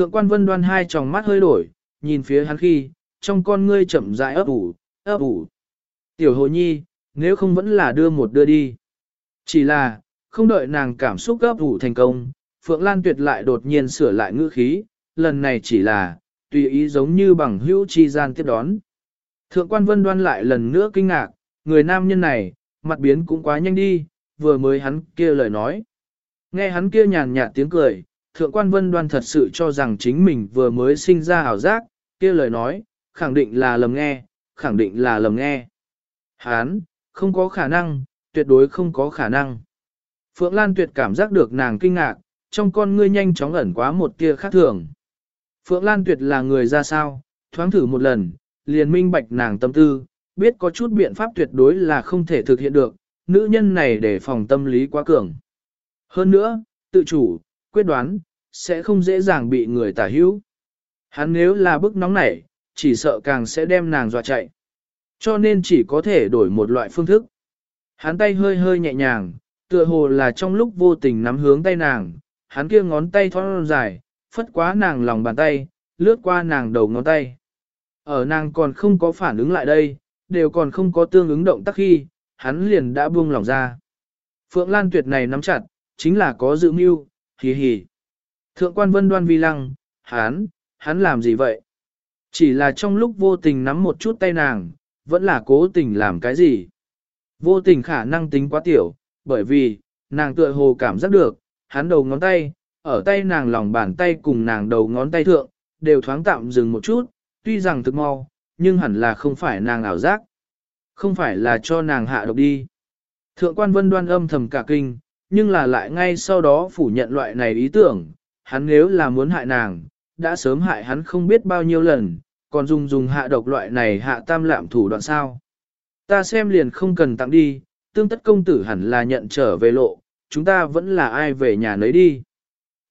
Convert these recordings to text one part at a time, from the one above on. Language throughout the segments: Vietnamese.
Thượng quan vân đoan hai tròng mắt hơi đổi, nhìn phía hắn khi, trong con ngươi chậm rãi ấp ủ, ấp ủ. Tiểu hồ nhi, nếu không vẫn là đưa một đưa đi. Chỉ là, không đợi nàng cảm xúc ấp ủ thành công, Phượng Lan Tuyệt lại đột nhiên sửa lại ngữ khí, lần này chỉ là, tùy ý giống như bằng hữu chi gian tiếp đón. Thượng quan vân đoan lại lần nữa kinh ngạc, người nam nhân này, mặt biến cũng quá nhanh đi, vừa mới hắn kia lời nói. Nghe hắn kia nhàn nhạt tiếng cười, thượng quan vân đoan thật sự cho rằng chính mình vừa mới sinh ra ảo giác, kia lời nói, khẳng định là lầm nghe, khẳng định là lầm nghe. Hán, không có khả năng, tuyệt đối không có khả năng. Phượng Lan tuyệt cảm giác được nàng kinh ngạc, trong con ngươi nhanh chóng ẩn quá một tia khác thường. Phượng Lan tuyệt là người ra sao, thoáng thử một lần, liền minh bạch nàng tâm tư, biết có chút biện pháp tuyệt đối là không thể thực hiện được, nữ nhân này để phòng tâm lý quá cường. Hơn nữa, tự chủ, quyết đoán, sẽ không dễ dàng bị người tả hữu. Hắn nếu là bức nóng nảy, chỉ sợ càng sẽ đem nàng dọa chạy. Cho nên chỉ có thể đổi một loại phương thức. Hắn tay hơi hơi nhẹ nhàng, tựa hồ là trong lúc vô tình nắm hướng tay nàng, hắn kia ngón tay thon dài, phất quá nàng lòng bàn tay, lướt qua nàng đầu ngón tay. Ở nàng còn không có phản ứng lại đây, đều còn không có tương ứng động tác khi, hắn liền đã buông lòng ra. Phượng Lan tuyệt này nắm chặt, chính là có dự mưu, hì hì. Thượng quan vân đoan vi lăng, hắn, hắn làm gì vậy? Chỉ là trong lúc vô tình nắm một chút tay nàng, vẫn là cố tình làm cái gì? Vô tình khả năng tính quá tiểu, bởi vì, nàng tựa hồ cảm giác được, hắn đầu ngón tay, ở tay nàng lòng bàn tay cùng nàng đầu ngón tay thượng, đều thoáng tạm dừng một chút, tuy rằng thực mau, nhưng hẳn là không phải nàng ảo giác. Không phải là cho nàng hạ độc đi. Thượng quan vân đoan âm thầm cả kinh, nhưng là lại ngay sau đó phủ nhận loại này ý tưởng, hắn nếu là muốn hại nàng, đã sớm hại hắn không biết bao nhiêu lần, còn dùng dùng hạ độc loại này hạ tam lạm thủ đoạn sao. Ta xem liền không cần tặng đi, tương tất công tử hẳn là nhận trở về lộ, chúng ta vẫn là ai về nhà nấy đi.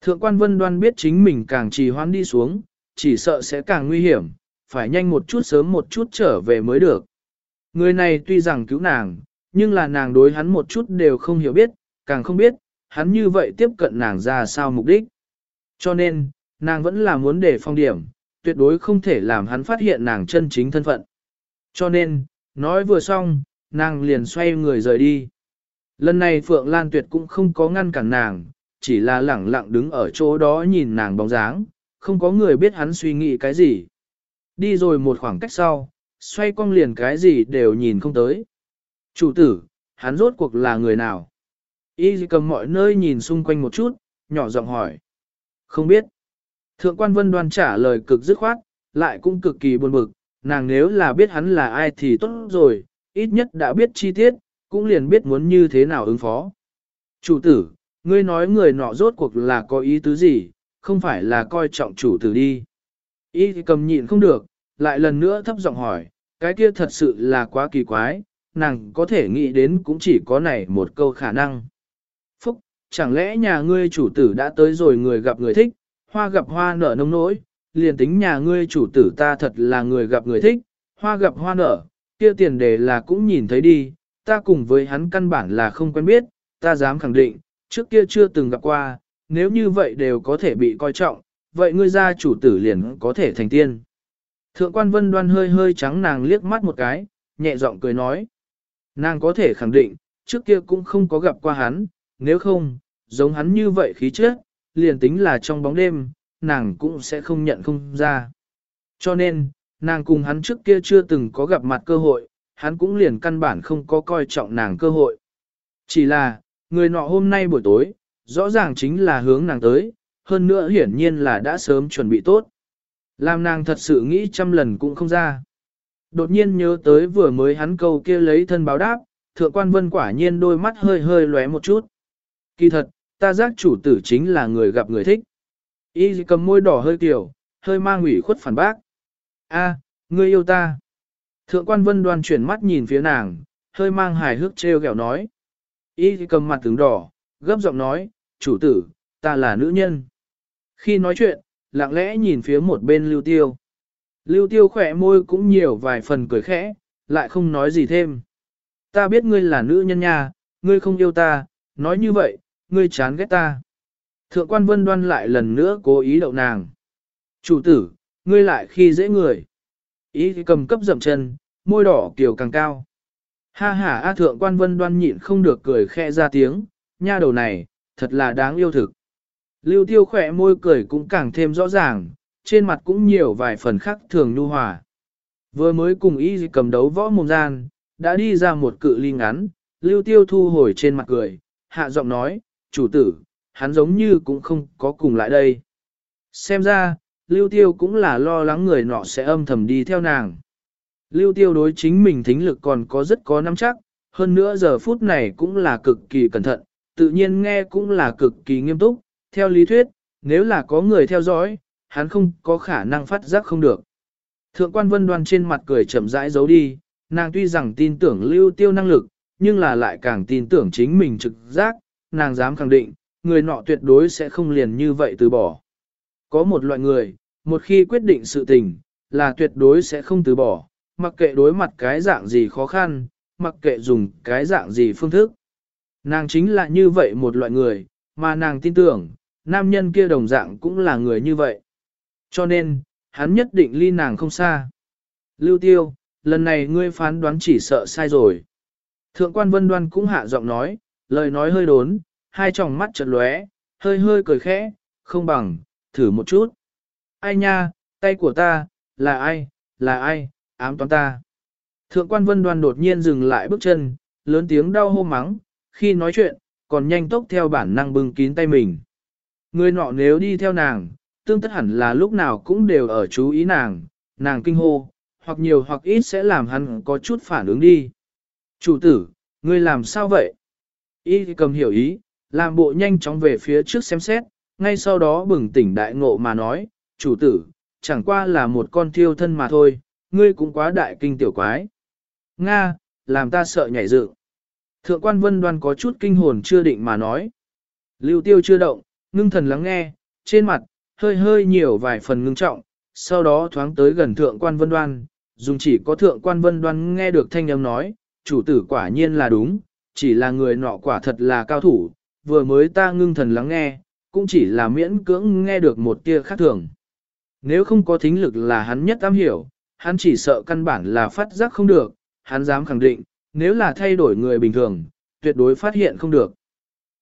Thượng quan vân đoan biết chính mình càng trì hoãn đi xuống, chỉ sợ sẽ càng nguy hiểm, phải nhanh một chút sớm một chút trở về mới được. Người này tuy rằng cứu nàng, nhưng là nàng đối hắn một chút đều không hiểu biết, càng không biết, hắn như vậy tiếp cận nàng ra sao mục đích. Cho nên, nàng vẫn là muốn để phong điểm, tuyệt đối không thể làm hắn phát hiện nàng chân chính thân phận. Cho nên, nói vừa xong, nàng liền xoay người rời đi. Lần này Phượng Lan Tuyệt cũng không có ngăn cản nàng, chỉ là lẳng lặng đứng ở chỗ đó nhìn nàng bóng dáng, không có người biết hắn suy nghĩ cái gì. Đi rồi một khoảng cách sau, xoay cong liền cái gì đều nhìn không tới. Chủ tử, hắn rốt cuộc là người nào? Y cầm mọi nơi nhìn xung quanh một chút, nhỏ giọng hỏi. Không biết. Thượng quan vân đoan trả lời cực dứt khoát, lại cũng cực kỳ buồn bực, nàng nếu là biết hắn là ai thì tốt rồi, ít nhất đã biết chi tiết, cũng liền biết muốn như thế nào ứng phó. Chủ tử, ngươi nói người nọ rốt cuộc là có ý tứ gì, không phải là coi trọng chủ tử đi. Y cầm nhịn không được, lại lần nữa thấp giọng hỏi, cái kia thật sự là quá kỳ quái, nàng có thể nghĩ đến cũng chỉ có này một câu khả năng. Chẳng lẽ nhà ngươi chủ tử đã tới rồi người gặp người thích, hoa gặp hoa nở nông nỗi, liền tính nhà ngươi chủ tử ta thật là người gặp người thích, hoa gặp hoa nở, kia tiền đề là cũng nhìn thấy đi, ta cùng với hắn căn bản là không quen biết, ta dám khẳng định, trước kia chưa từng gặp qua, nếu như vậy đều có thể bị coi trọng, vậy ngươi gia chủ tử liền có thể thành tiên. Thượng quan vân đoan hơi hơi trắng nàng liếc mắt một cái, nhẹ giọng cười nói. Nàng có thể khẳng định, trước kia cũng không có gặp qua hắn, nếu không, giống hắn như vậy khí chất, liền tính là trong bóng đêm, nàng cũng sẽ không nhận không ra. Cho nên, nàng cùng hắn trước kia chưa từng có gặp mặt cơ hội, hắn cũng liền căn bản không có coi trọng nàng cơ hội. Chỉ là, người nọ hôm nay buổi tối, rõ ràng chính là hướng nàng tới, hơn nữa hiển nhiên là đã sớm chuẩn bị tốt. Làm nàng thật sự nghĩ trăm lần cũng không ra. Đột nhiên nhớ tới vừa mới hắn câu kia lấy thân báo đáp, thượng quan vân quả nhiên đôi mắt hơi hơi lóe một chút. Kỳ thật, ta giác chủ tử chính là người gặp người thích. Y cầm môi đỏ hơi tiểu, hơi mang ủy khuất phản bác. A, ngươi yêu ta. Thượng quan vân đoan chuyển mắt nhìn phía nàng, hơi mang hài hước treo gẹo nói. Y cầm mặt tướng đỏ, gấp giọng nói, chủ tử, ta là nữ nhân. Khi nói chuyện, lặng lẽ nhìn phía một bên lưu tiêu. Lưu tiêu khỏe môi cũng nhiều vài phần cười khẽ, lại không nói gì thêm. Ta biết ngươi là nữ nhân nha, ngươi không yêu ta, nói như vậy, ngươi chán ghét ta. Thượng quan vân đoan lại lần nữa cố ý đậu nàng. Chủ tử, ngươi lại khi dễ người. Ý cầm cấp dậm chân, môi đỏ kiểu càng cao. Ha ha A thượng quan vân đoan nhịn không được cười khẽ ra tiếng, nha đầu này, thật là đáng yêu thực. Lưu tiêu khỏe môi cười cũng càng thêm rõ ràng, trên mặt cũng nhiều vài phần khác thường nhu hòa. Vừa mới cùng y cầm đấu võ mồm gian, đã đi ra một cự ly ngắn, lưu tiêu thu hồi trên mặt cười, hạ giọng nói, chủ tử, hắn giống như cũng không có cùng lại đây. Xem ra, lưu tiêu cũng là lo lắng người nọ sẽ âm thầm đi theo nàng. Lưu tiêu đối chính mình thính lực còn có rất có nắm chắc, hơn nữa giờ phút này cũng là cực kỳ cẩn thận, tự nhiên nghe cũng là cực kỳ nghiêm túc, theo lý thuyết, nếu là có người theo dõi, hắn không có khả năng phát giác không được. Thượng quan vân đoan trên mặt cười chậm rãi giấu đi, nàng tuy rằng tin tưởng lưu tiêu năng lực, nhưng là lại càng tin tưởng chính mình trực giác, nàng dám khẳng định, người nọ tuyệt đối sẽ không liền như vậy từ bỏ. Có một loại người, một khi quyết định sự tình, là tuyệt đối sẽ không từ bỏ, mặc kệ đối mặt cái dạng gì khó khăn, mặc kệ dùng cái dạng gì phương thức. Nàng chính là như vậy một loại người, mà nàng tin tưởng, nam nhân kia đồng dạng cũng là người như vậy. Cho nên, hắn nhất định ly nàng không xa. Lưu tiêu, lần này ngươi phán đoán chỉ sợ sai rồi. Thượng quan vân đoan cũng hạ giọng nói, lời nói hơi đốn, hai tròng mắt chợt lóe, hơi hơi cười khẽ, không bằng, thử một chút. Ai nha, tay của ta, là ai, là ai, ám toán ta. Thượng quan vân đoan đột nhiên dừng lại bước chân, lớn tiếng đau hô mắng, khi nói chuyện, còn nhanh tốc theo bản năng bưng kín tay mình. Người nọ nếu đi theo nàng, tương tất hẳn là lúc nào cũng đều ở chú ý nàng, nàng kinh hô, hoặc nhiều hoặc ít sẽ làm hắn có chút phản ứng đi. Chủ tử, ngươi làm sao vậy? Y cầm hiểu ý, làm bộ nhanh chóng về phía trước xem xét, ngay sau đó bừng tỉnh đại ngộ mà nói, chủ tử, chẳng qua là một con thiêu thân mà thôi, ngươi cũng quá đại kinh tiểu quái. Nga, làm ta sợ nhảy dựng. Thượng quan vân đoan có chút kinh hồn chưa định mà nói. Lưu tiêu chưa động, ngưng thần lắng nghe, trên mặt, hơi hơi nhiều vài phần ngưng trọng, sau đó thoáng tới gần thượng quan vân đoan, dùng chỉ có thượng quan vân đoan nghe được thanh âm nói, chủ tử quả nhiên là đúng, chỉ là người nọ quả thật là cao thủ, vừa mới ta ngưng thần lắng nghe, cũng chỉ là miễn cưỡng nghe được một tia khác thường. Nếu không có thính lực là hắn nhất am hiểu, hắn chỉ sợ căn bản là phát giác không được, hắn dám khẳng định, nếu là thay đổi người bình thường, tuyệt đối phát hiện không được.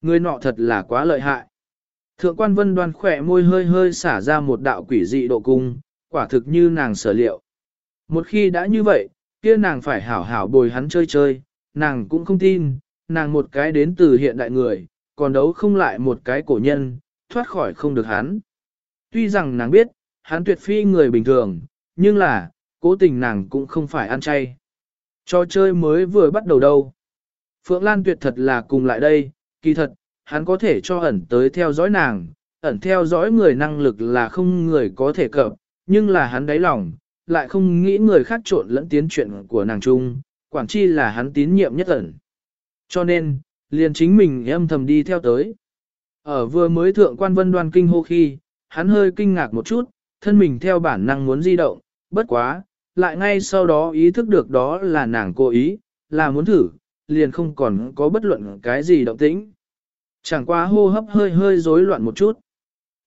Người nọ thật là quá lợi hại. Thượng quan vân đoan khỏe môi hơi hơi xả ra một đạo quỷ dị độ cung, quả thực như nàng sở liệu. Một khi đã như vậy, kia nàng phải hảo hảo bồi hắn chơi chơi, nàng cũng không tin, nàng một cái đến từ hiện đại người, còn đấu không lại một cái cổ nhân, thoát khỏi không được hắn. Tuy rằng nàng biết, hắn tuyệt phi người bình thường, nhưng là, cố tình nàng cũng không phải ăn chay. Trò chơi mới vừa bắt đầu đâu. Phượng Lan tuyệt thật là cùng lại đây, kỳ thật, hắn có thể cho ẩn tới theo dõi nàng, ẩn theo dõi người năng lực là không người có thể cập, nhưng là hắn đáy lòng, lại không nghĩ người khác trộn lẫn tiến chuyện của nàng chung, quản chi là hắn tín nhiệm nhất ẩn. Cho nên, liền chính mình âm thầm đi theo tới. Ở vừa mới thượng quan vân đoan kinh hô khi, hắn hơi kinh ngạc một chút, thân mình theo bản năng muốn di động, bất quá, lại ngay sau đó ý thức được đó là nàng cố ý, là muốn thử, liền không còn có bất luận cái gì động tĩnh. Chẳng qua hô hấp hơi hơi rối loạn một chút.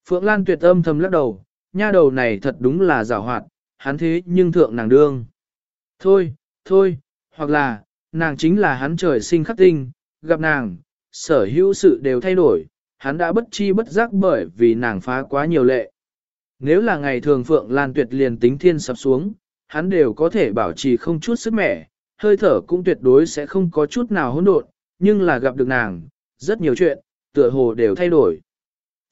Phượng Lan tuyệt âm thầm lắc đầu, nha đầu này thật đúng là giảo hoạt, hắn thế nhưng thượng nàng đương. Thôi, thôi, hoặc là, nàng chính là hắn trời sinh khắc tinh, gặp nàng, sở hữu sự đều thay đổi, hắn đã bất chi bất giác bởi vì nàng phá quá nhiều lệ. Nếu là ngày thường Phượng Lan tuyệt liền tính thiên sập xuống, hắn đều có thể bảo trì không chút sức mẻ, hơi thở cũng tuyệt đối sẽ không có chút nào hỗn độn, nhưng là gặp được nàng, rất nhiều chuyện, tựa hồ đều thay đổi.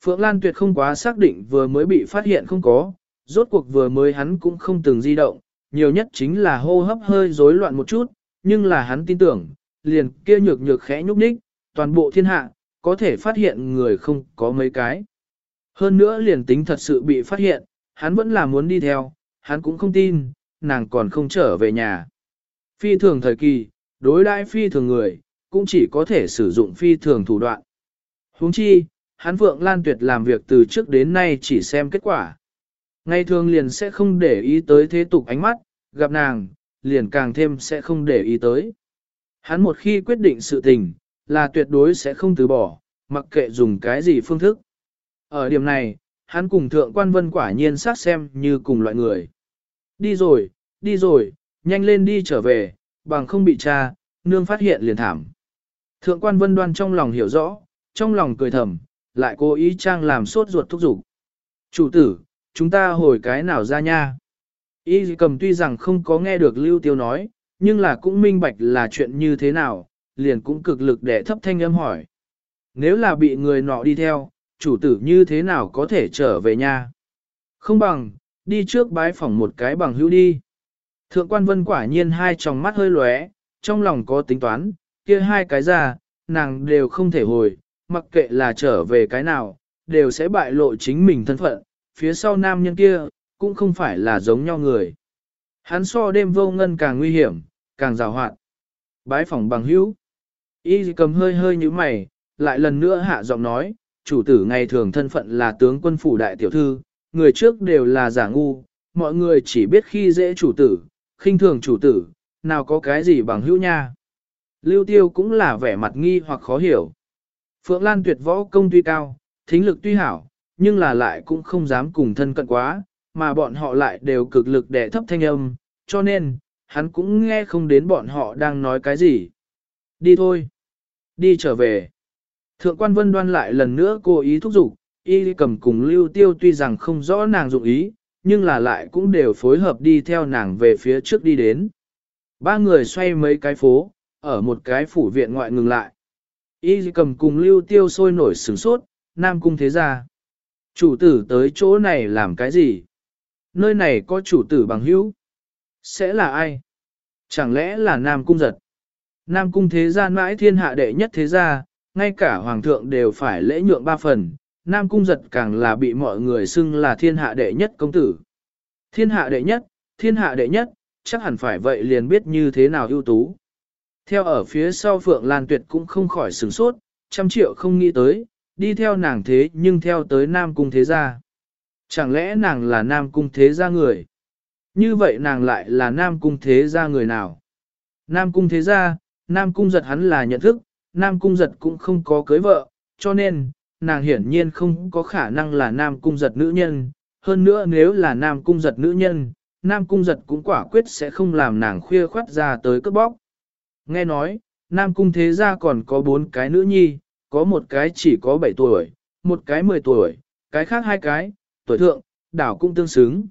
Phượng Lan tuyệt không quá xác định vừa mới bị phát hiện không có, rốt cuộc vừa mới hắn cũng không từng di động, nhiều nhất chính là hô hấp hơi rối loạn một chút, nhưng là hắn tin tưởng, liền kia nhược nhược khẽ nhúc nhích, toàn bộ thiên hạ, có thể phát hiện người không có mấy cái. Hơn nữa liền tính thật sự bị phát hiện, hắn vẫn là muốn đi theo, hắn cũng không tin, nàng còn không trở về nhà. Phi thường thời kỳ, đối đãi phi thường người, cũng chỉ có thể sử dụng phi thường thủ đoạn. huống chi, hắn Phượng Lan Tuyệt làm việc từ trước đến nay chỉ xem kết quả. Ngày thường liền sẽ không để ý tới thế tục ánh mắt, gặp nàng, liền càng thêm sẽ không để ý tới. Hắn một khi quyết định sự tình, là tuyệt đối sẽ không từ bỏ, mặc kệ dùng cái gì phương thức. Ở điểm này, hắn cùng thượng quan vân quả nhiên sát xem như cùng loại người. Đi rồi, đi rồi, nhanh lên đi trở về, bằng không bị cha, nương phát hiện liền thảm. Thượng quan vân đoan trong lòng hiểu rõ, trong lòng cười thầm, lại cố ý trang làm sốt ruột thúc giục. Chủ tử, chúng ta hồi cái nào ra nha? Y cầm tuy rằng không có nghe được Lưu Tiêu nói, nhưng là cũng minh bạch là chuyện như thế nào, liền cũng cực lực để thấp thanh âm hỏi. Nếu là bị người nọ đi theo, chủ tử như thế nào có thể trở về nha? Không bằng, đi trước bái phỏng một cái bằng hữu đi. Thượng quan vân quả nhiên hai tròng mắt hơi lóe, trong lòng có tính toán, kia hai cái ra, nàng đều không thể hồi, mặc kệ là trở về cái nào, đều sẽ bại lộ chính mình thân phận, phía sau nam nhân kia, cũng không phải là giống nhau người. Hắn so đêm vô ngân càng nguy hiểm, càng rào hoạn. Bái phỏng bằng hữu. Y cầm hơi hơi như mày, lại lần nữa hạ giọng nói, chủ tử ngày thường thân phận là tướng quân phủ đại tiểu thư, người trước đều là giả ngu, mọi người chỉ biết khi dễ chủ tử, khinh thường chủ tử, nào có cái gì bằng hữu nha. Lưu tiêu cũng là vẻ mặt nghi hoặc khó hiểu. Phượng Lan tuyệt võ công tuy cao, thính lực tuy hảo, nhưng là lại cũng không dám cùng thân cận quá, mà bọn họ lại đều cực lực để thấp thanh âm, cho nên, hắn cũng nghe không đến bọn họ đang nói cái gì. Đi thôi. Đi trở về. Thượng quan vân đoan lại lần nữa cố ý thúc giục, y cầm cùng lưu tiêu tuy rằng không rõ nàng dụng ý, nhưng là lại cũng đều phối hợp đi theo nàng về phía trước đi đến. Ba người xoay mấy cái phố, ở một cái phủ viện ngoại ngừng lại. Y cầm cùng lưu tiêu sôi nổi sửng sốt, nam cung thế gia. Chủ tử tới chỗ này làm cái gì? Nơi này có chủ tử bằng hữu. Sẽ là ai? Chẳng lẽ là nam cung giật? Nam cung thế gia mãi thiên hạ đệ nhất thế gia, ngay cả hoàng thượng đều phải lễ nhượng ba phần, Nam Cung giật càng là bị mọi người xưng là thiên hạ đệ nhất công tử. Thiên hạ đệ nhất, thiên hạ đệ nhất, chắc hẳn phải vậy liền biết như thế nào ưu tú. Theo ở phía sau Phượng Lan Tuyệt cũng không khỏi sửng sốt, trăm triệu không nghĩ tới, đi theo nàng thế nhưng theo tới Nam Cung Thế Gia. Chẳng lẽ nàng là Nam Cung Thế Gia người? Như vậy nàng lại là Nam Cung Thế Gia người nào? Nam Cung Thế Gia, Nam Cung giật hắn là nhận thức, Nam Cung giật cũng không có cưới vợ, cho nên, nàng hiển nhiên không có khả năng là Nam Cung giật nữ nhân. Hơn nữa nếu là Nam Cung giật nữ nhân, Nam Cung giật cũng quả quyết sẽ không làm nàng khuya khoát ra tới cướp bóc. Nghe nói, Nam Cung thế gia còn có bốn cái nữ nhi, có một cái chỉ có 7 tuổi, một cái 10 tuổi, cái khác hai cái, tuổi thượng, đảo cũng tương xứng.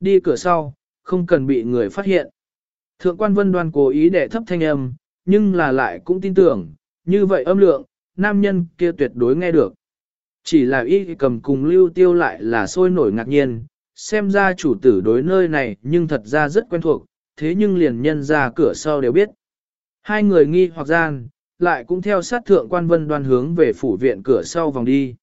Đi cửa sau, không cần bị người phát hiện. Thượng quan vân đoan cố ý để thấp thanh âm, nhưng là lại cũng tin tưởng, như vậy âm lượng, nam nhân kia tuyệt đối nghe được. Chỉ là y cầm cùng lưu tiêu lại là sôi nổi ngạc nhiên, xem ra chủ tử đối nơi này nhưng thật ra rất quen thuộc, thế nhưng liền nhân ra cửa sau đều biết. Hai người nghi hoặc gian, lại cũng theo sát thượng quan vân đoan hướng về phủ viện cửa sau vòng đi.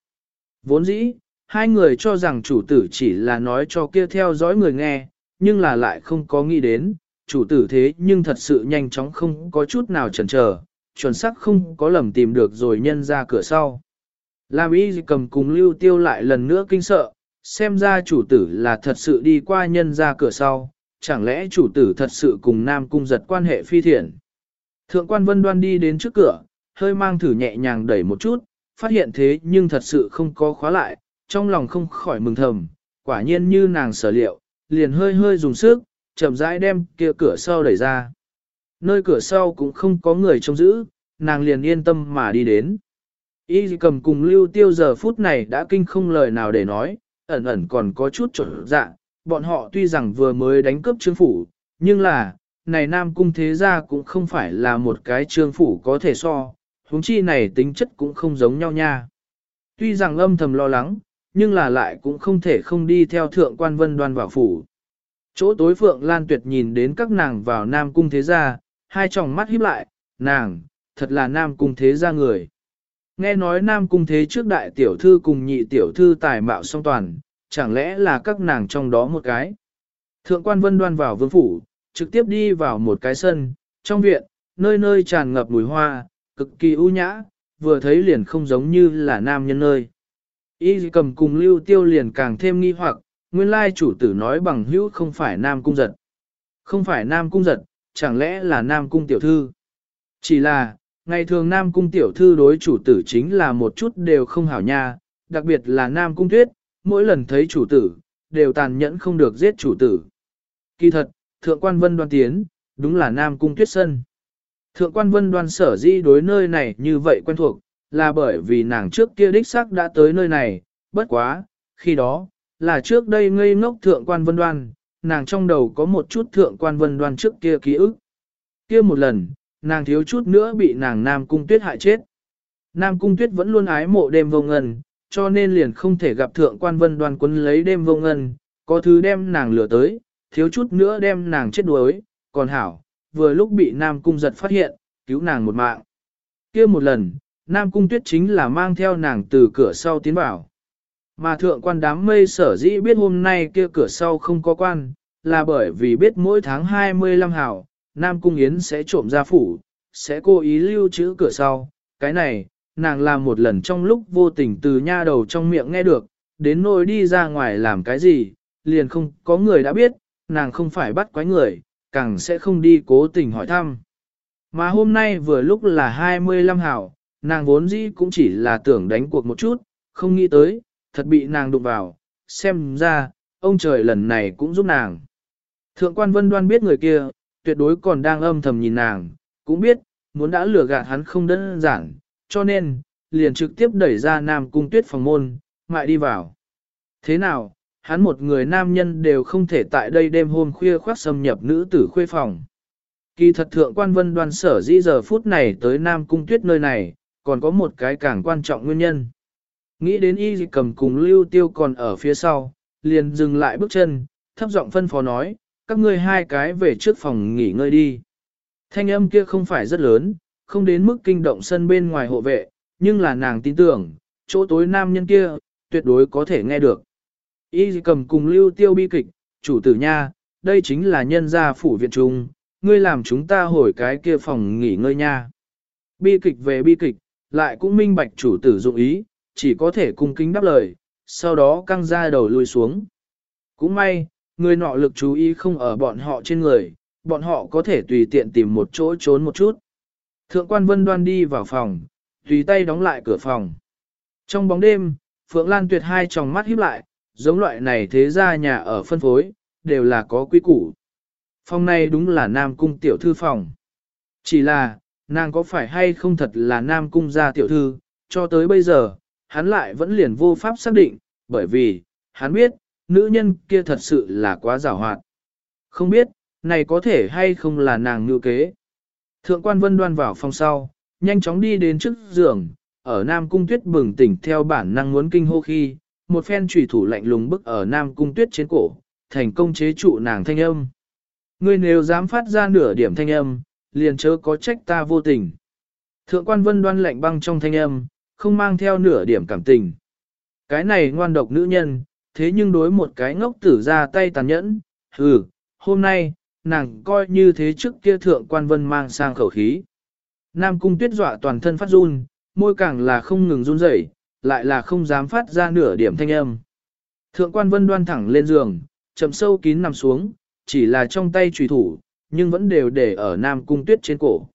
Vốn dĩ, hai người cho rằng chủ tử chỉ là nói cho kia theo dõi người nghe, nhưng là lại không có nghĩ đến, chủ tử thế nhưng thật sự nhanh chóng không có chút nào chần chờ, chuẩn xác không có lầm tìm được rồi nhân ra cửa sau. Làm y cầm cùng lưu tiêu lại lần nữa kinh sợ, xem ra chủ tử là thật sự đi qua nhân ra cửa sau, chẳng lẽ chủ tử thật sự cùng nam cung giật quan hệ phi thiện. Thượng quan vân đoan đi đến trước cửa, hơi mang thử nhẹ nhàng đẩy một chút, phát hiện thế nhưng thật sự không có khóa lại, trong lòng không khỏi mừng thầm, quả nhiên như nàng sở liệu, liền hơi hơi dùng sức, chậm rãi đem kia cửa sau đẩy ra. Nơi cửa sau cũng không có người trông giữ, nàng liền yên tâm mà đi đến. Y cầm cùng lưu tiêu giờ phút này đã kinh không lời nào để nói, ẩn ẩn còn có chút trở dạ, bọn họ tuy rằng vừa mới đánh cướp trương phủ, nhưng là, này nam cung thế gia cũng không phải là một cái trương phủ có thể so, huống chi này tính chất cũng không giống nhau nha. Tuy rằng âm thầm lo lắng, nhưng là lại cũng không thể không đi theo thượng quan vân đoan vào phủ. Chỗ tối phượng lan tuyệt nhìn đến các nàng vào nam cung thế gia, hai tròng mắt híp lại, nàng, thật là nam cung thế gia người. Nghe nói nam cung thế trước đại tiểu thư cùng nhị tiểu thư tài mạo song toàn, chẳng lẽ là các nàng trong đó một cái. Thượng quan vân đoan vào vương phủ, trực tiếp đi vào một cái sân, trong viện, nơi nơi tràn ngập mùi hoa, cực kỳ ưu nhã, vừa thấy liền không giống như là nam nhân nơi. Y cầm cùng lưu tiêu liền càng thêm nghi hoặc, nguyên lai chủ tử nói bằng hữu không phải nam cung giật. Không phải nam cung giật, chẳng lẽ là nam cung tiểu thư? Chỉ là, ngày thường nam cung tiểu thư đối chủ tử chính là một chút đều không hảo nha, đặc biệt là nam cung tuyết, mỗi lần thấy chủ tử, đều tàn nhẫn không được giết chủ tử. Kỳ thật, thượng quan vân đoan tiến, đúng là nam cung tuyết sân. Thượng quan vân đoan sở di đối nơi này như vậy quen thuộc, là bởi vì nàng trước kia đích xác đã tới nơi này, bất quá, khi đó, là trước đây ngây ngốc thượng quan vân đoan, nàng trong đầu có một chút thượng quan vân đoan trước kia ký ức. Kia một lần, nàng thiếu chút nữa bị nàng Nam Cung Tuyết hại chết. Nam Cung Tuyết vẫn luôn ái mộ đêm vô ngân, cho nên liền không thể gặp thượng quan vân đoan quân lấy đêm vô ngân, có thứ đem nàng lừa tới, thiếu chút nữa đem nàng chết đuối, còn hảo, vừa lúc bị Nam Cung giật phát hiện, cứu nàng một mạng. kia một lần, Nam Cung Tuyết chính là mang theo nàng từ cửa sau tiến vào. Mà thượng quan đám mây sở dĩ biết hôm nay kia cửa sau không có quan, là bởi vì biết mỗi tháng 25 hảo, Nam Cung Yến sẽ trộm ra phủ, sẽ cố ý lưu trữ cửa sau. Cái này, nàng làm một lần trong lúc vô tình từ nha đầu trong miệng nghe được, đến nỗi đi ra ngoài làm cái gì, liền không có người đã biết, nàng không phải bắt quái người, càng sẽ không đi cố tình hỏi thăm. Mà hôm nay vừa lúc là 25 hảo, nàng vốn dĩ cũng chỉ là tưởng đánh cuộc một chút, không nghĩ tới, thật bị nàng đụng vào, xem ra, ông trời lần này cũng giúp nàng. Thượng quan vân đoan biết người kia, tuyệt đối còn đang âm thầm nhìn nàng, cũng biết, muốn đã lừa gạt hắn không đơn giản, cho nên, liền trực tiếp đẩy ra nam cung tuyết phòng môn, mại đi vào. Thế nào, hắn một người nam nhân đều không thể tại đây đêm hôm khuya khoác xâm nhập nữ tử khuê phòng. Kỳ thật thượng quan vân đoan sở dĩ giờ phút này tới nam cung tuyết nơi này, còn có một cái càng quan trọng nguyên nhân. Nghĩ đến y dịch cầm cùng lưu tiêu còn ở phía sau, liền dừng lại bước chân, thấp giọng phân phó nói, các ngươi hai cái về trước phòng nghỉ ngơi đi. Thanh âm kia không phải rất lớn, không đến mức kinh động sân bên ngoài hộ vệ, nhưng là nàng tin tưởng, chỗ tối nam nhân kia, tuyệt đối có thể nghe được. Y cầm cùng lưu tiêu bi kịch, chủ tử nha, đây chính là nhân gia phủ viện trung, ngươi làm chúng ta hồi cái kia phòng nghỉ ngơi nha. Bi kịch về bi kịch, lại cũng minh bạch chủ tử dụng ý, chỉ có thể cung kính đáp lời, sau đó căng ra đầu lùi xuống. Cũng may, người nọ lực chú ý không ở bọn họ trên người, bọn họ có thể tùy tiện tìm một chỗ trốn một chút. Thượng quan vân đoan đi vào phòng, tùy tay đóng lại cửa phòng. Trong bóng đêm, Phượng Lan tuyệt hai tròng mắt híp lại, giống loại này thế ra nhà ở phân phối, đều là có quy củ. Phòng này đúng là Nam Cung tiểu thư phòng. Chỉ là, nàng có phải hay không thật là Nam Cung gia tiểu thư, cho tới bây giờ, hắn lại vẫn liền vô pháp xác định, bởi vì, hắn biết, nữ nhân kia thật sự là quá giàu hoạt. Không biết, này có thể hay không là nàng ngư kế. Thượng quan vân đoan vào phòng sau, nhanh chóng đi đến trước giường, ở Nam Cung Tuyết bừng tỉnh theo bản năng muốn kinh hô khi, một phen trùy thủ lạnh lùng bức ở Nam Cung Tuyết trên cổ, thành công chế trụ nàng thanh âm. Ngươi nếu dám phát ra nửa điểm thanh âm, liền chớ có trách ta vô tình. Thượng quan vân đoan lạnh băng trong thanh âm, không mang theo nửa điểm cảm tình. Cái này ngoan độc nữ nhân, thế nhưng đối một cái ngốc tử ra tay tàn nhẫn, hừ, hôm nay, nàng coi như thế trước kia thượng quan vân mang sang khẩu khí. Nam cung tuyết dọa toàn thân phát run, môi càng là không ngừng run rẩy, lại là không dám phát ra nửa điểm thanh âm. Thượng quan vân đoan thẳng lên giường, chậm sâu kín nằm xuống, chỉ là trong tay trùy thủ, nhưng vẫn đều để ở Nam cung tuyết trên cổ.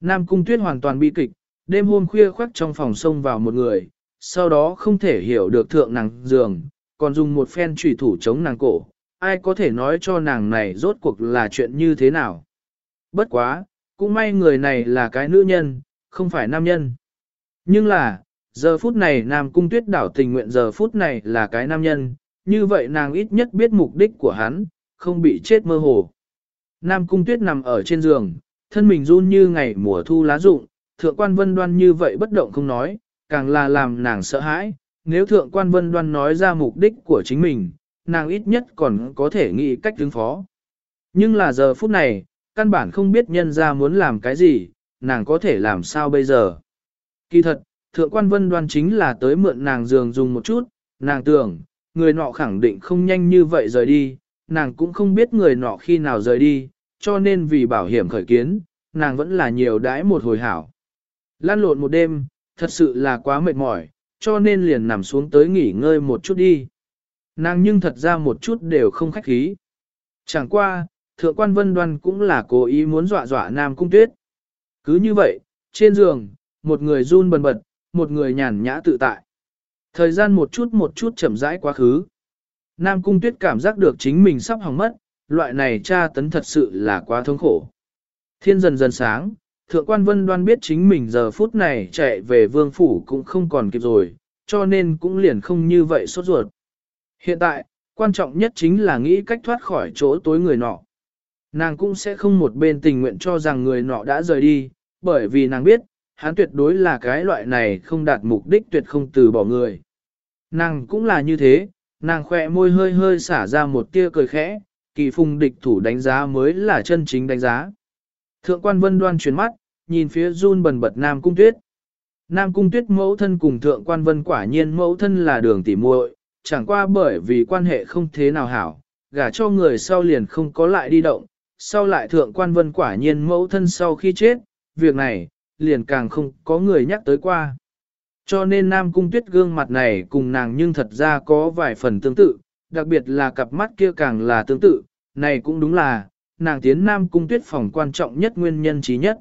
Nam cung tuyết hoàn toàn bi kịch, đêm hôm khuya khoác trong phòng sông vào một người, sau đó không thể hiểu được thượng nàng giường, còn dùng một phen trùy thủ chống nàng cổ, ai có thể nói cho nàng này rốt cuộc là chuyện như thế nào. Bất quá, cũng may người này là cái nữ nhân, không phải nam nhân. Nhưng là, giờ phút này Nam Cung Tuyết đảo tình nguyện giờ phút này là cái nam nhân, như vậy nàng ít nhất biết mục đích của hắn, không bị chết mơ hồ. Nam Cung Tuyết nằm ở trên giường, thân mình run như ngày mùa thu lá rụng, thượng quan vân đoan như vậy bất động không nói, càng là làm nàng sợ hãi, nếu thượng quan vân đoan nói ra mục đích của chính mình, nàng ít nhất còn có thể nghĩ cách ứng phó. Nhưng là giờ phút này, căn bản không biết nhân ra muốn làm cái gì, nàng có thể làm sao bây giờ. Kỳ thật, thượng quan vân đoan chính là tới mượn nàng giường dùng một chút, nàng tưởng, người nọ khẳng định không nhanh như vậy rời đi, nàng cũng không biết người nọ khi nào rời đi, cho nên vì bảo hiểm khởi kiến, nàng vẫn là nhiều đãi một hồi hảo. Lan lộn một đêm, thật sự là quá mệt mỏi, cho nên liền nằm xuống tới nghỉ ngơi một chút đi. Nàng nhưng thật ra một chút đều không khách khí. Chẳng qua, thượng quan vân đoan cũng là cố ý muốn dọa dọa nam cung tuyết. Cứ như vậy, trên giường, một người run bần bật, một người nhàn nhã tự tại. Thời gian một chút một chút chậm rãi quá khứ. Nam Cung Tuyết cảm giác được chính mình sắp hỏng mất, loại này tra tấn thật sự là quá thống khổ. Thiên dần dần sáng, Thượng quan Vân Đoan biết chính mình giờ phút này chạy về vương phủ cũng không còn kịp rồi, cho nên cũng liền không như vậy sốt ruột. Hiện tại, quan trọng nhất chính là nghĩ cách thoát khỏi chỗ tối người nọ. Nàng cũng sẽ không một bên tình nguyện cho rằng người nọ đã rời đi, bởi vì nàng biết, hắn tuyệt đối là cái loại này không đạt mục đích tuyệt không từ bỏ người. Nàng cũng là như thế, nàng khỏe môi hơi hơi xả ra một tia cười khẽ, kỳ phùng địch thủ đánh giá mới là chân chính đánh giá. Thượng quan vân đoan chuyển mắt, nhìn phía run bần bật Nam Cung Tuyết. Nam Cung Tuyết mẫu thân cùng Thượng quan vân quả nhiên mẫu thân là đường tỉ muội, chẳng qua bởi vì quan hệ không thế nào hảo, gả cho người sau liền không có lại đi động, sau lại Thượng quan vân quả nhiên mẫu thân sau khi chết, việc này, liền càng không có người nhắc tới qua. Cho nên Nam Cung Tuyết gương mặt này cùng nàng nhưng thật ra có vài phần tương tự, đặc biệt là cặp mắt kia càng là tương tự, này cũng đúng là, nàng tiến Nam Cung Tuyết phòng quan trọng nhất nguyên nhân trí nhất.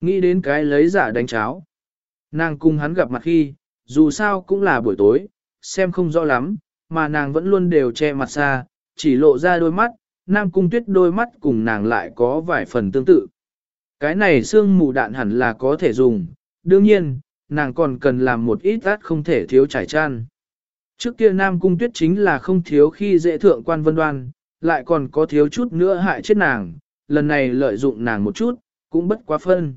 Nghĩ đến cái lấy giả đánh cháo. Nàng cùng hắn gặp mặt khi, dù sao cũng là buổi tối, xem không rõ lắm, mà nàng vẫn luôn đều che mặt xa, chỉ lộ ra đôi mắt, Nam Cung Tuyết đôi mắt cùng nàng lại có vài phần tương tự. Cái này xương mù đạn hẳn là có thể dùng, đương nhiên, nàng còn cần làm một ít át không thể thiếu trải chăn. Trước kia Nam Cung Tuyết chính là không thiếu khi dễ thượng quan vân đoan, lại còn có thiếu chút nữa hại chết nàng, lần này lợi dụng nàng một chút, cũng bất quá phân.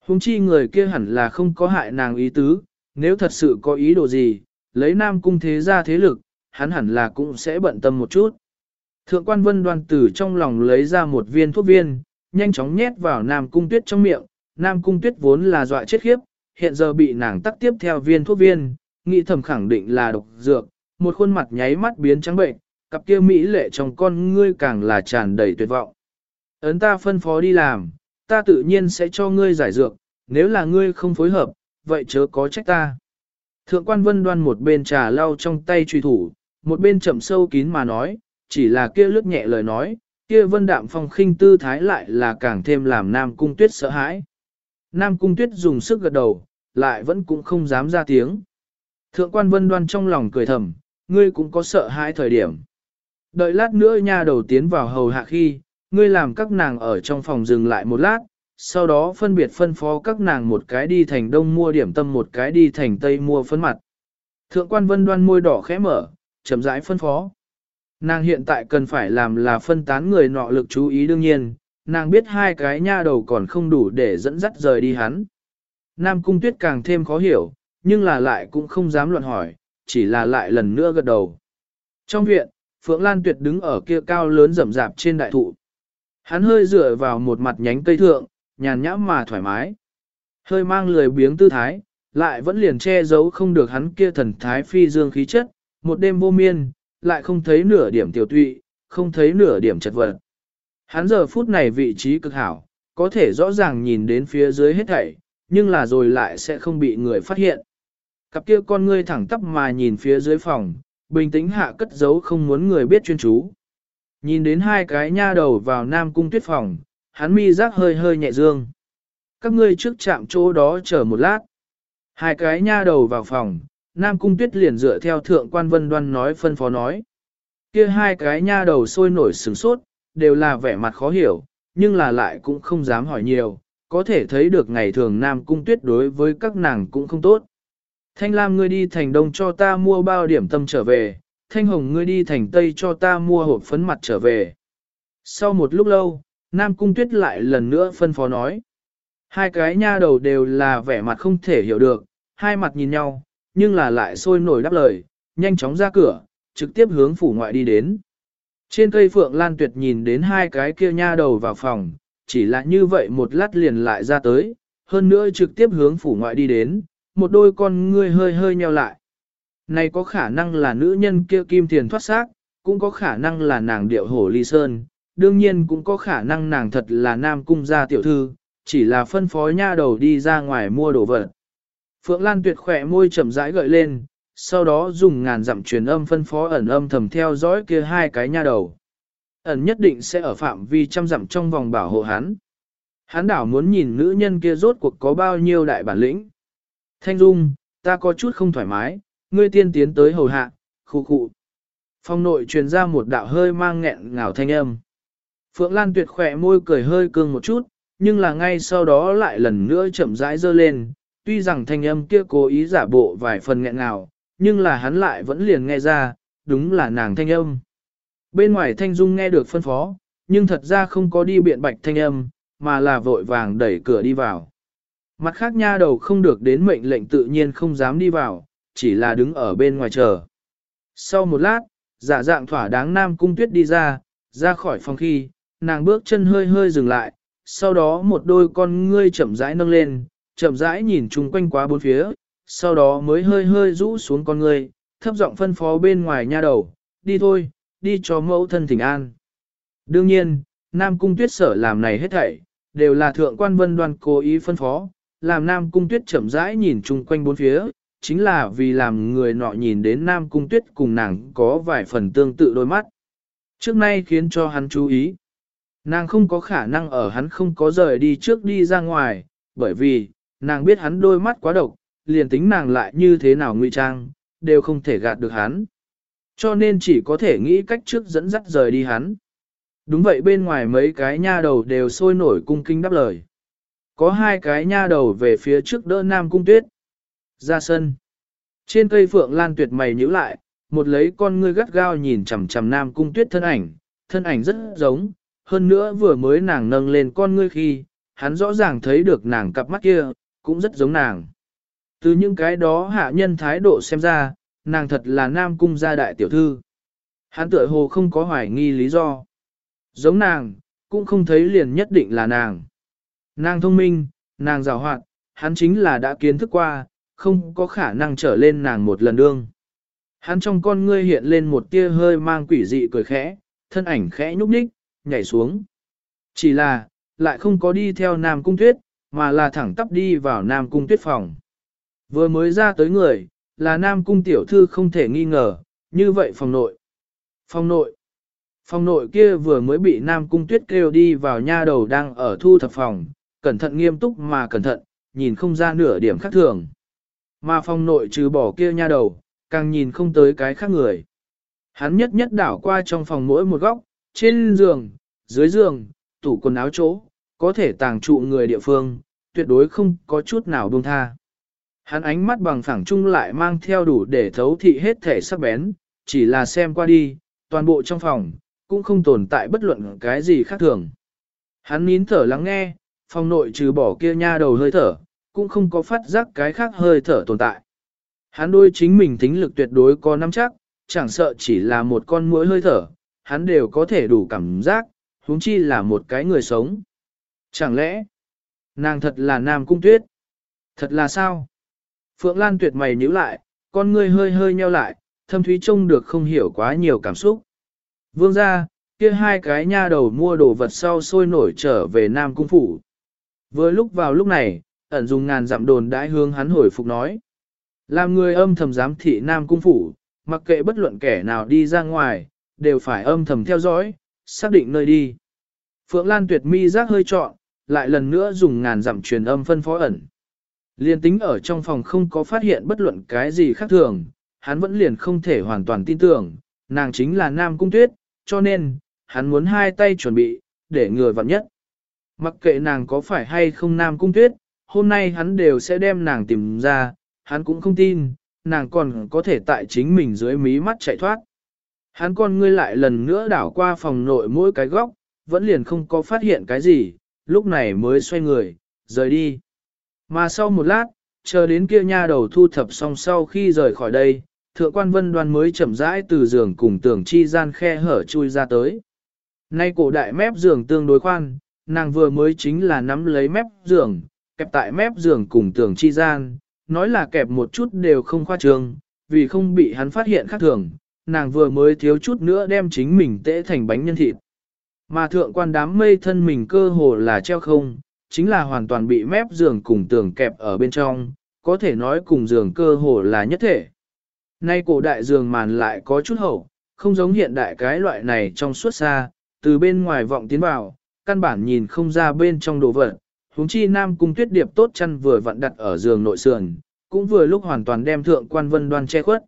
Hùng chi người kia hẳn là không có hại nàng ý tứ, nếu thật sự có ý đồ gì, lấy Nam Cung thế ra thế lực, hắn hẳn là cũng sẽ bận tâm một chút. Thượng quan vân đoan từ trong lòng lấy ra một viên thuốc viên, nhanh chóng nhét vào Nam Cung Tuyết trong miệng, Nam Cung Tuyết vốn là dọa chết khiếp, hiện giờ bị nàng tắt tiếp theo viên thuốc viên, nghĩ thầm khẳng định là độc dược, một khuôn mặt nháy mắt biến trắng bệnh, cặp kia mỹ lệ trong con ngươi càng là tràn đầy tuyệt vọng. Ấn ta phân phó đi làm, ta tự nhiên sẽ cho ngươi giải dược, nếu là ngươi không phối hợp, vậy chớ có trách ta. Thượng quan vân đoan một bên trà lau trong tay truy thủ, một bên chậm sâu kín mà nói, chỉ là kia lướt nhẹ lời nói, kia vân đạm phong khinh tư thái lại là càng thêm làm Nam Cung Tuyết sợ hãi. Nam Cung Tuyết dùng sức gật đầu, lại vẫn cũng không dám ra tiếng. Thượng quan vân đoan trong lòng cười thầm, ngươi cũng có sợ hãi thời điểm. Đợi lát nữa nha đầu tiến vào hầu hạ khi, ngươi làm các nàng ở trong phòng dừng lại một lát, sau đó phân biệt phân phó các nàng một cái đi thành đông mua điểm tâm một cái đi thành tây mua phấn mặt. Thượng quan vân đoan môi đỏ khẽ mở, chậm rãi phân phó. Nàng hiện tại cần phải làm là phân tán người nọ lực chú ý đương nhiên, nàng biết hai cái nha đầu còn không đủ để dẫn dắt rời đi hắn. Nam cung tuyết càng thêm khó hiểu, nhưng là lại cũng không dám luận hỏi, chỉ là lại lần nữa gật đầu. Trong viện, Phượng Lan Tuyệt đứng ở kia cao lớn rậm rạp trên đại thụ. Hắn hơi dựa vào một mặt nhánh cây thượng, nhàn nhãm mà thoải mái. Hơi mang lười biếng tư thái, lại vẫn liền che giấu không được hắn kia thần thái phi dương khí chất, một đêm vô miên, lại không thấy nửa điểm tiểu tụy, không thấy nửa điểm chật vật. Hắn giờ phút này vị trí cực hảo, có thể rõ ràng nhìn đến phía dưới hết thảy, nhưng là rồi lại sẽ không bị người phát hiện. Cặp kia con ngươi thẳng tắp mà nhìn phía dưới phòng, bình tĩnh hạ cất giấu không muốn người biết chuyên chú. Nhìn đến hai cái nha đầu vào nam cung tuyết phòng, hắn mi giác hơi hơi nhẹ dương. Các ngươi trước chạm chỗ đó chờ một lát. Hai cái nha đầu vào phòng, nam cung tuyết liền dựa theo thượng quan vân đoan nói phân phó nói. Kia hai cái nha đầu sôi nổi sừng sốt, đều là vẻ mặt khó hiểu, nhưng là lại cũng không dám hỏi nhiều, có thể thấy được ngày thường nam cung tuyết đối với các nàng cũng không tốt. Thanh Lam ngươi đi thành đông cho ta mua bao điểm tâm trở về, Thanh Hồng ngươi đi thành tây cho ta mua hộp phấn mặt trở về. Sau một lúc lâu, Nam Cung Tuyết lại lần nữa phân phó nói. Hai cái nha đầu đều là vẻ mặt không thể hiểu được, hai mặt nhìn nhau, nhưng là lại sôi nổi đáp lời, nhanh chóng ra cửa, trực tiếp hướng phủ ngoại đi đến. Trên cây phượng lan tuyệt nhìn đến hai cái kia nha đầu vào phòng, chỉ là như vậy một lát liền lại ra tới, hơn nữa trực tiếp hướng phủ ngoại đi đến, một đôi con ngươi hơi hơi nheo lại. Này có khả năng là nữ nhân kia kim tiền thoát xác, cũng có khả năng là nàng điệu hổ ly sơn, đương nhiên cũng có khả năng nàng thật là nam cung gia tiểu thư, chỉ là phân phó nha đầu đi ra ngoài mua đồ vật. Phượng Lan tuyệt khỏe môi chậm rãi gợi lên, sau đó dùng ngàn dặm truyền âm phân phó ẩn âm thầm theo dõi kia hai cái nha đầu. Ẩn nhất định sẽ ở phạm vi trăm dặm trong vòng bảo hộ hắn. Hắn đảo muốn nhìn nữ nhân kia rốt cuộc có bao nhiêu đại bản lĩnh. Thanh Dung, ta có chút không thoải mái, ngươi tiên tiến tới hầu hạ, khu khu. Phong nội truyền ra một đạo hơi mang nghẹn ngào thanh âm. Phượng Lan tuyệt khỏe môi cười hơi cương một chút, nhưng là ngay sau đó lại lần nữa chậm rãi dơ lên, tuy rằng thanh âm kia cố ý giả bộ vài phần nghẹn ngào, nhưng là hắn lại vẫn liền nghe ra, đúng là nàng thanh âm. Bên ngoài thanh dung nghe được phân phó, nhưng thật ra không có đi biện bạch thanh âm, mà là vội vàng đẩy cửa đi vào. Mặt khác nha đầu không được đến mệnh lệnh tự nhiên không dám đi vào, chỉ là đứng ở bên ngoài chờ. Sau một lát, giả dạng thỏa đáng Nam Cung Tuyết đi ra, ra khỏi phòng khi, nàng bước chân hơi hơi dừng lại, sau đó một đôi con ngươi chậm rãi nâng lên, chậm rãi nhìn chung quanh quá bốn phía, sau đó mới hơi hơi rũ xuống con người, thấp giọng phân phó bên ngoài nha đầu, đi thôi, đi cho mẫu thân thỉnh an. Đương nhiên, Nam Cung Tuyết sở làm này hết thảy, đều là thượng quan vân đoan cố ý phân phó, làm Nam Cung Tuyết chậm rãi nhìn chung quanh bốn phía, chính là vì làm người nọ nhìn đến Nam Cung Tuyết cùng nàng có vài phần tương tự đôi mắt. Trước nay khiến cho hắn chú ý. Nàng không có khả năng ở hắn không có rời đi trước đi ra ngoài, bởi vì, nàng biết hắn đôi mắt quá độc, liền tính nàng lại như thế nào ngụy trang, đều không thể gạt được hắn. Cho nên chỉ có thể nghĩ cách trước dẫn dắt rời đi hắn. Đúng vậy bên ngoài mấy cái nha đầu đều sôi nổi cung kinh đáp lời. Có hai cái nha đầu về phía trước đỡ Nam Cung Tuyết. Ra sân. Trên cây phượng lan tuyệt mày nhíu lại, một lấy con ngươi gắt gao nhìn chằm chằm Nam Cung Tuyết thân ảnh, thân ảnh rất giống, hơn nữa vừa mới nàng nâng lên con ngươi khi, hắn rõ ràng thấy được nàng cặp mắt kia, cũng rất giống nàng. Từ những cái đó hạ nhân thái độ xem ra, nàng thật là Nam Cung gia đại tiểu thư. Hắn tựa hồ không có hoài nghi lý do. Giống nàng, cũng không thấy liền nhất định là nàng. Nàng thông minh, nàng rào hoạt, hắn chính là đã kiến thức qua, không có khả năng trở lên nàng một lần đương. Hắn trong con ngươi hiện lên một tia hơi mang quỷ dị cười khẽ, thân ảnh khẽ nhúc nhích, nhảy xuống. Chỉ là, lại không có đi theo Nam Cung Tuyết, mà là thẳng tắp đi vào Nam Cung Tuyết phòng. Vừa mới ra tới người, là Nam Cung Tiểu Thư không thể nghi ngờ, như vậy phòng nội. Phòng nội. Phòng nội kia vừa mới bị Nam Cung Tuyết kêu đi vào nha đầu đang ở thu thập phòng, cẩn thận nghiêm túc mà cẩn thận, nhìn không ra nửa điểm khác thường. Mà phòng nội trừ bỏ kia nha đầu, càng nhìn không tới cái khác người. Hắn nhất nhất đảo qua trong phòng mỗi một góc, trên giường, dưới giường, tủ quần áo chỗ, có thể tàng trụ người địa phương, tuyệt đối không có chút nào buông tha. Hắn ánh mắt bằng phẳng chung lại mang theo đủ để thấu thị hết thể sắc bén, chỉ là xem qua đi, toàn bộ trong phòng, cũng không tồn tại bất luận cái gì khác thường. Hắn nín thở lắng nghe, phòng nội trừ bỏ kia nha đầu hơi thở, cũng không có phát giác cái khác hơi thở tồn tại. Hắn đôi chính mình tính lực tuyệt đối có nắm chắc, chẳng sợ chỉ là một con muỗi hơi thở, hắn đều có thể đủ cảm giác, huống chi là một cái người sống. Chẳng lẽ, nàng thật là nam cung tuyết? Thật là sao? Phượng Lan tuyệt mày nhíu lại, con ngươi hơi hơi nheo lại, thâm thúy trông được không hiểu quá nhiều cảm xúc. Vương ra, kia hai cái nha đầu mua đồ vật sau sôi nổi trở về Nam Cung Phủ. Vừa lúc vào lúc này, ẩn dùng ngàn dặm đồn đãi hướng hắn hồi phục nói. Làm người âm thầm giám thị Nam Cung Phủ, mặc kệ bất luận kẻ nào đi ra ngoài, đều phải âm thầm theo dõi, xác định nơi đi. Phượng Lan tuyệt mi giác hơi trọn, lại lần nữa dùng ngàn dặm truyền âm phân phó ẩn. Liên tính ở trong phòng không có phát hiện bất luận cái gì khác thường, hắn vẫn liền không thể hoàn toàn tin tưởng, nàng chính là Nam Cung Tuyết, cho nên, hắn muốn hai tay chuẩn bị, để ngừa vặn nhất. Mặc kệ nàng có phải hay không Nam Cung Tuyết, hôm nay hắn đều sẽ đem nàng tìm ra, hắn cũng không tin, nàng còn có thể tại chính mình dưới mí mắt chạy thoát. Hắn con ngươi lại lần nữa đảo qua phòng nội mỗi cái góc, vẫn liền không có phát hiện cái gì, lúc này mới xoay người, rời đi. Mà sau một lát, chờ đến kia nha đầu thu thập xong sau khi rời khỏi đây, thượng quan vân đoan mới chậm rãi từ giường cùng tường chi gian khe hở chui ra tới. Nay cổ đại mép giường tương đối khoan, nàng vừa mới chính là nắm lấy mép giường, kẹp tại mép giường cùng tường chi gian, nói là kẹp một chút đều không khoa trương, vì không bị hắn phát hiện khác thường, nàng vừa mới thiếu chút nữa đem chính mình tễ thành bánh nhân thịt. Mà thượng quan đám mây thân mình cơ hồ là treo không, chính là hoàn toàn bị mép giường cùng tường kẹp ở bên trong, có thể nói cùng giường cơ hồ là nhất thể. Nay cổ đại giường màn lại có chút hậu, không giống hiện đại cái loại này trong suốt xa, từ bên ngoài vọng tiến vào, căn bản nhìn không ra bên trong đồ vật. Húng chi nam cung tuyết điệp tốt chăn vừa vặn đặt ở giường nội sườn, cũng vừa lúc hoàn toàn đem thượng quan vân đoan che khuất.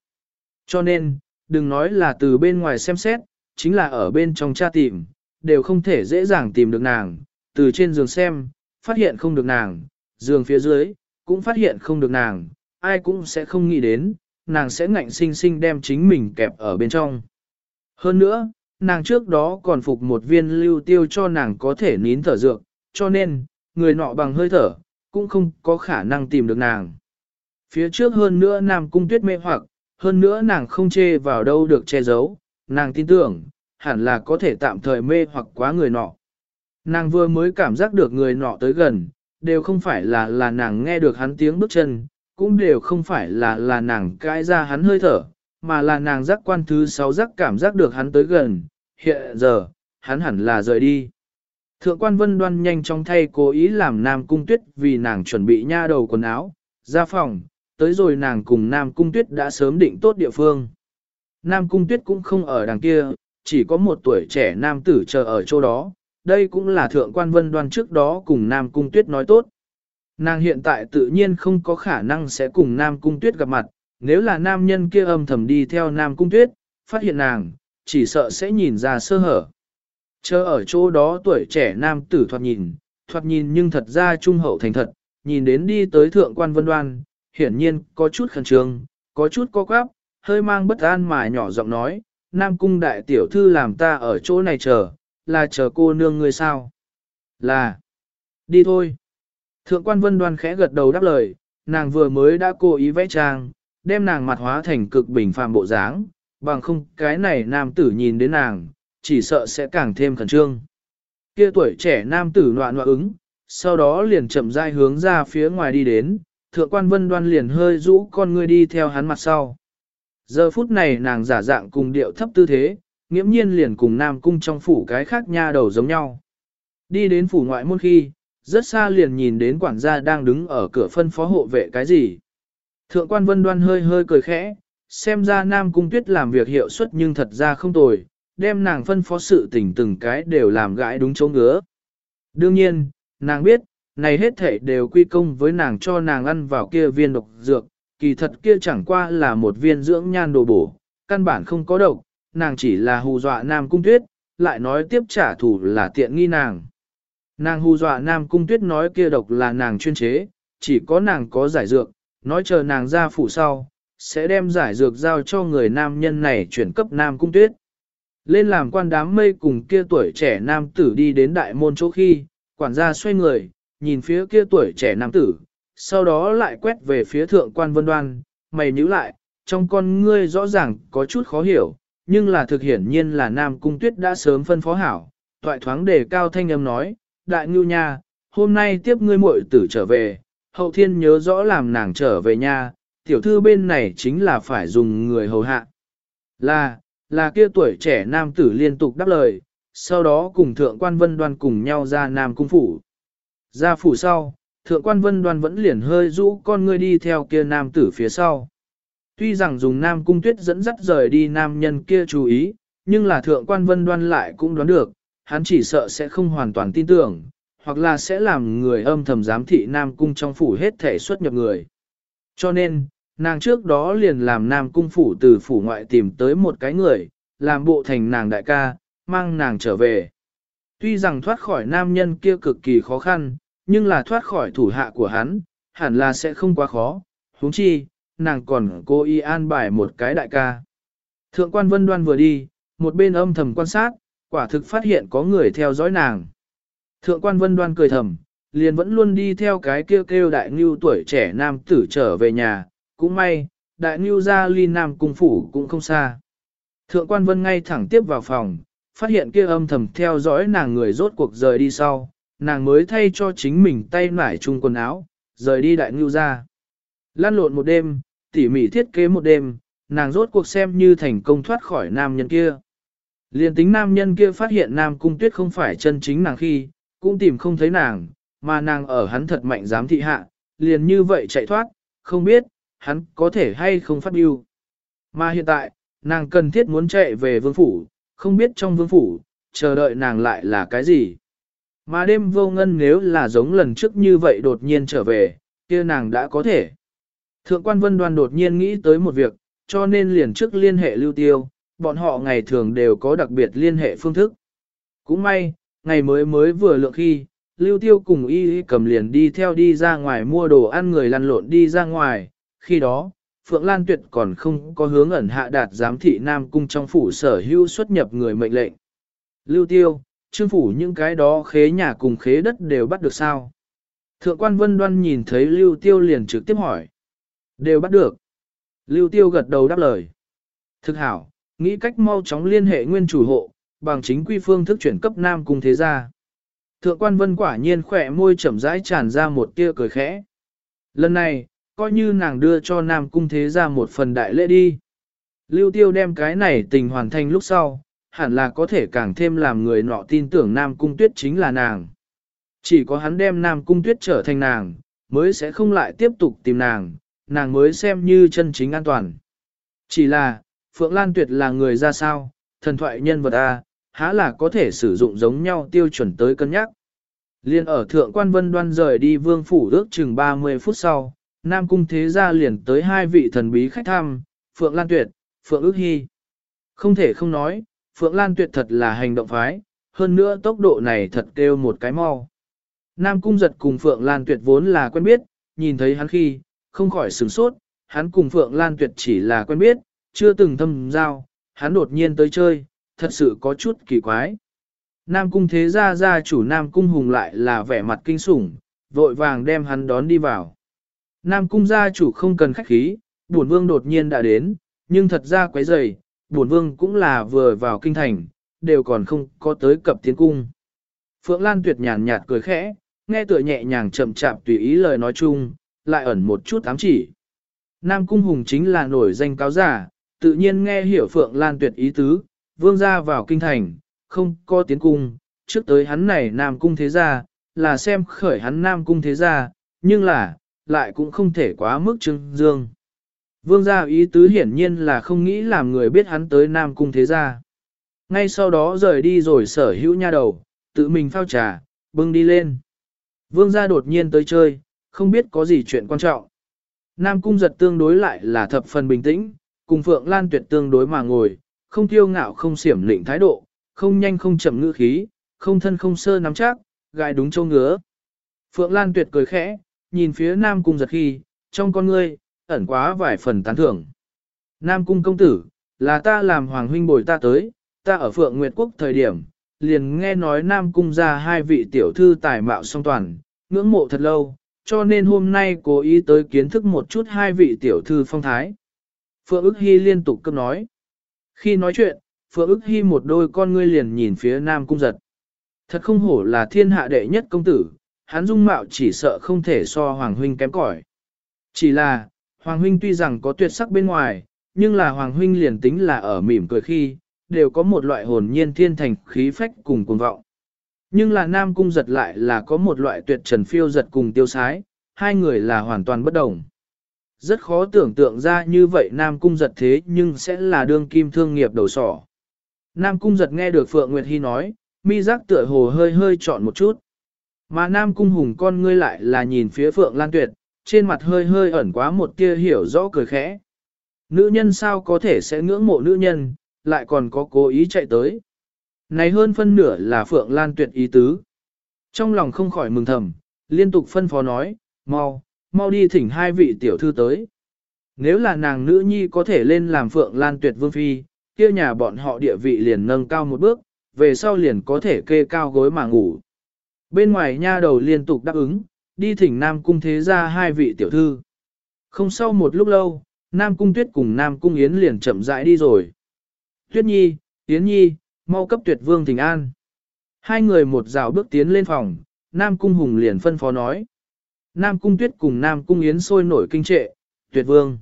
Cho nên, đừng nói là từ bên ngoài xem xét, chính là ở bên trong tra tìm, đều không thể dễ dàng tìm được nàng, từ trên giường xem, phát hiện không được nàng, giường phía dưới, cũng phát hiện không được nàng, ai cũng sẽ không nghĩ đến, nàng sẽ ngạnh sinh sinh đem chính mình kẹp ở bên trong. Hơn nữa, nàng trước đó còn phục một viên lưu tiêu cho nàng có thể nín thở dược, cho nên, người nọ bằng hơi thở, cũng không có khả năng tìm được nàng. Phía trước hơn nữa nàng cung tuyết mê hoặc, hơn nữa nàng không chê vào đâu được che giấu, nàng tin tưởng, hẳn là có thể tạm thời mê hoặc quá người nọ. Nàng vừa mới cảm giác được người nọ tới gần, đều không phải là là nàng nghe được hắn tiếng bước chân, cũng đều không phải là là nàng cãi ra hắn hơi thở, mà là nàng giác quan thứ sáu giác cảm giác được hắn tới gần, hiện giờ, hắn hẳn là rời đi. Thượng quan vân đoan nhanh chóng thay cố ý làm Nam Cung Tuyết vì nàng chuẩn bị nha đầu quần áo, ra phòng, tới rồi nàng cùng Nam Cung Tuyết đã sớm định tốt địa phương. Nam Cung Tuyết cũng không ở đằng kia, chỉ có một tuổi trẻ nam tử chờ ở chỗ đó, đây cũng là thượng quan vân đoan trước đó cùng Nam Cung Tuyết nói tốt. Nàng hiện tại tự nhiên không có khả năng sẽ cùng Nam Cung Tuyết gặp mặt, nếu là nam nhân kia âm thầm đi theo Nam Cung Tuyết, phát hiện nàng, chỉ sợ sẽ nhìn ra sơ hở. Chờ ở chỗ đó tuổi trẻ nam tử thoạt nhìn, thoạt nhìn nhưng thật ra trung hậu thành thật, nhìn đến đi tới thượng quan vân đoan, hiển nhiên có chút khẩn trương, có chút co quắp, hơi mang bất an mà nhỏ giọng nói, Nam Cung đại tiểu thư làm ta ở chỗ này chờ, là chờ cô nương ngươi sao? Là, đi thôi. Thượng quan vân đoan khẽ gật đầu đáp lời, nàng vừa mới đã cố ý vẽ trang, đem nàng mặt hóa thành cực bình phàm bộ dáng, bằng không cái này nam tử nhìn đến nàng, chỉ sợ sẽ càng thêm khẩn trương. Kia tuổi trẻ nam tử loạn loạn ứng, sau đó liền chậm rãi hướng ra phía ngoài đi đến, thượng quan vân đoan liền hơi rũ con ngươi đi theo hắn mặt sau. Giờ phút này nàng giả dạng cùng điệu thấp tư thế, nghiễm nhiên liền cùng nam cung trong phủ cái khác nha đầu giống nhau. Đi đến phủ ngoại môn khi, rất xa liền nhìn đến quản gia đang đứng ở cửa phân phó hộ vệ cái gì. Thượng quan vân đoan hơi hơi cười khẽ, xem ra nam cung tuyết làm việc hiệu suất nhưng thật ra không tồi, đem nàng phân phó sự tình từng cái đều làm gãi đúng chỗ ngứa. Đương nhiên, nàng biết, này hết thể đều quy công với nàng cho nàng ăn vào kia viên độc dược, kỳ thật kia chẳng qua là một viên dưỡng nhan đồ bổ, căn bản không có độc, nàng chỉ là hù dọa nam cung tuyết, lại nói tiếp trả thù là tiện nghi nàng. Nàng hù dọa nam cung tuyết nói kia độc là nàng chuyên chế, chỉ có nàng có giải dược, nói chờ nàng ra phủ sau, sẽ đem giải dược giao cho người nam nhân này chuyển cấp nam cung tuyết. Lên làm quan đám mây cùng kia tuổi trẻ nam tử đi đến đại môn chỗ khi, quản gia xoay người, nhìn phía kia tuổi trẻ nam tử, sau đó lại quét về phía thượng quan vân đoan, mày nhíu lại, trong con ngươi rõ ràng có chút khó hiểu, nhưng là thực hiển nhiên là nam cung tuyết đã sớm phân phó hảo, toại thoáng đề cao thanh âm nói, đại ngưu nha, hôm nay tiếp ngươi muội tử trở về, hậu thiên nhớ rõ làm nàng trở về nha, tiểu thư bên này chính là phải dùng người hầu hạ. Là, là kia tuổi trẻ nam tử liên tục đáp lời, sau đó cùng thượng quan vân đoan cùng nhau ra nam cung phủ. Ra phủ sau, thượng quan vân đoan vẫn liền hơi rũ con ngươi đi theo kia nam tử phía sau. Tuy rằng dùng nam cung tuyết dẫn dắt rời đi nam nhân kia chú ý, nhưng là thượng quan vân đoan lại cũng đoán được, hắn chỉ sợ sẽ không hoàn toàn tin tưởng, hoặc là sẽ làm người âm thầm giám thị nam cung trong phủ hết thể xuất nhập người. Cho nên, nàng trước đó liền làm nam cung phủ từ phủ ngoại tìm tới một cái người, làm bộ thành nàng đại ca, mang nàng trở về. Tuy rằng thoát khỏi nam nhân kia cực kỳ khó khăn, nhưng là thoát khỏi thủ hạ của hắn, hẳn là sẽ không quá khó, huống chi, nàng còn cố ý an bài một cái đại ca. Thượng quan vân đoan vừa đi, một bên âm thầm quan sát, quả thực phát hiện có người theo dõi nàng. Thượng quan vân đoan cười thầm, liền vẫn luôn đi theo cái kêu kêu đại ngưu tuổi trẻ nam tử trở về nhà, cũng may, đại ngưu ra ly nam cung phủ cũng không xa. Thượng quan vân ngay thẳng tiếp vào phòng, phát hiện kia âm thầm theo dõi nàng người rốt cuộc rời đi sau, nàng mới thay cho chính mình tay nải chung quần áo, rời đi đại ngưu ra. Lan lộn một đêm, tỉ mỉ thiết kế một đêm, nàng rốt cuộc xem như thành công thoát khỏi nam nhân kia. Liên tính nam nhân kia phát hiện nam cung tuyết không phải chân chính nàng khi, cũng tìm không thấy nàng, mà nàng ở hắn thật mạnh dám thị hạ, liền như vậy chạy thoát, không biết, hắn có thể hay không phát biêu. Mà hiện tại, nàng cần thiết muốn chạy về vương phủ, không biết trong vương phủ, chờ đợi nàng lại là cái gì. Mà đêm vô ngân nếu là giống lần trước như vậy đột nhiên trở về, kia nàng đã có thể. Thượng quan vân đoan đột nhiên nghĩ tới một việc, cho nên liền trước liên hệ lưu tiêu, bọn họ ngày thường đều có đặc biệt liên hệ phương thức. Cũng may, ngày mới mới vừa lượng khi, lưu tiêu cùng y y cầm liền đi theo đi ra ngoài mua đồ ăn người lăn lộn đi ra ngoài, khi đó, Phượng Lan Tuyệt còn không có hướng ẩn hạ đạt giám thị Nam Cung trong phủ sở hữu xuất nhập người mệnh lệnh. Lưu tiêu, trương phủ những cái đó khế nhà cùng khế đất đều bắt được sao? Thượng quan Vân Đoan nhìn thấy Lưu tiêu liền trực tiếp hỏi. Đều bắt được. Lưu tiêu gật đầu đáp lời. Thực hảo, nghĩ cách mau chóng liên hệ nguyên chủ hộ, bằng chính quy phương thức chuyển cấp Nam Cung thế gia. Thượng quan Vân quả nhiên khỏe môi chậm rãi tràn ra một tia cười khẽ. Lần này, coi như nàng đưa cho Nam Cung Thế ra một phần đại lễ đi. Lưu Tiêu đem cái này tình hoàn thành lúc sau, hẳn là có thể càng thêm làm người nọ tin tưởng Nam Cung Tuyết chính là nàng. Chỉ có hắn đem Nam Cung Tuyết trở thành nàng, mới sẽ không lại tiếp tục tìm nàng, nàng mới xem như chân chính an toàn. Chỉ là, Phượng Lan Tuyệt là người ra sao, thần thoại nhân vật A, há là có thể sử dụng giống nhau tiêu chuẩn tới cân nhắc. Liên ở thượng quan vân đoan rời đi vương phủ ước chừng 30 phút sau, Nam Cung Thế Gia liền tới hai vị thần bí khách thăm, Phượng Lan Tuyệt, Phượng ước hy. Không thể không nói, Phượng Lan Tuyệt thật là hành động phái, hơn nữa tốc độ này thật kêu một cái mau. Nam Cung giật cùng Phượng Lan Tuyệt vốn là quen biết, nhìn thấy hắn khi, không khỏi sửng sốt, hắn cùng Phượng Lan Tuyệt chỉ là quen biết, chưa từng thâm giao, hắn đột nhiên tới chơi, thật sự có chút kỳ quái. Nam Cung Thế Gia gia chủ Nam Cung Hùng lại là vẻ mặt kinh sủng, vội vàng đem hắn đón đi vào. Nam cung gia chủ không cần khách khí, bổn vương đột nhiên đã đến, nhưng thật ra quấy rầy, bổn vương cũng là vừa vào kinh thành, đều còn không có tới cập tiến cung. Phượng Lan tuyệt nhàn nhạt cười khẽ, nghe tựa nhẹ nhàng chậm chạp tùy ý lời nói chung, lại ẩn một chút ám chỉ. Nam cung hùng chính là nổi danh cáo giả, tự nhiên nghe hiểu Phượng Lan tuyệt ý tứ, vương gia vào kinh thành, không có tiến cung, trước tới hắn này Nam cung thế gia, là xem khởi hắn Nam cung thế gia, nhưng là, lại cũng không thể quá mức trưng dương. Vương gia ý tứ hiển nhiên là không nghĩ làm người biết hắn tới Nam Cung thế gia. Ngay sau đó rời đi rồi sở hữu nha đầu, tự mình phao trà, bưng đi lên. Vương gia đột nhiên tới chơi, không biết có gì chuyện quan trọng. Nam Cung giật tương đối lại là thập phần bình tĩnh, cùng Phượng Lan tuyệt tương đối mà ngồi, không tiêu ngạo không xiểm lĩnh thái độ, không nhanh không chậm ngữ khí, không thân không sơ nắm chắc, gai đúng châu ngứa. Phượng Lan tuyệt cười khẽ, nhìn phía Nam Cung giật khi, trong con ngươi, ẩn quá vài phần tán thưởng. Nam Cung công tử, là ta làm hoàng huynh bồi ta tới, ta ở Phượng Nguyệt Quốc thời điểm, liền nghe nói Nam Cung ra hai vị tiểu thư tài mạo song toàn, ngưỡng mộ thật lâu, cho nên hôm nay cố ý tới kiến thức một chút hai vị tiểu thư phong thái. Phượng ức hy liên tục cấp nói. Khi nói chuyện, Phượng ức hy một đôi con ngươi liền nhìn phía Nam Cung giật. Thật không hổ là thiên hạ đệ nhất công tử, hắn dung mạo chỉ sợ không thể so Hoàng Huynh kém cỏi. Chỉ là, Hoàng Huynh tuy rằng có tuyệt sắc bên ngoài, nhưng là Hoàng Huynh liền tính là ở mỉm cười khi, đều có một loại hồn nhiên thiên thành khí phách cùng cuồng vọng. Nhưng là Nam Cung giật lại là có một loại tuyệt trần phiêu giật cùng tiêu sái, hai người là hoàn toàn bất đồng. Rất khó tưởng tượng ra như vậy Nam Cung giật thế nhưng sẽ là đương kim thương nghiệp đầu sỏ. Nam Cung giật nghe được Phượng Nguyệt Hy nói, mi giác tựa hồ hơi hơi chọn một chút. Mà Nam Cung Hùng con ngươi lại là nhìn phía Phượng Lan Tuyệt, trên mặt hơi hơi ẩn quá một tia hiểu rõ cười khẽ. Nữ nhân sao có thể sẽ ngưỡng mộ nữ nhân, lại còn có cố ý chạy tới. Này hơn phân nửa là Phượng Lan Tuyệt ý tứ. Trong lòng không khỏi mừng thầm, liên tục phân phó nói, mau, mau đi thỉnh hai vị tiểu thư tới. Nếu là nàng nữ nhi có thể lên làm Phượng Lan Tuyệt vương phi, kia nhà bọn họ địa vị liền nâng cao một bước, về sau liền có thể kê cao gối mà ngủ. Bên ngoài nha đầu liên tục đáp ứng, đi thỉnh Nam Cung thế ra hai vị tiểu thư. Không sau một lúc lâu, Nam Cung Tuyết cùng Nam Cung Yến liền chậm rãi đi rồi. Tuyết Nhi, Yến Nhi, mau cấp tuyệt vương thỉnh an. Hai người một dạo bước tiến lên phòng, Nam Cung Hùng liền phân phó nói. Nam Cung Tuyết cùng Nam Cung Yến sôi nổi kinh trệ, tuyệt vương.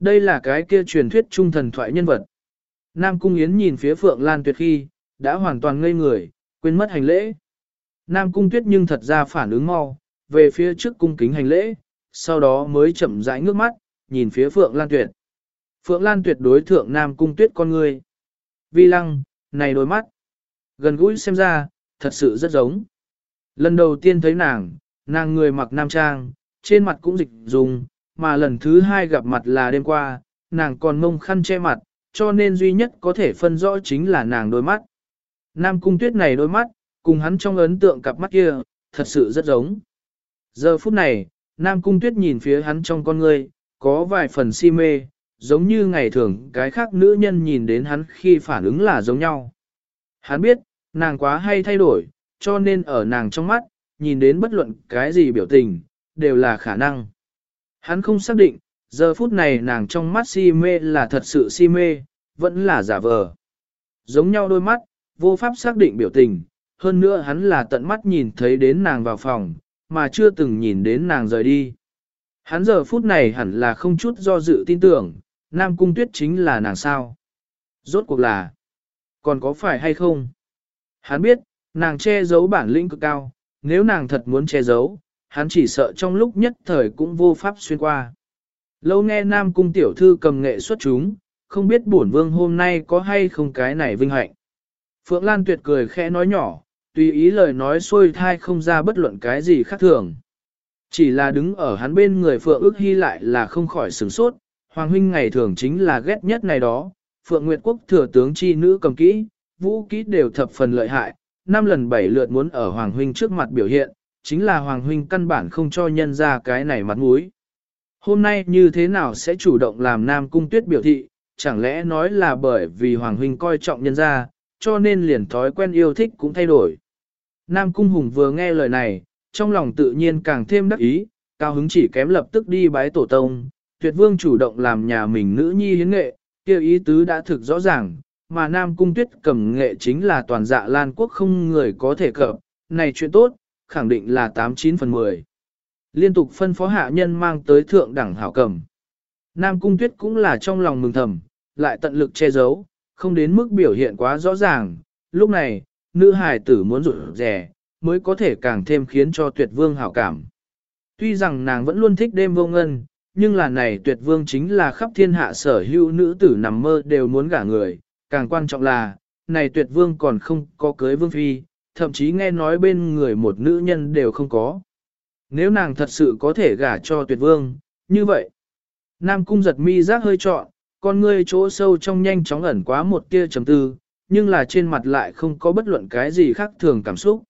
Đây là cái kia truyền thuyết trung thần thoại nhân vật. Nam Cung Yến nhìn phía Phượng Lan Tuyệt khi, đã hoàn toàn ngây người, quên mất hành lễ. Nam cung tuyết nhưng thật ra phản ứng mau, về phía trước cung kính hành lễ, sau đó mới chậm rãi ngước mắt, nhìn phía Phượng Lan Tuyệt. Phượng Lan Tuyệt đối thượng Nam cung tuyết con người. Vi lăng, này đôi mắt. Gần gũi xem ra, thật sự rất giống. Lần đầu tiên thấy nàng, nàng người mặc nam trang, trên mặt cũng dịch dùng, mà lần thứ hai gặp mặt là đêm qua, nàng còn mông khăn che mặt, cho nên duy nhất có thể phân rõ chính là nàng đôi mắt. Nam cung tuyết này đôi mắt, cùng hắn trong ấn tượng cặp mắt kia, thật sự rất giống. Giờ phút này, Nam cung tuyết nhìn phía hắn trong con ngươi, có vài phần si mê, giống như ngày thường cái khác nữ nhân nhìn đến hắn khi phản ứng là giống nhau. Hắn biết, nàng quá hay thay đổi, cho nên ở nàng trong mắt, nhìn đến bất luận cái gì biểu tình, đều là khả năng. Hắn không xác định, giờ phút này nàng trong mắt si mê là thật sự si mê, vẫn là giả vờ. Giống nhau đôi mắt, vô pháp xác định biểu tình, hơn nữa hắn là tận mắt nhìn thấy đến nàng vào phòng, mà chưa từng nhìn đến nàng rời đi. Hắn giờ phút này hẳn là không chút do dự tin tưởng, Nam Cung Tuyết chính là nàng sao. Rốt cuộc là, còn có phải hay không? Hắn biết, nàng che giấu bản lĩnh cực cao, nếu nàng thật muốn che giấu, hắn chỉ sợ trong lúc nhất thời cũng vô pháp xuyên qua. Lâu nghe Nam Cung Tiểu Thư cầm nghệ xuất chúng, không biết bổn vương hôm nay có hay không cái này vinh hạnh. Phượng Lan tuyệt cười khẽ nói nhỏ, tùy ý lời nói xuôi thai không ra bất luận cái gì khác thường. Chỉ là đứng ở hắn bên người Phượng ước hy lại là không khỏi sửng sốt, Hoàng huynh ngày thường chính là ghét nhất này đó, Phượng Nguyệt Quốc thừa tướng chi nữ cầm kỹ, vũ kỹ đều thập phần lợi hại, năm lần bảy lượt muốn ở Hoàng huynh trước mặt biểu hiện, chính là Hoàng huynh căn bản không cho nhân ra cái này mặt mũi. Hôm nay như thế nào sẽ chủ động làm Nam Cung Tuyết biểu thị, chẳng lẽ nói là bởi vì Hoàng huynh coi trọng nhân ra, cho nên liền thói quen yêu thích cũng thay đổi. Nam Cung Hùng vừa nghe lời này, trong lòng tự nhiên càng thêm đắc ý, cao hứng chỉ kém lập tức đi bái tổ tông, tuyệt vương chủ động làm nhà mình nữ nhi hiến nghệ, kêu ý tứ đã thực rõ ràng, mà Nam Cung Tuyết cầm nghệ chính là toàn dạ Lan Quốc không người có thể cập, này chuyện tốt, khẳng định là 89 phần 10. Liên tục phân phó hạ nhân mang tới thượng đẳng hảo cầm. Nam Cung Tuyết cũng là trong lòng mừng thầm, lại tận lực che giấu, không đến mức biểu hiện quá rõ ràng. Lúc này, nữ hài tử muốn rụt rẻ, mới có thể càng thêm khiến cho tuyệt vương hảo cảm. Tuy rằng nàng vẫn luôn thích đêm vô ngân, nhưng là này tuyệt vương chính là khắp thiên hạ sở hữu nữ tử nằm mơ đều muốn gả người, càng quan trọng là, này tuyệt vương còn không có cưới vương phi, thậm chí nghe nói bên người một nữ nhân đều không có. Nếu nàng thật sự có thể gả cho tuyệt vương, như vậy, Nam cung giật mi giác hơi trọn, con ngươi chỗ sâu trong nhanh chóng ẩn quá một tia chấm tư, nhưng là trên mặt lại không có bất luận cái gì khác thường cảm xúc.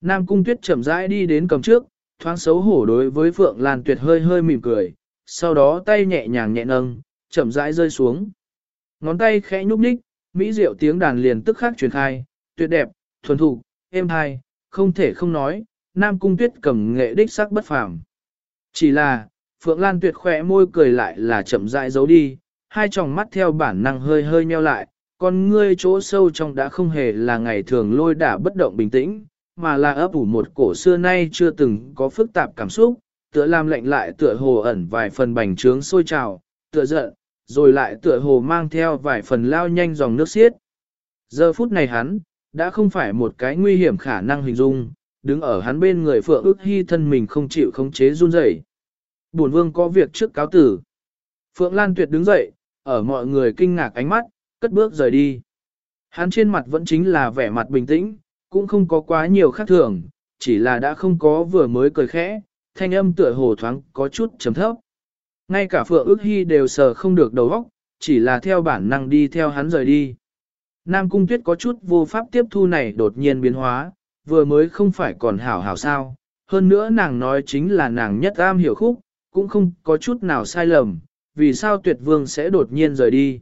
Nam cung tuyết chậm rãi đi đến cầm trước, thoáng xấu hổ đối với Phượng Lan Tuyệt hơi hơi mỉm cười, sau đó tay nhẹ nhàng nhẹ nâng, chậm rãi rơi xuống. Ngón tay khẽ nhúc nhích, mỹ diệu tiếng đàn liền tức khắc truyền khai, tuyệt đẹp, thuần thục, êm hai, không thể không nói, Nam Cung Tuyết cầm nghệ đích sắc bất phàm. Chỉ là, Phượng Lan Tuyệt khỏe môi cười lại là chậm rãi giấu đi, hai tròng mắt theo bản năng hơi hơi nheo lại, con ngươi chỗ sâu trong đã không hề là ngày thường lôi đả bất động bình tĩnh, mà là ấp ủ một cổ xưa nay chưa từng có phức tạp cảm xúc, tựa làm lệnh lại tựa hồ ẩn vài phần bành trướng sôi trào, tựa giận, rồi lại tựa hồ mang theo vài phần lao nhanh dòng nước xiết. Giờ phút này hắn, đã không phải một cái nguy hiểm khả năng hình dung, đứng ở hắn bên người phượng ước hy thân mình không chịu khống chế run rẩy. Bổn vương có việc trước cáo tử. Phượng Lan Tuyệt đứng dậy, ở mọi người kinh ngạc ánh mắt, cất bước rời đi. Hắn trên mặt vẫn chính là vẻ mặt bình tĩnh, cũng không có quá nhiều khác thường, chỉ là đã không có vừa mới cười khẽ, thanh âm tựa hồ thoáng có chút chấm thấp. Ngay cả Phượng ước hy đều sờ không được đầu óc, chỉ là theo bản năng đi theo hắn rời đi. Nam Cung Tuyết có chút vô pháp tiếp thu này đột nhiên biến hóa, vừa mới không phải còn hảo hảo sao, hơn nữa nàng nói chính là nàng nhất am hiểu khúc, cũng không có chút nào sai lầm, vì sao tuyệt vương sẽ đột nhiên rời đi.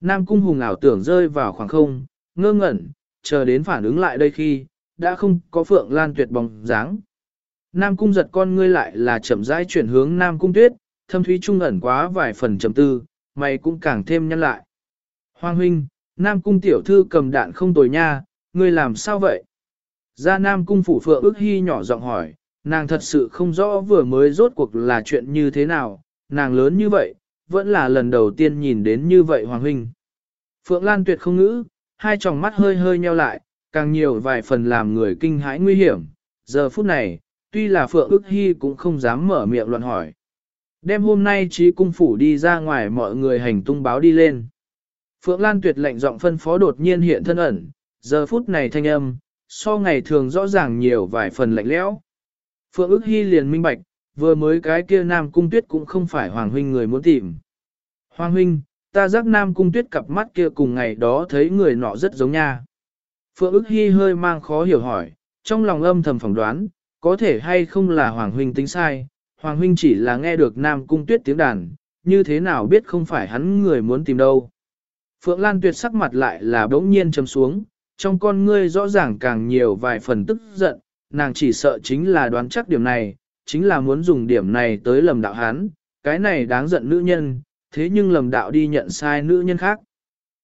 Nam Cung Hùng ảo tưởng rơi vào khoảng không, ngơ ngẩn, chờ đến phản ứng lại đây khi, đã không có Phượng Lan tuyệt bóng dáng. Nam Cung giật con ngươi lại là chậm rãi chuyển hướng Nam Cung tuyết, thâm thúy trung ẩn quá vài phần chậm tư, mày cũng càng thêm nhân lại. Hoàng huynh, Nam Cung tiểu thư cầm đạn không tồi nha, ngươi làm sao vậy? Ra Nam Cung phủ phượng ước hy nhỏ giọng hỏi, nàng thật sự không rõ vừa mới rốt cuộc là chuyện như thế nào, nàng lớn như vậy, vẫn là lần đầu tiên nhìn đến như vậy Hoàng huynh. Phượng Lan tuyệt không ngữ, hai tròng mắt hơi hơi nheo lại, càng nhiều vài phần làm người kinh hãi nguy hiểm. Giờ phút này, tuy là Phượng ước hy cũng không dám mở miệng luận hỏi. Đêm hôm nay trí cung phủ đi ra ngoài mọi người hành tung báo đi lên. Phượng Lan tuyệt lệnh giọng phân phó đột nhiên hiện thân ẩn, giờ phút này thanh âm, so ngày thường rõ ràng nhiều vài phần lạnh lẽo. Phượng ước hy liền minh bạch, vừa mới cái kia Nam Cung Tuyết cũng không phải Hoàng Huynh người muốn tìm. Hoàng Huynh, ta giác Nam Cung Tuyết cặp mắt kia cùng ngày đó thấy người nọ rất giống nha. Phượng ức hy hơi mang khó hiểu hỏi, trong lòng âm thầm phỏng đoán, có thể hay không là Hoàng Huynh tính sai, Hoàng Huynh chỉ là nghe được Nam Cung Tuyết tiếng đàn, như thế nào biết không phải hắn người muốn tìm đâu. Phượng Lan Tuyệt sắc mặt lại là bỗng nhiên trầm xuống, trong con ngươi rõ ràng càng nhiều vài phần tức giận, nàng chỉ sợ chính là đoán chắc điểm này, chính là muốn dùng điểm này tới lầm đạo hắn, cái này đáng giận nữ nhân, thế nhưng lầm đạo đi nhận sai nữ nhân khác.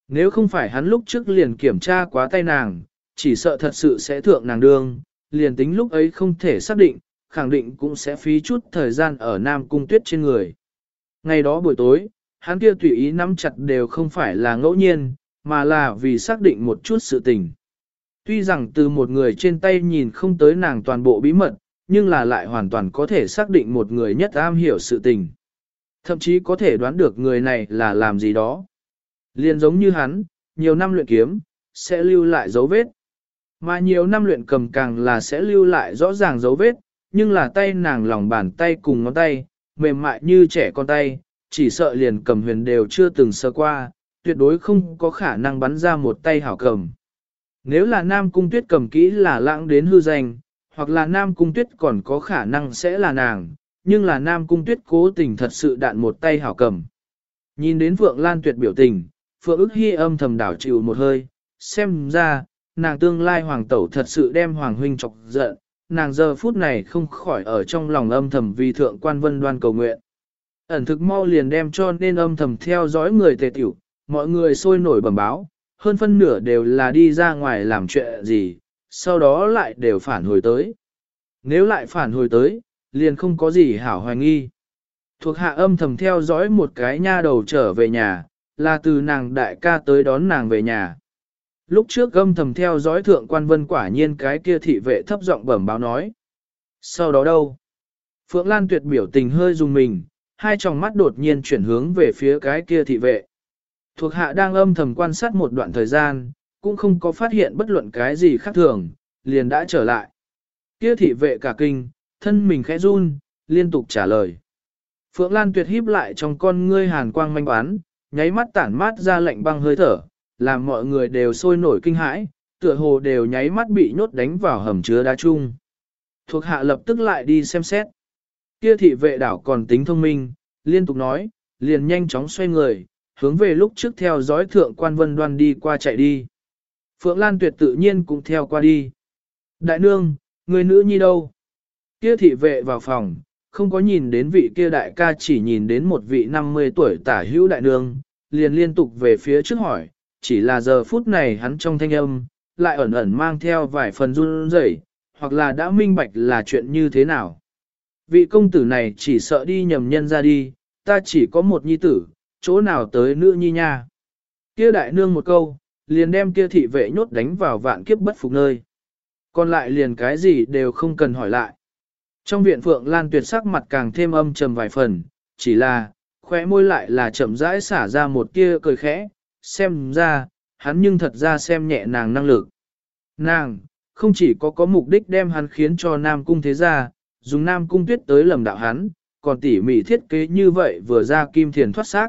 Nếu không phải hắn lúc trước liền kiểm tra quá tay nàng, chỉ sợ thật sự sẽ thượng nàng đương, liền tính lúc ấy không thể xác định, khẳng định cũng sẽ phí chút thời gian ở Nam Cung Tuyết trên người. Ngày đó buổi tối, hắn kia tùy ý nắm chặt đều không phải là ngẫu nhiên, mà là vì xác định một chút sự tình. Tuy rằng từ một người trên tay nhìn không tới nàng toàn bộ bí mật, nhưng là lại hoàn toàn có thể xác định một người nhất am hiểu sự tình. Thậm chí có thể đoán được người này là làm gì đó. Liên giống như hắn, nhiều năm luyện kiếm, sẽ lưu lại dấu vết. Mà nhiều năm luyện cầm càng là sẽ lưu lại rõ ràng dấu vết, nhưng là tay nàng lòng bàn tay cùng ngón tay, mềm mại như trẻ con tay, chỉ sợ liền cầm huyền đều chưa từng sơ qua, tuyệt đối không có khả năng bắn ra một tay hảo cầm. Nếu là Nam Cung Tuyết cầm kỹ là lãng đến hư danh, hoặc là Nam Cung Tuyết còn có khả năng sẽ là nàng, nhưng là Nam Cung Tuyết cố tình thật sự đạn một tay hảo cầm. Nhìn đến Phượng Lan Tuyệt biểu tình, Phượng ức hy âm thầm đảo chịu một hơi, xem ra, nàng tương lai hoàng tẩu thật sự đem hoàng huynh chọc giận, nàng giờ phút này không khỏi ở trong lòng âm thầm vì thượng quan vân đoan cầu nguyện. Ẩn thực mau liền đem cho nên âm thầm theo dõi người tề tiểu, mọi người sôi nổi bẩm báo, hơn phân nửa đều là đi ra ngoài làm chuyện gì, sau đó lại đều phản hồi tới. Nếu lại phản hồi tới, liền không có gì hảo hoài nghi. Thuộc hạ âm thầm theo dõi một cái nha đầu trở về nhà, là từ nàng đại ca tới đón nàng về nhà. Lúc trước âm thầm theo dõi thượng quan vân quả nhiên cái kia thị vệ thấp giọng bẩm báo nói. Sau đó đâu? Phượng Lan tuyệt biểu tình hơi dùng mình, hai tròng mắt đột nhiên chuyển hướng về phía cái kia thị vệ. Thuộc hạ đang âm thầm quan sát một đoạn thời gian, cũng không có phát hiện bất luận cái gì khác thường, liền đã trở lại. Kia thị vệ cả kinh, thân mình khẽ run, liên tục trả lời. Phượng Lan tuyệt híp lại trong con ngươi hàn quang manh bán, nháy mắt tản mát ra lạnh băng hơi thở, làm mọi người đều sôi nổi kinh hãi, tựa hồ đều nháy mắt bị nhốt đánh vào hầm chứa đá chung. Thuộc hạ lập tức lại đi xem xét. Kia thị vệ đảo còn tính thông minh, liên tục nói, liền nhanh chóng xoay người, hướng về lúc trước theo dõi thượng quan vân đoan đi qua chạy đi. Phượng Lan tuyệt tự nhiên cũng theo qua đi. Đại nương, người nữ nhi đâu? Kia thị vệ vào phòng, không có nhìn đến vị kia đại ca chỉ nhìn đến một vị 50 tuổi tả hữu đại nương, liền liên tục về phía trước hỏi, chỉ là giờ phút này hắn trong thanh âm, lại ẩn ẩn mang theo vài phần run rẩy, hoặc là đã minh bạch là chuyện như thế nào. Vị công tử này chỉ sợ đi nhầm nhân ra đi, ta chỉ có một nhi tử, chỗ nào tới nữ nhi nha. Kia đại nương một câu, liền đem kia thị vệ nhốt đánh vào vạn kiếp bất phục nơi. Còn lại liền cái gì đều không cần hỏi lại. Trong viện Phượng Lan tuyệt sắc mặt càng thêm âm trầm vài phần, chỉ là, khóe môi lại là chậm rãi xả ra một tia cười khẽ, xem ra, hắn nhưng thật ra xem nhẹ nàng năng lực. Nàng, không chỉ có có mục đích đem hắn khiến cho Nam Cung thế gia, dùng Nam Cung tuyết tới lầm đạo hắn, còn tỉ mỉ thiết kế như vậy vừa ra kim thiền thoát xác.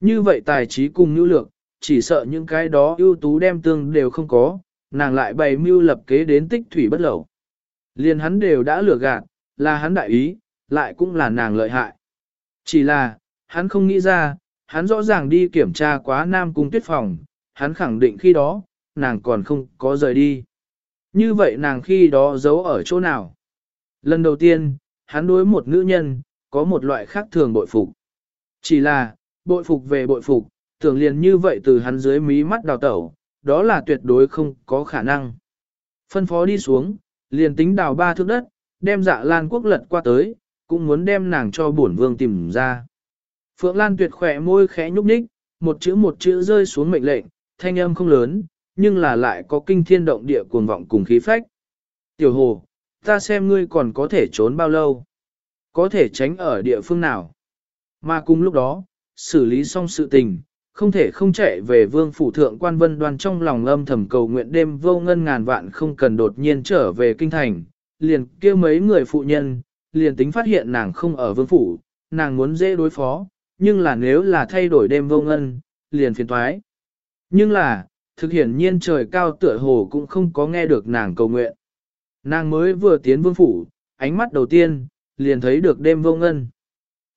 Như vậy tài trí cùng nữ lược, chỉ sợ những cái đó ưu tú đem tương đều không có, nàng lại bày mưu lập kế đến tích thủy bất lẩu. Liền hắn đều đã lừa gạt, là hắn đại ý, lại cũng là nàng lợi hại. Chỉ là, hắn không nghĩ ra, hắn rõ ràng đi kiểm tra quá Nam Cung tuyết phòng, hắn khẳng định khi đó, nàng còn không có rời đi. Như vậy nàng khi đó giấu ở chỗ nào? Lần đầu tiên, hắn đối một nữ nhân, có một loại khác thường bội phục. Chỉ là, bội phục về bội phục, tưởng liền như vậy từ hắn dưới mí mắt đào tẩu, đó là tuyệt đối không có khả năng. Phân phó đi xuống, liền tính đào ba thước đất, đem dạ lan quốc lật qua tới, cũng muốn đem nàng cho bổn vương tìm ra. Phượng Lan tuyệt khỏe môi khẽ nhúc nhích, một chữ một chữ rơi xuống mệnh lệnh, thanh âm không lớn, nhưng là lại có kinh thiên động địa cuồng vọng cùng khí phách. Tiểu hồ, ta xem ngươi còn có thể trốn bao lâu, có thể tránh ở địa phương nào. Mà cùng lúc đó, xử lý xong sự tình, không thể không chạy về vương phủ thượng quan vân đoan trong lòng âm thầm cầu nguyện đêm vô ngân ngàn vạn không cần đột nhiên trở về kinh thành, liền kia mấy người phụ nhân, liền tính phát hiện nàng không ở vương phủ, nàng muốn dễ đối phó, nhưng là nếu là thay đổi đêm vô ngân, liền phiền thoái. Nhưng là, thực hiện nhiên trời cao tựa hồ cũng không có nghe được nàng cầu nguyện. Nàng mới vừa tiến vương phủ, ánh mắt đầu tiên, liền thấy được đêm vô ngân.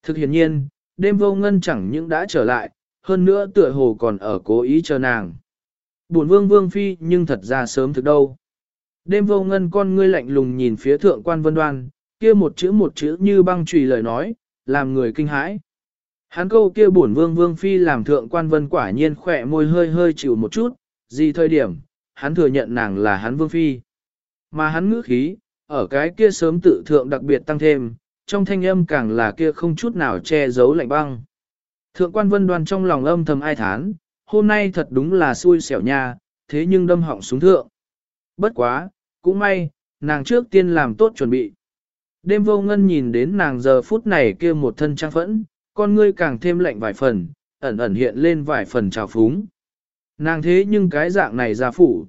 Thực hiện nhiên, đêm vô ngân chẳng những đã trở lại, hơn nữa tựa hồ còn ở cố ý chờ nàng. Buồn vương vương phi nhưng thật ra sớm thực đâu. Đêm vô ngân con ngươi lạnh lùng nhìn phía thượng quan vân đoan, kia một chữ một chữ như băng trùy lời nói, làm người kinh hãi. Hắn câu kia bổn vương vương phi làm thượng quan vân quả nhiên khỏe môi hơi hơi chịu một chút, gì thời điểm, hắn thừa nhận nàng là hắn vương phi. Mà hắn ngữ khí, ở cái kia sớm tự thượng đặc biệt tăng thêm, trong thanh âm càng là kia không chút nào che giấu lạnh băng. Thượng quan vân đoan trong lòng âm thầm ai thán, hôm nay thật đúng là xui xẻo nha, thế nhưng đâm họng xuống thượng. Bất quá, cũng may, nàng trước tiên làm tốt chuẩn bị. Đêm vô ngân nhìn đến nàng giờ phút này kia một thân trang phẫn, con ngươi càng thêm lạnh vài phần, ẩn ẩn hiện lên vài phần trào phúng. Nàng thế nhưng cái dạng này ra phủ.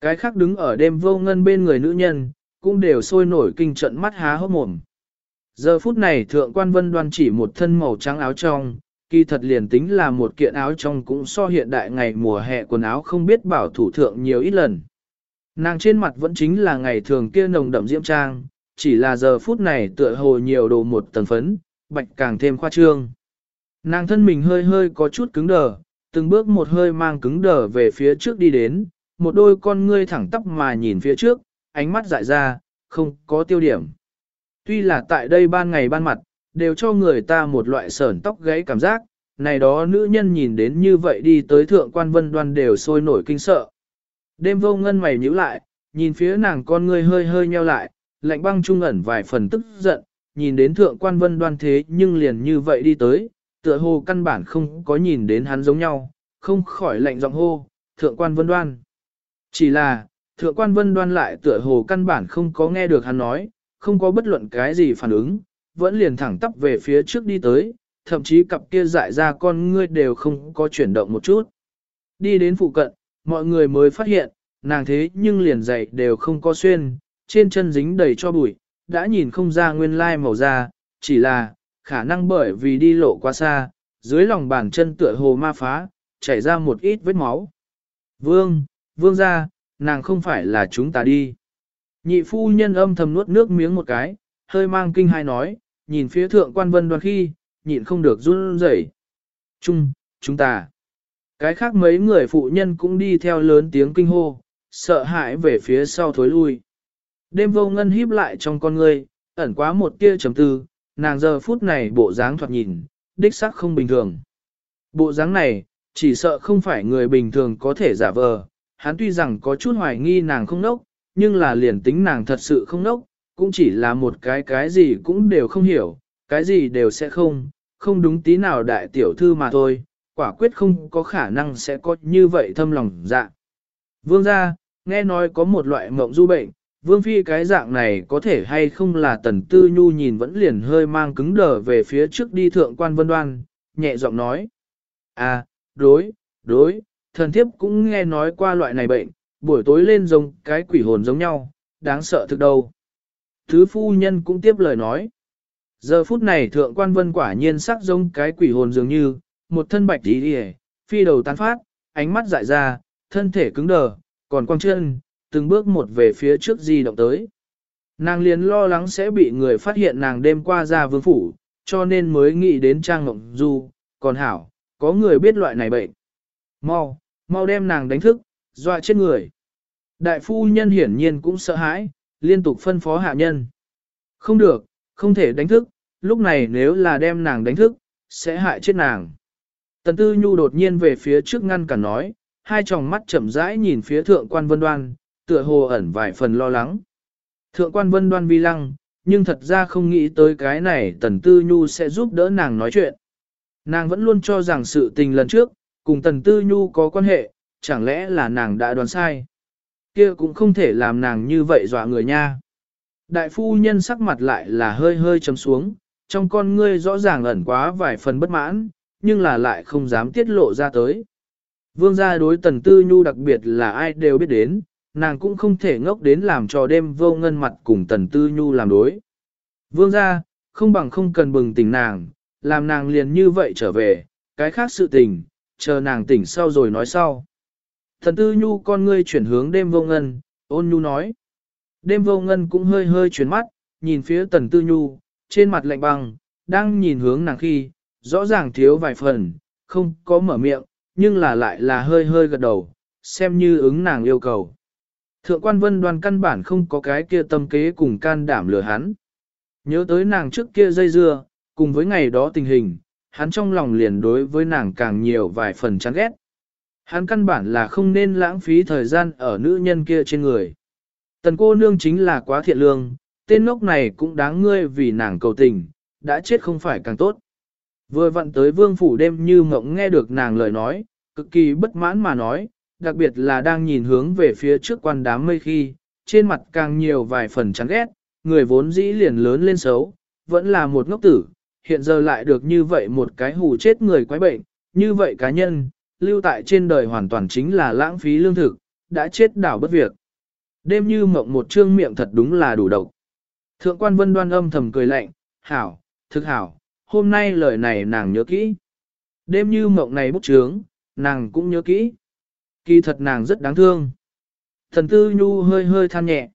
Cái khác đứng ở đêm vô ngân bên người nữ nhân, cũng đều sôi nổi kinh trận mắt há hốc mồm. Giờ phút này thượng quan vân đoan chỉ một thân màu trắng áo trong, kỳ thật liền tính là một kiện áo trong cũng so hiện đại ngày mùa hè quần áo không biết bảo thủ thượng nhiều ít lần. Nàng trên mặt vẫn chính là ngày thường kia nồng đậm diễm trang, chỉ là giờ phút này tựa hồ nhiều đồ một tầng phấn, bạch càng thêm khoa trương. Nàng thân mình hơi hơi có chút cứng đờ, từng bước một hơi mang cứng đờ về phía trước đi đến, một đôi con ngươi thẳng tắp mà nhìn phía trước, ánh mắt dại ra, không có tiêu điểm. Tuy là tại đây ban ngày ban mặt, đều cho người ta một loại sởn tóc gáy cảm giác, này đó nữ nhân nhìn đến như vậy đi tới thượng quan vân đoan đều sôi nổi kinh sợ. Đêm vô ngân mày nhíu lại, nhìn phía nàng con ngươi hơi hơi nheo lại, lạnh băng trung ẩn vài phần tức giận, nhìn đến thượng quan vân đoan thế nhưng liền như vậy đi tới, tựa hồ căn bản không có nhìn đến hắn giống nhau, không khỏi lạnh giọng hô, thượng quan vân đoan. Chỉ là, thượng quan vân đoan lại tựa hồ căn bản không có nghe được hắn nói, không có bất luận cái gì phản ứng, vẫn liền thẳng tắp về phía trước đi tới, thậm chí cặp kia dại ra con ngươi đều không có chuyển động một chút. Đi đến phụ cận, mọi người mới phát hiện, nàng thế nhưng liền dậy đều không có xuyên, trên chân dính đầy cho bụi, đã nhìn không ra nguyên lai màu da, chỉ là, khả năng bởi vì đi lộ quá xa, dưới lòng bàn chân tựa hồ ma phá, chảy ra một ít vết máu. Vương, vương ra, nàng không phải là chúng ta đi. Nhị phu nhân âm thầm nuốt nước miếng một cái, hơi mang kinh hai nói, nhìn phía thượng quan vân đoan khi, nhịn không được run rẩy. Chung, chúng ta. Cái khác mấy người phụ nhân cũng đi theo lớn tiếng kinh hô, sợ hãi về phía sau thối lui. Đêm vô ngân híp lại trong con ngươi, ẩn quá một tia chấm tư, nàng giờ phút này bộ dáng thoạt nhìn, đích xác không bình thường. Bộ dáng này, chỉ sợ không phải người bình thường có thể giả vờ, hắn tuy rằng có chút hoài nghi nàng không nốc, nhưng là liền tính nàng thật sự không nốc, cũng chỉ là một cái cái gì cũng đều không hiểu, cái gì đều sẽ không, không đúng tí nào đại tiểu thư mà thôi, quả quyết không có khả năng sẽ có như vậy thâm lòng dạ. Vương gia, nghe nói có một loại mộng du bệnh, vương phi cái dạng này có thể hay không là tần tư nhu nhìn vẫn liền hơi mang cứng đờ về phía trước đi thượng quan vân đoan, nhẹ giọng nói. À, đối, đối, thần thiếp cũng nghe nói qua loại này bệnh, buổi tối lên giống cái quỷ hồn giống nhau, đáng sợ thực đâu. Thứ phu nhân cũng tiếp lời nói. Giờ phút này thượng quan vân quả nhiên sắc giống cái quỷ hồn dường như, một thân bạch tí đi phi đầu tán phát, ánh mắt dại ra, thân thể cứng đờ, còn quang chân, từng bước một về phía trước di động tới. Nàng liền lo lắng sẽ bị người phát hiện nàng đêm qua ra vương phủ, cho nên mới nghĩ đến trang ngộng du, còn hảo, có người biết loại này bệnh. Mau, mau đem nàng đánh thức, dọa chết người. Đại phu nhân hiển nhiên cũng sợ hãi, liên tục phân phó hạ nhân. Không được, không thể đánh thức, lúc này nếu là đem nàng đánh thức, sẽ hại chết nàng. Tần Tư Nhu đột nhiên về phía trước ngăn cả nói, hai tròng mắt chậm rãi nhìn phía thượng quan vân đoan, tựa hồ ẩn vài phần lo lắng. Thượng quan vân đoan vi lăng, nhưng thật ra không nghĩ tới cái này Tần Tư Nhu sẽ giúp đỡ nàng nói chuyện. Nàng vẫn luôn cho rằng sự tình lần trước, cùng Tần Tư Nhu có quan hệ, chẳng lẽ là nàng đã đoán sai kia cũng không thể làm nàng như vậy dọa người nha. Đại phu nhân sắc mặt lại là hơi hơi chấm xuống, trong con ngươi rõ ràng ẩn quá vài phần bất mãn, nhưng là lại không dám tiết lộ ra tới. Vương gia đối tần tư nhu đặc biệt là ai đều biết đến, nàng cũng không thể ngốc đến làm cho đêm vô ngân mặt cùng tần tư nhu làm đối. Vương gia không bằng không cần bừng tỉnh nàng, làm nàng liền như vậy trở về, cái khác sự tình, chờ nàng tỉnh sau rồi nói sau. Thần tư nhu con ngươi chuyển hướng đêm vô ngân, ôn nhu nói. Đêm vô ngân cũng hơi hơi chuyển mắt, nhìn phía tần tư nhu, trên mặt lạnh băng, đang nhìn hướng nàng khi, rõ ràng thiếu vài phần, không có mở miệng, nhưng là lại là hơi hơi gật đầu, xem như ứng nàng yêu cầu. Thượng quan vân đoàn căn bản không có cái kia tâm kế cùng can đảm lừa hắn. Nhớ tới nàng trước kia dây dưa, cùng với ngày đó tình hình, hắn trong lòng liền đối với nàng càng nhiều vài phần chán ghét. Hắn căn bản là không nên lãng phí thời gian ở nữ nhân kia trên người. Tần cô nương chính là quá thiện lương, tên ngốc này cũng đáng ngươi vì nàng cầu tình, đã chết không phải càng tốt. Vừa vặn tới vương phủ đêm như mộng nghe được nàng lời nói, cực kỳ bất mãn mà nói, đặc biệt là đang nhìn hướng về phía trước quan đám mây khi, trên mặt càng nhiều vài phần chán ghét, người vốn dĩ liền lớn lên xấu, vẫn là một ngốc tử, hiện giờ lại được như vậy một cái hù chết người quái bệnh, như vậy cá nhân, lưu tại trên đời hoàn toàn chính là lãng phí lương thực, đã chết đảo bất việc. Đêm như mộng một trương miệng thật đúng là đủ độc. Thượng quan vân đoan âm thầm cười lạnh, hảo, thực hảo, hôm nay lời này nàng nhớ kỹ. Đêm như mộng này bút trướng, nàng cũng nhớ kỹ. Kỳ thật nàng rất đáng thương. Thần tư nhu hơi hơi than nhẹ.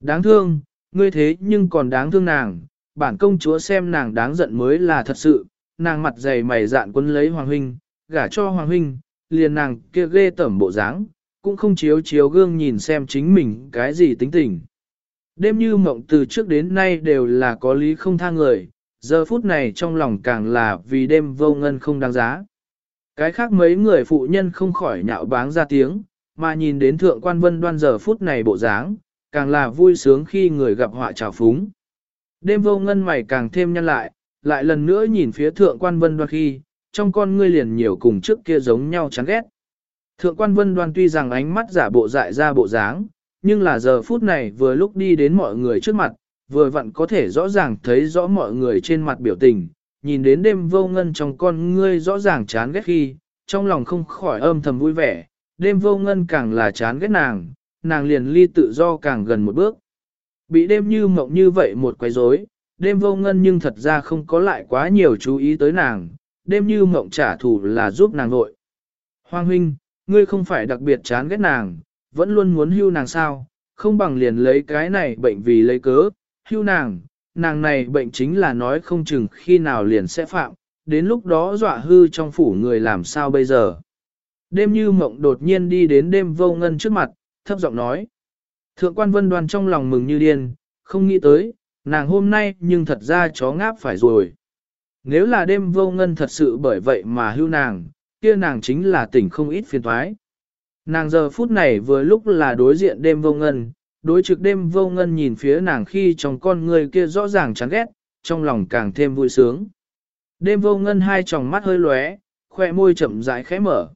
Đáng thương, ngươi thế nhưng còn đáng thương nàng, bản công chúa xem nàng đáng giận mới là thật sự, nàng mặt dày mày dạn quân lấy hoàng huynh, gả cho hoàng huynh, liền nàng kia ghê tẩm bộ dáng, cũng không chiếu chiếu gương nhìn xem chính mình cái gì tính tình. Đêm như mộng từ trước đến nay đều là có lý không tha người, giờ phút này trong lòng càng là vì đêm vô ngân không đáng giá. Cái khác mấy người phụ nhân không khỏi nhạo báng ra tiếng, mà nhìn đến thượng quan vân đoan giờ phút này bộ dáng, càng là vui sướng khi người gặp họa trào phúng. Đêm vô ngân mày càng thêm nhăn lại, lại lần nữa nhìn phía thượng quan vân đoan khi, trong con ngươi liền nhiều cùng trước kia giống nhau chán ghét. Thượng quan vân đoan tuy rằng ánh mắt giả bộ dại ra bộ dáng, nhưng là giờ phút này vừa lúc đi đến mọi người trước mặt, vừa vặn có thể rõ ràng thấy rõ mọi người trên mặt biểu tình, nhìn đến đêm vô ngân trong con ngươi rõ ràng chán ghét khi, trong lòng không khỏi âm thầm vui vẻ, đêm vô ngân càng là chán ghét nàng, nàng liền ly tự do càng gần một bước. Bị đêm như mộng như vậy một quấy rối, đêm vô ngân nhưng thật ra không có lại quá nhiều chú ý tới nàng, đêm như mộng trả thù là giúp nàng nội. Hoàng huynh, ngươi không phải đặc biệt chán ghét nàng, vẫn luôn muốn hưu nàng sao, không bằng liền lấy cái này bệnh vì lấy cớ, hưu nàng, nàng này bệnh chính là nói không chừng khi nào liền sẽ phạm, đến lúc đó dọa hư trong phủ người làm sao bây giờ. Đêm như mộng đột nhiên đi đến đêm vô ngân trước mặt, thấp giọng nói. Thượng quan vân đoàn trong lòng mừng như điên, không nghĩ tới, nàng hôm nay nhưng thật ra chó ngáp phải rồi. Nếu là đêm vô ngân thật sự bởi vậy mà hưu nàng, kia nàng chính là tỉnh không ít phiền thoái. Nàng giờ phút này vừa lúc là đối diện đêm vô ngân, đối trực đêm vô ngân nhìn phía nàng khi trong con người kia rõ ràng chán ghét, trong lòng càng thêm vui sướng. Đêm vô ngân hai tròng mắt hơi lóe, khoe môi chậm rãi khẽ mở.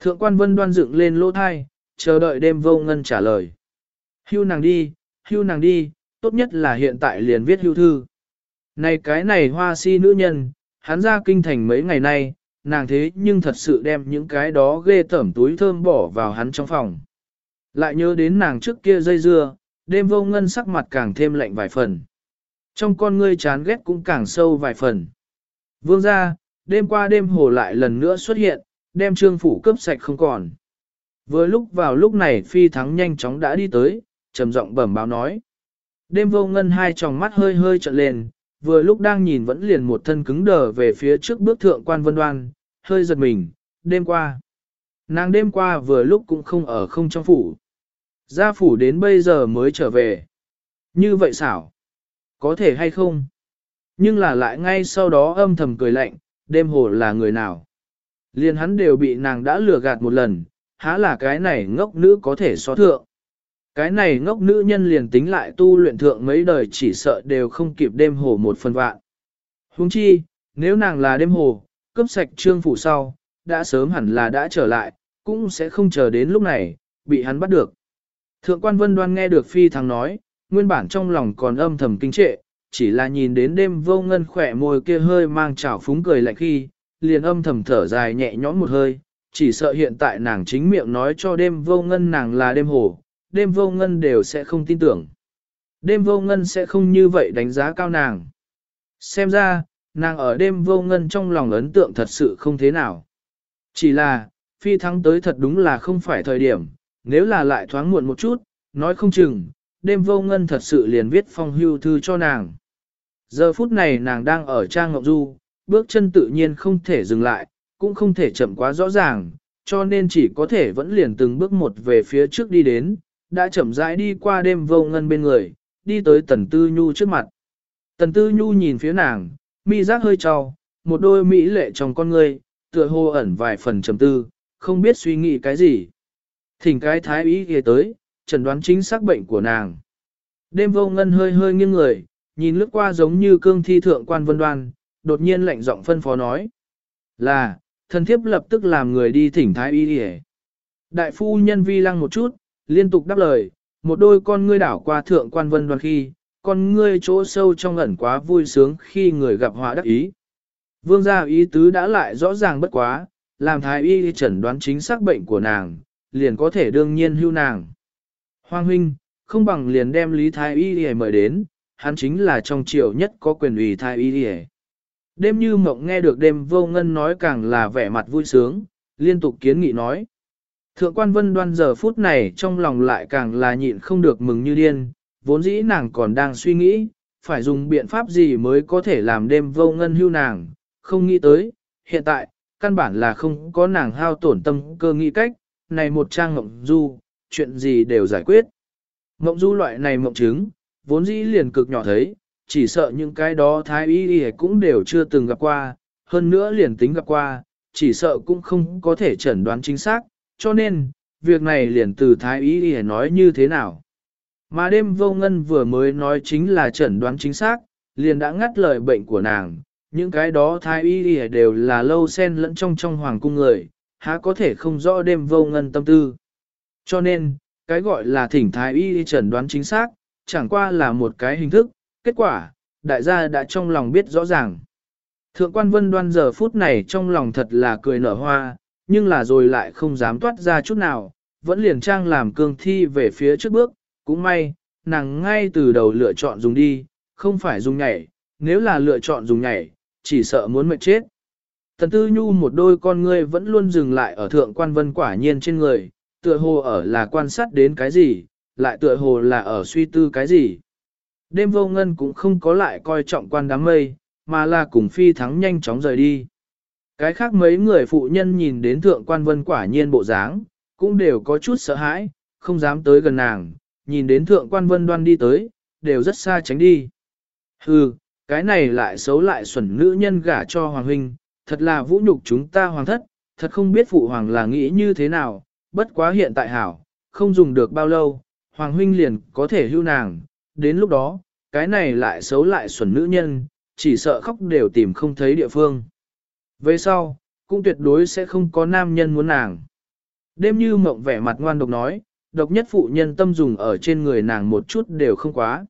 Thượng quan vân đoan dựng lên lỗ thai, chờ đợi đêm vô ngân trả lời. Hưu nàng đi, hưu nàng đi, tốt nhất là hiện tại liền viết hưu thư. Này cái này hoa si nữ nhân, hắn ra kinh thành mấy ngày nay, nàng thế nhưng thật sự đem những cái đó ghê tẩm túi thơm bỏ vào hắn trong phòng. Lại nhớ đến nàng trước kia dây dưa, đêm vô ngân sắc mặt càng thêm lạnh vài phần. Trong con ngươi chán ghét cũng càng sâu vài phần. Vương ra, đêm qua đêm hồ lại lần nữa xuất hiện, đem trương phủ cướp sạch không còn. Vừa lúc vào lúc này phi thắng nhanh chóng đã đi tới, trầm giọng bẩm báo nói. Đêm vô ngân hai tròng mắt hơi hơi trợn lên, vừa lúc đang nhìn vẫn liền một thân cứng đờ về phía trước bước thượng quan vân đoan, hơi giật mình, đêm qua. Nàng đêm qua vừa lúc cũng không ở không trong phủ. Gia phủ đến bây giờ mới trở về. Như vậy xảo. Có thể hay không? Nhưng là lại ngay sau đó âm thầm cười lạnh, đêm hồ là người nào? liền hắn đều bị nàng đã lừa gạt một lần, há là cái này ngốc nữ có thể so thượng. Cái này ngốc nữ nhân liền tính lại tu luyện thượng mấy đời chỉ sợ đều không kịp đêm hồ một phần vạn. Huống chi, nếu nàng là đêm hồ, cướp sạch trương phủ sau, đã sớm hẳn là đã trở lại, cũng sẽ không chờ đến lúc này, bị hắn bắt được. Thượng quan vân đoan nghe được phi thằng nói, nguyên bản trong lòng còn âm thầm kinh trệ, chỉ là nhìn đến đêm vô ngân khỏe môi kia hơi mang trào phúng cười lạnh khi, liền âm thầm thở dài nhẹ nhõm một hơi, chỉ sợ hiện tại nàng chính miệng nói cho đêm vô ngân nàng là đêm hồ, đêm vô ngân đều sẽ không tin tưởng. Đêm vô ngân sẽ không như vậy đánh giá cao nàng. Xem ra, nàng ở đêm vô ngân trong lòng ấn tượng thật sự không thế nào. Chỉ là, phi thắng tới thật đúng là không phải thời điểm, nếu là lại thoáng muộn một chút, nói không chừng, đêm vô ngân thật sự liền viết phong hưu thư cho nàng. Giờ phút này nàng đang ở trang ngọc du, bước chân tự nhiên không thể dừng lại, cũng không thể chậm quá rõ ràng, cho nên chỉ có thể vẫn liền từng bước một về phía trước đi đến, đã chậm rãi đi qua đêm vô ngân bên người, đi tới tần tư nhu trước mặt. Tần tư nhu nhìn phía nàng, mi giác hơi trao, một đôi mỹ lệ trong con ngươi, tựa hồ ẩn vài phần trầm tư, không biết suy nghĩ cái gì. Thỉnh cái thái ý kia tới, chẩn đoán chính xác bệnh của nàng. Đêm vô ngân hơi hơi nghiêng người, nhìn lướt qua giống như cương thi thượng quan vân đoan, đột nhiên lạnh giọng phân phó nói. Là, thần thiếp lập tức làm người đi thỉnh thái y đi Đại phu nhân vi lăng một chút, liên tục đáp lời, một đôi con ngươi đảo qua thượng quan vân đoan khi, con ngươi chỗ sâu trong ẩn quá vui sướng khi người gặp họa đắc ý. Vương gia ý tứ đã lại rõ ràng bất quá, làm thái y chẩn đoán chính xác bệnh của nàng, liền có thể đương nhiên hưu nàng. Hoàng huynh, không bằng liền đem Lý Thái Y mời đến, hắn chính là trong triều nhất có quyền ủy Thái Y Đêm như mộng nghe được đêm vô ngân nói càng là vẻ mặt vui sướng, liên tục kiến nghị nói. Thượng quan vân đoan giờ phút này trong lòng lại càng là nhịn không được mừng như điên, vốn dĩ nàng còn đang suy nghĩ, phải dùng biện pháp gì mới có thể làm đêm vô ngân hưu nàng, không nghĩ tới, hiện tại, căn bản là không có nàng hao tổn tâm cơ nghĩ cách, này một trang ngộng du, chuyện gì đều giải quyết. Ngộng du loại này mộng trứng, vốn dĩ liền cực nhỏ thấy, chỉ sợ những cái đó thái y y cũng đều chưa từng gặp qua, hơn nữa liền tính gặp qua, chỉ sợ cũng không có thể chẩn đoán chính xác, cho nên, việc này liền từ thái y để nói như thế nào. Mà đêm vô ngân vừa mới nói chính là chẩn đoán chính xác, liền đã ngắt lời bệnh của nàng, những cái đó thái y y đều là lâu sen lẫn trong trong hoàng cung người, há có thể không rõ đêm vô ngân tâm tư. Cho nên, cái gọi là thỉnh thái y chẩn đoán chính xác, chẳng qua là một cái hình thức, kết quả, đại gia đã trong lòng biết rõ ràng. Thượng quan vân đoan giờ phút này trong lòng thật là cười nở hoa, nhưng là rồi lại không dám toát ra chút nào, vẫn liền trang làm cương thi về phía trước bước, cũng may, nàng ngay từ đầu lựa chọn dùng đi, không phải dùng nhảy, nếu là lựa chọn dùng nhảy, chỉ sợ muốn mệt chết. Tần Tư Nhu một đôi con ngươi vẫn luôn dừng lại ở thượng quan vân quả nhiên trên người, tựa hồ ở là quan sát đến cái gì, lại tựa hồ là ở suy tư cái gì. Đêm vô ngân cũng không có lại coi trọng quan đám mây, mà là cùng phi thắng nhanh chóng rời đi. Cái khác mấy người phụ nhân nhìn đến thượng quan vân quả nhiên bộ dáng, cũng đều có chút sợ hãi, không dám tới gần nàng, nhìn đến thượng quan vân đoan đi tới, đều rất xa tránh đi. Hừ, cái này lại xấu lại xuẩn nữ nhân gả cho hoàng huynh, thật là vũ nhục chúng ta hoàng thất, thật không biết phụ hoàng là nghĩ như thế nào, bất quá hiện tại hảo, không dùng được bao lâu, hoàng huynh liền có thể hưu nàng, đến lúc đó, cái này lại xấu lại xuẩn nữ nhân, chỉ sợ khóc đều tìm không thấy địa phương. Về sau, cũng tuyệt đối sẽ không có nam nhân muốn nàng. Đêm như mộng vẻ mặt ngoan độc nói, độc nhất phụ nhân tâm dùng ở trên người nàng một chút đều không quá.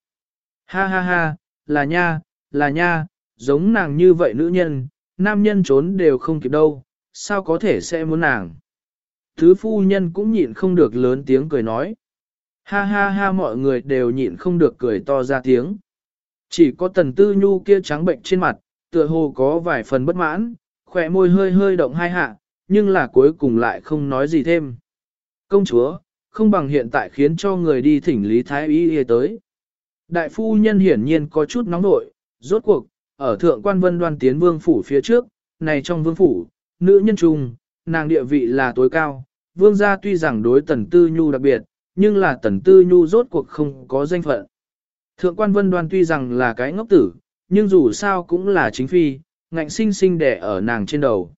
Ha ha ha, là nha, là nha, giống nàng như vậy nữ nhân, nam nhân trốn đều không kịp đâu, sao có thể sẽ muốn nàng. Thứ phu nhân cũng nhịn không được lớn tiếng cười nói. Ha ha ha mọi người đều nhịn không được cười to ra tiếng. Chỉ có tần tư nhu kia trắng bệnh trên mặt, tựa hồ có vài phần bất mãn, khỏe môi hơi hơi động hai hạ, nhưng là cuối cùng lại không nói gì thêm. Công chúa, không bằng hiện tại khiến cho người đi thỉnh Lý Thái Y y tới. Đại phu nhân hiển nhiên có chút nóng nội, rốt cuộc, ở thượng quan vân đoan tiến vương phủ phía trước, này trong vương phủ, nữ nhân trung, nàng địa vị là tối cao, vương gia tuy rằng đối tần tư nhu đặc biệt, nhưng là tần tư nhu rốt cuộc không có danh phận. Thượng quan vân đoan tuy rằng là cái ngốc tử, nhưng dù sao cũng là chính phi, ngạnh sinh sinh đẻ ở nàng trên đầu.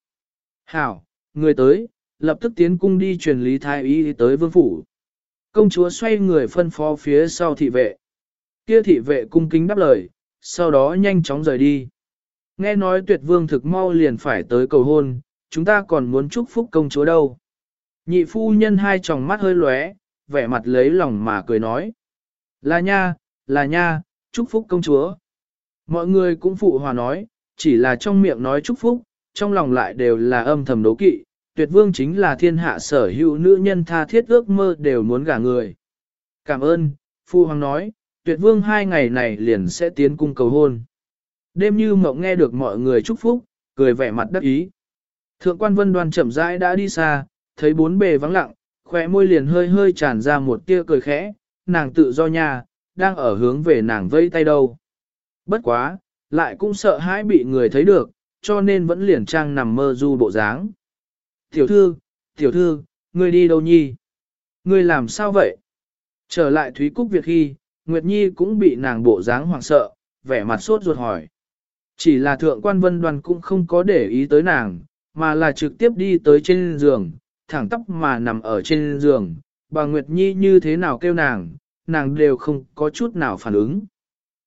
Hảo, người tới, lập tức tiến cung đi truyền lý thái y tới vương phủ. Công chúa xoay người phân phó phía sau thị vệ. Kia thị vệ cung kính đáp lời, sau đó nhanh chóng rời đi. Nghe nói tuyệt vương thực mau liền phải tới cầu hôn, chúng ta còn muốn chúc phúc công chúa đâu. Nhị phu nhân hai tròng mắt hơi lóe, vẻ mặt lấy lòng mà cười nói. Là nha, là nha, chúc phúc công chúa. Mọi người cũng phụ hòa nói, chỉ là trong miệng nói chúc phúc, trong lòng lại đều là âm thầm đố kỵ. Tuyệt vương chính là thiên hạ sở hữu nữ nhân tha thiết ước mơ đều muốn gả người. Cảm ơn, phu hoàng nói, tuyệt vương hai ngày này liền sẽ tiến cung cầu hôn. Đêm như mộng nghe được mọi người chúc phúc, cười vẻ mặt đắc ý. Thượng quan vân đoan chậm rãi đã đi xa, thấy bốn bề vắng lặng, khóe môi liền hơi hơi tràn ra một tia cười khẽ, nàng tự do nhà, đang ở hướng về nàng vây tay đâu. Bất quá, lại cũng sợ hãi bị người thấy được, cho nên vẫn liền trang nằm mơ du bộ dáng. Tiểu thư, tiểu thư, ngươi đi đâu nhi? Ngươi làm sao vậy? Trở lại Thúy Cúc Việt khi, Nguyệt Nhi cũng bị nàng bộ dáng hoảng sợ, vẻ mặt sốt ruột hỏi. Chỉ là thượng quan vân đoàn cũng không có để ý tới nàng, mà là trực tiếp đi tới trên giường, thẳng tóc mà nằm ở trên giường, bà Nguyệt Nhi như thế nào kêu nàng, nàng đều không có chút nào phản ứng.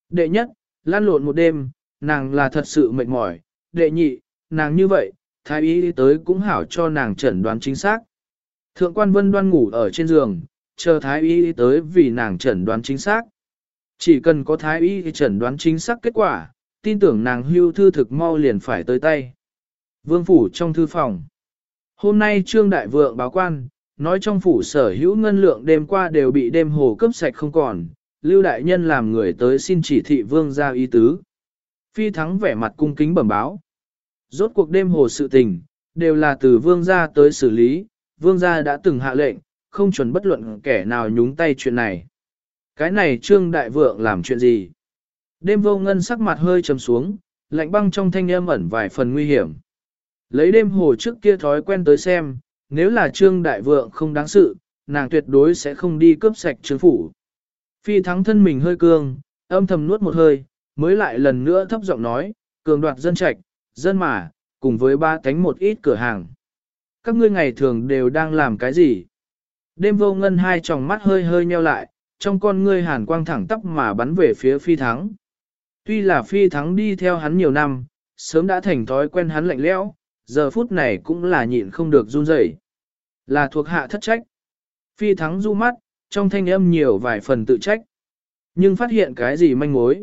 Đệ nhất, lan lộn một đêm, nàng là thật sự mệt mỏi, đệ nhị, nàng như vậy, thái y tới cũng hảo cho nàng chẩn đoán chính xác. Thượng quan vân đoan ngủ ở trên giường, chờ thái y tới vì nàng chẩn đoán chính xác. Chỉ cần có thái y chẩn đoán chính xác kết quả, tin tưởng nàng hưu thư thực mau liền phải tới tay. Vương phủ trong thư phòng. Hôm nay Trương Đại Vượng báo quan, nói trong phủ sở hữu ngân lượng đêm qua đều bị đêm hồ cướp sạch không còn, Lưu Đại Nhân làm người tới xin chỉ thị vương ra ý tứ. Phi thắng vẻ mặt cung kính bẩm báo. Rốt cuộc đêm hồ sự tình, đều là từ vương gia tới xử lý, vương gia đã từng hạ lệnh, không chuẩn bất luận kẻ nào nhúng tay chuyện này. Cái này Trương Đại Vượng làm chuyện gì? Đêm vô ngân sắc mặt hơi trầm xuống, lạnh băng trong thanh âm ẩn vài phần nguy hiểm. Lấy đêm hồ trước kia thói quen tới xem, nếu là Trương Đại Vượng không đáng sự, nàng tuyệt đối sẽ không đi cướp sạch trương phủ. Phi thắng thân mình hơi cương, âm thầm nuốt một hơi, mới lại lần nữa thấp giọng nói, cường đoạt dân trạch, dân mà, cùng với ba cánh một ít cửa hàng. Các ngươi ngày thường đều đang làm cái gì? Đêm vô ngân hai tròng mắt hơi hơi nheo lại, trong con ngươi hàn quang thẳng tắp mà bắn về phía phi thắng. Tuy là phi thắng đi theo hắn nhiều năm, sớm đã thành thói quen hắn lạnh lẽo, giờ phút này cũng là nhịn không được run rẩy. Là thuộc hạ thất trách. Phi thắng du mắt, trong thanh âm nhiều vài phần tự trách. Nhưng phát hiện cái gì manh mối.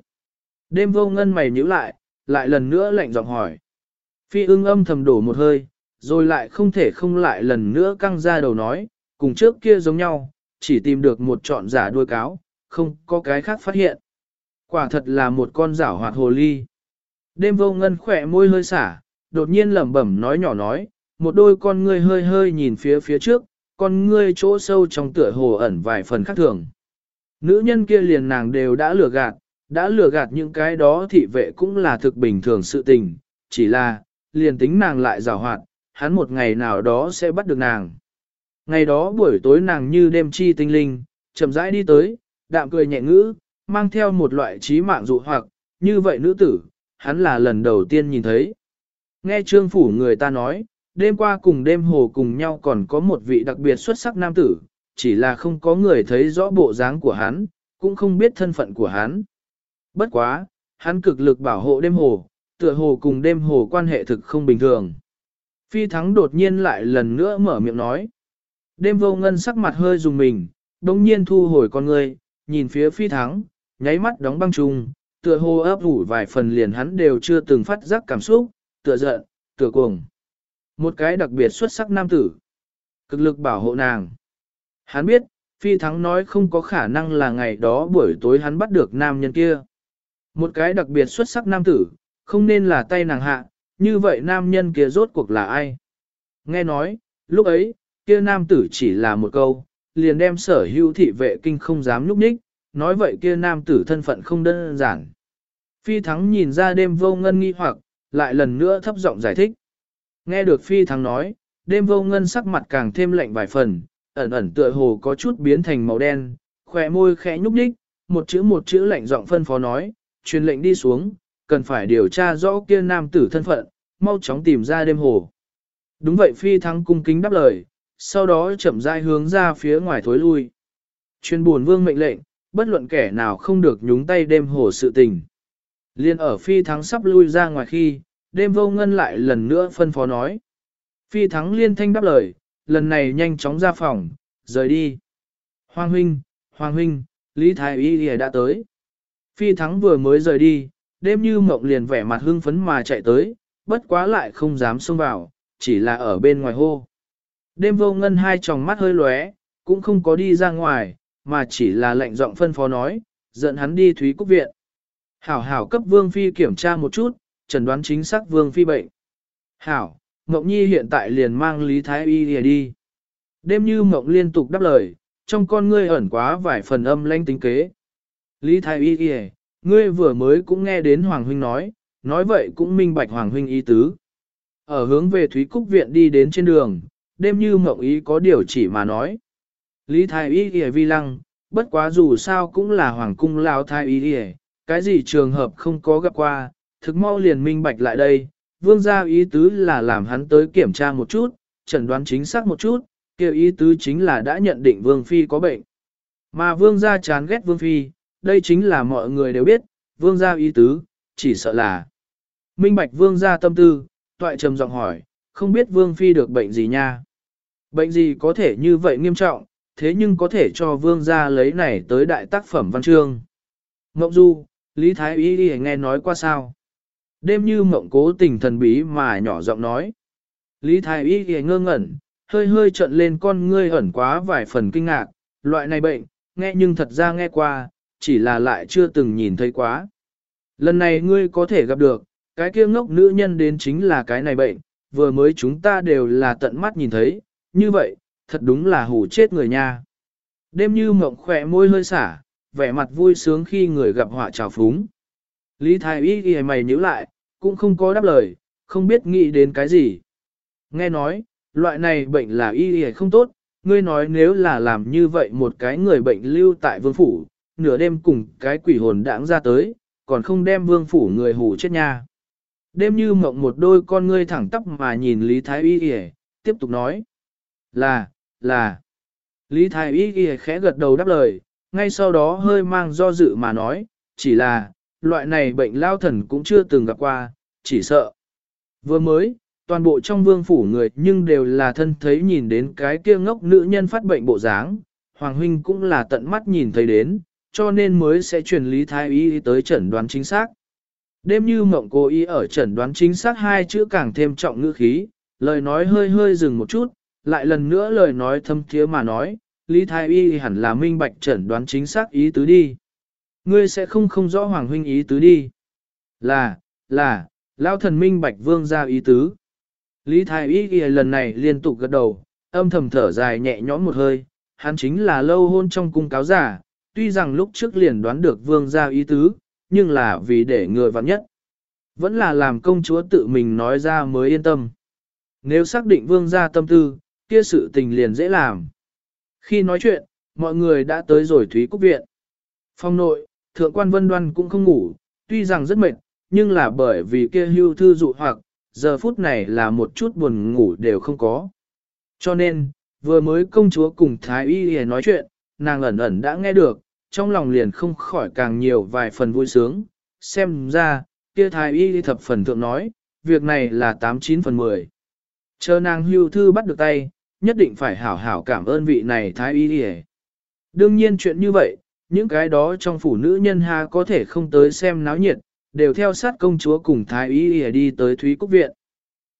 Đêm vô ngân mày nhíu lại, lại lần nữa lạnh giọng hỏi. Phi ưng âm thầm đổ một hơi, rồi lại không thể không lại lần nữa căng ra đầu nói, cùng trước kia giống nhau, chỉ tìm được một trọn giả đuôi cáo, không có cái khác phát hiện. Quả thật là một con rảo hoạt hồ ly. Đêm vô ngân khỏe môi hơi xả, đột nhiên lẩm bẩm nói nhỏ nói, một đôi con ngươi hơi hơi nhìn phía phía trước, con ngươi chỗ sâu trong tựa hồ ẩn vài phần khác thường. Nữ nhân kia liền nàng đều đã lừa gạt, đã lừa gạt những cái đó thị vệ cũng là thực bình thường sự tình, chỉ là, liền tính nàng lại rào hoạt, hắn một ngày nào đó sẽ bắt được nàng. Ngày đó buổi tối nàng như đêm chi tinh linh, chậm rãi đi tới, đạm cười nhẹ ngữ, mang theo một loại trí mạng dụ hoặc, như vậy nữ tử, hắn là lần đầu tiên nhìn thấy. Nghe trương phủ người ta nói, đêm qua cùng đêm hồ cùng nhau còn có một vị đặc biệt xuất sắc nam tử, chỉ là không có người thấy rõ bộ dáng của hắn, cũng không biết thân phận của hắn. Bất quá, hắn cực lực bảo hộ đêm hồ, tựa hồ cùng đêm hồ quan hệ thực không bình thường. Phi thắng đột nhiên lại lần nữa mở miệng nói. Đêm vô ngân sắc mặt hơi dùng mình, đồng nhiên thu hồi con người, nhìn phía phi thắng, nháy mắt đóng băng trùng, tựa hồ ấp ủ vài phần liền hắn đều chưa từng phát giác cảm xúc, tựa giận, tựa cuồng. Một cái đặc biệt xuất sắc nam tử. Cực lực bảo hộ nàng. Hắn biết, phi thắng nói không có khả năng là ngày đó buổi tối hắn bắt được nam nhân kia. Một cái đặc biệt xuất sắc nam tử, không nên là tay nàng hạ, như vậy nam nhân kia rốt cuộc là ai? Nghe nói, lúc ấy, kia nam tử chỉ là một câu, liền đem sở hữu thị vệ kinh không dám nhúc nhích, nói vậy kia nam tử thân phận không đơn giản. Phi thắng nhìn ra đêm vô ngân nghi hoặc, lại lần nữa thấp giọng giải thích. Nghe được phi thắng nói, đêm vô ngân sắc mặt càng thêm lạnh vài phần, ẩn ẩn tựa hồ có chút biến thành màu đen, khỏe môi khẽ nhúc nhích, một chữ một chữ lạnh giọng phân phó nói, truyền lệnh đi xuống, cần phải điều tra rõ kia nam tử thân phận, mau chóng tìm ra đêm hồ. Đúng vậy phi thắng cung kính đáp lời, sau đó chậm rãi hướng ra phía ngoài thối lui. Chuyên buồn vương mệnh lệnh, bất luận kẻ nào không được nhúng tay đêm hồ sự tình. Liên ở phi thắng sắp lui ra ngoài khi, đêm vô ngân lại lần nữa phân phó nói. Phi thắng liên thanh đáp lời, lần này nhanh chóng ra phòng, rời đi. Hoàng huynh, Hoàng huynh, Lý Thái Y đã tới. Phi thắng vừa mới rời đi, đêm như mộng liền vẻ mặt hưng phấn mà chạy tới, bất quá lại không dám xông vào, chỉ là ở bên ngoài hô. Đêm vô ngân hai tròng mắt hơi lóe, cũng không có đi ra ngoài, mà chỉ là lệnh giọng phân phó nói, dẫn hắn đi Thúy Cúc Viện. Hảo hảo cấp Vương Phi kiểm tra một chút, chẩn đoán chính xác Vương Phi bệnh. Hảo, Mộng Nhi hiện tại liền mang Lý Thái Y đi. Đêm như Mộng liên tục đáp lời, trong con ngươi ẩn quá vài phần âm lanh tính kế. Lý Thái Y đi, ngươi vừa mới cũng nghe đến Hoàng Huynh nói, nói vậy cũng minh bạch Hoàng Huynh ý tứ. Ở hướng về Thúy Cúc Viện đi đến trên đường, đêm như mộng ý có điều chỉ mà nói. Lý Thái Y đi vi lăng, bất quá dù sao cũng là Hoàng Cung Lao Thái Y đi, cái gì trường hợp không có gặp qua, thực mau liền minh bạch lại đây. Vương gia ý tứ là làm hắn tới kiểm tra một chút, chẩn đoán chính xác một chút, kêu ý tứ chính là đã nhận định Vương Phi có bệnh. Mà Vương gia chán ghét Vương Phi, đây chính là mọi người đều biết, Vương gia ý tứ, chỉ sợ là. Minh bạch Vương gia tâm tư, toại trầm giọng hỏi, không biết Vương Phi được bệnh gì nha. Bệnh gì có thể như vậy nghiêm trọng, thế nhưng có thể cho Vương gia lấy này tới đại tác phẩm văn chương. Ngọc Du, Lý Thái Y nghe nói qua sao. Đêm như mộng cố tình thần bí mà nhỏ giọng nói. Lý Thái Y ghề ngơ ngẩn, hơi hơi trận lên con ngươi ẩn quá vài phần kinh ngạc, loại này bệnh, nghe nhưng thật ra nghe qua, chỉ là lại chưa từng nhìn thấy quá. Lần này ngươi có thể gặp được, cái kia ngốc nữ nhân đến chính là cái này bệnh, vừa mới chúng ta đều là tận mắt nhìn thấy, như vậy, thật đúng là hủ chết người nha. Đêm như mộng khỏe môi hơi xả, vẻ mặt vui sướng khi người gặp họa trào phúng. Lý Thái Y ghi mày nhíu lại, cũng không có đáp lời, không biết nghĩ đến cái gì. Nghe nói, loại này bệnh là y y không tốt, ngươi nói nếu là làm như vậy một cái người bệnh lưu tại vương phủ, nửa đêm cùng cái quỷ hồn đãng ra tới, còn không đem vương phủ người hù chết nha. Đêm như mộng một đôi con ngươi thẳng tắp mà nhìn Lý Thái Y Y, tiếp tục nói. Là, là. Lý Thái Y Y khẽ gật đầu đáp lời, ngay sau đó hơi mang do dự mà nói, chỉ là, loại này bệnh lao thần cũng chưa từng gặp qua, chỉ sợ. Vừa mới, toàn bộ trong vương phủ người nhưng đều là thân thấy nhìn đến cái kia ngốc nữ nhân phát bệnh bộ dáng, Hoàng Huynh cũng là tận mắt nhìn thấy đến, cho nên mới sẽ truyền lý thái y tới chẩn đoán chính xác. Đêm như mộng cố ý ở chẩn đoán chính xác hai chữ càng thêm trọng ngữ khí, lời nói hơi hơi dừng một chút, lại lần nữa lời nói thâm thiế mà nói, Lý Thái Y hẳn là minh bạch chẩn đoán chính xác ý tứ đi. Ngươi sẽ không không rõ Hoàng Huynh ý tứ đi. Là, là, lão thần minh bạch vương ra ý tứ. Lý Thái Y ghi lần này liên tục gật đầu, âm thầm thở dài nhẹ nhõm một hơi, hắn chính là lâu hôn trong cung cáo giả, tuy rằng lúc trước liền đoán được vương gia ý tứ, nhưng là vì để người vặn nhất. Vẫn là làm công chúa tự mình nói ra mới yên tâm. Nếu xác định vương gia tâm tư, kia sự tình liền dễ làm. Khi nói chuyện, mọi người đã tới rồi Thúy Cúc Viện. Phong nội, thượng quan vân đoan cũng không ngủ, tuy rằng rất mệt, nhưng là bởi vì kia hưu thư dụ hoặc, giờ phút này là một chút buồn ngủ đều không có. Cho nên, vừa mới công chúa cùng Thái Y nói chuyện, nàng ẩn ẩn đã nghe được, trong lòng liền không khỏi càng nhiều vài phần vui sướng. Xem ra, kia Thái Y thập phần thượng nói, việc này là 89 phần 10. Chờ nàng hưu thư bắt được tay, nhất định phải hảo hảo cảm ơn vị này Thái Y Đương nhiên chuyện như vậy, những cái đó trong phủ nữ nhân ha có thể không tới xem náo nhiệt, đều theo sát công chúa cùng thái y đi tới Thúy Cúc Viện.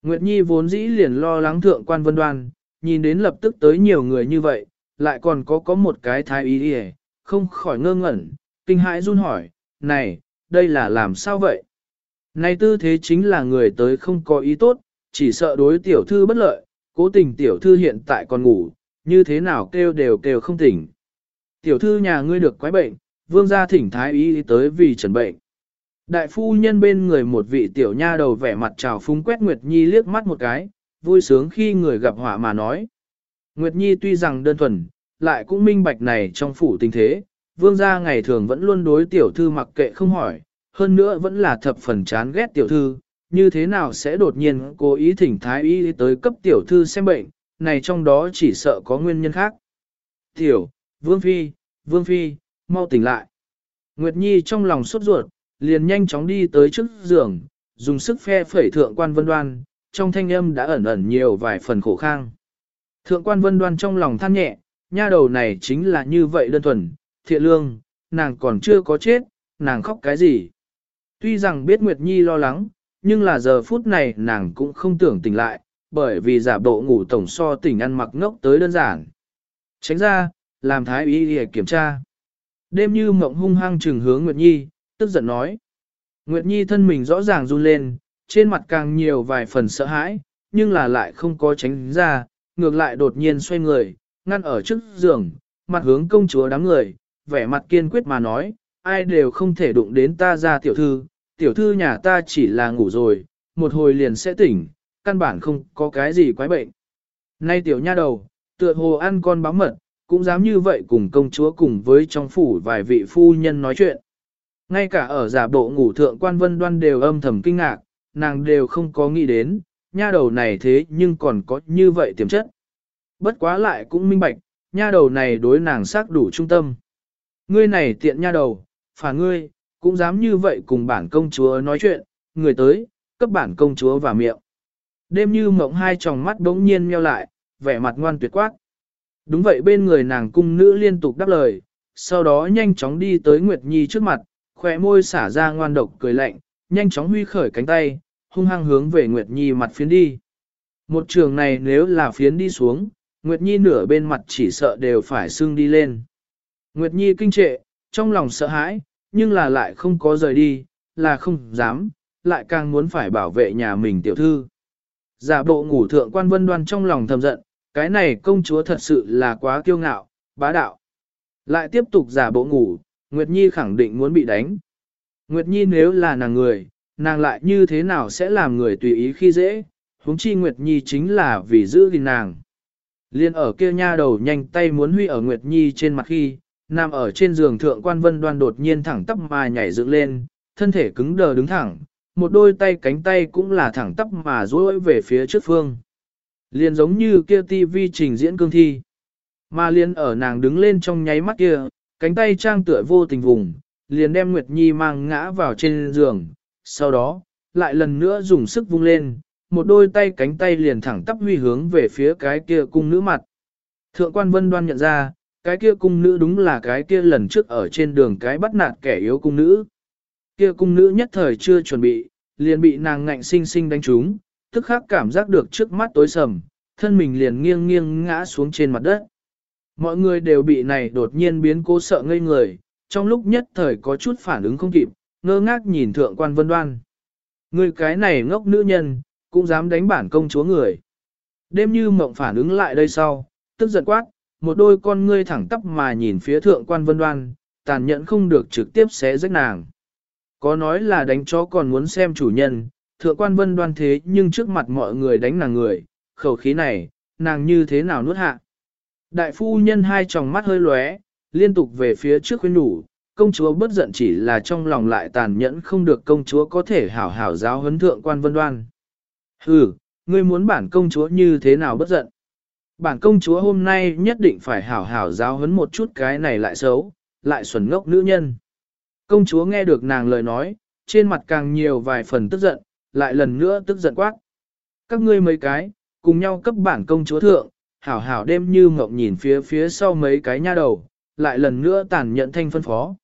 Nguyệt Nhi vốn dĩ liền lo lắng thượng quan vân đoan, nhìn đến lập tức tới nhiều người như vậy, lại còn có có một cái thái y y không khỏi ngơ ngẩn, kinh hãi run hỏi, này, đây là làm sao vậy? Này tư thế chính là người tới không có ý tốt, chỉ sợ đối tiểu thư bất lợi, cố tình tiểu thư hiện tại còn ngủ, như thế nào kêu đều kêu không tỉnh. Tiểu thư nhà ngươi được quái bệnh, vương gia thỉnh thái y tới vì trần bệnh. Đại phu nhân bên người một vị tiểu nha đầu vẻ mặt trào phúng quét Nguyệt Nhi liếc mắt một cái, vui sướng khi người gặp họa mà nói. Nguyệt Nhi tuy rằng đơn thuần, lại cũng minh bạch này trong phủ tình thế, vương gia ngày thường vẫn luôn đối tiểu thư mặc kệ không hỏi, hơn nữa vẫn là thập phần chán ghét tiểu thư, như thế nào sẽ đột nhiên cố ý thỉnh thái y tới cấp tiểu thư xem bệnh, này trong đó chỉ sợ có nguyên nhân khác. Tiểu, vương phi, vương phi, mau tỉnh lại. Nguyệt Nhi trong lòng sốt ruột, liền nhanh chóng đi tới trước giường, dùng sức phe phẩy thượng quan vân đoan, trong thanh âm đã ẩn ẩn nhiều vài phần khổ khang. Thượng quan vân đoan trong lòng than nhẹ, nha đầu này chính là như vậy đơn thuần, thiện lương, nàng còn chưa có chết, nàng khóc cái gì. Tuy rằng biết Nguyệt Nhi lo lắng, nhưng là giờ phút này nàng cũng không tưởng tỉnh lại, bởi vì giả bộ ngủ tổng so tỉnh ăn mặc ngốc tới đơn giản. Tránh ra, làm thái y để kiểm tra. Đêm như mộng hung hăng trừng hướng Nguyệt Nhi, tức giận nói. Nguyệt Nhi thân mình rõ ràng run lên, trên mặt càng nhiều vài phần sợ hãi, nhưng là lại không có tránh ra, ngược lại đột nhiên xoay người, ngăn ở trước giường, mặt hướng công chúa đám người, vẻ mặt kiên quyết mà nói, ai đều không thể đụng đến ta ra tiểu thư, tiểu thư nhà ta chỉ là ngủ rồi, một hồi liền sẽ tỉnh, căn bản không có cái gì quái bệnh. Nay tiểu nha đầu, tựa hồ ăn con báo mật, cũng dám như vậy cùng công chúa cùng với trong phủ vài vị phu nhân nói chuyện. Ngay cả ở giả bộ ngủ thượng quan vân đoan đều âm thầm kinh ngạc, nàng đều không có nghĩ đến, nha đầu này thế nhưng còn có như vậy tiềm chất. Bất quá lại cũng minh bạch, nha đầu này đối nàng xác đủ trung tâm. Ngươi này tiện nha đầu, phà ngươi, cũng dám như vậy cùng bản công chúa nói chuyện, người tới, cấp bản công chúa vào miệng. Đêm như mộng hai tròng mắt đống nhiên meo lại, vẻ mặt ngoan tuyệt quát. Đúng vậy bên người nàng cung nữ liên tục đáp lời, sau đó nhanh chóng đi tới Nguyệt Nhi trước mặt, khỏe môi xả ra ngoan độc cười lạnh, nhanh chóng huy khởi cánh tay, hung hăng hướng về Nguyệt Nhi mặt phiến đi. Một trường này nếu là phiến đi xuống, Nguyệt Nhi nửa bên mặt chỉ sợ đều phải sưng đi lên. Nguyệt Nhi kinh trệ, trong lòng sợ hãi, nhưng là lại không có rời đi, là không dám, lại càng muốn phải bảo vệ nhà mình tiểu thư. Giả bộ ngủ thượng quan vân đoan trong lòng thầm giận, cái này công chúa thật sự là quá kiêu ngạo, bá đạo. Lại tiếp tục giả bộ ngủ, Nguyệt Nhi khẳng định muốn bị đánh. Nguyệt Nhi nếu là nàng người, nàng lại như thế nào sẽ làm người tùy ý khi dễ, huống chi Nguyệt Nhi chính là vì giữ gìn nàng. Liên ở kia nha đầu nhanh tay muốn huy ở Nguyệt Nhi trên mặt khi, nằm ở trên giường thượng quan vân đoan đột nhiên thẳng tắp mà nhảy dựng lên, thân thể cứng đờ đứng thẳng, một đôi tay cánh tay cũng là thẳng tắp mà duỗi về phía trước phương liền giống như kia tivi trình diễn cương thi. Mà liền ở nàng đứng lên trong nháy mắt kia, cánh tay trang tựa vô tình vùng, liền đem Nguyệt Nhi mang ngã vào trên giường, sau đó, lại lần nữa dùng sức vung lên, một đôi tay cánh tay liền thẳng tắp huy hướng về phía cái kia cung nữ mặt. Thượng quan vân đoan nhận ra, cái kia cung nữ đúng là cái kia lần trước ở trên đường cái bắt nạt kẻ yếu cung nữ. Kia cung nữ nhất thời chưa chuẩn bị, liền bị nàng ngạnh sinh sinh đánh trúng, tức khắc cảm giác được trước mắt tối sầm, thân mình liền nghiêng nghiêng ngã xuống trên mặt đất. Mọi người đều bị này đột nhiên biến cố sợ ngây người, trong lúc nhất thời có chút phản ứng không kịp, ngơ ngác nhìn thượng quan vân đoan. Người cái này ngốc nữ nhân, cũng dám đánh bản công chúa người. Đêm như mộng phản ứng lại đây sau, tức giận quát, một đôi con ngươi thẳng tắp mà nhìn phía thượng quan vân đoan, tàn nhẫn không được trực tiếp xé rách nàng. Có nói là đánh chó còn muốn xem chủ nhân, thượng quan vân đoan thế nhưng trước mặt mọi người đánh nàng người, khẩu khí này, nàng như thế nào nuốt hạ. Đại phu nhân hai tròng mắt hơi lóe, liên tục về phía trước khuyên đủ, công chúa bất giận chỉ là trong lòng lại tàn nhẫn không được công chúa có thể hảo hảo giáo huấn thượng quan vân đoan. Hừ, ngươi muốn bản công chúa như thế nào bất giận? Bản công chúa hôm nay nhất định phải hảo hảo giáo huấn một chút cái này lại xấu, lại xuẩn ngốc nữ nhân. Công chúa nghe được nàng lời nói, trên mặt càng nhiều vài phần tức giận, lại lần nữa tức giận quát. Các ngươi mấy cái, cùng nhau cấp bản công chúa thượng, hảo hảo đêm như ngọc nhìn phía phía sau mấy cái nha đầu, lại lần nữa tàn nhận thanh phân phó.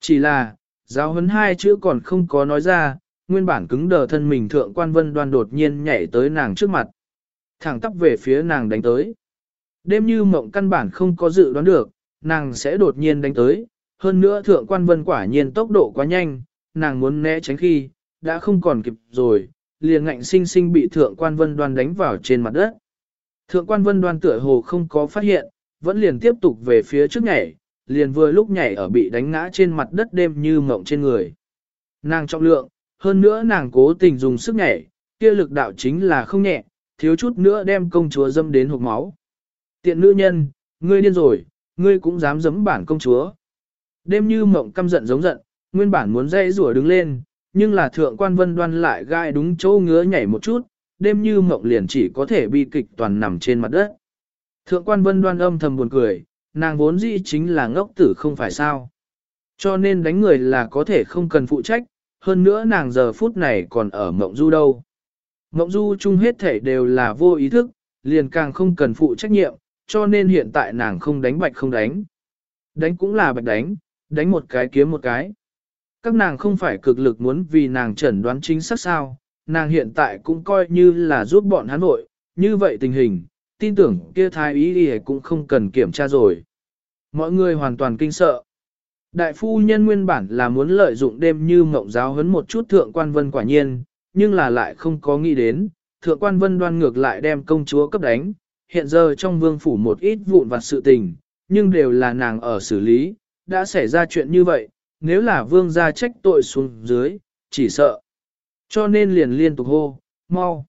Chỉ là, giáo huấn hai chữ còn không có nói ra, nguyên bản cứng đờ thân mình thượng quan vân đoan đột nhiên nhảy tới nàng trước mặt. Thẳng tắp về phía nàng đánh tới. Đêm như mộng căn bản không có dự đoán được, nàng sẽ đột nhiên đánh tới. Hơn nữa thượng quan vân quả nhiên tốc độ quá nhanh, nàng muốn né tránh khi, đã không còn kịp rồi, liền ngạnh sinh sinh bị thượng quan vân đoan đánh vào trên mặt đất. Thượng quan vân đoan tựa hồ không có phát hiện, vẫn liền tiếp tục về phía trước nhảy, liền vừa lúc nhảy ở bị đánh ngã trên mặt đất đêm như mộng trên người. Nàng trọng lượng, hơn nữa nàng cố tình dùng sức nhảy, kia lực đạo chính là không nhẹ, thiếu chút nữa đem công chúa dâm đến hộp máu. Tiện nữ nhân, ngươi điên rồi, ngươi cũng dám dấm bản công chúa. Đêm như mộng căm giận giống giận, nguyên bản muốn dây rủa đứng lên, nhưng là thượng quan vân đoan lại gai đúng chỗ ngứa nhảy một chút, đêm như mộng liền chỉ có thể bi kịch toàn nằm trên mặt đất. Thượng quan vân đoan âm thầm buồn cười, nàng vốn dĩ chính là ngốc tử không phải sao. Cho nên đánh người là có thể không cần phụ trách, hơn nữa nàng giờ phút này còn ở mộng du đâu. Mộng du chung hết thể đều là vô ý thức, liền càng không cần phụ trách nhiệm, cho nên hiện tại nàng không đánh bạch không đánh. Đánh cũng là bạch đánh, đánh một cái kiếm một cái. Các nàng không phải cực lực muốn vì nàng chẩn đoán chính xác sao, nàng hiện tại cũng coi như là giúp bọn hắn vội, như vậy tình hình, tin tưởng kia thái ý đi cũng không cần kiểm tra rồi. Mọi người hoàn toàn kinh sợ. Đại phu nhân nguyên bản là muốn lợi dụng đêm như mộng giáo huấn một chút thượng quan vân quả nhiên, nhưng là lại không có nghĩ đến, thượng quan vân đoan ngược lại đem công chúa cấp đánh, hiện giờ trong vương phủ một ít vụn vặt sự tình, nhưng đều là nàng ở xử lý, đã xảy ra chuyện như vậy, nếu là vương gia trách tội xuống dưới, chỉ sợ. Cho nên liền liên tục hô, mau,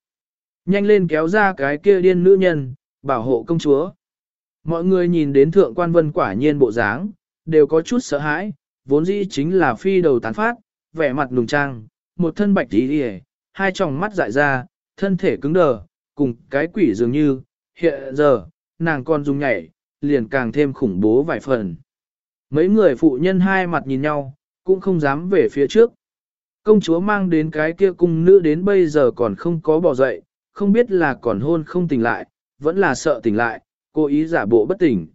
nhanh lên kéo ra cái kia điên nữ nhân, bảo hộ công chúa. Mọi người nhìn đến thượng quan vân quả nhiên bộ dáng, đều có chút sợ hãi, vốn dĩ chính là phi đầu tán phát, vẻ mặt nùng trang, một thân bạch tí đi hai tròng mắt dại ra, thân thể cứng đờ, cùng cái quỷ dường như, hiện giờ, nàng còn dùng nhảy, liền càng thêm khủng bố vài phần. Mấy người phụ nhân hai mặt nhìn nhau, cũng không dám về phía trước. Công chúa mang đến cái kia cung nữ đến bây giờ còn không có bỏ dậy, không biết là còn hôn không tỉnh lại, vẫn là sợ tỉnh lại, cố ý giả bộ bất tỉnh.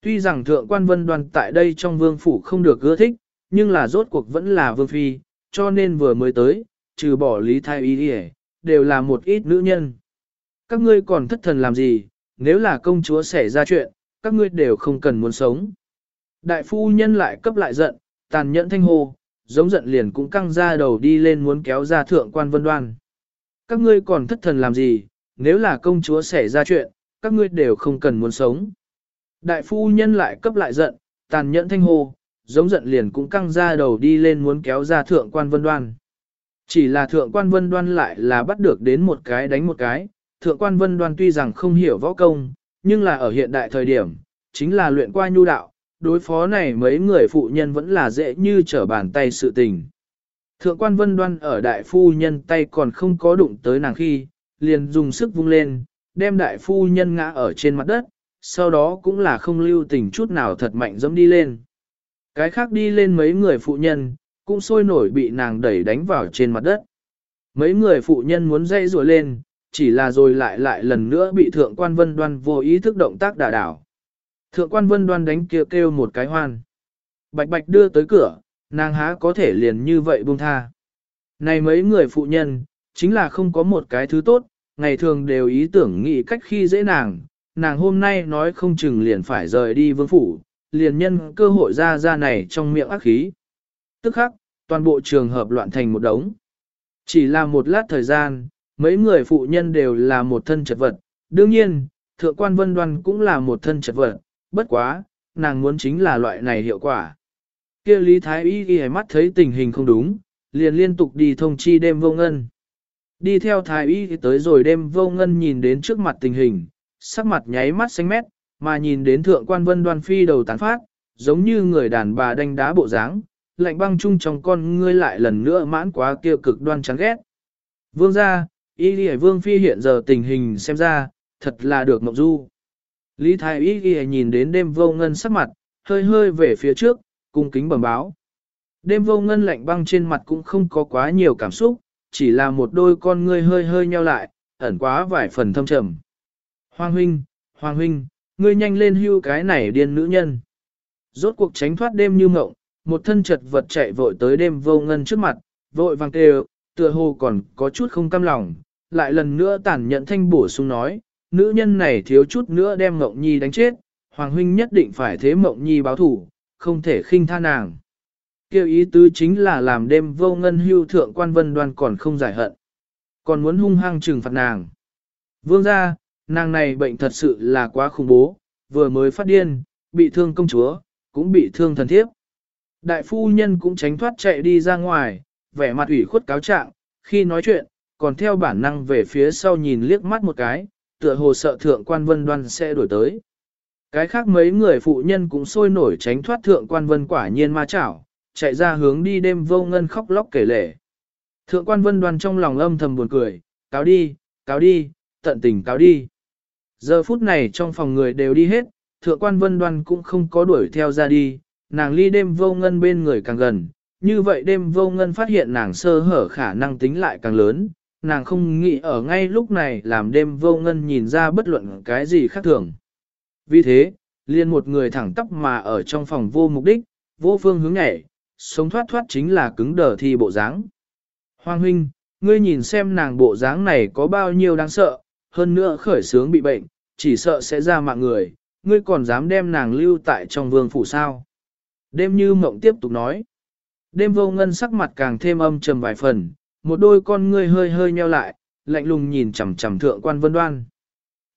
Tuy rằng thượng quan vân đoàn tại đây trong vương phủ không được ưa thích, nhưng là rốt cuộc vẫn là vương phi, cho nên vừa mới tới, trừ bỏ lý thai ý đi đều là một ít nữ nhân. Các ngươi còn thất thần làm gì, nếu là công chúa xảy ra chuyện, các ngươi đều không cần muốn sống. Đại phu nhân lại cấp lại giận, tàn nhẫn thanh hô, giống giận liền cũng căng ra đầu đi lên muốn kéo ra thượng quan vân đoan. Các ngươi còn thất thần làm gì, nếu là công chúa xảy ra chuyện, các ngươi đều không cần muốn sống. Đại phu nhân lại cấp lại giận, tàn nhẫn thanh hô, giống giận liền cũng căng ra đầu đi lên muốn kéo ra thượng quan vân đoan. Chỉ là thượng quan vân đoan lại là bắt được đến một cái đánh một cái, thượng quan vân đoan tuy rằng không hiểu võ công, nhưng là ở hiện đại thời điểm, chính là luyện qua nhu đạo, đối phó này mấy người phụ nhân vẫn là dễ như trở bàn tay sự tình. Thượng quan vân đoan ở đại phu nhân tay còn không có đụng tới nàng khi, liền dùng sức vung lên, đem đại phu nhân ngã ở trên mặt đất, sau đó cũng là không lưu tình chút nào thật mạnh dẫm đi lên. Cái khác đi lên mấy người phụ nhân, cũng sôi nổi bị nàng đẩy đánh vào trên mặt đất. Mấy người phụ nhân muốn dây rùa lên, chỉ là rồi lại lại lần nữa bị thượng quan vân đoan vô ý thức động tác đả đảo. Thượng quan vân đoan đánh kia kêu, kêu một cái hoan. Bạch bạch đưa tới cửa, nàng há có thể liền như vậy buông tha. Này mấy người phụ nhân, chính là không có một cái thứ tốt, ngày thường đều ý tưởng nghĩ cách khi dễ nàng, nàng hôm nay nói không chừng liền phải rời đi vương phủ, liền nhân cơ hội ra ra này trong miệng ác khí. Tức khắc, toàn bộ trường hợp loạn thành một đống. Chỉ là một lát thời gian, mấy người phụ nhân đều là một thân chật vật, đương nhiên, thượng quan vân đoan cũng là một thân chật vật, bất quá, nàng muốn chính là loại này hiệu quả. kia Lý Thái Y ghi mắt thấy tình hình không đúng, liền liên tục đi thông chi đêm vô ngân. Đi theo Thái Y tới rồi đêm vô ngân nhìn đến trước mặt tình hình, sắc mặt nháy mắt xanh mét, mà nhìn đến thượng quan vân đoan phi đầu tán phát, giống như người đàn bà đánh đá bộ dáng, lạnh băng chung trong con ngươi lại lần nữa mãn quá kia cực đoan chán ghét. Vương gia, y lì vương phi hiện giờ tình hình xem ra, thật là được mộng du. Lý thái y lì nhìn đến đêm vô ngân sắc mặt, hơi hơi về phía trước, cung kính bẩm báo. Đêm vô ngân lạnh băng trên mặt cũng không có quá nhiều cảm xúc, chỉ là một đôi con ngươi hơi hơi nheo lại, ẩn quá vài phần thâm trầm. Hoàng huynh, Hoàng huynh, ngươi nhanh lên hưu cái này điên nữ nhân. Rốt cuộc tránh thoát đêm như mộng, một thân chật vật chạy vội tới đêm vô ngân trước mặt, vội vàng kêu, tựa hồ còn có chút không cam lòng, lại lần nữa tản nhận thanh bổ sung nói, nữ nhân này thiếu chút nữa đem mộng nhi đánh chết, Hoàng huynh nhất định phải thế mộng nhi báo thủ, không thể khinh tha nàng. Kêu ý tứ chính là làm đêm vô ngân hưu thượng quan vân đoan còn không giải hận, còn muốn hung hăng trừng phạt nàng. Vương ra, nàng này bệnh thật sự là quá khủng bố, vừa mới phát điên, bị thương công chúa, cũng bị thương thần thiếp. Đại phu nhân cũng tránh thoát chạy đi ra ngoài, vẻ mặt ủy khuất cáo trạng, khi nói chuyện, còn theo bản năng về phía sau nhìn liếc mắt một cái, tựa hồ sợ thượng quan vân đoan sẽ đổi tới. Cái khác mấy người phụ nhân cũng sôi nổi tránh thoát thượng quan vân quả nhiên ma chảo, chạy ra hướng đi đêm vô ngân khóc lóc kể lể. Thượng quan vân đoan trong lòng âm thầm buồn cười, cáo đi, cáo đi, tận tình cáo đi. Giờ phút này trong phòng người đều đi hết, thượng quan vân đoan cũng không có đuổi theo ra đi, nàng ly đêm vô ngân bên người càng gần, như vậy đêm vô ngân phát hiện nàng sơ hở khả năng tính lại càng lớn, nàng không nghĩ ở ngay lúc này làm đêm vô ngân nhìn ra bất luận cái gì khác thường. Vì thế, liền một người thẳng tóc mà ở trong phòng vô mục đích, vô phương hướng nhảy, sống thoát thoát chính là cứng đờ thi bộ dáng. Hoàng huynh, ngươi nhìn xem nàng bộ dáng này có bao nhiêu đáng sợ, hơn nữa khởi sướng bị bệnh, chỉ sợ sẽ ra mạng người, ngươi còn dám đem nàng lưu tại trong vương phủ sao. Đêm như mộng tiếp tục nói. Đêm vô ngân sắc mặt càng thêm âm trầm vài phần, một đôi con ngươi hơi hơi nheo lại, lạnh lùng nhìn chằm chằm thượng quan vân đoan.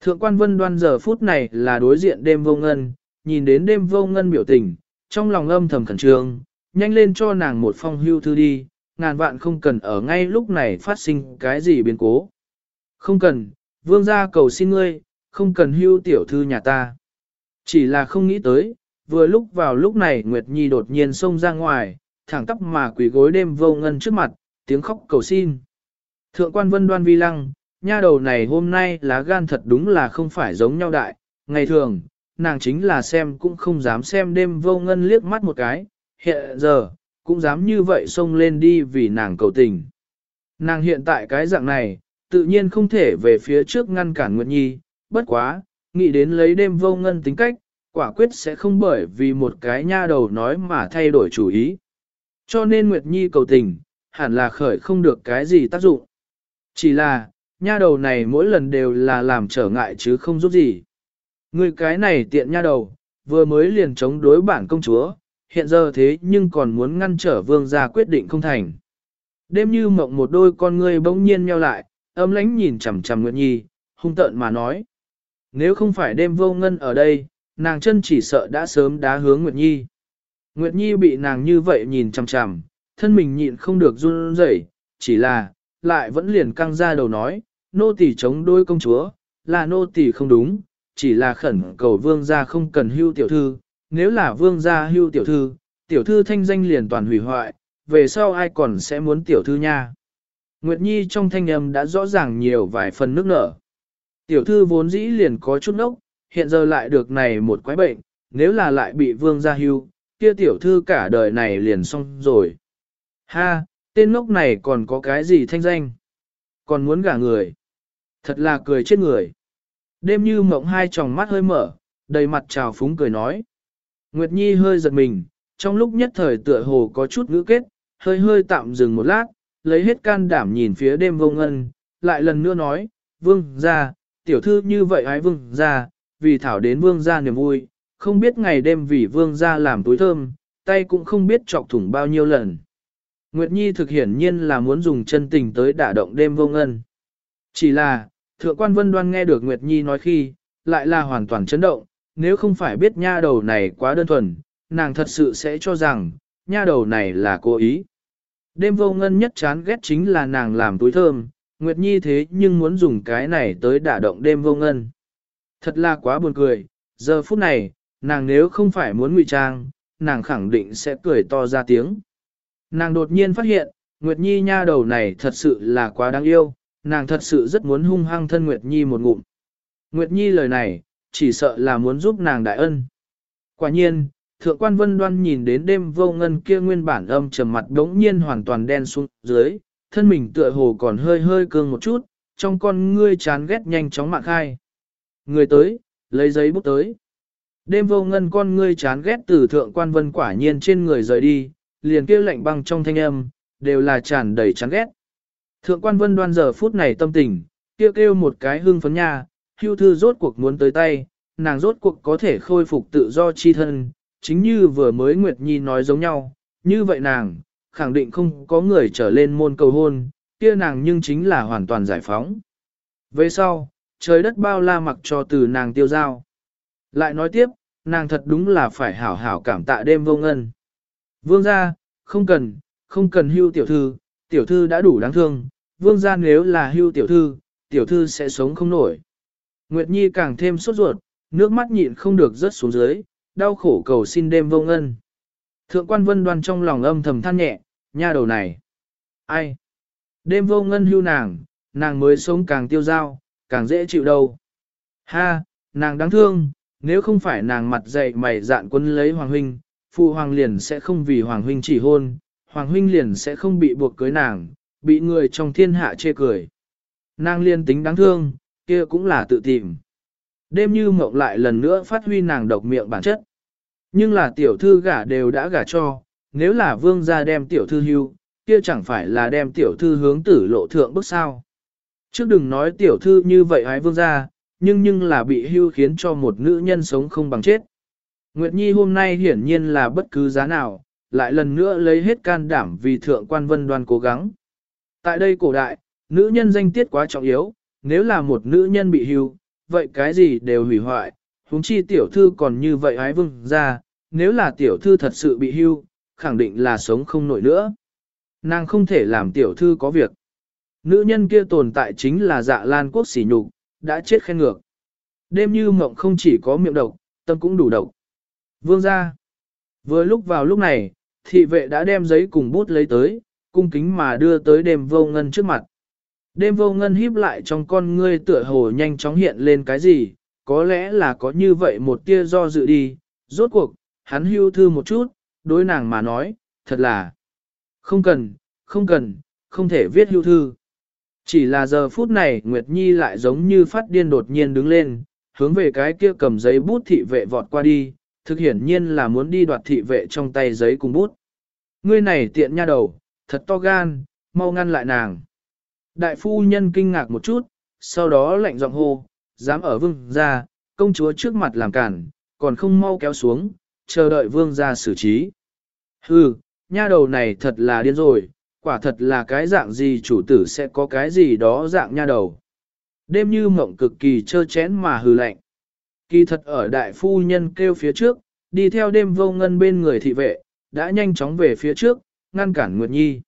Thượng quan vân đoan giờ phút này là đối diện đêm vô ngân, nhìn đến đêm vô ngân biểu tình, trong lòng âm thầm khẩn trương, nhanh lên cho nàng một phong hưu thư đi, ngàn vạn không cần ở ngay lúc này phát sinh cái gì biến cố. Không cần, vương gia cầu xin ngươi, không cần hưu tiểu thư nhà ta. Chỉ là không nghĩ tới, vừa lúc vào lúc này Nguyệt Nhi đột nhiên xông ra ngoài, thẳng tắp mà quỳ gối đêm vô ngân trước mặt, tiếng khóc cầu xin. Thượng quan vân đoan vi lăng, nha đầu này hôm nay lá gan thật đúng là không phải giống nhau đại, ngày thường, nàng chính là xem cũng không dám xem đêm vô ngân liếc mắt một cái, hiện giờ, cũng dám như vậy xông lên đi vì nàng cầu tình. Nàng hiện tại cái dạng này, tự nhiên không thể về phía trước ngăn cản Nguyệt Nhi, bất quá, nghĩ đến lấy đêm vô ngân tính cách, quả quyết sẽ không bởi vì một cái nha đầu nói mà thay đổi chủ ý. Cho nên Nguyệt Nhi cầu tình, hẳn là khởi không được cái gì tác dụng. Chỉ là, nha đầu này mỗi lần đều là làm trở ngại chứ không giúp gì. Người cái này tiện nha đầu, vừa mới liền chống đối bản công chúa, hiện giờ thế nhưng còn muốn ngăn trở vương gia quyết định không thành. Đêm như mộng một đôi con ngươi bỗng nhiên nheo lại, âm lánh nhìn chằm chằm Nguyệt Nhi, hung tợn mà nói. Nếu không phải đêm vô ngân ở đây, nàng chân chỉ sợ đã sớm đá hướng Nguyệt Nhi. Nguyệt Nhi bị nàng như vậy nhìn chằm chằm, thân mình nhịn không được run rẩy, chỉ là, lại vẫn liền căng ra đầu nói, nô tỳ chống đôi công chúa, là nô tỳ không đúng, chỉ là khẩn cầu vương gia không cần hưu tiểu thư, nếu là vương gia hưu tiểu thư, tiểu thư thanh danh liền toàn hủy hoại, về sau ai còn sẽ muốn tiểu thư nha. Nguyệt Nhi trong thanh âm đã rõ ràng nhiều vài phần nước nở. Tiểu thư vốn dĩ liền có chút nốc, hiện giờ lại được này một quái bệnh, nếu là lại bị vương gia hưu, kia tiểu thư cả đời này liền xong rồi. Ha, tên ngốc này còn có cái gì thanh danh? Còn muốn gả người? Thật là cười chết người. Đêm như mộng hai tròng mắt hơi mở, đầy mặt trào phúng cười nói. Nguyệt Nhi hơi giật mình, trong lúc nhất thời tựa hồ có chút ngữ kết, hơi hơi tạm dừng một lát, lấy hết can đảm nhìn phía đêm vô ngân, lại lần nữa nói, vương ra, tiểu thư như vậy hái vương ra, vì thảo đến vương ra niềm vui, không biết ngày đêm vì vương ra làm túi thơm, tay cũng không biết chọc thủng bao nhiêu lần. Nguyệt Nhi thực hiển nhiên là muốn dùng chân tình tới đả động đêm vô ngân. Chỉ là, thượng quan vân đoan nghe được Nguyệt Nhi nói khi, lại là hoàn toàn chấn động, nếu không phải biết nha đầu này quá đơn thuần, nàng thật sự sẽ cho rằng, nha đầu này là cố ý. Đêm vô ngân nhất chán ghét chính là nàng làm túi thơm, Nguyệt Nhi thế nhưng muốn dùng cái này tới đả động đêm vô ngân. Thật là quá buồn cười, giờ phút này, nàng nếu không phải muốn ngụy trang, nàng khẳng định sẽ cười to ra tiếng. Nàng đột nhiên phát hiện, Nguyệt Nhi nha đầu này thật sự là quá đáng yêu, nàng thật sự rất muốn hung hăng thân Nguyệt Nhi một ngụm. Nguyệt Nhi lời này, chỉ sợ là muốn giúp nàng đại ân. Quả nhiên, thượng quan vân đoan nhìn đến đêm vô ngân kia nguyên bản âm trầm mặt đống nhiên hoàn toàn đen xuống dưới, thân mình tựa hồ còn hơi hơi cương một chút, trong con ngươi chán ghét nhanh chóng mạng khai. Người tới, lấy giấy bút tới. Đêm vô ngân con ngươi chán ghét từ thượng quan vân quả nhiên trên người rời đi, liền kia lạnh băng trong thanh âm, đều là tràn đầy chán ghét. Thượng quan vân đoan giờ phút này tâm tình, kia kêu, kêu một cái hương phấn nha, hưu thư rốt cuộc muốn tới tay, nàng rốt cuộc có thể khôi phục tự do chi thân, chính như vừa mới Nguyệt Nhi nói giống nhau, như vậy nàng, khẳng định không có người trở lên môn cầu hôn, kia nàng nhưng chính là hoàn toàn giải phóng. Về sau, trời đất bao la mặc cho từ nàng tiêu giao. Lại nói tiếp, nàng thật đúng là phải hảo hảo cảm tạ đêm vô ngân. Vương gia, không cần, không cần hưu tiểu thư, tiểu thư đã đủ đáng thương, vương gia nếu là hưu tiểu thư, tiểu thư sẽ sống không nổi. Nguyệt Nhi càng thêm sốt ruột, nước mắt nhịn không được rớt xuống dưới, đau khổ cầu xin đêm vô ngân. Thượng quan vân đoan trong lòng âm thầm than nhẹ, nha đầu này. Ai? Đêm vô ngân hưu nàng, nàng mới sống càng tiêu dao, càng dễ chịu đâu. Ha, nàng đáng thương, nếu không phải nàng mặt dày mày dạn quân lấy Hoàng Huynh, Phụ Hoàng liền sẽ không vì Hoàng Huynh chỉ hôn, Hoàng Huynh liền sẽ không bị buộc cưới nàng, bị người trong thiên hạ chê cười. Nàng liên tính đáng thương, kia cũng là tự tìm. Đêm như mộng lại lần nữa phát huy nàng độc miệng bản chất. Nhưng là tiểu thư gả đều đã gả cho, nếu là vương gia đem tiểu thư hưu, kia chẳng phải là đem tiểu thư hướng tử lộ thượng bước sao. Trước đừng nói tiểu thư như vậy hái vương gia, nhưng nhưng là bị hưu khiến cho một nữ nhân sống không bằng chết. Nguyệt Nhi hôm nay hiển nhiên là bất cứ giá nào, lại lần nữa lấy hết can đảm vì thượng quan vân đoan cố gắng. Tại đây cổ đại, nữ nhân danh tiết quá trọng yếu, nếu là một nữ nhân bị hưu, vậy cái gì đều hủy hoại, huống chi tiểu thư còn như vậy ái vương ra, nếu là tiểu thư thật sự bị hưu, khẳng định là sống không nổi nữa. Nàng không thể làm tiểu thư có việc. Nữ nhân kia tồn tại chính là dạ lan quốc sỉ nhục, đã chết khen ngược. Đêm như mộng không chỉ có miệng độc, tâm cũng đủ độc. Vương ra. Vừa lúc vào lúc này, thị vệ đã đem giấy cùng bút lấy tới, cung kính mà đưa tới đêm vô ngân trước mặt. Đêm vô ngân híp lại trong con ngươi tựa hồ nhanh chóng hiện lên cái gì, có lẽ là có như vậy một tia do dự đi, rốt cuộc, hắn hưu thư một chút, đối nàng mà nói, thật là không cần, không cần, không thể viết hưu thư. Chỉ là giờ phút này Nguyệt Nhi lại giống như phát điên đột nhiên đứng lên, hướng về cái kia cầm giấy bút thị vệ vọt qua đi, thực hiển nhiên là muốn đi đoạt thị vệ trong tay giấy cùng bút. Ngươi này tiện nha đầu, thật to gan, mau ngăn lại nàng. Đại phu nhân kinh ngạc một chút, sau đó lạnh giọng hô, dám ở vương ra, công chúa trước mặt làm cản, còn không mau kéo xuống, chờ đợi vương ra xử trí. Hừ, nha đầu này thật là điên rồi, quả thật là cái dạng gì chủ tử sẽ có cái gì đó dạng nha đầu. Đêm như mộng cực kỳ trơ chén mà hừ lạnh. Kỳ thật ở đại phu nhân kêu phía trước, đi theo đêm vô ngân bên người thị vệ, đã nhanh chóng về phía trước, ngăn cản Nguyệt Nhi.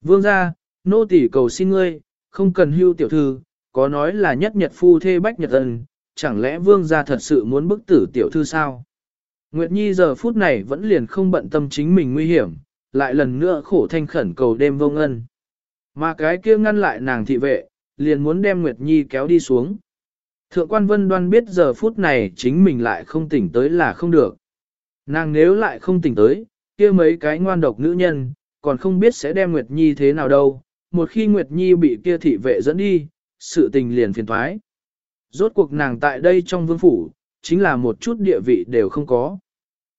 Vương ra, nô tỳ cầu xin ngươi, không cần hưu tiểu thư, có nói là nhất nhật phu thê bách nhật ân, chẳng lẽ vương gia thật sự muốn bức tử tiểu thư sao? Nguyệt Nhi giờ phút này vẫn liền không bận tâm chính mình nguy hiểm, lại lần nữa khổ thanh khẩn cầu đêm vô ngân. Mà cái kia ngăn lại nàng thị vệ, liền muốn đem Nguyệt Nhi kéo đi xuống. Thượng quan vân đoan biết giờ phút này chính mình lại không tỉnh tới là không được. Nàng nếu lại không tỉnh tới, kia mấy cái ngoan độc nữ nhân, còn không biết sẽ đem Nguyệt Nhi thế nào đâu. Một khi Nguyệt Nhi bị kia thị vệ dẫn đi, sự tình liền phiền thoái. Rốt cuộc nàng tại đây trong vương phủ, chính là một chút địa vị đều không có.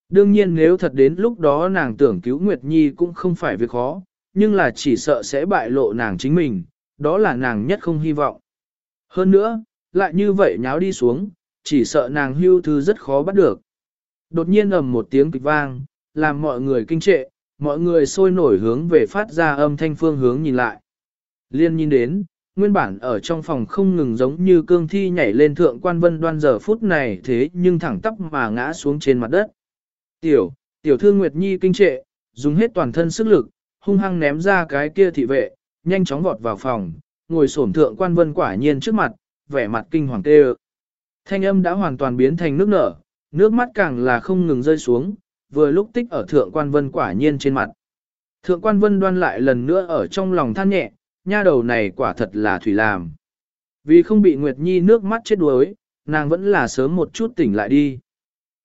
Đương nhiên nếu thật đến lúc đó nàng tưởng cứu Nguyệt Nhi cũng không phải việc khó, nhưng là chỉ sợ sẽ bại lộ nàng chính mình, đó là nàng nhất không hy vọng. Hơn nữa, lại như vậy nháo đi xuống, chỉ sợ nàng hưu thư rất khó bắt được. Đột nhiên ầm một tiếng kịch vang, làm mọi người kinh trệ, mọi người sôi nổi hướng về phát ra âm thanh phương hướng nhìn lại. Liên nhìn đến, nguyên bản ở trong phòng không ngừng giống như cương thi nhảy lên thượng quan vân đoan giờ phút này thế nhưng thẳng tắp mà ngã xuống trên mặt đất. Tiểu, tiểu thư Nguyệt Nhi kinh trệ, dùng hết toàn thân sức lực, hung hăng ném ra cái kia thị vệ, nhanh chóng vọt vào phòng, ngồi sổm thượng quan vân quả nhiên trước mặt, vẻ mặt kinh hoàng tê Thanh âm đã hoàn toàn biến thành nước nở, nước mắt càng là không ngừng rơi xuống, vừa lúc tích ở thượng quan vân quả nhiên trên mặt. Thượng quan vân đoan lại lần nữa ở trong lòng than nhẹ, nha đầu này quả thật là thủy làm. Vì không bị Nguyệt Nhi nước mắt chết đuối, nàng vẫn là sớm một chút tỉnh lại đi.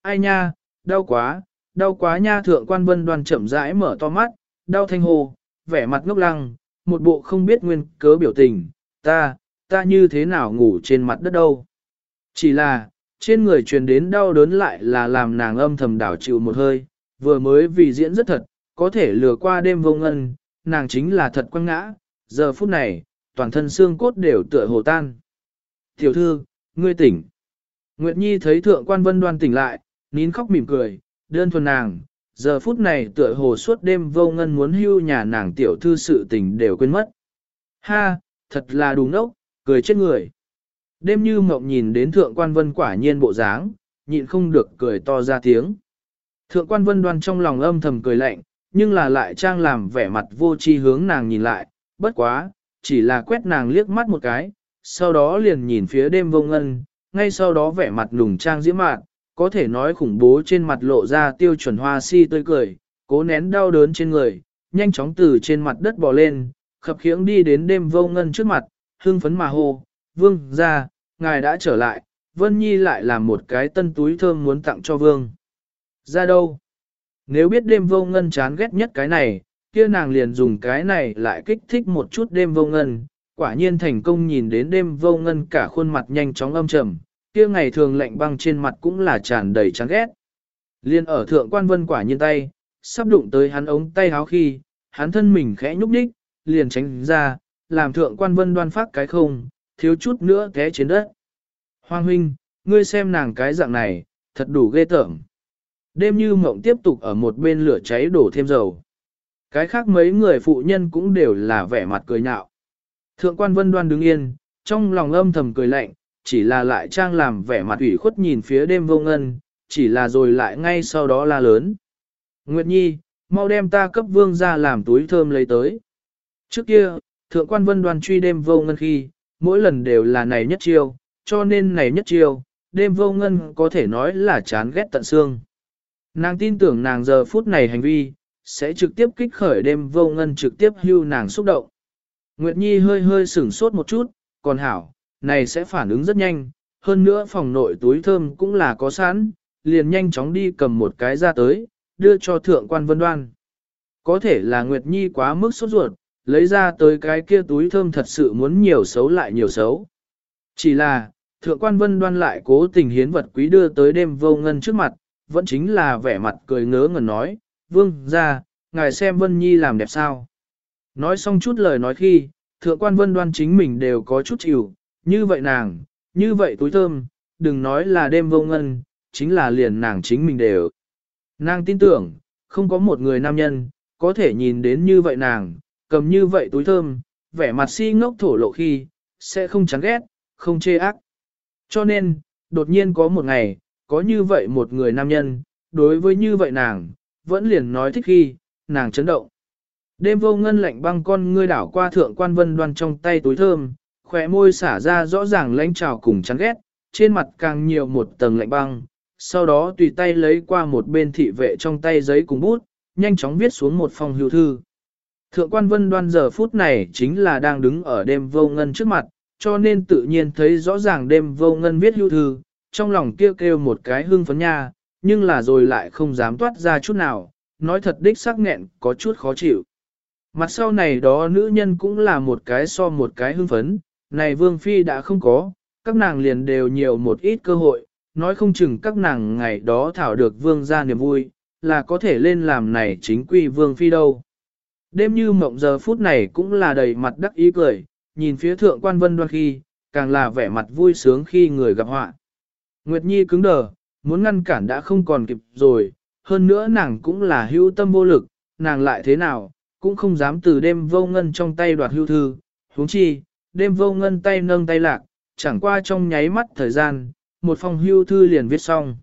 Ai nha, đau quá, đau quá nha thượng quan vân đoan chậm rãi mở to mắt, đau thanh hồ, vẻ mặt ngốc lăng, một bộ không biết nguyên cớ biểu tình, ta, ta như thế nào ngủ trên mặt đất đâu. Chỉ là, trên người truyền đến đau đớn lại là làm nàng âm thầm đảo chịu một hơi, vừa mới vì diễn rất thật, có thể lừa qua đêm vô ngân, nàng chính là thật quăng ngã, giờ phút này, toàn thân xương cốt đều tựa hồ tan. Tiểu thư, ngươi tỉnh. Nguyệt Nhi thấy thượng quan vân đoan tỉnh lại, nín khóc mỉm cười, đơn thuần nàng, giờ phút này tựa hồ suốt đêm vô ngân muốn hưu nhà nàng tiểu thư sự tình đều quên mất. Ha, thật là đúng ốc, cười chết người. Đêm như mộng nhìn đến thượng quan vân quả nhiên bộ dáng, nhịn không được cười to ra tiếng. Thượng quan vân đoan trong lòng âm thầm cười lạnh, nhưng là lại trang làm vẻ mặt vô tri hướng nàng nhìn lại, bất quá, chỉ là quét nàng liếc mắt một cái, sau đó liền nhìn phía đêm vô ngân, ngay sau đó vẻ mặt lùng trang diễm mạn, có thể nói khủng bố trên mặt lộ ra tiêu chuẩn hoa si tươi cười, cố nén đau đớn trên người, nhanh chóng từ trên mặt đất bò lên, khập khiễng đi đến đêm vô ngân trước mặt, hưng phấn mà hô, vương ra, ngài đã trở lại, Vân Nhi lại làm một cái tân túi thơm muốn tặng cho vương. Ra đâu? Nếu biết đêm vô ngân chán ghét nhất cái này, kia nàng liền dùng cái này lại kích thích một chút đêm vô ngân, quả nhiên thành công nhìn đến đêm vô ngân cả khuôn mặt nhanh chóng âm trầm, kia ngày thường lạnh băng trên mặt cũng là tràn đầy chán ghét. Liên ở thượng quan vân quả nhiên tay, sắp đụng tới hắn ống tay háo khi, hắn thân mình khẽ nhúc nhích, liền tránh ra, làm thượng quan vân đoan phát cái không, thiếu chút nữa té trên đất. Hoàng huynh, ngươi xem nàng cái dạng này, thật đủ ghê tởm. Đêm như mộng tiếp tục ở một bên lửa cháy đổ thêm dầu. Cái khác mấy người phụ nhân cũng đều là vẻ mặt cười nhạo. Thượng quan vân đoan đứng yên, trong lòng âm thầm cười lạnh, chỉ là lại trang làm vẻ mặt ủy khuất nhìn phía đêm vô ngân, chỉ là rồi lại ngay sau đó la lớn. Nguyệt Nhi, mau đem ta cấp vương ra làm túi thơm lấy tới. Trước kia, thượng quan vân đoan truy đêm vô ngân khi, mỗi lần đều là này nhất chiêu, cho nên này nhất chiêu, đêm vô ngân có thể nói là chán ghét tận xương. Nàng tin tưởng nàng giờ phút này hành vi, sẽ trực tiếp kích khởi đêm vô ngân trực tiếp hưu nàng xúc động. Nguyệt Nhi hơi hơi sửng sốt một chút, còn hảo, này sẽ phản ứng rất nhanh, hơn nữa phòng nội túi thơm cũng là có sẵn, liền nhanh chóng đi cầm một cái ra tới, đưa cho thượng quan vân đoan. Có thể là Nguyệt Nhi quá mức sốt ruột, lấy ra tới cái kia túi thơm thật sự muốn nhiều xấu lại nhiều xấu. Chỉ là, thượng quan vân đoan lại cố tình hiến vật quý đưa tới đêm vô ngân trước mặt, vẫn chính là vẻ mặt cười ngớ ngẩn nói, vương ra, ngài xem Vân Nhi làm đẹp sao. Nói xong chút lời nói khi, thượng quan vân đoan chính mình đều có chút chịu, như vậy nàng, như vậy túi thơm, đừng nói là đêm vô ngân, chính là liền nàng chính mình đều. Nàng tin tưởng, không có một người nam nhân, có thể nhìn đến như vậy nàng, cầm như vậy túi thơm, vẻ mặt si ngốc thổ lộ khi, sẽ không chán ghét, không chê ác. Cho nên, đột nhiên có một ngày, có như vậy một người nam nhân, đối với như vậy nàng, vẫn liền nói thích khi, nàng chấn động. Đêm vô ngân lạnh băng con ngươi đảo qua thượng quan vân đoan trong tay túi thơm, khỏe môi xả ra rõ ràng lãnh trào cùng chán ghét, trên mặt càng nhiều một tầng lạnh băng, sau đó tùy tay lấy qua một bên thị vệ trong tay giấy cùng bút, nhanh chóng viết xuống một phong hưu thư. Thượng quan vân đoan giờ phút này chính là đang đứng ở đêm vô ngân trước mặt, cho nên tự nhiên thấy rõ ràng đêm vô ngân viết hưu thư, trong lòng kêu kêu một cái hưng phấn nha, nhưng là rồi lại không dám toát ra chút nào, nói thật đích sắc nghẹn có chút khó chịu. Mặt sau này đó nữ nhân cũng là một cái so một cái hưng phấn, này vương phi đã không có, các nàng liền đều nhiều một ít cơ hội, nói không chừng các nàng ngày đó thảo được vương ra niềm vui, là có thể lên làm này chính quy vương phi đâu. Đêm như mộng giờ phút này cũng là đầy mặt đắc ý cười, nhìn phía thượng quan vân đoan khi, càng là vẻ mặt vui sướng khi người gặp họa. Nguyệt Nhi cứng đờ, muốn ngăn cản đã không còn kịp rồi, hơn nữa nàng cũng là hữu tâm vô lực, nàng lại thế nào, cũng không dám từ đêm vô ngân trong tay đoạt hưu thư, huống chi, đêm vô ngân tay nâng tay lạc, chẳng qua trong nháy mắt thời gian, một phong hưu thư liền viết xong.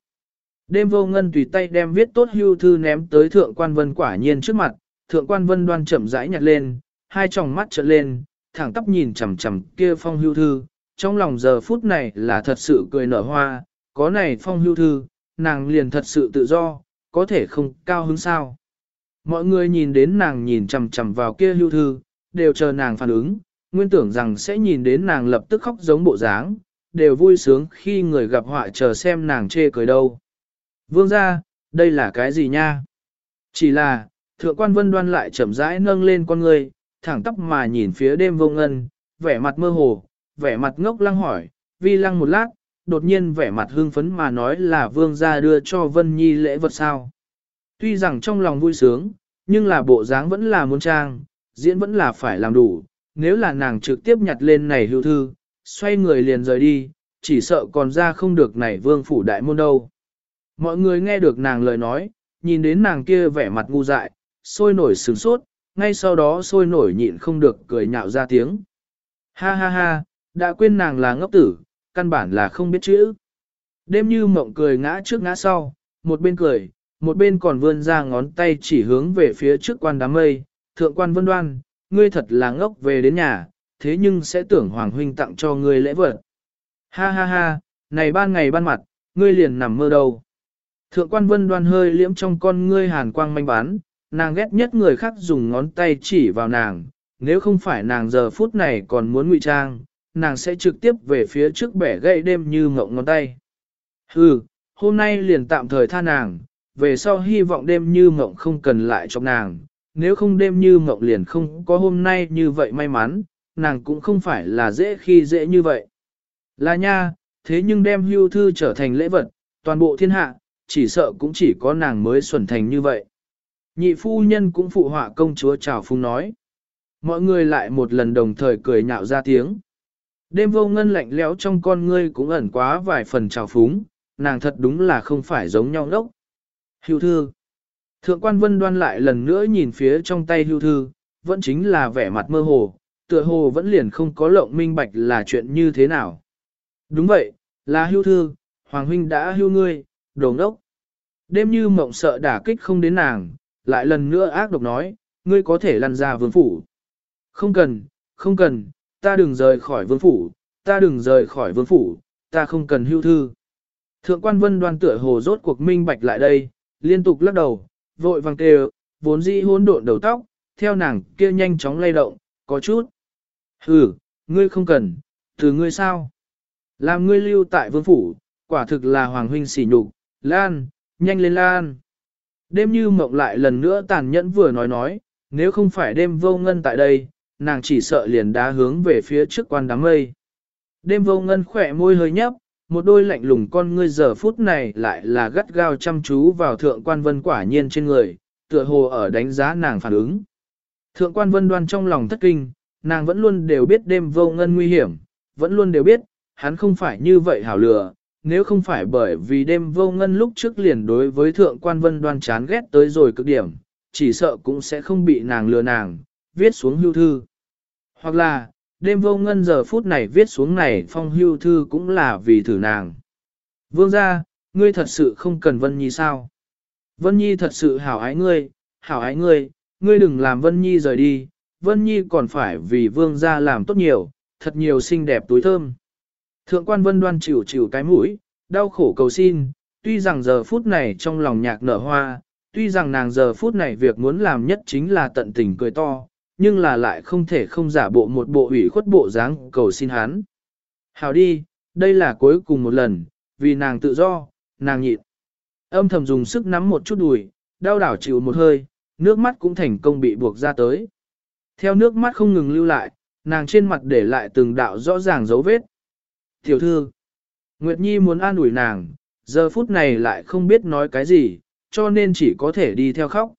Đêm vô ngân tùy tay đem viết tốt hưu thư ném tới thượng quan vân quả nhiên trước mặt, thượng quan vân đoan chậm rãi nhặt lên, hai tròng mắt trợn lên, thẳng tắp nhìn chằm chằm kia phong hưu thư, trong lòng giờ phút này là thật sự cười nở hoa, có này phong hưu thư, nàng liền thật sự tự do, có thể không cao hứng sao. Mọi người nhìn đến nàng nhìn chằm chằm vào kia hưu thư, đều chờ nàng phản ứng, nguyên tưởng rằng sẽ nhìn đến nàng lập tức khóc giống bộ dáng, đều vui sướng khi người gặp họa chờ xem nàng chê cười đâu. Vương ra, đây là cái gì nha? Chỉ là, thượng quan vân đoan lại chậm rãi nâng lên con người, thẳng tóc mà nhìn phía đêm vô ngân, vẻ mặt mơ hồ, vẻ mặt ngốc lăng hỏi, vi lăng một lát, đột nhiên vẻ mặt hưng phấn mà nói là vương gia đưa cho Vân Nhi lễ vật sao. Tuy rằng trong lòng vui sướng, nhưng là bộ dáng vẫn là muốn trang, diễn vẫn là phải làm đủ, nếu là nàng trực tiếp nhặt lên này hưu thư, xoay người liền rời đi, chỉ sợ còn ra không được này vương phủ đại môn đâu. Mọi người nghe được nàng lời nói, nhìn đến nàng kia vẻ mặt ngu dại, sôi nổi sướng sốt, ngay sau đó sôi nổi nhịn không được cười nhạo ra tiếng. Ha ha ha, đã quên nàng là ngốc tử, căn bản là không biết chữ. Đêm như mộng cười ngã trước ngã sau, một bên cười, một bên còn vươn ra ngón tay chỉ hướng về phía trước quan đám mây, thượng quan vân đoan, ngươi thật là ngốc về đến nhà, thế nhưng sẽ tưởng Hoàng Huynh tặng cho ngươi lễ vật. Ha ha ha, này ban ngày ban mặt, ngươi liền nằm mơ đâu. Thượng quan vân đoan hơi liễm trong con ngươi hàn quang manh bán, nàng ghét nhất người khác dùng ngón tay chỉ vào nàng, nếu không phải nàng giờ phút này còn muốn ngụy trang, nàng sẽ trực tiếp về phía trước bẻ gãy đêm như ngộng ngón tay. Hừ, hôm nay liền tạm thời tha nàng, về sau hy vọng đêm như ngộng không cần lại cho nàng, nếu không đêm như ngộng liền không có hôm nay như vậy may mắn, nàng cũng không phải là dễ khi dễ như vậy. Là nha, thế nhưng đem hưu thư trở thành lễ vật, toàn bộ thiên hạ, chỉ sợ cũng chỉ có nàng mới xuẩn thành như vậy. Nhị phu nhân cũng phụ họa công chúa chào phung nói. Mọi người lại một lần đồng thời cười nhạo ra tiếng. Đêm vô ngân lạnh lẽo trong con ngươi cũng ẩn quá vài phần trào phúng, nàng thật đúng là không phải giống nhau đốc. Hưu thư. Thượng quan vân đoan lại lần nữa nhìn phía trong tay hưu thư, vẫn chính là vẻ mặt mơ hồ, tựa hồ vẫn liền không có lộng minh bạch là chuyện như thế nào. Đúng vậy, là hưu thư, Hoàng huynh đã hưu ngươi, đồ ngốc. Đêm như mộng sợ đả kích không đến nàng, lại lần nữa ác độc nói, ngươi có thể lăn ra vương phủ. Không cần, không cần, ta đừng rời khỏi vương phủ, ta đừng rời khỏi vương phủ, ta không cần hưu thư. Thượng quan vân đoan tựa hồ rốt cuộc minh bạch lại đây, liên tục lắc đầu, vội vàng kêu, vốn dĩ hỗn độn đầu tóc, theo nàng kia nhanh chóng lay động, có chút. Hừ, ngươi không cần, từ ngươi sao? Làm ngươi lưu tại vương phủ, quả thực là hoàng huynh sỉ nhục, lan, nhanh lên lan. Đêm như mộng lại lần nữa tàn nhẫn vừa nói nói, nếu không phải đêm vô ngân tại đây, nàng chỉ sợ liền đá hướng về phía trước quan đám mây. Đêm vô ngân khỏe môi hơi nhấp, một đôi lạnh lùng con ngươi giờ phút này lại là gắt gao chăm chú vào thượng quan vân quả nhiên trên người, tựa hồ ở đánh giá nàng phản ứng. Thượng quan vân đoan trong lòng thất kinh, nàng vẫn luôn đều biết đêm vô ngân nguy hiểm, vẫn luôn đều biết, hắn không phải như vậy hảo lừa, nếu không phải bởi vì đêm vô ngân lúc trước liền đối với thượng quan vân đoan chán ghét tới rồi cực điểm, chỉ sợ cũng sẽ không bị nàng lừa nàng, viết xuống hưu thư. Hoặc là, đêm vô ngân giờ phút này viết xuống này phong hưu thư cũng là vì thử nàng. Vương gia, ngươi thật sự không cần Vân Nhi sao? Vân Nhi thật sự hảo ái ngươi, hảo ái ngươi, ngươi đừng làm Vân Nhi rời đi, Vân Nhi còn phải vì vương gia làm tốt nhiều, thật nhiều xinh đẹp túi thơm. Thượng quan Vân đoan chịu chịu cái mũi, đau khổ cầu xin, tuy rằng giờ phút này trong lòng nhạc nở hoa, tuy rằng nàng giờ phút này việc muốn làm nhất chính là tận tình cười to, nhưng là lại không thể không giả bộ một bộ ủy khuất bộ dáng cầu xin hắn. Hào đi, đây là cuối cùng một lần, vì nàng tự do, nàng nhịn. Âm thầm dùng sức nắm một chút đùi, đau đảo chịu một hơi, nước mắt cũng thành công bị buộc ra tới. Theo nước mắt không ngừng lưu lại, nàng trên mặt để lại từng đạo rõ ràng dấu vết. Tiểu thư, Nguyệt Nhi muốn an ủi nàng, giờ phút này lại không biết nói cái gì, cho nên chỉ có thể đi theo khóc.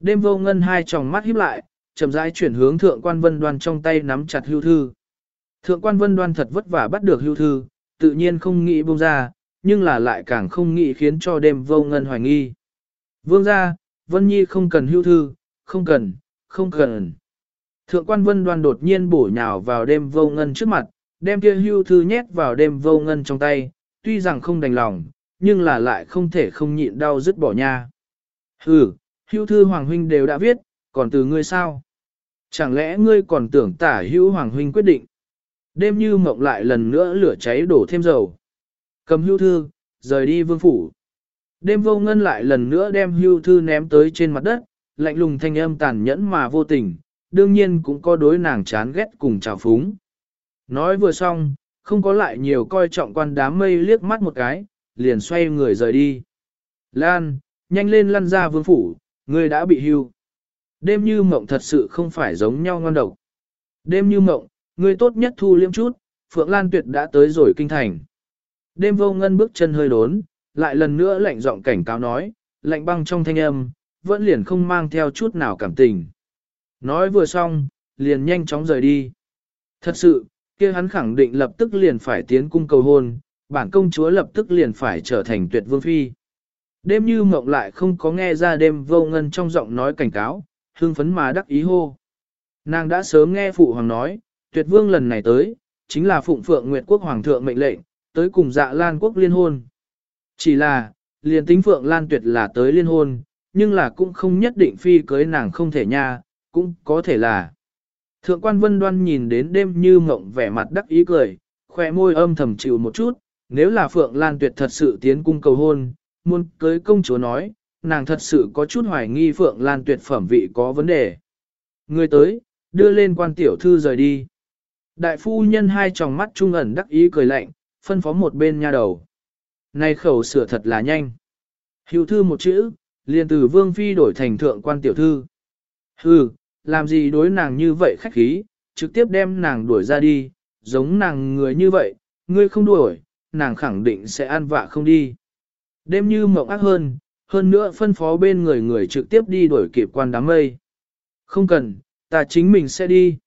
Đêm vô ngân hai tròng mắt híp lại, chậm rãi chuyển hướng thượng quan vân đoan trong tay nắm chặt hưu thư. Thượng quan vân đoan thật vất vả bắt được hưu thư, tự nhiên không nghĩ buông ra, nhưng là lại càng không nghĩ khiến cho đêm vô ngân hoài nghi. Vương ra, Vân Nhi không cần hưu thư, không cần, không cần. Thượng quan vân đoan đột nhiên bổ nhào vào đêm vô ngân trước mặt, đem kia hưu thư nhét vào đêm vô ngân trong tay, tuy rằng không đành lòng, nhưng là lại không thể không nhịn đau dứt bỏ nha. Hừ, hưu thư hoàng huynh đều đã viết, còn từ ngươi sao? Chẳng lẽ ngươi còn tưởng tả hữu hoàng huynh quyết định? Đêm như mộng lại lần nữa lửa cháy đổ thêm dầu. Cầm hưu thư, rời đi vương phủ. Đêm vô ngân lại lần nữa đem hưu thư ném tới trên mặt đất, lạnh lùng thanh âm tàn nhẫn mà vô tình, đương nhiên cũng có đối nàng chán ghét cùng trào phúng. Nói vừa xong, không có lại nhiều coi trọng quan đám mây liếc mắt một cái, liền xoay người rời đi. Lan, nhanh lên lăn ra vương phủ, ngươi đã bị hưu. Đêm như mộng thật sự không phải giống nhau ngon độc. Đêm như mộng, ngươi tốt nhất thu liêm chút, Phượng Lan Tuyệt đã tới rồi kinh thành. Đêm vô ngân bước chân hơi đốn, lại lần nữa lạnh giọng cảnh cáo nói, lạnh băng trong thanh âm, vẫn liền không mang theo chút nào cảm tình. Nói vừa xong, liền nhanh chóng rời đi. Thật sự, kia hắn khẳng định lập tức liền phải tiến cung cầu hôn, bản công chúa lập tức liền phải trở thành tuyệt vương phi. Đêm như mộng lại không có nghe ra đêm vô ngân trong giọng nói cảnh cáo, hương phấn mà đắc ý hô. Nàng đã sớm nghe phụ hoàng nói, tuyệt vương lần này tới, chính là phụng phượng nguyệt quốc hoàng thượng mệnh lệnh, tới cùng dạ lan quốc liên hôn. Chỉ là, liền tính phượng lan tuyệt là tới liên hôn, nhưng là cũng không nhất định phi cưới nàng không thể nha, cũng có thể là. Thượng quan vân đoan nhìn đến đêm như mộng vẻ mặt đắc ý cười, khỏe môi âm thầm chịu một chút, nếu là Phượng Lan Tuyệt thật sự tiến cung cầu hôn, muốn cưới công chúa nói, nàng thật sự có chút hoài nghi Phượng Lan Tuyệt phẩm vị có vấn đề. Người tới, đưa lên quan tiểu thư rời đi. Đại phu nhân hai tròng mắt trung ẩn đắc ý cười lạnh, phân phó một bên nha đầu. Này khẩu sửa thật là nhanh. Hiệu thư một chữ, liền từ vương phi đổi thành thượng quan tiểu thư. Hừ, làm gì đối nàng như vậy khách khí, trực tiếp đem nàng đuổi ra đi, giống nàng người như vậy, ngươi không đuổi, nàng khẳng định sẽ ăn vạ không đi. Đêm như mộng ác hơn, hơn nữa phân phó bên người người trực tiếp đi đuổi kịp quan đám mây. Không cần, ta chính mình sẽ đi.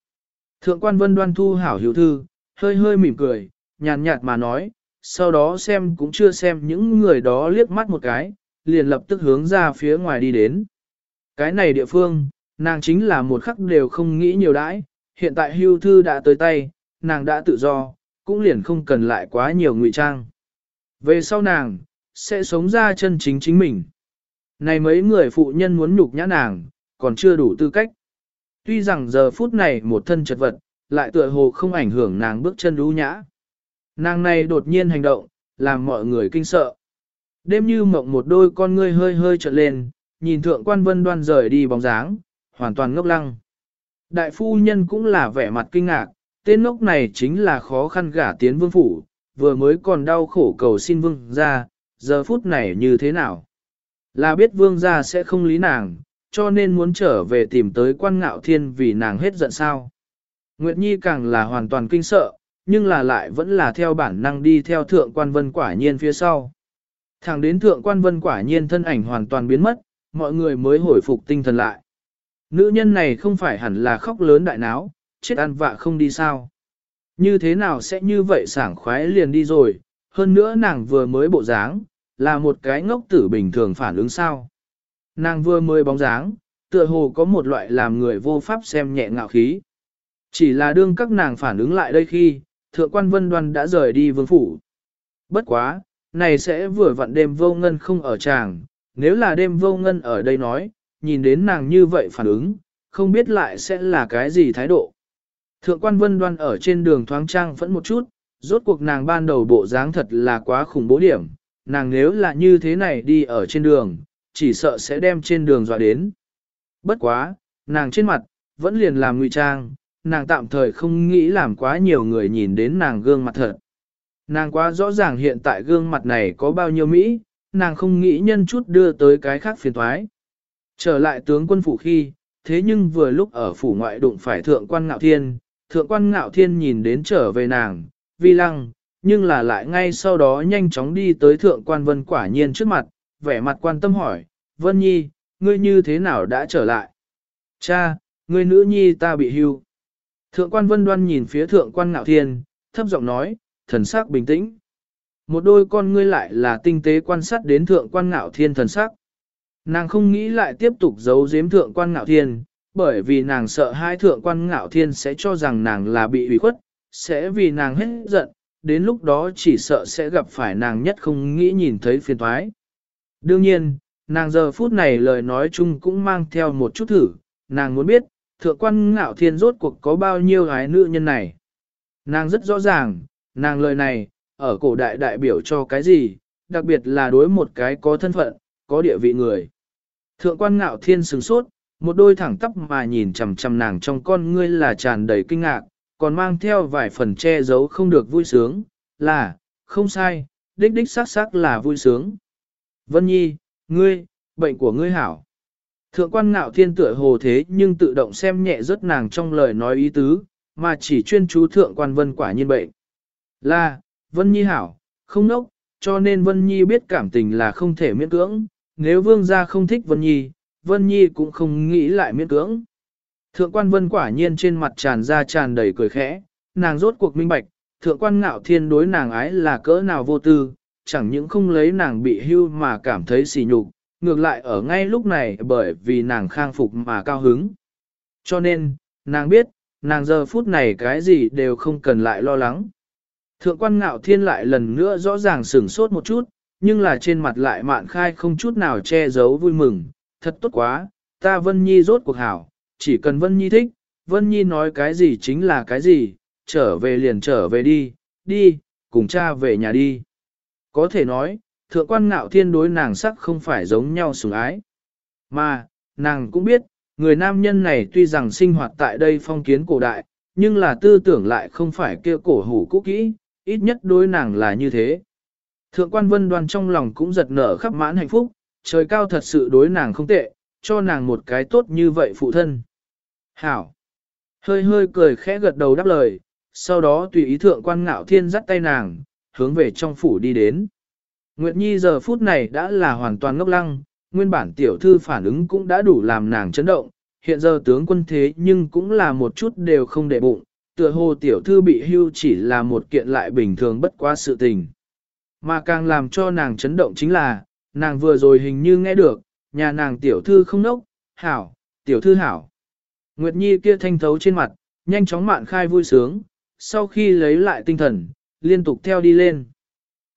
Thượng quan vân đoan thu hảo hiểu thư, hơi hơi mỉm cười, nhàn nhạt mà nói, sau đó xem cũng chưa xem những người đó liếc mắt một cái, liền lập tức hướng ra phía ngoài đi đến. Cái này địa phương, nàng chính là một khắc đều không nghĩ nhiều đãi, hiện tại hưu thư đã tới tay, nàng đã tự do, cũng liền không cần lại quá nhiều ngụy trang. Về sau nàng, sẽ sống ra chân chính chính mình. Này mấy người phụ nhân muốn nhục nhã nàng, còn chưa đủ tư cách. Tuy rằng giờ phút này một thân chật vật, lại tựa hồ không ảnh hưởng nàng bước chân đú nhã. Nàng này đột nhiên hành động, làm mọi người kinh sợ. Đêm như mộng một đôi con ngươi hơi hơi trợn lên, nhìn thượng quan vân đoan rời đi bóng dáng, hoàn toàn ngốc lăng. Đại phu nhân cũng là vẻ mặt kinh ngạc, tên ngốc này chính là khó khăn gả tiến vương phủ, vừa mới còn đau khổ cầu xin vương ra, giờ phút này như thế nào? Là biết vương gia sẽ không lý nàng, cho nên muốn trở về tìm tới quan ngạo thiên vì nàng hết giận sao. Nguyệt Nhi càng là hoàn toàn kinh sợ, nhưng là lại vẫn là theo bản năng đi theo thượng quan vân quả nhiên phía sau. Thẳng đến thượng quan vân quả nhiên thân ảnh hoàn toàn biến mất, mọi người mới hồi phục tinh thần lại. Nữ nhân này không phải hẳn là khóc lớn đại náo, chết ăn vạ không đi sao. Như thế nào sẽ như vậy sảng khoái liền đi rồi, hơn nữa nàng vừa mới bộ dáng, là một cái ngốc tử bình thường phản ứng sao. Nàng vừa mới bóng dáng, tựa hồ có một loại làm người vô pháp xem nhẹ ngạo khí. Chỉ là đương các nàng phản ứng lại đây khi, thượng quan vân đoan đã rời đi vương phủ. Bất quá, này sẽ vừa vặn đêm vô ngân không ở chàng, nếu là đêm vô ngân ở đây nói, nhìn đến nàng như vậy phản ứng, không biết lại sẽ là cái gì thái độ. Thượng quan vân đoan ở trên đường thoáng trang vẫn một chút, rốt cuộc nàng ban đầu bộ dáng thật là quá khủng bố điểm, nàng nếu là như thế này đi ở trên đường, chỉ sợ sẽ đem trên đường dọa đến. Bất quá, nàng trên mặt, vẫn liền làm ngụy trang, nàng tạm thời không nghĩ làm quá nhiều người nhìn đến nàng gương mặt thật. Nàng quá rõ ràng hiện tại gương mặt này có bao nhiêu Mỹ, nàng không nghĩ nhân chút đưa tới cái khác phiền thoái. Trở lại tướng quân phủ khi, thế nhưng vừa lúc ở phủ ngoại đụng phải thượng quan ngạo thiên, thượng quan ngạo thiên nhìn đến trở về nàng, vi lăng, nhưng là lại ngay sau đó nhanh chóng đi tới thượng quan vân quả nhiên trước mặt, vẻ mặt quan tâm hỏi, Vân Nhi, ngươi như thế nào đã trở lại? Cha, ngươi nữ nhi ta bị hưu. Thượng quan vân đoan nhìn phía thượng quan ngạo thiên, thấp giọng nói, thần sắc bình tĩnh. Một đôi con ngươi lại là tinh tế quan sát đến thượng quan ngạo thiên thần sắc. Nàng không nghĩ lại tiếp tục giấu giếm thượng quan ngạo thiên, bởi vì nàng sợ hai thượng quan ngạo thiên sẽ cho rằng nàng là bị ủy khuất, sẽ vì nàng hết giận, đến lúc đó chỉ sợ sẽ gặp phải nàng nhất không nghĩ nhìn thấy phiền thoái. Đương nhiên, nàng giờ phút này lời nói chung cũng mang theo một chút thử, nàng muốn biết, thượng quan ngạo thiên rốt cuộc có bao nhiêu gái nữ nhân này. Nàng rất rõ ràng, nàng lời này, ở cổ đại đại biểu cho cái gì, đặc biệt là đối một cái có thân phận, có địa vị người. Thượng quan ngạo thiên sừng sốt, một đôi thẳng tắp mà nhìn chằm chằm nàng trong con ngươi là tràn đầy kinh ngạc, còn mang theo vài phần che giấu không được vui sướng, là, không sai, đích đích xác xác là vui sướng. Vân Nhi, ngươi, bệnh của ngươi hảo. Thượng quan ngạo thiên tựa hồ thế nhưng tự động xem nhẹ rất nàng trong lời nói ý tứ, mà chỉ chuyên chú thượng quan vân quả nhiên bệnh. Là, Vân Nhi hảo, không nốc, cho nên Vân Nhi biết cảm tình là không thể miễn cưỡng, nếu vương gia không thích Vân Nhi, Vân Nhi cũng không nghĩ lại miễn cưỡng. Thượng quan Vân quả nhiên trên mặt tràn ra tràn đầy cười khẽ, nàng rốt cuộc minh bạch, thượng quan ngạo thiên đối nàng ái là cỡ nào vô tư, chẳng những không lấy nàng bị hưu mà cảm thấy xỉ nhục, ngược lại ở ngay lúc này bởi vì nàng khang phục mà cao hứng. Cho nên, nàng biết, nàng giờ phút này cái gì đều không cần lại lo lắng. Thượng quan ngạo thiên lại lần nữa rõ ràng sửng sốt một chút, nhưng là trên mặt lại mạn khai không chút nào che giấu vui mừng, thật tốt quá, ta Vân Nhi rốt cuộc hảo, chỉ cần Vân Nhi thích, Vân Nhi nói cái gì chính là cái gì, trở về liền trở về đi, đi, cùng cha về nhà đi. Có thể nói, thượng quan ngạo thiên đối nàng sắc không phải giống nhau sủng ái. Mà, nàng cũng biết, người nam nhân này tuy rằng sinh hoạt tại đây phong kiến cổ đại, nhưng là tư tưởng lại không phải kia cổ hủ cũ kỹ, ít nhất đối nàng là như thế. Thượng quan vân đoan trong lòng cũng giật nở khắp mãn hạnh phúc, trời cao thật sự đối nàng không tệ, cho nàng một cái tốt như vậy phụ thân. Hảo! Hơi hơi cười khẽ gật đầu đáp lời, sau đó tùy ý thượng quan ngạo thiên dắt tay nàng, hướng về trong phủ đi đến. Nguyệt Nhi giờ phút này đã là hoàn toàn ngốc lăng, nguyên bản tiểu thư phản ứng cũng đã đủ làm nàng chấn động, hiện giờ tướng quân thế nhưng cũng là một chút đều không để bụng, tựa hồ tiểu thư bị hưu chỉ là một kiện lại bình thường bất quá sự tình. Mà càng làm cho nàng chấn động chính là, nàng vừa rồi hình như nghe được, nhà nàng tiểu thư không nốc, hảo, tiểu thư hảo. Nguyệt Nhi kia thanh thấu trên mặt, nhanh chóng mạn khai vui sướng, sau khi lấy lại tinh thần, liên tục theo đi lên.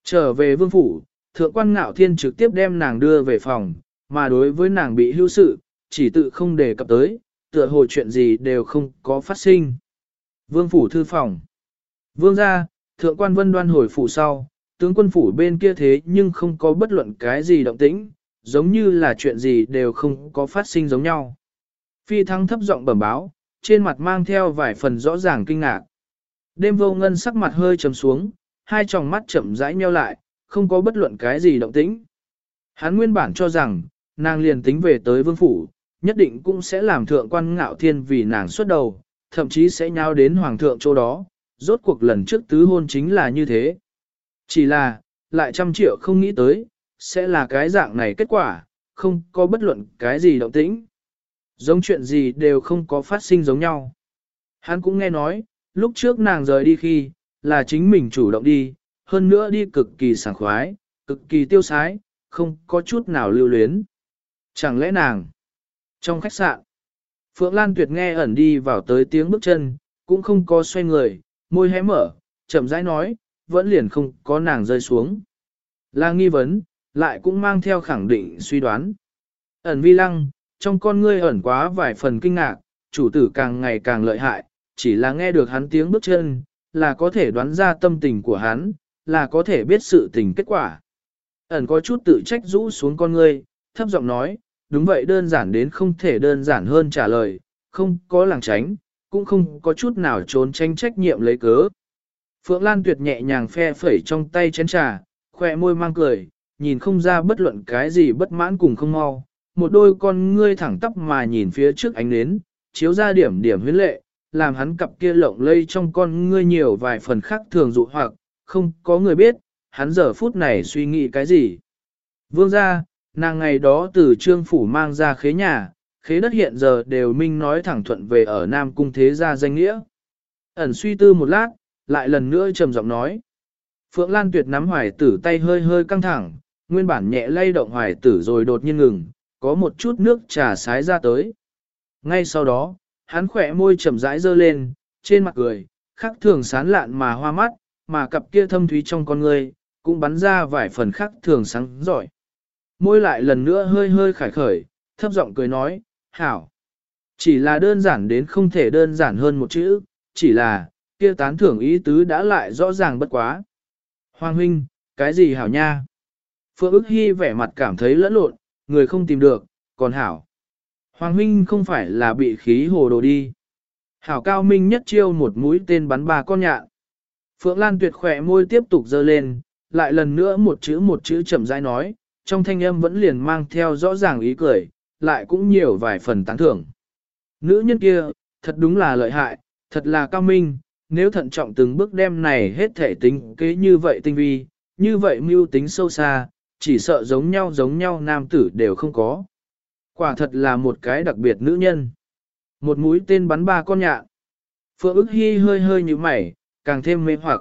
Trở về vương phủ, thượng quan ngạo thiên trực tiếp đem nàng đưa về phòng, mà đối với nàng bị hưu sự, chỉ tự không đề cập tới, tựa hồ chuyện gì đều không có phát sinh. Vương phủ thư phòng. Vương ra, thượng quan vân đoan hồi phủ sau, tướng quân phủ bên kia thế nhưng không có bất luận cái gì động tĩnh, giống như là chuyện gì đều không có phát sinh giống nhau. Phi thăng thấp giọng bẩm báo, trên mặt mang theo vài phần rõ ràng kinh ngạc. Đêm vô ngân sắc mặt hơi trầm xuống, hai tròng mắt chậm rãi nheo lại, không có bất luận cái gì động tĩnh. Hắn nguyên bản cho rằng, nàng liền tính về tới vương phủ, nhất định cũng sẽ làm thượng quan ngạo thiên vì nàng xuất đầu, thậm chí sẽ nháo đến hoàng thượng chỗ đó, rốt cuộc lần trước tứ hôn chính là như thế. Chỉ là, lại trăm triệu không nghĩ tới, sẽ là cái dạng này kết quả, không có bất luận cái gì động tĩnh. Giống chuyện gì đều không có phát sinh giống nhau. Hắn cũng nghe nói, lúc trước nàng rời đi khi, là chính mình chủ động đi, hơn nữa đi cực kỳ sảng khoái, cực kỳ tiêu sái, không có chút nào lưu luyến. Chẳng lẽ nàng? Trong khách sạn, Phượng Lan Tuyệt nghe ẩn đi vào tới tiếng bước chân, cũng không có xoay người, môi hé mở, chậm rãi nói, vẫn liền không có nàng rơi xuống. Là nghi vấn, lại cũng mang theo khẳng định suy đoán. Ẩn vi lăng, trong con ngươi ẩn quá vài phần kinh ngạc, chủ tử càng ngày càng lợi hại, chỉ là nghe được hắn tiếng bước chân, là có thể đoán ra tâm tình của hắn, là có thể biết sự tình kết quả. Ẩn có chút tự trách rũ xuống con ngươi, thấp giọng nói, đúng vậy đơn giản đến không thể đơn giản hơn trả lời, không có làng tránh, cũng không có chút nào trốn tránh trách nhiệm lấy cớ. Phượng Lan tuyệt nhẹ nhàng phe phẩy trong tay chén trà, khỏe môi mang cười, nhìn không ra bất luận cái gì bất mãn cùng không mau, một đôi con ngươi thẳng tắp mà nhìn phía trước ánh nến, chiếu ra điểm điểm huyến lệ, làm hắn cặp kia lộng lây trong con ngươi nhiều vài phần khác thường dụ hoặc, không có người biết, hắn giờ phút này suy nghĩ cái gì. Vương ra, nàng ngày đó từ trương phủ mang ra khế nhà, khế đất hiện giờ đều minh nói thẳng thuận về ở Nam Cung Thế Gia danh nghĩa. Ẩn suy tư một lát, lại lần nữa trầm giọng nói. Phượng Lan Tuyệt nắm hoài tử tay hơi hơi căng thẳng, nguyên bản nhẹ lay động hoài tử rồi đột nhiên ngừng, có một chút nước trà sái ra tới. Ngay sau đó, hắn khỏe môi chậm rãi dơ lên, trên mặt cười, khắc thường sán lạn mà hoa mắt, mà cặp kia thâm thúy trong con người, cũng bắn ra vài phần khắc thường sáng giỏi. Môi lại lần nữa hơi hơi khải khởi, thấp giọng cười nói, hảo. Chỉ là đơn giản đến không thể đơn giản hơn một chữ, chỉ là, kia tán thưởng ý tứ đã lại rõ ràng bất quá. Hoàng huynh, cái gì hảo nha? Phượng ức hy vẻ mặt cảm thấy lẫn lộn, người không tìm được, còn hảo. Hoàng huynh không phải là bị khí hồ đồ đi. Hảo cao minh nhất chiêu một mũi tên bắn ba con nhạn. Phượng Lan tuyệt khỏe môi tiếp tục dơ lên, lại lần nữa một chữ một chữ chậm rãi nói, trong thanh âm vẫn liền mang theo rõ ràng ý cười, lại cũng nhiều vài phần tán thưởng. Nữ nhân kia, thật đúng là lợi hại, thật là cao minh, nếu thận trọng từng bước đem này hết thể tính kế như vậy tinh vi, như vậy mưu tính sâu xa, chỉ sợ giống nhau giống nhau nam tử đều không có. Quả thật là một cái đặc biệt nữ nhân. Một mũi tên bắn ba con nhạn. Phượng ức hy hơi hơi như mày, càng thêm mê hoặc.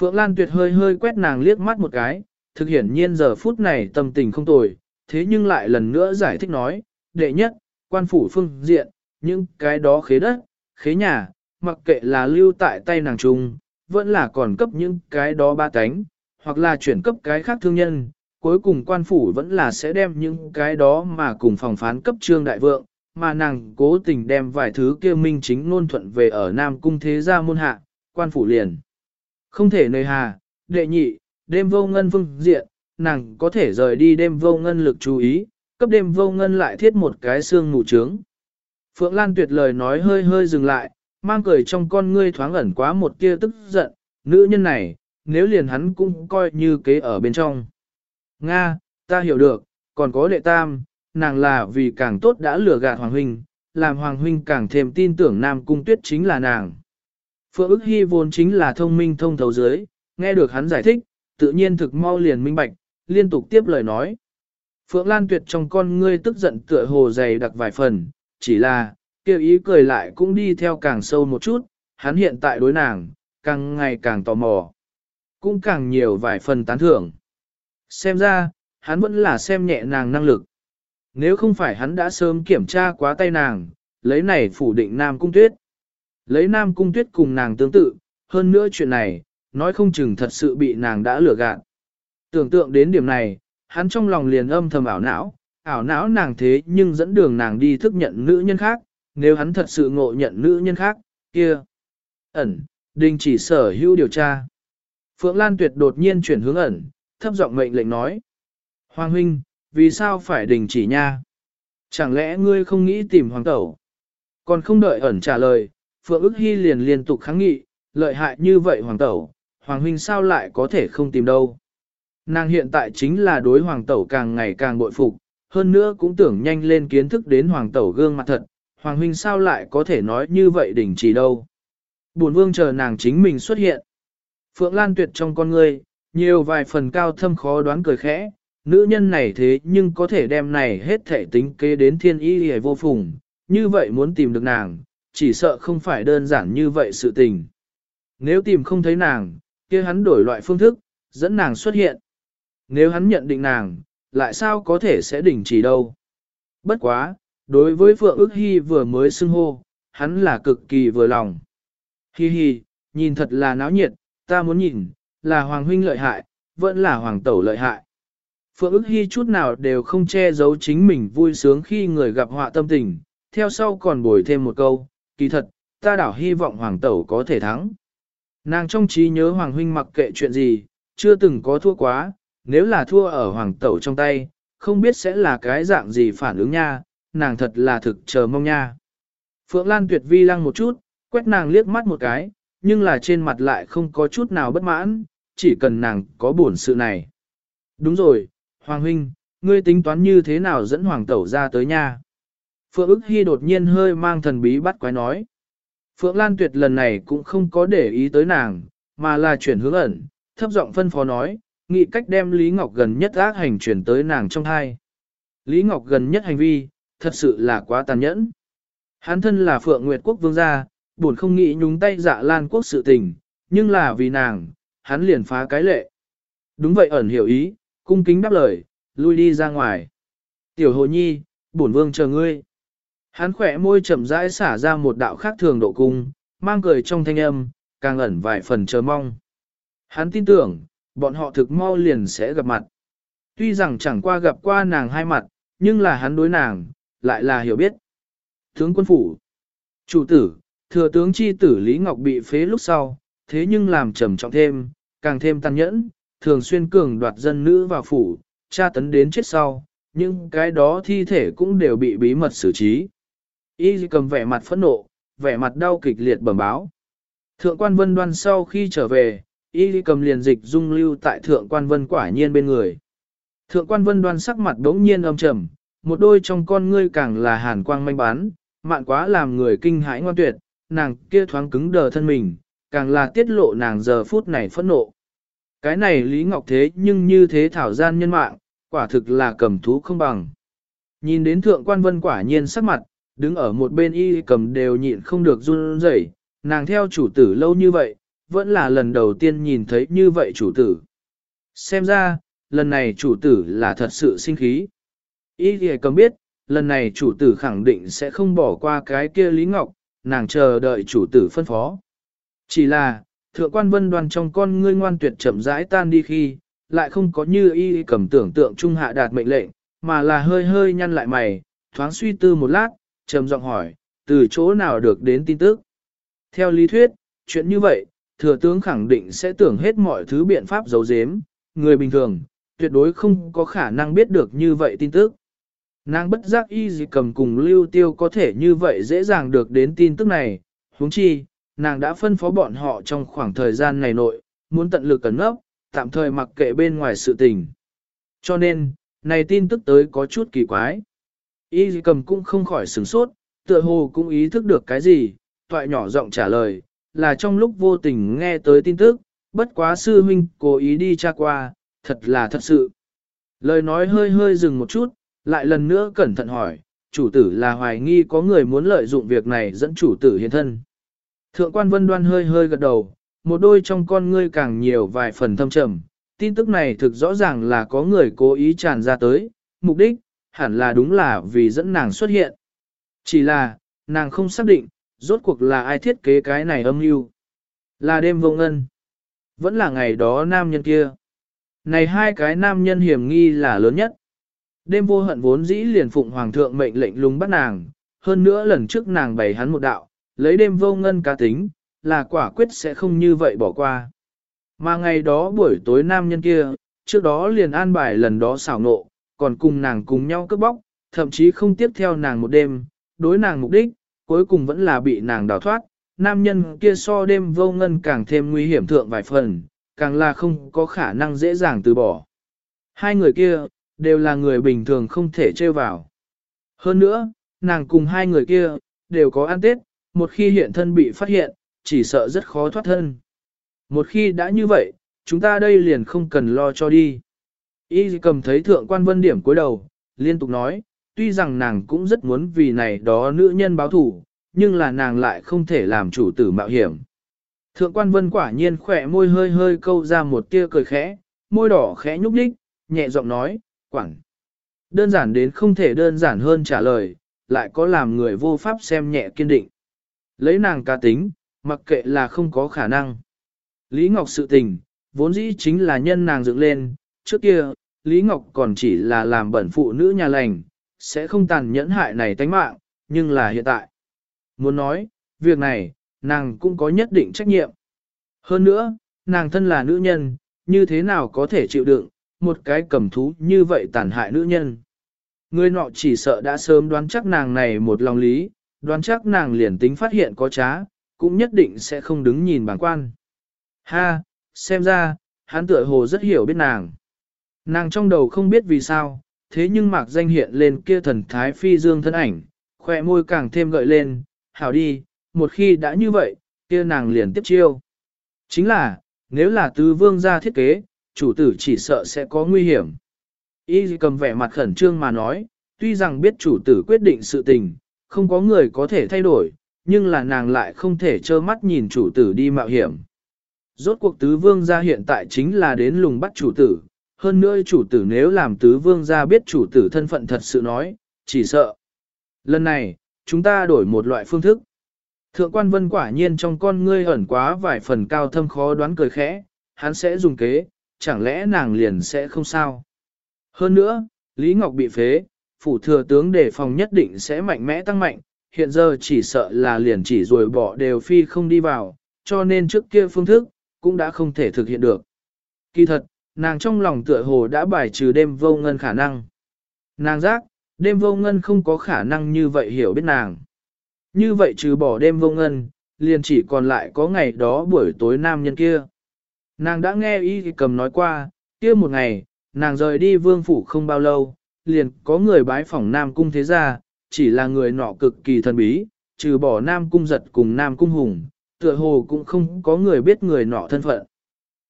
Phượng Lan Tuyệt hơi hơi quét nàng liếc mắt một cái, thực hiển nhiên giờ phút này tâm tình không tồi, thế nhưng lại lần nữa giải thích nói, đệ nhất, quan phủ phương diện, những cái đó khế đất, khế nhà, mặc kệ là lưu tại tay nàng trung, vẫn là còn cấp những cái đó ba cánh, hoặc là chuyển cấp cái khác thương nhân, cuối cùng quan phủ vẫn là sẽ đem những cái đó mà cùng phòng phán cấp trương đại vượng, mà nàng cố tình đem vài thứ kia minh chính ngôn thuận về ở Nam Cung Thế Gia môn hạ, quan phủ liền. Không thể nơi hà, đệ nhị, đêm vô ngân phương diện, nàng có thể rời đi đêm vô ngân lực chú ý, cấp đêm vô ngân lại thiết một cái xương ngủ trướng. Phượng Lan tuyệt lời nói hơi hơi dừng lại, mang cười trong con ngươi thoáng ẩn quá một kia tức giận, nữ nhân này, nếu liền hắn cũng coi như kế ở bên trong. Nga, ta hiểu được, còn có đệ tam, nàng là vì càng tốt đã lừa gạt Hoàng Huynh, làm Hoàng Huynh càng thêm tin tưởng Nam Cung Tuyết chính là nàng. Phượng ức hy vốn chính là thông minh thông thấu dưới, nghe được hắn giải thích, tự nhiên thực mau liền minh bạch, liên tục tiếp lời nói. Phượng Lan Tuyệt trong con ngươi tức giận tựa hồ dày đặc vài phần, chỉ là, kia ý cười lại cũng đi theo càng sâu một chút, hắn hiện tại đối nàng, càng ngày càng tò mò, cũng càng nhiều vài phần tán thưởng. Xem ra, hắn vẫn là xem nhẹ nàng năng lực. Nếu không phải hắn đã sớm kiểm tra quá tay nàng, lấy này phủ định Nam Cung Tuyết. Lấy Nam Cung Tuyết cùng nàng tương tự, hơn nữa chuyện này, nói không chừng thật sự bị nàng đã lừa gạt. Tưởng tượng đến điểm này, hắn trong lòng liền âm thầm ảo não, ảo não nàng thế nhưng dẫn đường nàng đi thức nhận nữ nhân khác, nếu hắn thật sự ngộ nhận nữ nhân khác, kia. Ẩn, đình chỉ sở hữu điều tra. Phượng Lan Tuyệt đột nhiên chuyển hướng ẩn, thấp giọng mệnh lệnh nói. Hoàng huynh, vì sao phải đình chỉ nha? Chẳng lẽ ngươi không nghĩ tìm hoàng tẩu? Còn không đợi ẩn trả lời, Phượng ức hy liền liên tục kháng nghị, lợi hại như vậy hoàng tẩu, hoàng huynh sao lại có thể không tìm đâu? Nàng hiện tại chính là đối hoàng tẩu càng ngày càng bội phục, hơn nữa cũng tưởng nhanh lên kiến thức đến hoàng tẩu gương mặt thật, hoàng huynh sao lại có thể nói như vậy đỉnh chỉ đâu. Bổn vương chờ nàng chính mình xuất hiện. Phượng Lan tuyệt trong con ngươi, nhiều vài phần cao thâm khó đoán cười khẽ, nữ nhân này thế nhưng có thể đem này hết thể tính kế đến thiên y hề vô phùng, như vậy muốn tìm được nàng, chỉ sợ không phải đơn giản như vậy sự tình. Nếu tìm không thấy nàng, kia hắn đổi loại phương thức, dẫn nàng xuất hiện. Nếu hắn nhận định nàng, lại sao có thể sẽ đình chỉ đâu. Bất quá, đối với Phượng ước hy vừa mới xưng hô, hắn là cực kỳ vừa lòng. Hi hi, nhìn thật là náo nhiệt, ta muốn nhìn, là Hoàng huynh lợi hại, vẫn là Hoàng tẩu lợi hại. Phượng ức hy chút nào đều không che giấu chính mình vui sướng khi người gặp họa tâm tình, theo sau còn bồi thêm một câu, kỳ thật, ta đảo hy vọng Hoàng tẩu có thể thắng. Nàng trong trí nhớ Hoàng huynh mặc kệ chuyện gì, chưa từng có thua quá, nếu là thua ở Hoàng tẩu trong tay, không biết sẽ là cái dạng gì phản ứng nha, nàng thật là thực chờ mong nha. Phượng Lan tuyệt vi lăng một chút, quét nàng liếc mắt một cái, nhưng là trên mặt lại không có chút nào bất mãn, chỉ cần nàng có buồn sự này. Đúng rồi, Hoàng huynh, ngươi tính toán như thế nào dẫn Hoàng tẩu ra tới nha? Phượng ức hy đột nhiên hơi mang thần bí bắt quái nói. Phượng Lan Tuyệt lần này cũng không có để ý tới nàng, mà là chuyển hướng ẩn, thấp giọng phân phó nói, nghị cách đem Lý Ngọc gần nhất ác hành chuyển tới nàng trong hai. Lý Ngọc gần nhất hành vi, thật sự là quá tàn nhẫn. Hắn thân là Phượng Nguyệt Quốc vương gia, buồn không nghĩ nhúng tay dạ lan quốc sự tình, nhưng là vì nàng, hắn liền phá cái lệ. Đúng vậy ẩn hiểu ý, cung kính đáp lời, lui đi ra ngoài. Tiểu hồ nhi, bổn vương chờ ngươi. Hắn khỏe môi chậm rãi xả ra một đạo khác thường độ cung, mang cười trong thanh âm, càng ẩn vài phần chờ mong. Hắn tin tưởng, bọn họ thực mau liền sẽ gặp mặt. Tuy rằng chẳng qua gặp qua nàng hai mặt, nhưng là hắn đối nàng, lại là hiểu biết. Tướng quân phủ, chủ tử, thừa tướng chi tử Lý Ngọc bị phế lúc sau, thế nhưng làm trầm trọng thêm, càng thêm tàn nhẫn, thường xuyên cường đoạt dân nữ vào phủ, tra tấn đến chết sau, nhưng cái đó thi thể cũng đều bị bí mật xử trí. Y cầm vẻ mặt phẫn nộ, vẻ mặt đau kịch liệt bẩm báo. Thượng quan vân đoan sau khi trở về, Y cầm liền dịch dung lưu tại thượng quan vân quả nhiên bên người. Thượng quan vân đoan sắc mặt đống nhiên âm trầm, một đôi trong con ngươi càng là hàn quang manh bán, mạn quá làm người kinh hãi ngoan tuyệt, nàng kia thoáng cứng đờ thân mình, càng là tiết lộ nàng giờ phút này phẫn nộ. Cái này Lý Ngọc thế nhưng như thế thảo gian nhân mạng, quả thực là cầm thú không bằng. Nhìn đến thượng quan vân quả nhiên sắc mặt, đứng ở một bên y cầm đều nhịn không được run rẩy, nàng theo chủ tử lâu như vậy, vẫn là lần đầu tiên nhìn thấy như vậy chủ tử. Xem ra, lần này chủ tử là thật sự sinh khí. Y cầm biết, lần này chủ tử khẳng định sẽ không bỏ qua cái kia Lý Ngọc, nàng chờ đợi chủ tử phân phó. Chỉ là, thượng quan vân đoàn trong con ngươi ngoan tuyệt chậm rãi tan đi khi, lại không có như y cầm tưởng tượng trung hạ đạt mệnh lệnh, mà là hơi hơi nhăn lại mày, thoáng suy tư một lát, trầm giọng hỏi, từ chỗ nào được đến tin tức. Theo lý thuyết, chuyện như vậy, thừa tướng khẳng định sẽ tưởng hết mọi thứ biện pháp giấu giếm, người bình thường, tuyệt đối không có khả năng biết được như vậy tin tức. Nàng bất giác y gì cầm cùng lưu tiêu có thể như vậy dễ dàng được đến tin tức này, huống chi, nàng đã phân phó bọn họ trong khoảng thời gian này nội, muốn tận lực cẩn ngốc, tạm thời mặc kệ bên ngoài sự tình. Cho nên, này tin tức tới có chút kỳ quái. Y gì cầm cũng không khỏi sửng sốt, tựa hồ cũng ý thức được cái gì, toại nhỏ giọng trả lời, là trong lúc vô tình nghe tới tin tức, bất quá sư huynh cố ý đi tra qua, thật là thật sự. Lời nói hơi hơi dừng một chút, lại lần nữa cẩn thận hỏi, chủ tử là hoài nghi có người muốn lợi dụng việc này dẫn chủ tử hiện thân. Thượng quan vân đoan hơi hơi gật đầu, một đôi trong con ngươi càng nhiều vài phần thâm trầm, tin tức này thực rõ ràng là có người cố ý tràn ra tới, mục đích, hẳn là đúng là vì dẫn nàng xuất hiện. Chỉ là, nàng không xác định, rốt cuộc là ai thiết kế cái này âm mưu Là đêm vô ngân. Vẫn là ngày đó nam nhân kia. Này hai cái nam nhân hiểm nghi là lớn nhất. Đêm vô hận vốn dĩ liền phụng hoàng thượng mệnh lệnh lùng bắt nàng, hơn nữa lần trước nàng bày hắn một đạo, lấy đêm vô ngân cá tính, là quả quyết sẽ không như vậy bỏ qua. Mà ngày đó buổi tối nam nhân kia, trước đó liền an bài lần đó xảo nộ, còn cùng nàng cùng nhau cướp bóc, thậm chí không tiếp theo nàng một đêm, đối nàng mục đích, cuối cùng vẫn là bị nàng đào thoát. Nam nhân kia so đêm vô ngân càng thêm nguy hiểm thượng vài phần, càng là không có khả năng dễ dàng từ bỏ. Hai người kia, đều là người bình thường không thể trêu vào. Hơn nữa, nàng cùng hai người kia, đều có ăn tết, một khi hiện thân bị phát hiện, chỉ sợ rất khó thoát thân. Một khi đã như vậy, chúng ta đây liền không cần lo cho đi. Y cầm thấy thượng quan vân điểm cuối đầu, liên tục nói, tuy rằng nàng cũng rất muốn vì này đó nữ nhân báo thủ, nhưng là nàng lại không thể làm chủ tử mạo hiểm. Thượng quan vân quả nhiên khỏe môi hơi hơi câu ra một tia cười khẽ, môi đỏ khẽ nhúc nhích, nhẹ giọng nói, quảng. Đơn giản đến không thể đơn giản hơn trả lời, lại có làm người vô pháp xem nhẹ kiên định. Lấy nàng ca tính, mặc kệ là không có khả năng. Lý Ngọc sự tình, vốn dĩ chính là nhân nàng dựng lên, trước kia, Lý Ngọc còn chỉ là làm bẩn phụ nữ nhà lành, sẽ không tàn nhẫn hại này tánh mạng, nhưng là hiện tại. Muốn nói, việc này, nàng cũng có nhất định trách nhiệm. Hơn nữa, nàng thân là nữ nhân, như thế nào có thể chịu đựng, một cái cầm thú như vậy tàn hại nữ nhân. Người nọ chỉ sợ đã sớm đoán chắc nàng này một lòng lý, đoán chắc nàng liền tính phát hiện có trá, cũng nhất định sẽ không đứng nhìn bản quan. Ha, xem ra, hắn tựa hồ rất hiểu biết nàng. Nàng trong đầu không biết vì sao, thế nhưng mạc danh hiện lên kia thần thái phi dương thân ảnh, khỏe môi càng thêm gợi lên, hảo đi, một khi đã như vậy, kia nàng liền tiếp chiêu. Chính là, nếu là tứ vương gia thiết kế, chủ tử chỉ sợ sẽ có nguy hiểm. Y cầm vẻ mặt khẩn trương mà nói, tuy rằng biết chủ tử quyết định sự tình, không có người có thể thay đổi, nhưng là nàng lại không thể trơ mắt nhìn chủ tử đi mạo hiểm. Rốt cuộc tứ vương gia hiện tại chính là đến lùng bắt chủ tử, hơn nữa chủ tử nếu làm tứ vương gia biết chủ tử thân phận thật sự nói, chỉ sợ. Lần này, chúng ta đổi một loại phương thức. Thượng quan vân quả nhiên trong con ngươi ẩn quá vài phần cao thâm khó đoán cười khẽ, hắn sẽ dùng kế, chẳng lẽ nàng liền sẽ không sao. Hơn nữa, Lý Ngọc bị phế, phủ thừa tướng đề phòng nhất định sẽ mạnh mẽ tăng mạnh, hiện giờ chỉ sợ là liền chỉ rồi bỏ đều phi không đi vào, cho nên trước kia phương thức, cũng đã không thể thực hiện được. Kỳ thật, nàng trong lòng tựa hồ đã bài trừ đêm vô ngân khả năng. Nàng giác, đêm vô ngân không có khả năng như vậy hiểu biết nàng. Như vậy trừ bỏ đêm vô ngân, liền chỉ còn lại có ngày đó buổi tối nam nhân kia. Nàng đã nghe y cầm nói qua, kia một ngày, nàng rời đi vương phủ không bao lâu, liền có người bái phỏng nam cung thế gia, chỉ là người nọ cực kỳ thần bí, trừ bỏ nam cung giật cùng nam cung hùng, tựa hồ cũng không có người biết người nọ thân phận.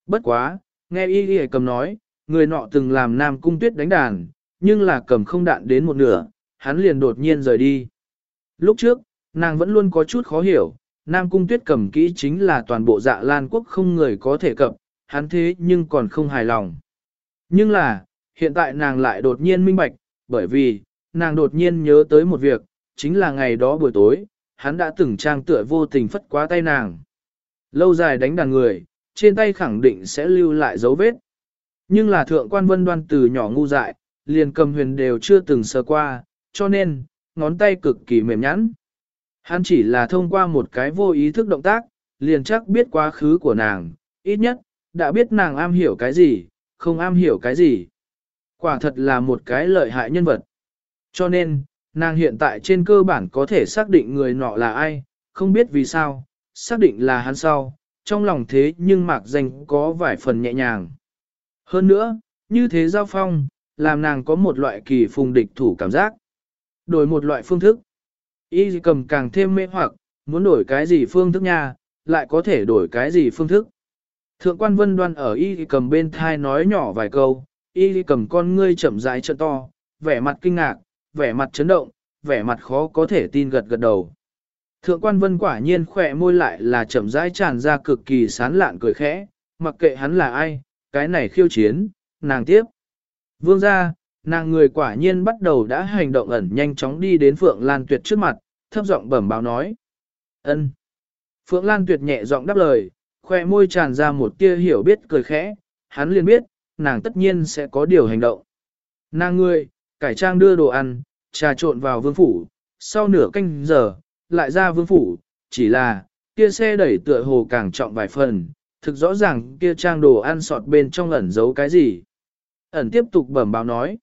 Bất quá, nghe y y cầm nói, người nọ từng làm nam cung tuyết đánh đàn, nhưng là cầm không đạn đến một nửa, hắn liền đột nhiên rời đi. Lúc trước, nàng vẫn luôn có chút khó hiểu, nam cung tuyết cầm kỹ chính là toàn bộ dạ lan quốc không người có thể cập, hắn thế nhưng còn không hài lòng. Nhưng là, hiện tại nàng lại đột nhiên minh bạch, bởi vì, nàng đột nhiên nhớ tới một việc, chính là ngày đó buổi tối, hắn đã từng trang tựa vô tình phất quá tay nàng. Lâu dài đánh đàn người, trên tay khẳng định sẽ lưu lại dấu vết. Nhưng là thượng quan vân đoan từ nhỏ ngu dại, liền cầm huyền đều chưa từng sờ qua, cho nên, ngón tay cực kỳ mềm nhẵn. Hắn chỉ là thông qua một cái vô ý thức động tác, liền chắc biết quá khứ của nàng, ít nhất, đã biết nàng am hiểu cái gì, không am hiểu cái gì. Quả thật là một cái lợi hại nhân vật. Cho nên, nàng hiện tại trên cơ bản có thể xác định người nọ là ai, không biết vì sao, xác định là hắn sau, trong lòng thế nhưng mạc danh có vài phần nhẹ nhàng. Hơn nữa, như thế giao phong, làm nàng có một loại kỳ phùng địch thủ cảm giác. Đổi một loại phương thức. Y cầm càng thêm mê hoặc, muốn đổi cái gì phương thức nha, lại có thể đổi cái gì phương thức. Thượng quan vân đoan ở y cầm bên thai nói nhỏ vài câu, y cầm con ngươi chậm rãi trợ to, vẻ mặt kinh ngạc, vẻ mặt chấn động, vẻ mặt khó có thể tin gật gật đầu. Thượng quan vân quả nhiên khỏe môi lại là chậm rãi tràn ra cực kỳ sán lạn cười khẽ, mặc kệ hắn là ai, cái này khiêu chiến, nàng tiếp. Vương ra, nàng người quả nhiên bắt đầu đã hành động ẩn nhanh chóng đi đến Phượng Lan Tuyệt trước mặt, thấp giọng bẩm báo nói. ân. Phượng Lan Tuyệt nhẹ giọng đáp lời, khoe môi tràn ra một tia hiểu biết cười khẽ, hắn liền biết, nàng tất nhiên sẽ có điều hành động. Nàng người, cải trang đưa đồ ăn, trà trộn vào vương phủ, sau nửa canh giờ, lại ra vương phủ, chỉ là, kia xe đẩy tựa hồ càng trọng vài phần, thực rõ ràng kia trang đồ ăn sọt bên trong ẩn giấu cái gì. Ẩn tiếp tục bẩm báo nói.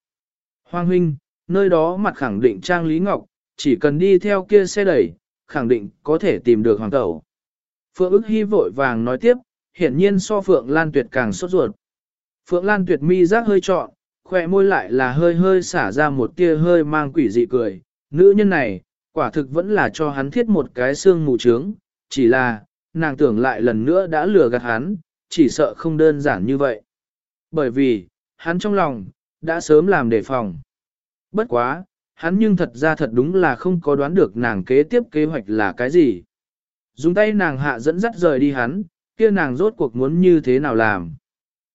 Hoàng huynh, nơi đó mặt khẳng định trang Lý Ngọc, chỉ cần đi theo kia xe đẩy, khẳng định có thể tìm được hoàng tẩu. Phượng ức hy vội vàng nói tiếp, hiển nhiên so Phượng Lan Tuyệt càng sốt ruột. Phượng Lan Tuyệt mi giác hơi trọn, khỏe môi lại là hơi hơi xả ra một tia hơi mang quỷ dị cười. Nữ nhân này, quả thực vẫn là cho hắn thiết một cái xương mù trướng, chỉ là, nàng tưởng lại lần nữa đã lừa gạt hắn, chỉ sợ không đơn giản như vậy. Bởi vì, hắn trong lòng, đã sớm làm đề phòng. Bất quá, hắn nhưng thật ra thật đúng là không có đoán được nàng kế tiếp kế hoạch là cái gì. Dùng tay nàng hạ dẫn dắt rời đi hắn, kia nàng rốt cuộc muốn như thế nào làm.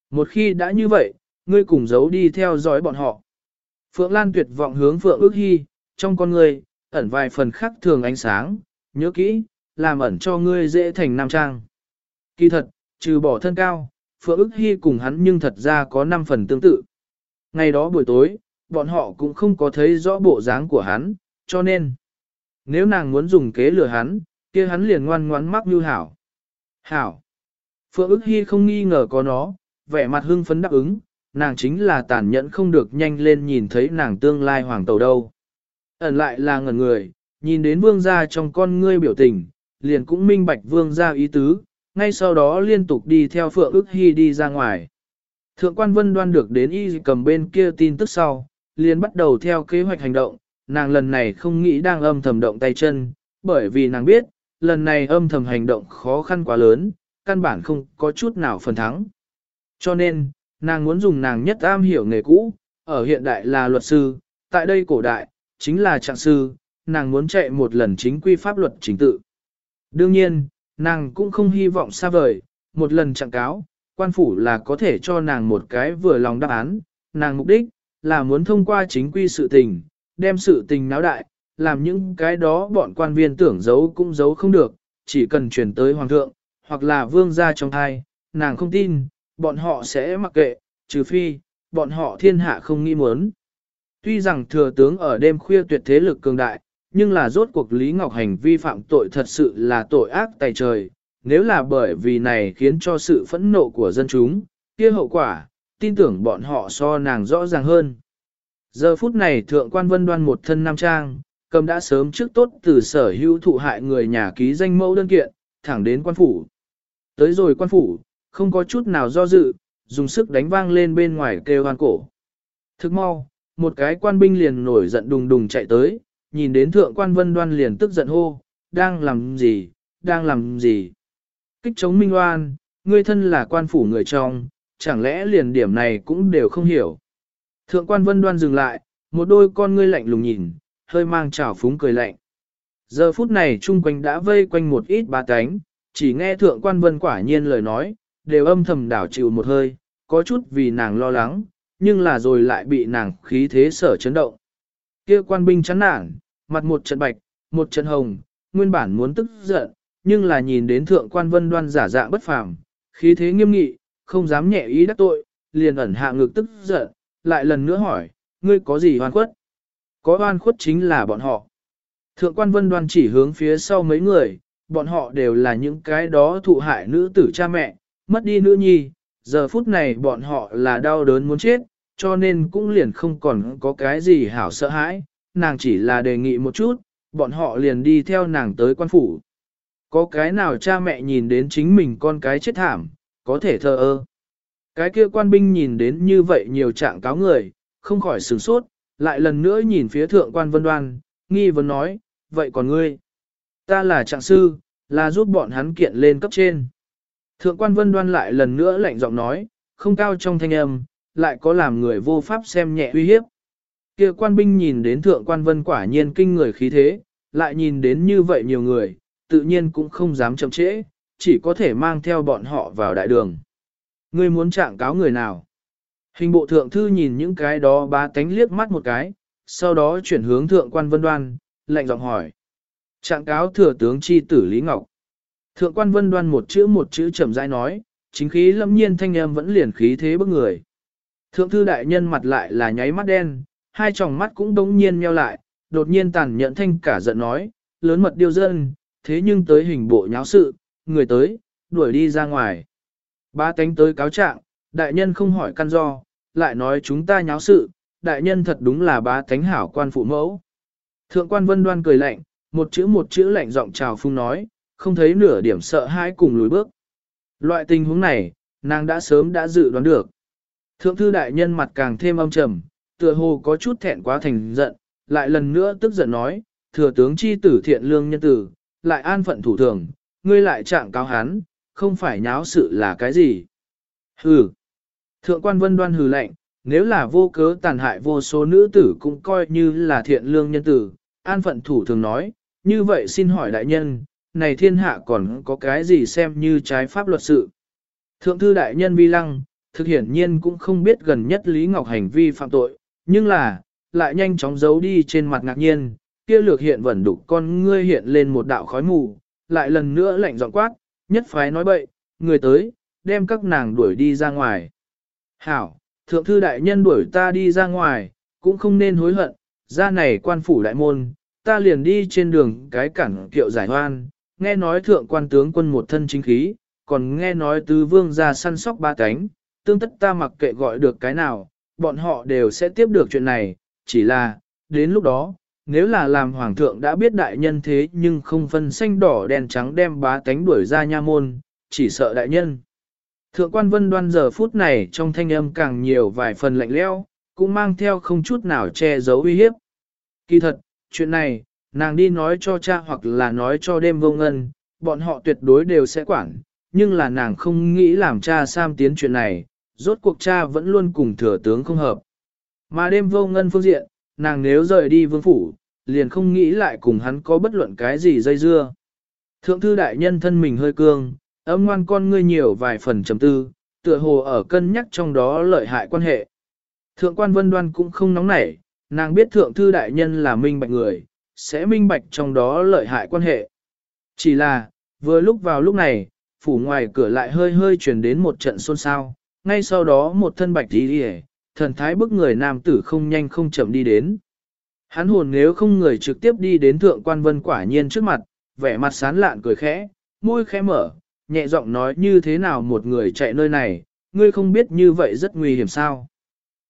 Một khi đã như vậy, ngươi cùng giấu đi theo dõi bọn họ. Phượng Lan tuyệt vọng hướng Phượng ước hy, trong con ngươi, ẩn vài phần khác thường ánh sáng, nhớ kỹ, làm ẩn cho ngươi dễ thành nam trang. Kỳ thật, trừ bỏ thân cao, Phượng ước hy cùng hắn nhưng thật ra có 5 phần tương tự. Ngày đó buổi tối, bọn họ cũng không có thấy rõ bộ dáng của hắn, cho nên, nếu nàng muốn dùng kế lừa hắn, kia hắn liền ngoan ngoãn mắc như hảo. Hảo. Phượng ức hy không nghi ngờ có nó, vẻ mặt hưng phấn đáp ứng, nàng chính là tàn nhẫn không được nhanh lên nhìn thấy nàng tương lai hoàng tàu đâu. Ẩn lại là ngẩn người, nhìn đến vương gia trong con ngươi biểu tình, liền cũng minh bạch vương gia ý tứ, ngay sau đó liên tục đi theo Phượng ức hy đi ra ngoài. Thượng quan vân đoan được đến y cầm bên kia tin tức sau, liền bắt đầu theo kế hoạch hành động, nàng lần này không nghĩ đang âm thầm động tay chân, bởi vì nàng biết, lần này âm thầm hành động khó khăn quá lớn, căn bản không có chút nào phần thắng. Cho nên, nàng muốn dùng nàng nhất am hiểu nghề cũ, ở hiện đại là luật sư, tại đây cổ đại, chính là trạng sư, nàng muốn chạy một lần chính quy pháp luật chính tự. Đương nhiên, nàng cũng không hy vọng xa vời, một lần trạng cáo, quan phủ là có thể cho nàng một cái vừa lòng đáp án, nàng mục đích là muốn thông qua chính quy sự tình, đem sự tình náo đại, làm những cái đó bọn quan viên tưởng giấu cũng giấu không được, chỉ cần chuyển tới hoàng thượng, hoặc là vương gia trong thai, nàng không tin, bọn họ sẽ mặc kệ, trừ phi, bọn họ thiên hạ không nghĩ muốn. Tuy rằng thừa tướng ở đêm khuya tuyệt thế lực cường đại, nhưng là rốt cuộc Lý Ngọc Hành vi phạm tội thật sự là tội ác tài trời, nếu là bởi vì này khiến cho sự phẫn nộ của dân chúng, kia hậu quả, tin tưởng bọn họ so nàng rõ ràng hơn. Giờ phút này thượng quan vân đoan một thân nam trang, cầm đã sớm trước tốt từ sở hữu thụ hại người nhà ký danh mẫu đơn kiện, thẳng đến quan phủ. Tới rồi quan phủ, không có chút nào do dự, dùng sức đánh vang lên bên ngoài kêu hoan cổ. Thức mau, một cái quan binh liền nổi giận đùng đùng chạy tới, nhìn đến thượng quan vân đoan liền tức giận hô, đang làm gì, đang làm gì. Kích chống minh oan, ngươi thân là quan phủ người trong, chẳng lẽ liền điểm này cũng đều không hiểu. Thượng quan vân đoan dừng lại, một đôi con ngươi lạnh lùng nhìn, hơi mang trào phúng cười lạnh. Giờ phút này chung quanh đã vây quanh một ít ba cánh, chỉ nghe thượng quan vân quả nhiên lời nói, đều âm thầm đảo chịu một hơi, có chút vì nàng lo lắng, nhưng là rồi lại bị nàng khí thế sở chấn động. Kia quan binh chán nản, mặt một trận bạch, một trận hồng, nguyên bản muốn tức giận, nhưng là nhìn đến thượng quan vân đoan giả dạng bất phàm, khí thế nghiêm nghị, không dám nhẹ ý đắc tội, liền ẩn hạ ngực tức giận, lại lần nữa hỏi, ngươi có gì hoan khuất? Có hoan khuất chính là bọn họ. Thượng quan vân đoan chỉ hướng phía sau mấy người, bọn họ đều là những cái đó thụ hại nữ tử cha mẹ, mất đi nữ nhi, giờ phút này bọn họ là đau đớn muốn chết, cho nên cũng liền không còn có cái gì hảo sợ hãi, nàng chỉ là đề nghị một chút, bọn họ liền đi theo nàng tới quan phủ. Có cái nào cha mẹ nhìn đến chính mình con cái chết thảm, có thể thờ ơ. Cái kia quan binh nhìn đến như vậy nhiều trạng cáo người, không khỏi sửng sốt, lại lần nữa nhìn phía thượng quan vân đoan, nghi vấn nói, vậy còn ngươi? Ta là trạng sư, là giúp bọn hắn kiện lên cấp trên. Thượng quan vân đoan lại lần nữa lạnh giọng nói, không cao trong thanh âm, lại có làm người vô pháp xem nhẹ uy hiếp. Kia quan binh nhìn đến thượng quan vân quả nhiên kinh người khí thế, lại nhìn đến như vậy nhiều người, tự nhiên cũng không dám chậm trễ, chỉ có thể mang theo bọn họ vào đại đường. Ngươi muốn trạng cáo người nào? Hình bộ thượng thư nhìn những cái đó bá tánh liếc mắt một cái, sau đó chuyển hướng thượng quan vân đoan, lạnh giọng hỏi. Trạng cáo thừa tướng chi tử Lý Ngọc. Thượng quan vân đoan một chữ một chữ chậm rãi nói, chính khí lâm nhiên thanh em vẫn liền khí thế bức người. Thượng thư đại nhân mặt lại là nháy mắt đen, hai tròng mắt cũng đống nhiên nheo lại, đột nhiên tàn nhẫn thanh cả giận nói, lớn mật điêu dân, thế nhưng tới hình bộ nháo sự, người tới, đuổi đi ra ngoài. Ba tánh tới cáo trạng, đại nhân không hỏi căn do, lại nói chúng ta nháo sự, đại nhân thật đúng là bá tánh hảo quan phụ mẫu. Thượng quan vân đoan cười lạnh, một chữ một chữ lạnh giọng chào phung nói, không thấy nửa điểm sợ hãi cùng lùi bước. Loại tình huống này, nàng đã sớm đã dự đoán được. Thượng thư đại nhân mặt càng thêm âm trầm, tựa hồ có chút thẹn quá thành giận, lại lần nữa tức giận nói, thừa tướng chi tử thiện lương nhân tử, lại an phận thủ thường, ngươi lại trạng cáo hắn, không phải nháo sự là cái gì. Hừ. Thượng quan vân đoan hừ lạnh, nếu là vô cớ tàn hại vô số nữ tử cũng coi như là thiện lương nhân tử, an phận thủ thường nói, như vậy xin hỏi đại nhân, này thiên hạ còn có cái gì xem như trái pháp luật sự. Thượng thư đại nhân vi lăng, thực hiển nhiên cũng không biết gần nhất Lý Ngọc hành vi phạm tội, nhưng là, lại nhanh chóng giấu đi trên mặt ngạc nhiên, kia lược hiện vẩn đục con ngươi hiện lên một đạo khói mù, lại lần nữa lạnh giọng quát, nhất phái nói bậy, người tới, đem các nàng đuổi đi ra ngoài. Hảo, thượng thư đại nhân đuổi ta đi ra ngoài, cũng không nên hối hận, ra này quan phủ đại môn, ta liền đi trên đường cái cản kiệu giải hoan, nghe nói thượng quan tướng quân một thân chính khí, còn nghe nói tứ vương ra săn sóc ba cánh, tương tất ta mặc kệ gọi được cái nào, bọn họ đều sẽ tiếp được chuyện này, chỉ là, đến lúc đó, nếu là làm hoàng thượng đã biết đại nhân thế nhưng không phân xanh đỏ đen trắng đem bá tánh đuổi ra nha môn, chỉ sợ đại nhân. Thượng quan vân đoan giờ phút này trong thanh âm càng nhiều vài phần lạnh leo, cũng mang theo không chút nào che giấu uy hiếp. Kỳ thật, chuyện này, nàng đi nói cho cha hoặc là nói cho đêm vô ngân, bọn họ tuyệt đối đều sẽ quản, nhưng là nàng không nghĩ làm cha Sam tiến chuyện này, rốt cuộc cha vẫn luôn cùng thừa tướng không hợp. Mà đêm vô ngân phương diện, nàng nếu rời đi vương phủ, liền không nghĩ lại cùng hắn có bất luận cái gì dây dưa. Thượng thư đại nhân thân mình hơi cương, âm ngoan con ngươi nhiều vài phần chấm tư, tựa hồ ở cân nhắc trong đó lợi hại quan hệ. Thượng quan vân đoan cũng không nóng nảy, nàng biết thượng thư đại nhân là minh bạch người, sẽ minh bạch trong đó lợi hại quan hệ. Chỉ là, vừa lúc vào lúc này, phủ ngoài cửa lại hơi hơi chuyển đến một trận xôn xao, ngay sau đó một thân bạch đi đi thần thái bức người nam tử không nhanh không chậm đi đến. Hắn hồn nếu không người trực tiếp đi đến thượng quan vân quả nhiên trước mặt, vẻ mặt sán lạn cười khẽ, môi khẽ mở, nhẹ giọng nói như thế nào một người chạy nơi này, ngươi không biết như vậy rất nguy hiểm sao.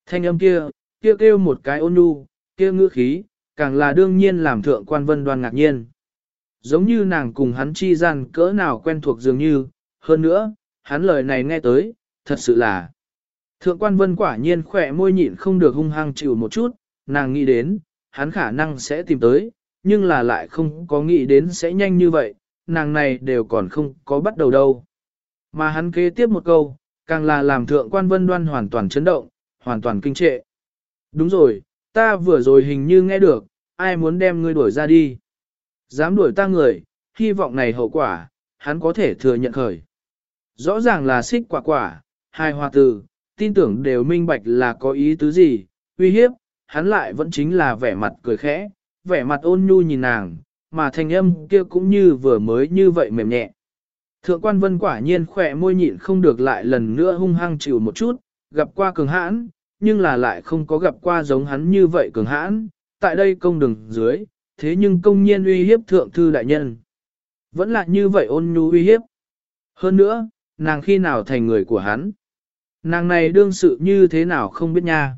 Thanh âm kia, kia kêu một cái ôn nhu, kia ngữ khí, càng là đương nhiên làm thượng quan vân đoan ngạc nhiên. Giống như nàng cùng hắn chi gian cỡ nào quen thuộc dường như, hơn nữa, hắn lời này nghe tới, thật sự là. Thượng quan vân quả nhiên khỏe môi nhịn không được hung hăng chịu một chút, nàng nghĩ đến, hắn khả năng sẽ tìm tới, nhưng là lại không có nghĩ đến sẽ nhanh như vậy, nàng này đều còn không có bắt đầu đâu. Mà hắn kế tiếp một câu, càng là làm thượng quan vân đoan hoàn toàn chấn động, hoàn toàn kinh trệ. Đúng rồi, ta vừa rồi hình như nghe được, ai muốn đem ngươi đuổi ra đi. Dám đuổi ta người, hy vọng này hậu quả, hắn có thể thừa nhận khởi. Rõ ràng là xích quả quả, hai hoa từ, tin tưởng đều minh bạch là có ý tứ gì, uy hiếp, hắn lại vẫn chính là vẻ mặt cười khẽ, vẻ mặt ôn nhu nhìn nàng, mà thanh âm kia cũng như vừa mới như vậy mềm nhẹ. Thượng quan vân quả nhiên khỏe môi nhịn không được lại lần nữa hung hăng chịu một chút, gặp qua cường hãn, nhưng là lại không có gặp qua giống hắn như vậy cường hãn, tại đây công đường dưới, thế nhưng công nhiên uy hiếp thượng thư đại nhân. Vẫn là như vậy ôn nhu uy hiếp. Hơn nữa, nàng khi nào thành người của hắn. Nàng này đương sự như thế nào không biết nha.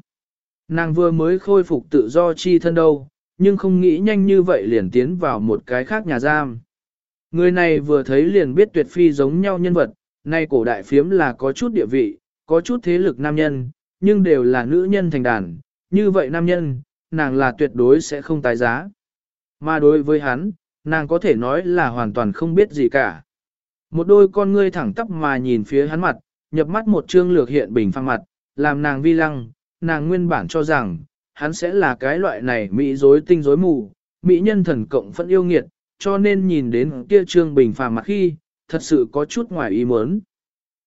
Nàng vừa mới khôi phục tự do chi thân đâu, nhưng không nghĩ nhanh như vậy liền tiến vào một cái khác nhà giam. Người này vừa thấy liền biết tuyệt phi giống nhau nhân vật, nay cổ đại phiếm là có chút địa vị, có chút thế lực nam nhân, nhưng đều là nữ nhân thành đàn, như vậy nam nhân, nàng là tuyệt đối sẽ không tái giá. Mà đối với hắn, nàng có thể nói là hoàn toàn không biết gì cả. Một đôi con ngươi thẳng tắp mà nhìn phía hắn mặt, nhập mắt một trương lược hiện bình phang mặt, làm nàng vi lăng, nàng nguyên bản cho rằng, hắn sẽ là cái loại này mỹ dối tinh dối mù, mỹ nhân thần cộng phẫn yêu nghiệt, cho nên nhìn đến kia trương bình phàm mặt khi, thật sự có chút ngoài ý muốn.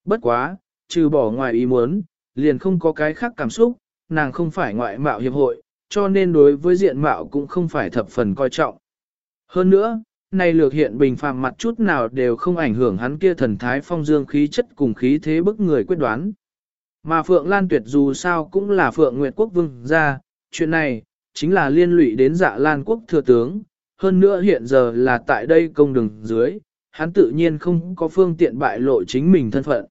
Bất quá, trừ bỏ ngoài ý muốn, liền không có cái khác cảm xúc, nàng không phải ngoại mạo hiệp hội, cho nên đối với diện mạo cũng không phải thập phần coi trọng. Hơn nữa, này lược hiện bình phàm mặt chút nào đều không ảnh hưởng hắn kia thần thái phong dương khí chất cùng khí thế bức người quyết đoán. Mà Phượng Lan Tuyệt dù sao cũng là Phượng Nguyệt Quốc Vương ra, chuyện này, chính là liên lụy đến dạ Lan Quốc thừa tướng, hơn nữa hiện giờ là tại đây công đường dưới, hắn tự nhiên không có phương tiện bại lộ chính mình thân phận.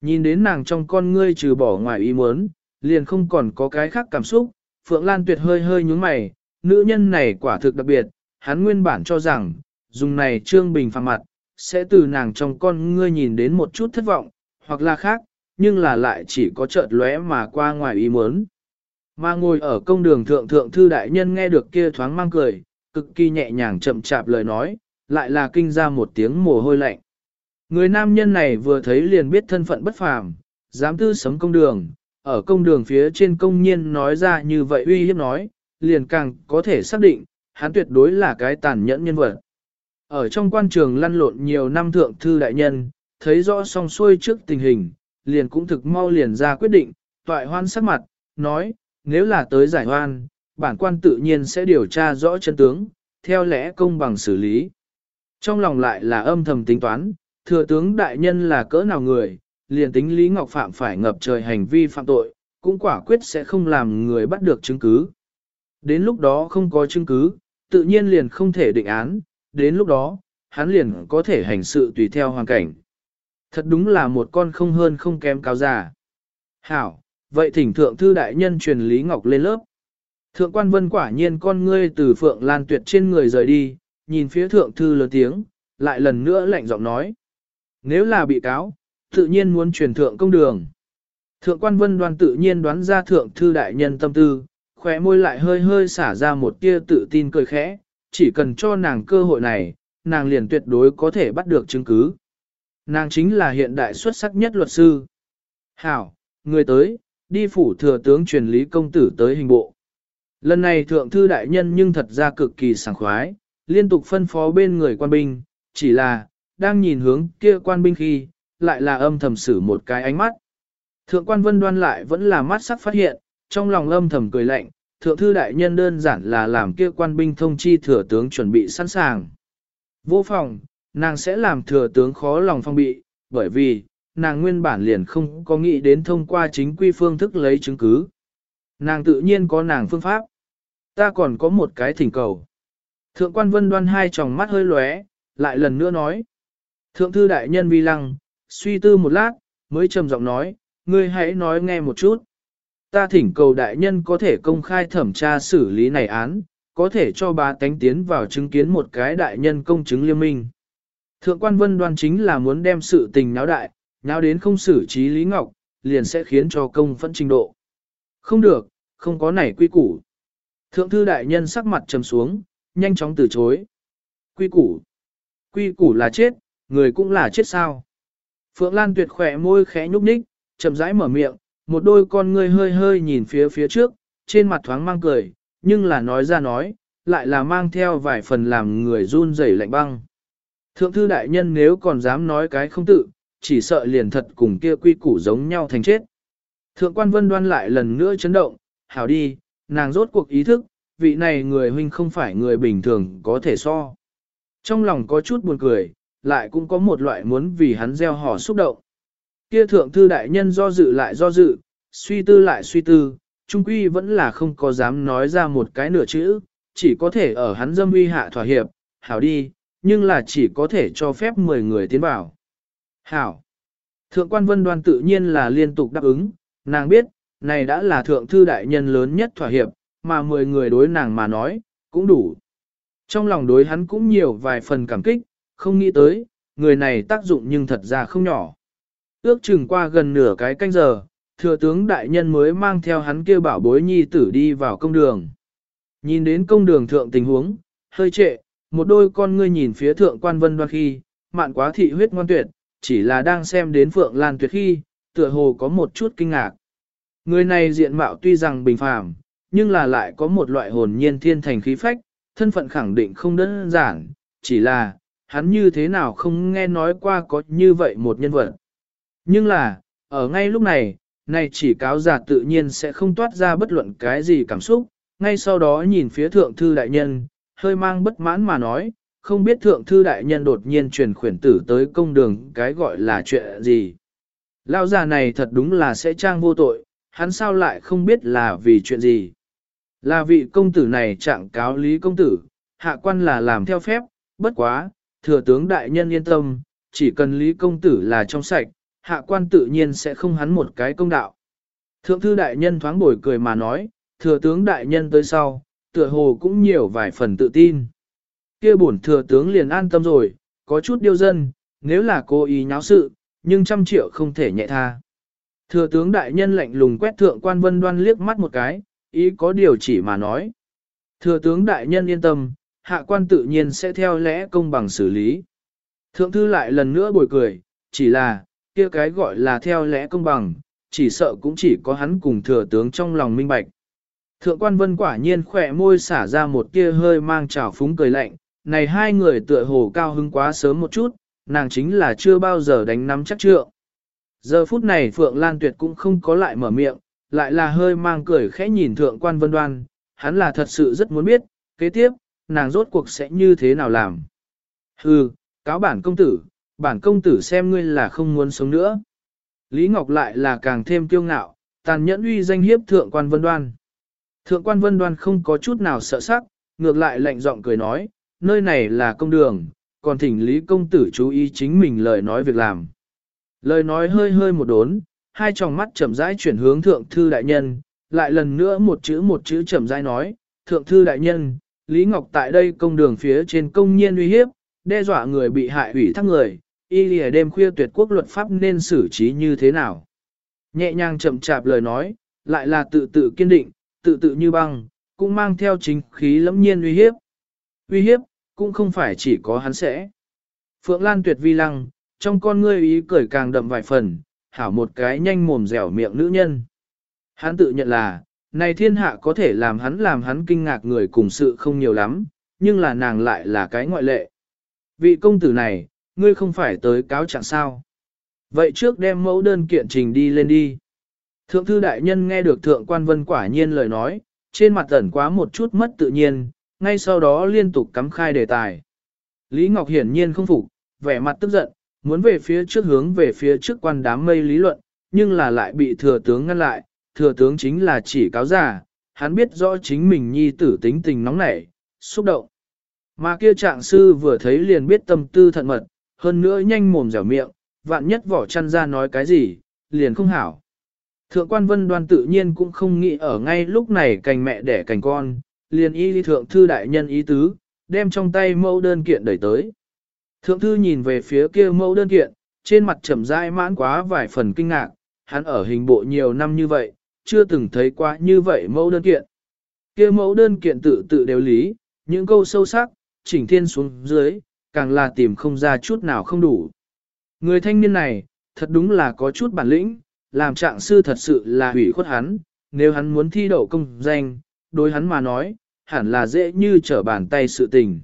Nhìn đến nàng trong con ngươi trừ bỏ ngoài ý muốn, liền không còn có cái khác cảm xúc, Phượng Lan Tuyệt hơi hơi nhúng mày, nữ nhân này quả thực đặc biệt, hắn nguyên bản cho rằng, dùng này trương bình phàm mặt, sẽ từ nàng trong con ngươi nhìn đến một chút thất vọng, hoặc là khác, nhưng là lại chỉ có chợt lóe mà qua ngoài ý muốn. Mà ngồi ở công đường thượng thượng thư đại nhân nghe được kia thoáng mang cười, cực kỳ nhẹ nhàng chậm chạp lời nói, lại là kinh ra một tiếng mồ hôi lạnh. Người nam nhân này vừa thấy liền biết thân phận bất phàm, dám tư sấm công đường, ở công đường phía trên công nhiên nói ra như vậy uy hiếp nói, liền càng có thể xác định, hắn tuyệt đối là cái tàn nhẫn nhân vật. Ở trong quan trường lăn lộn nhiều năm thượng thư đại nhân, thấy rõ song xuôi trước tình hình, liền cũng thực mau liền ra quyết định, toại hoan sắc mặt, nói, nếu là tới giải hoan, bản quan tự nhiên sẽ điều tra rõ chân tướng, theo lẽ công bằng xử lý. Trong lòng lại là âm thầm tính toán, thừa tướng đại nhân là cỡ nào người, liền tính Lý Ngọc Phạm phải ngập trời hành vi phạm tội, cũng quả quyết sẽ không làm người bắt được chứng cứ. Đến lúc đó không có chứng cứ, tự nhiên liền không thể định án, đến lúc đó, hắn liền có thể hành sự tùy theo hoàn cảnh. Thật đúng là một con không hơn không kém cao già. Hảo, vậy thỉnh thượng thư đại nhân truyền Lý Ngọc lên lớp. Thượng quan vân quả nhiên con ngươi từ phượng lan tuyệt trên người rời đi, nhìn phía thượng thư lớn tiếng, lại lần nữa lạnh giọng nói. Nếu là bị cáo, tự nhiên muốn truyền thượng công đường. Thượng quan vân đoan tự nhiên đoán ra thượng thư đại nhân tâm tư, khóe môi lại hơi hơi xả ra một tia tự tin cười khẽ, chỉ cần cho nàng cơ hội này, nàng liền tuyệt đối có thể bắt được chứng cứ. Nàng chính là hiện đại xuất sắc nhất luật sư. Hảo, người tới, đi phủ thừa tướng truyền lý công tử tới hình bộ. Lần này thượng thư đại nhân nhưng thật ra cực kỳ sảng khoái, liên tục phân phó bên người quan binh, chỉ là, đang nhìn hướng kia quan binh khi, lại là âm thầm xử một cái ánh mắt. Thượng quan vân đoan lại vẫn là mắt sắc phát hiện, trong lòng âm thầm cười lạnh, thượng thư đại nhân đơn giản là làm kia quan binh thông chi thừa tướng chuẩn bị sẵn sàng. Vô phòng, nàng sẽ làm thừa tướng khó lòng phong bị, bởi vì, nàng nguyên bản liền không có nghĩ đến thông qua chính quy phương thức lấy chứng cứ. Nàng tự nhiên có nàng phương pháp. Ta còn có một cái thỉnh cầu. Thượng quan vân đoan hai tròng mắt hơi lóe, lại lần nữa nói. Thượng thư đại nhân vi lăng, suy tư một lát, mới trầm giọng nói, ngươi hãy nói nghe một chút. Ta thỉnh cầu đại nhân có thể công khai thẩm tra xử lý này án, có thể cho bà tánh tiến vào chứng kiến một cái đại nhân công chứng liên minh. Thượng quan vân đoan chính là muốn đem sự tình náo đại, náo đến không xử trí Lý Ngọc, liền sẽ khiến cho công phẫn trình độ. Không được, không có nảy quy củ. Thượng thư đại nhân sắc mặt trầm xuống, nhanh chóng từ chối. Quy củ. Quy củ là chết, người cũng là chết sao. Phượng Lan tuyệt khỏe môi khẽ nhúc nhích, chậm rãi mở miệng, một đôi con ngươi hơi hơi nhìn phía phía trước, trên mặt thoáng mang cười, nhưng là nói ra nói, lại là mang theo vài phần làm người run rẩy lạnh băng. Thượng thư đại nhân nếu còn dám nói cái không tự, chỉ sợ liền thật cùng kia quy củ giống nhau thành chết. Thượng quan vân đoan lại lần nữa chấn động, hảo đi, nàng rốt cuộc ý thức, vị này người huynh không phải người bình thường có thể so. Trong lòng có chút buồn cười, lại cũng có một loại muốn vì hắn gieo hò xúc động. Kia thượng thư đại nhân do dự lại do dự, suy tư lại suy tư, trung quy vẫn là không có dám nói ra một cái nửa chữ, chỉ có thể ở hắn dâm uy hạ thỏa hiệp, hảo đi, nhưng là chỉ có thể cho phép 10 người tiến vào. Hảo. Thượng quan vân đoan tự nhiên là liên tục đáp ứng, nàng biết, này đã là thượng thư đại nhân lớn nhất thỏa hiệp, mà 10 người đối nàng mà nói, cũng đủ. Trong lòng đối hắn cũng nhiều vài phần cảm kích, không nghĩ tới, người này tác dụng nhưng thật ra không nhỏ. Ước chừng qua gần nửa cái canh giờ, thừa tướng đại nhân mới mang theo hắn kia bảo bối nhi tử đi vào công đường. Nhìn đến công đường thượng tình huống, hơi trệ, một đôi con ngươi nhìn phía thượng quan vân đoan khi, mạn quá thị huyết ngoan tuyệt, chỉ là đang xem đến phượng lan tuyệt khi, tựa hồ có một chút kinh ngạc. Người này diện mạo tuy rằng bình phàm, nhưng là lại có một loại hồn nhiên thiên thành khí phách, thân phận khẳng định không đơn giản, chỉ là, hắn như thế nào không nghe nói qua có như vậy một nhân vật. Nhưng là, ở ngay lúc này, này chỉ cáo giả tự nhiên sẽ không toát ra bất luận cái gì cảm xúc, ngay sau đó nhìn phía thượng thư đại nhân, hơi mang bất mãn mà nói, không biết thượng thư đại nhân đột nhiên truyền khuyển tử tới công đường cái gọi là chuyện gì. Lão già này thật đúng là sẽ trang vô tội, hắn sao lại không biết là vì chuyện gì. Là vị công tử này trạng cáo lý công tử, hạ quan là làm theo phép, bất quá, thừa tướng đại nhân yên tâm, chỉ cần lý công tử là trong sạch, hạ quan tự nhiên sẽ không hắn một cái công đạo. Thượng thư đại nhân thoáng bồi cười mà nói, thừa tướng đại nhân tới sau, tựa hồ cũng nhiều vài phần tự tin. kia bổn thừa tướng liền an tâm rồi, có chút điêu dân, nếu là cô ý nháo sự, nhưng trăm triệu không thể nhẹ tha. Thừa tướng đại nhân lạnh lùng quét thượng quan vân đoan liếc mắt một cái, ý có điều chỉ mà nói. Thừa tướng đại nhân yên tâm, hạ quan tự nhiên sẽ theo lẽ công bằng xử lý. Thượng thư lại lần nữa bồi cười, chỉ là, kia cái gọi là theo lẽ công bằng, chỉ sợ cũng chỉ có hắn cùng thừa tướng trong lòng minh bạch. Thượng quan vân quả nhiên khỏe môi xả ra một tia hơi mang trào phúng cười lạnh, này hai người tựa hồ cao hứng quá sớm một chút, nàng chính là chưa bao giờ đánh nắm chắc trượng. Giờ phút này Phượng Lan Tuyệt cũng không có lại mở miệng, lại là hơi mang cười khẽ nhìn thượng quan vân đoan, hắn là thật sự rất muốn biết, kế tiếp, nàng rốt cuộc sẽ như thế nào làm. Hừ, cáo bản công tử, bản công tử xem ngươi là không muốn sống nữa. Lý Ngọc lại là càng thêm kiêu ngạo, tàn nhẫn uy danh hiếp thượng quan vân đoan. Thượng quan vân đoan không có chút nào sợ sắc, ngược lại lạnh giọng cười nói, nơi này là công đường, còn thỉnh Lý công tử chú ý chính mình lời nói việc làm. Lời nói hơi hơi một đốn, hai tròng mắt chậm rãi chuyển hướng thượng thư đại nhân, lại lần nữa một chữ một chữ chậm rãi nói, thượng thư đại nhân, Lý Ngọc tại đây công đường phía trên công nhiên uy hiếp, đe dọa người bị hại ủy thác người, y lìa đêm khuya tuyệt quốc luật pháp nên xử trí như thế nào. Nhẹ nhàng chậm chạp lời nói, lại là tự tự kiên định, tự tự như băng, cũng mang theo chính khí lẫm nhiên uy hiếp. Uy hiếp, cũng không phải chỉ có hắn sẽ. Phượng Lan tuyệt vi lăng, trong con ngươi ý cười càng đậm vài phần, hảo một cái nhanh mồm dẻo miệng nữ nhân. Hắn tự nhận là, này thiên hạ có thể làm hắn làm hắn kinh ngạc người cùng sự không nhiều lắm, nhưng là nàng lại là cái ngoại lệ. Vị công tử này, ngươi không phải tới cáo trạng sao. Vậy trước đem mẫu đơn kiện trình đi lên đi. Thượng thư đại nhân nghe được thượng quan vân quả nhiên lời nói, trên mặt ẩn quá một chút mất tự nhiên, ngay sau đó liên tục cắm khai đề tài. Lý Ngọc hiển nhiên không phục, vẻ mặt tức giận, muốn về phía trước hướng về phía trước quan đám mây lý luận, nhưng là lại bị thừa tướng ngăn lại, thừa tướng chính là chỉ cáo giả, hắn biết rõ chính mình nhi tử tính tình nóng nảy, xúc động. Mà kia trạng sư vừa thấy liền biết tâm tư thận mật, hơn nữa nhanh mồm dẻo miệng, vạn nhất vỏ chăn ra nói cái gì, liền không hảo. Thượng quan vân đoan tự nhiên cũng không nghĩ ở ngay lúc này cành mẹ đẻ cành con, liền y đi thượng thư đại nhân ý tứ, đem trong tay mẫu đơn kiện đẩy tới. Thượng thư nhìn về phía kia mẫu đơn kiện, trên mặt trầm dai mãn quá vài phần kinh ngạc, hắn ở hình bộ nhiều năm như vậy, chưa từng thấy quá như vậy mẫu đơn kiện. Kia mẫu đơn kiện tự tự đều lý, những câu sâu sắc, chỉnh thiên xuống dưới, càng là tìm không ra chút nào không đủ. Người thanh niên này, thật đúng là có chút bản lĩnh, làm trạng sư thật sự là hủy khuất hắn, nếu hắn muốn thi đậu công danh, đối hắn mà nói, hẳn là dễ như trở bàn tay sự tình.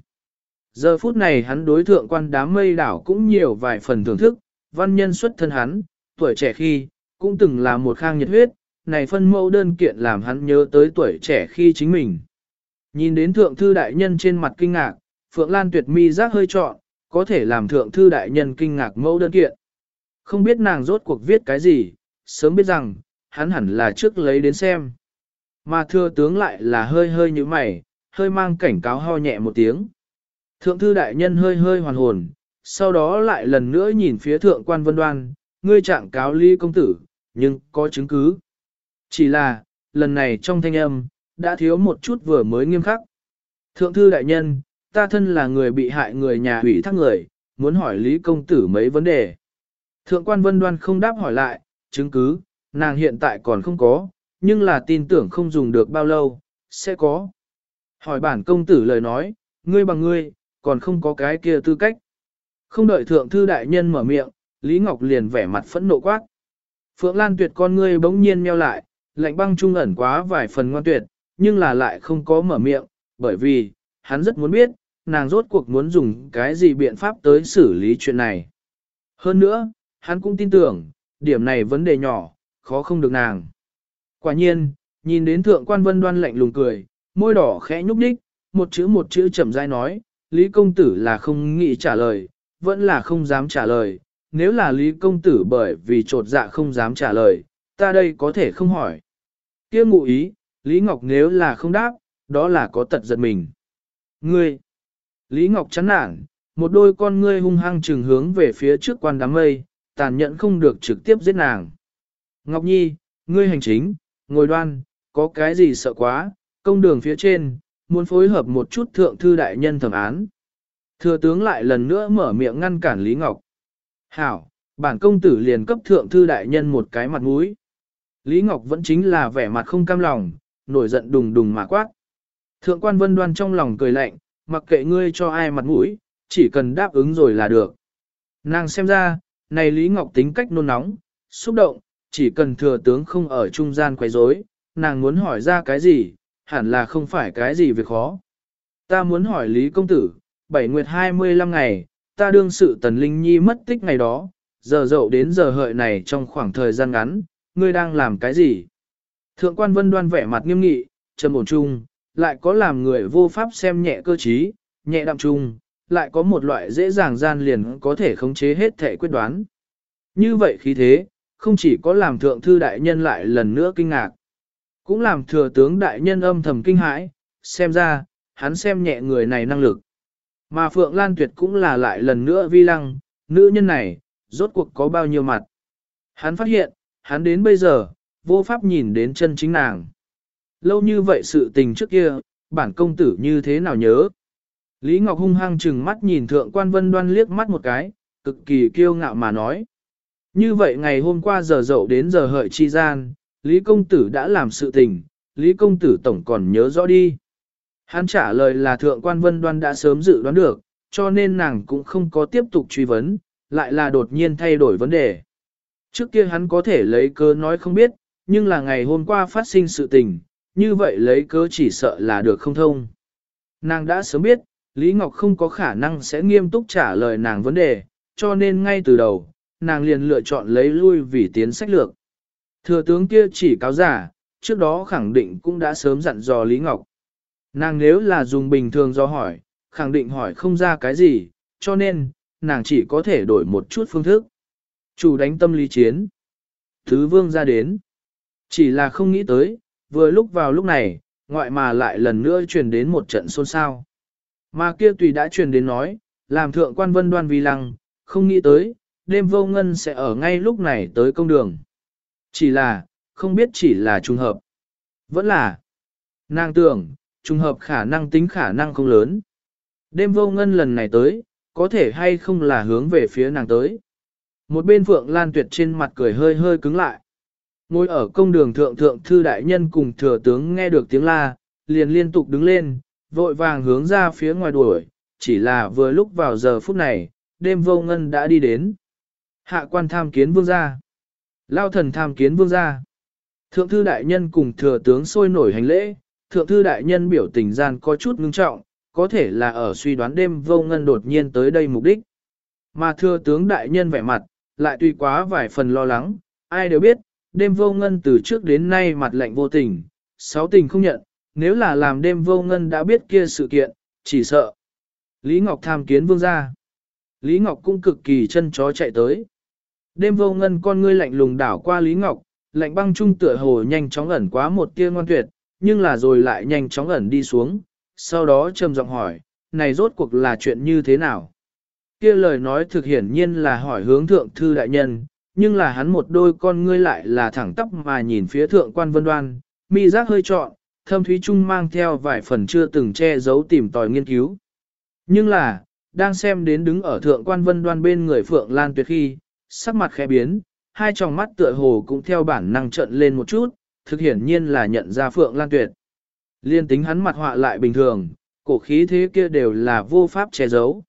Giờ phút này hắn đối thượng quan đám mây đảo cũng nhiều vài phần thưởng thức, văn nhân xuất thân hắn, tuổi trẻ khi, cũng từng là một khang nhiệt huyết, này phân mẫu đơn kiện làm hắn nhớ tới tuổi trẻ khi chính mình. Nhìn đến thượng thư đại nhân trên mặt kinh ngạc, Phượng Lan tuyệt mi giác hơi trọn, có thể làm thượng thư đại nhân kinh ngạc mẫu đơn kiện. Không biết nàng rốt cuộc viết cái gì, sớm biết rằng, hắn hẳn là trước lấy đến xem. Mà thưa tướng lại là hơi hơi như mày, hơi mang cảnh cáo ho nhẹ một tiếng. Thượng thư đại nhân hơi hơi hoàn hồn, sau đó lại lần nữa nhìn phía thượng quan vân đoan, ngươi trạng cáo ly công tử, nhưng có chứng cứ. Chỉ là, lần này trong thanh âm, đã thiếu một chút vừa mới nghiêm khắc. Thượng thư đại nhân, ta thân là người bị hại người nhà hủy thác người, muốn hỏi Lý Công Tử mấy vấn đề. Thượng quan vân đoan không đáp hỏi lại, chứng cứ, nàng hiện tại còn không có, nhưng là tin tưởng không dùng được bao lâu, sẽ có. Hỏi bản công tử lời nói, ngươi bằng ngươi, còn không có cái kia tư cách. Không đợi thượng thư đại nhân mở miệng, Lý Ngọc liền vẻ mặt phẫn nộ quát. Phượng Lan tuyệt con ngươi bỗng nhiên meo lại, lạnh băng trung ẩn quá vài phần ngoan tuyệt, nhưng là lại không có mở miệng, bởi vì, hắn rất muốn biết, nàng rốt cuộc muốn dùng cái gì biện pháp tới xử lý chuyện này. Hơn nữa, hắn cũng tin tưởng, điểm này vấn đề nhỏ, khó không được nàng. Quả nhiên, nhìn đến thượng quan vân đoan lạnh lùng cười, môi đỏ khẽ nhúc nhích, một chữ một chữ chậm rãi nói, Lý công tử là không nghĩ trả lời, vẫn là không dám trả lời, nếu là Lý công tử bởi vì trột dạ không dám trả lời, ta đây có thể không hỏi. Kia ngụ ý, Lý Ngọc nếu là không đáp, đó là có tật giật mình. Ngươi! Lý Ngọc chán nản, một đôi con ngươi hung hăng trừng hướng về phía trước quan đám mây, tàn nhẫn không được trực tiếp giết nàng. Ngọc Nhi, ngươi hành chính, ngồi đoan, có cái gì sợ quá, công đường phía trên, muốn phối hợp một chút thượng thư đại nhân thẩm án. Thừa tướng lại lần nữa mở miệng ngăn cản Lý Ngọc. Hảo, bản công tử liền cấp thượng thư đại nhân một cái mặt mũi. Lý Ngọc vẫn chính là vẻ mặt không cam lòng, nổi giận đùng đùng mà quát. Thượng quan vân đoan trong lòng cười lạnh, mặc kệ ngươi cho ai mặt mũi, chỉ cần đáp ứng rồi là được. Nàng xem ra, này Lý Ngọc tính cách nôn nóng, xúc động, chỉ cần thừa tướng không ở trung gian quấy rối, nàng muốn hỏi ra cái gì, hẳn là không phải cái gì việc khó. Ta muốn hỏi Lý Công Tử, bảy nguyệt 25 ngày, ta đương sự Tần Linh Nhi mất tích ngày đó, giờ dậu đến giờ hợi này trong khoảng thời gian ngắn, ngươi đang làm cái gì? Thượng quan vân đoan vẻ mặt nghiêm nghị, trầm ổn chung, lại có làm người vô pháp xem nhẹ cơ trí, nhẹ đạm trung, lại có một loại dễ dàng gian liền có thể khống chế hết thể quyết đoán. Như vậy khí thế, không chỉ có làm thượng thư đại nhân lại lần nữa kinh ngạc, cũng làm thừa tướng đại nhân âm thầm kinh hãi, xem ra, hắn xem nhẹ người này năng lực. Mà Phượng Lan Tuyệt cũng là lại lần nữa vi lăng, nữ nhân này, rốt cuộc có bao nhiêu mặt. Hắn phát hiện, hắn đến bây giờ, vô pháp nhìn đến chân chính nàng. Lâu như vậy sự tình trước kia, bản công tử như thế nào nhớ. Lý Ngọc hung hăng chừng mắt nhìn thượng quan vân đoan liếc mắt một cái, cực kỳ kiêu ngạo mà nói. Như vậy ngày hôm qua giờ dậu đến giờ hợi chi gian, Lý công tử đã làm sự tình, Lý công tử tổng còn nhớ rõ đi. Hắn trả lời là thượng quan vân đoan đã sớm dự đoán được, cho nên nàng cũng không có tiếp tục truy vấn, lại là đột nhiên thay đổi vấn đề. Trước kia hắn có thể lấy cớ nói không biết, nhưng là ngày hôm qua phát sinh sự tình, như vậy lấy cớ chỉ sợ là được không thông. Nàng đã sớm biết, Lý Ngọc không có khả năng sẽ nghiêm túc trả lời nàng vấn đề, cho nên ngay từ đầu, nàng liền lựa chọn lấy lui vì tiến sách lược. Thừa tướng kia chỉ cáo giả, trước đó khẳng định cũng đã sớm dặn dò Lý Ngọc. Nàng nếu là dùng bình thường do hỏi, khẳng định hỏi không ra cái gì, cho nên, nàng chỉ có thể đổi một chút phương thức. Chủ đánh tâm lý chiến. Thứ vương ra đến. Chỉ là không nghĩ tới, vừa lúc vào lúc này, ngoại mà lại lần nữa truyền đến một trận xôn xao. Mà kia tùy đã truyền đến nói, làm thượng quan vân đoan vì lăng, không nghĩ tới, đêm vô ngân sẽ ở ngay lúc này tới công đường. Chỉ là, không biết chỉ là trùng hợp. Vẫn là, nàng tưởng, trùng hợp khả năng tính khả năng không lớn. Đêm vô ngân lần này tới, có thể hay không là hướng về phía nàng tới. Một bên Phượng Lan Tuyệt trên mặt cười hơi hơi cứng lại. Ngồi ở công đường thượng thượng thư đại nhân cùng thừa tướng nghe được tiếng la, liền liên tục đứng lên, vội vàng hướng ra phía ngoài đuổi, chỉ là vừa lúc vào giờ phút này, đêm vô ngân đã đi đến. Hạ quan tham kiến vương gia. Lao thần tham kiến vương gia. Thượng thư đại nhân cùng thừa tướng sôi nổi hành lễ, thượng thư đại nhân biểu tình gian có chút ngưng trọng, có thể là ở suy đoán đêm vô ngân đột nhiên tới đây mục đích. Mà thừa tướng đại nhân vẻ mặt, lại tùy quá vài phần lo lắng, ai đều biết, đêm vô ngân từ trước đến nay mặt lạnh vô tình, sáu tình không nhận, nếu là làm đêm vô ngân đã biết kia sự kiện, chỉ sợ. Lý Ngọc tham kiến vương gia. Lý Ngọc cũng cực kỳ chân chó chạy tới. Đêm vô ngân con ngươi lạnh lùng đảo qua Lý Ngọc, lạnh băng trung tựa hồ nhanh chóng ẩn quá một tia ngoan tuyệt, nhưng là rồi lại nhanh chóng ẩn đi xuống, sau đó trầm giọng hỏi, này rốt cuộc là chuyện như thế nào? Kia lời nói thực hiển nhiên là hỏi hướng thượng thư đại nhân, nhưng là hắn một đôi con ngươi lại là thẳng tắp mà nhìn phía thượng quan vân đoan, mi giác hơi trọn, thâm thúy trung mang theo vài phần chưa từng che giấu tìm tòi nghiên cứu. Nhưng là, đang xem đến đứng ở thượng quan vân đoan bên người Phượng Lan Tuyệt khi, sắc mặt khẽ biến, hai tròng mắt tựa hồ cũng theo bản năng trận lên một chút, thực hiển nhiên là nhận ra Phượng Lan Tuyệt. Liên tính hắn mặt họa lại bình thường, cổ khí thế kia đều là vô pháp che giấu.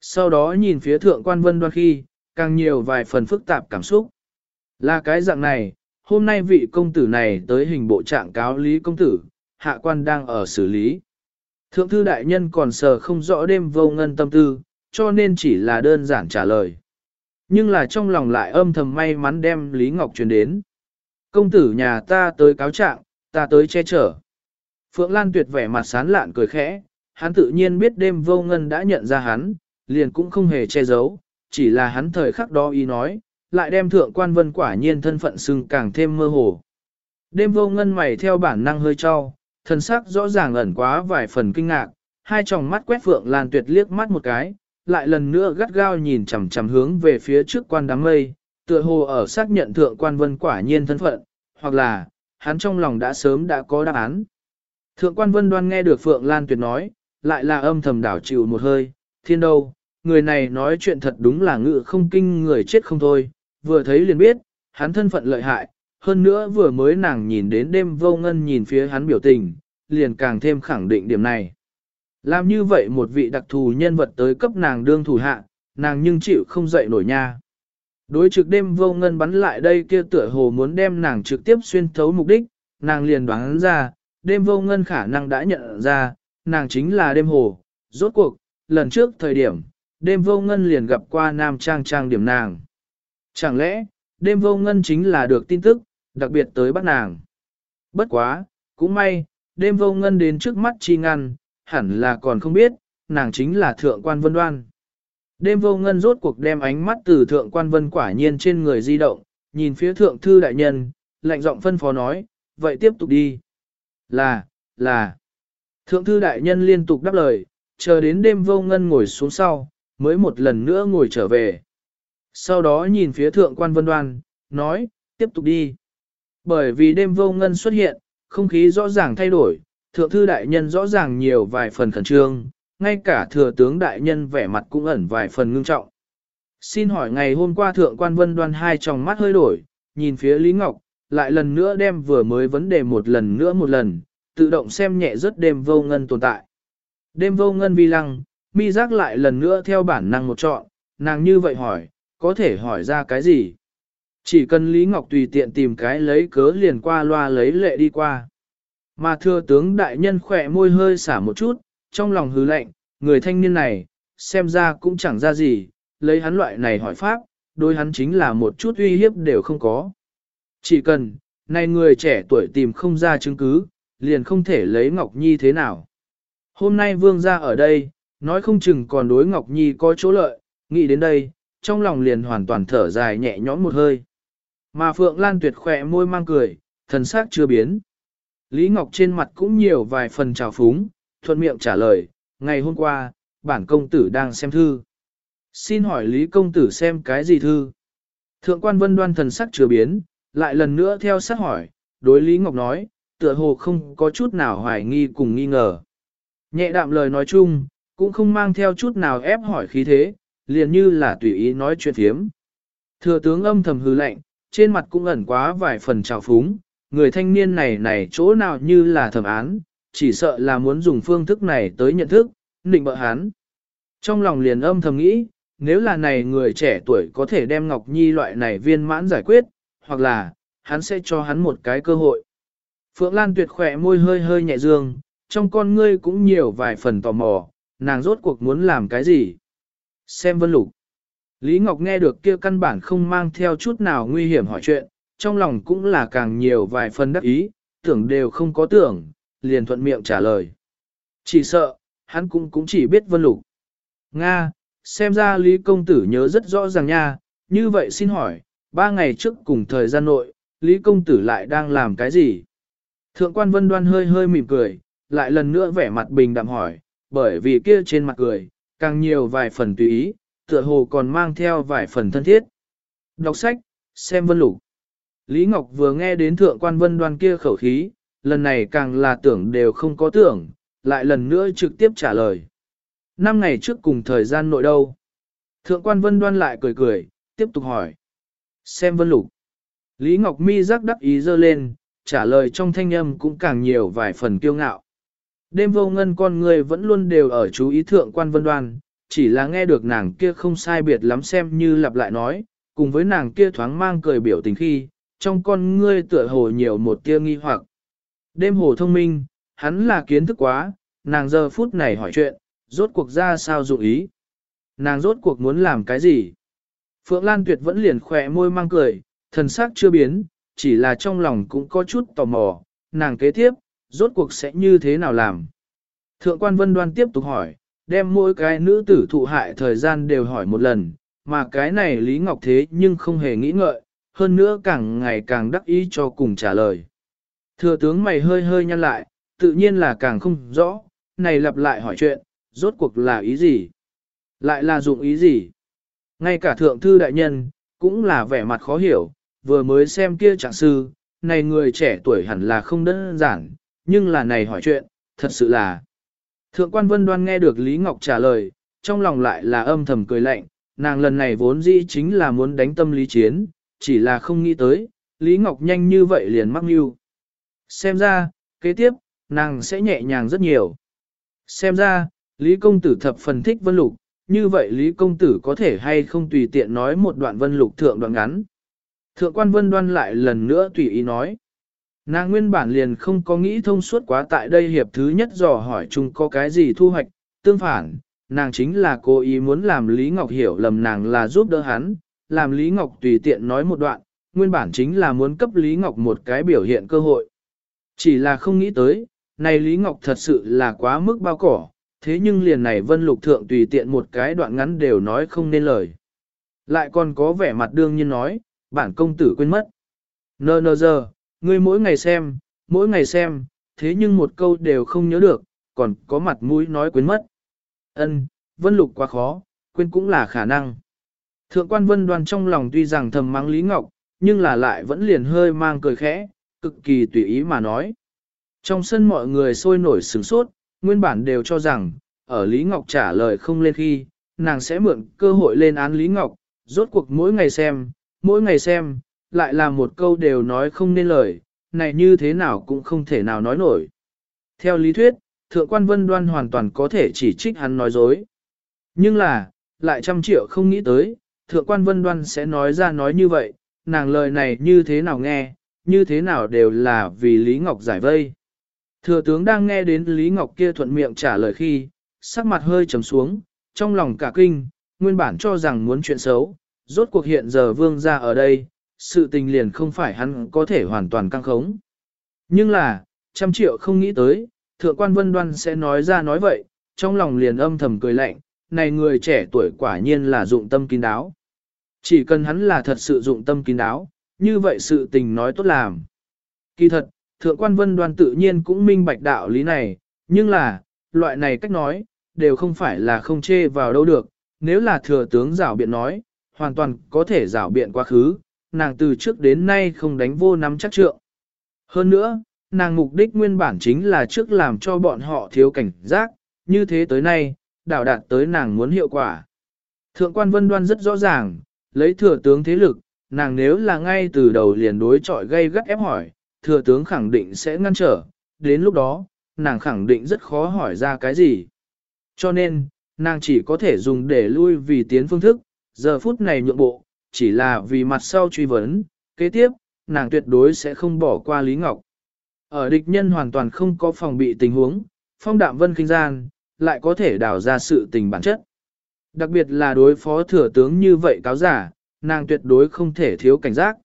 Sau đó nhìn phía thượng quan vân đoan khi, càng nhiều vài phần phức tạp cảm xúc. Là cái dạng này, hôm nay vị công tử này tới hình bộ trạng cáo lý công tử, hạ quan đang ở xử lý. Thượng thư đại nhân còn sờ không rõ đêm vô ngân tâm tư, cho nên chỉ là đơn giản trả lời. Nhưng là trong lòng lại âm thầm may mắn đem Lý Ngọc truyền đến. Công tử nhà ta tới cáo trạng, ta tới che chở. Phượng Lan tuyệt vẻ mặt sán lạn cười khẽ, hắn tự nhiên biết đêm vô ngân đã nhận ra hắn, liền cũng không hề che giấu, chỉ là hắn thời khắc đó ý nói, lại đem thượng quan vân quả nhiên thân phận xưng càng thêm mơ hồ. Đêm vô ngân mày theo bản năng hơi cho, thân sắc rõ ràng ẩn quá vài phần kinh ngạc, hai tròng mắt quét Phượng Lan Tuyệt liếc mắt một cái, lại lần nữa gắt gao nhìn chằm chằm hướng về phía trước quan đám mây, tựa hồ ở xác nhận thượng quan vân quả nhiên thân phận, hoặc là, hắn trong lòng đã sớm đã có đáp án. Thượng quan vân đoan nghe được Phượng Lan Tuyệt nói, lại là âm thầm đảo chịu một hơi, thiên đâu, người này nói chuyện thật đúng là ngự không kinh người chết không thôi, vừa thấy liền biết, hắn thân phận lợi hại, hơn nữa vừa mới nàng nhìn đến đêm vô ngân nhìn phía hắn biểu tình, liền càng thêm khẳng định điểm này. Làm như vậy một vị đặc thù nhân vật tới cấp nàng đương thủ hạ, nàng nhưng chịu không dậy nổi nha. Đối trực đêm vô ngân bắn lại đây kia tựa hồ muốn đem nàng trực tiếp xuyên thấu mục đích, nàng liền đoán ra, đêm vô ngân khả năng đã nhận ra, nàng chính là đêm hồ. Rốt cuộc, lần trước thời điểm, đêm vô ngân liền gặp qua nam trang trang điểm nàng. Chẳng lẽ, đêm vô ngân chính là được tin tức, đặc biệt tới bắt nàng. Bất quá, cũng may, đêm vô ngân đến trước mắt chi ngăn, hẳn là còn không biết, nàng chính là thượng quan vân đoan. Đêm vô ngân rốt cuộc đem ánh mắt từ thượng quan vân quả nhiên trên người di động, nhìn phía thượng thư đại nhân, lạnh giọng phân phó nói, vậy tiếp tục đi. Là, là. Thượng thư đại nhân liên tục đáp lời, chờ đến đêm vô ngân ngồi xuống sau, mới một lần nữa ngồi trở về. Sau đó nhìn phía thượng quan vân đoan, nói, tiếp tục đi. Bởi vì đêm vô ngân xuất hiện, không khí rõ ràng thay đổi, thượng thư đại nhân rõ ràng nhiều vài phần khẩn trương, ngay cả thừa tướng đại nhân vẻ mặt cũng ẩn vài phần ngưng trọng. Xin hỏi ngày hôm qua thượng quan vân đoan hai tròng mắt hơi đổi, nhìn phía Lý Ngọc, lại lần nữa đem vừa mới vấn đề một lần nữa một lần, tự động xem nhẹ rất đêm vô ngân tồn tại. Đêm vô ngân vi lăng, mi giác lại lần nữa theo bản năng một chọn, nàng như vậy hỏi, có thể hỏi ra cái gì? Chỉ cần Lý Ngọc tùy tiện tìm cái lấy cớ liền qua loa lấy lệ đi qua. Mà thưa tướng đại nhân khỏe môi hơi xả một chút, trong lòng hứ lệnh, người thanh niên này, xem ra cũng chẳng ra gì, lấy hắn loại này hỏi pháp, đối hắn chính là một chút uy hiếp đều không có. Chỉ cần, này người trẻ tuổi tìm không ra chứng cứ, liền không thể lấy Ngọc Nhi thế nào. Hôm nay vương gia ở đây, nói không chừng còn đối Ngọc Nhi có chỗ lợi, nghĩ đến đây, trong lòng liền hoàn toàn thở dài nhẹ nhõm một hơi. Mà Phượng Lan tuyệt khỏe môi mang cười, thần sắc chưa biến. Lý Ngọc trên mặt cũng nhiều vài phần trào phúng, thuận miệng trả lời, ngày hôm qua, bản công tử đang xem thư. Xin hỏi Lý công tử xem cái gì thư? Thượng quan vân đoan thần sắc chưa biến, lại lần nữa theo sát hỏi, đối Lý Ngọc nói, tựa hồ không có chút nào hoài nghi cùng nghi ngờ. Nhẹ đạm lời nói chung, cũng không mang theo chút nào ép hỏi khí thế, liền như là tùy ý nói chuyện thiếm. Thừa tướng âm thầm hư lạnh, trên mặt cũng ẩn quá vài phần trào phúng, người thanh niên này này chỗ nào như là thẩm án, chỉ sợ là muốn dùng phương thức này tới nhận thức, nịnh bợ hắn. Trong lòng liền âm thầm nghĩ, nếu là này người trẻ tuổi có thể đem Ngọc Nhi loại này viên mãn giải quyết, hoặc là, hắn sẽ cho hắn một cái cơ hội. Phượng Lan tuyệt khỏe môi hơi hơi nhẹ dương, trong con ngươi cũng nhiều vài phần tò mò, nàng rốt cuộc muốn làm cái gì. Xem vân lục. Lý Ngọc nghe được kia căn bản không mang theo chút nào nguy hiểm hỏi chuyện, trong lòng cũng là càng nhiều vài phần đắc ý, tưởng đều không có tưởng, liền thuận miệng trả lời. Chỉ sợ, hắn cũng cũng chỉ biết vân lục. Nga, xem ra Lý Công Tử nhớ rất rõ ràng nha, như vậy xin hỏi, ba ngày trước cùng thời gian nội, Lý Công Tử lại đang làm cái gì? Thượng quan vân đoan hơi hơi mỉm cười, lại lần nữa vẻ mặt bình đạm hỏi, bởi vì kia trên mặt cười, càng nhiều vài phần tùy ý, tựa hồ còn mang theo vài phần thân thiết. Đọc sách, xem vân lục. Lý Ngọc vừa nghe đến thượng quan vân đoan kia khẩu khí, lần này càng là tưởng đều không có tưởng, lại lần nữa trực tiếp trả lời. Năm ngày trước cùng thời gian nội đâu? Thượng quan vân đoan lại cười cười, tiếp tục hỏi. Xem vân lục. Lý Ngọc Mi rắc đắc ý dơ lên, trả lời trong thanh âm cũng càng nhiều vài phần kiêu ngạo. Đêm vô ngân con người vẫn luôn đều ở chú ý thượng quan vân đoan, chỉ là nghe được nàng kia không sai biệt lắm xem như lặp lại nói, cùng với nàng kia thoáng mang cười biểu tình khi, trong con ngươi tựa hồ nhiều một tia nghi hoặc. Đêm hồ thông minh, hắn là kiến thức quá, nàng giờ phút này hỏi chuyện, rốt cuộc ra sao dụng ý. Nàng rốt cuộc muốn làm cái gì? Phượng Lan Tuyệt vẫn liền khỏe môi mang cười, thần sắc chưa biến, chỉ là trong lòng cũng có chút tò mò, nàng kế tiếp, rốt cuộc sẽ như thế nào làm. Thượng quan Vân Đoan tiếp tục hỏi, đem mỗi cái nữ tử thụ hại thời gian đều hỏi một lần, mà cái này Lý Ngọc thế nhưng không hề nghĩ ngợi, hơn nữa càng ngày càng đắc ý cho cùng trả lời. Thừa tướng mày hơi hơi nhăn lại, tự nhiên là càng không rõ, này lặp lại hỏi chuyện, rốt cuộc là ý gì? Lại là dụng ý gì? Ngay cả thượng thư đại nhân, cũng là vẻ mặt khó hiểu, vừa mới xem kia trạng sư, này người trẻ tuổi hẳn là không đơn giản, nhưng là này hỏi chuyện, thật sự là. Thượng quan vân đoan nghe được Lý Ngọc trả lời, trong lòng lại là âm thầm cười lạnh, nàng lần này vốn dĩ chính là muốn đánh tâm lý chiến, chỉ là không nghĩ tới, Lý Ngọc nhanh như vậy liền mắc mưu. Xem ra, kế tiếp, nàng sẽ nhẹ nhàng rất nhiều. Xem ra, Lý Công Tử thập phần thích Vân Lục, như vậy Lý Công Tử có thể hay không tùy tiện nói một đoạn Vân Lục thượng đoạn ngắn. Thượng quan Vân Đoan lại lần nữa tùy ý nói. Nàng nguyên bản liền không có nghĩ thông suốt quá tại đây hiệp thứ nhất dò hỏi chung có cái gì thu hoạch, tương phản, nàng chính là cố ý muốn làm Lý Ngọc hiểu lầm nàng là giúp đỡ hắn, làm Lý Ngọc tùy tiện nói một đoạn, nguyên bản chính là muốn cấp Lý Ngọc một cái biểu hiện cơ hội. Chỉ là không nghĩ tới, này Lý Ngọc thật sự là quá mức bao cỏ, thế nhưng liền này Vân Lục Thượng tùy tiện một cái đoạn ngắn đều nói không nên lời. Lại còn có vẻ mặt đương nhiên nói, bản công tử quên mất. Nơ nơ giờ, ngươi mỗi ngày xem, mỗi ngày xem, thế nhưng một câu đều không nhớ được, còn có mặt mũi nói quên mất. Ân, Vân Lục quá khó, quên cũng là khả năng. Thượng quan Vân Đoan trong lòng tuy rằng thầm mắng Lý Ngọc, nhưng là lại vẫn liền hơi mang cười khẽ, cực kỳ tùy ý mà nói. Trong sân mọi người sôi nổi sửng sốt, nguyên bản đều cho rằng, ở Lý Ngọc trả lời không lên khi, nàng sẽ mượn cơ hội lên án Lý Ngọc, rốt cuộc mỗi ngày xem, mỗi ngày xem, lại là một câu đều nói không nên lời, này như thế nào cũng không thể nào nói nổi. Theo lý thuyết, Thượng quan Vân Đoan hoàn toàn có thể chỉ trích hắn nói dối. Nhưng là, lại trăm triệu không nghĩ tới, Thượng quan Vân Đoan sẽ nói ra nói như vậy, nàng lời này như thế nào nghe, như thế nào đều là vì Lý Ngọc giải vây. Thừa tướng đang nghe đến Lý Ngọc kia thuận miệng trả lời khi, sắc mặt hơi trầm xuống, trong lòng cả kinh, nguyên bản cho rằng muốn chuyện xấu, rốt cuộc hiện giờ vương ra ở đây, sự tình liền không phải hắn có thể hoàn toàn căng khống. Nhưng là, trăm triệu không nghĩ tới, thượng quan vân đoan sẽ nói ra nói vậy, trong lòng liền âm thầm cười lạnh, này người trẻ tuổi quả nhiên là dụng tâm kín đáo. Chỉ cần hắn là thật sự dụng tâm kín đáo, như vậy sự tình nói tốt làm. Kỳ thật, thượng quan vân đoan tự nhiên cũng minh bạch đạo lý này, nhưng là, loại này cách nói, đều không phải là không chê vào đâu được, nếu là thừa tướng rảo biện nói, hoàn toàn có thể rảo biện quá khứ, nàng từ trước đến nay không đánh vô nắm chắc trượng. Hơn nữa, nàng mục đích nguyên bản chính là trước làm cho bọn họ thiếu cảnh giác, như thế tới nay, đảo đạt tới nàng muốn hiệu quả. Thượng quan vân đoan rất rõ ràng, lấy thừa tướng thế lực, nàng nếu là ngay từ đầu liền đối chọi gây gắt ép hỏi, thừa tướng khẳng định sẽ ngăn trở, đến lúc đó, nàng khẳng định rất khó hỏi ra cái gì. Cho nên, nàng chỉ có thể dùng để lui vì tiến phương thức, giờ phút này nhượng bộ, chỉ là vì mặt sau truy vấn, kế tiếp, nàng tuyệt đối sẽ không bỏ qua Lý Ngọc. Ở địch nhân hoàn toàn không có phòng bị tình huống, phong đạm vân kinh gian, lại có thể đào ra sự tình bản chất. Đặc biệt là đối phó thừa tướng như vậy cáo giả, nàng tuyệt đối không thể thiếu cảnh giác.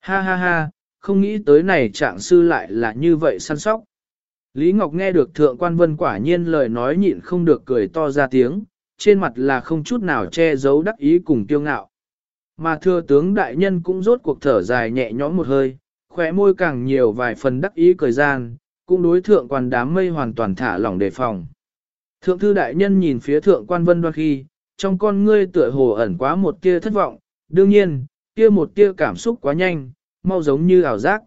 Ha ha ha, không nghĩ tới này trạng sư lại là như vậy săn sóc. Lý Ngọc nghe được thượng quan vân quả nhiên lời nói nhịn không được cười to ra tiếng, trên mặt là không chút nào che giấu đắc ý cùng kiêu ngạo. Mà thừa tướng đại nhân cũng rốt cuộc thở dài nhẹ nhõm một hơi, khóe môi càng nhiều vài phần đắc ý cười gian, cũng đối thượng quan đám mây hoàn toàn thả lỏng đề phòng. Thượng thư đại nhân nhìn phía thượng quan vân đoan khi, trong con ngươi tựa hồ ẩn quá một tia thất vọng, đương nhiên, kia một tia cảm xúc quá nhanh, mau giống như ảo giác.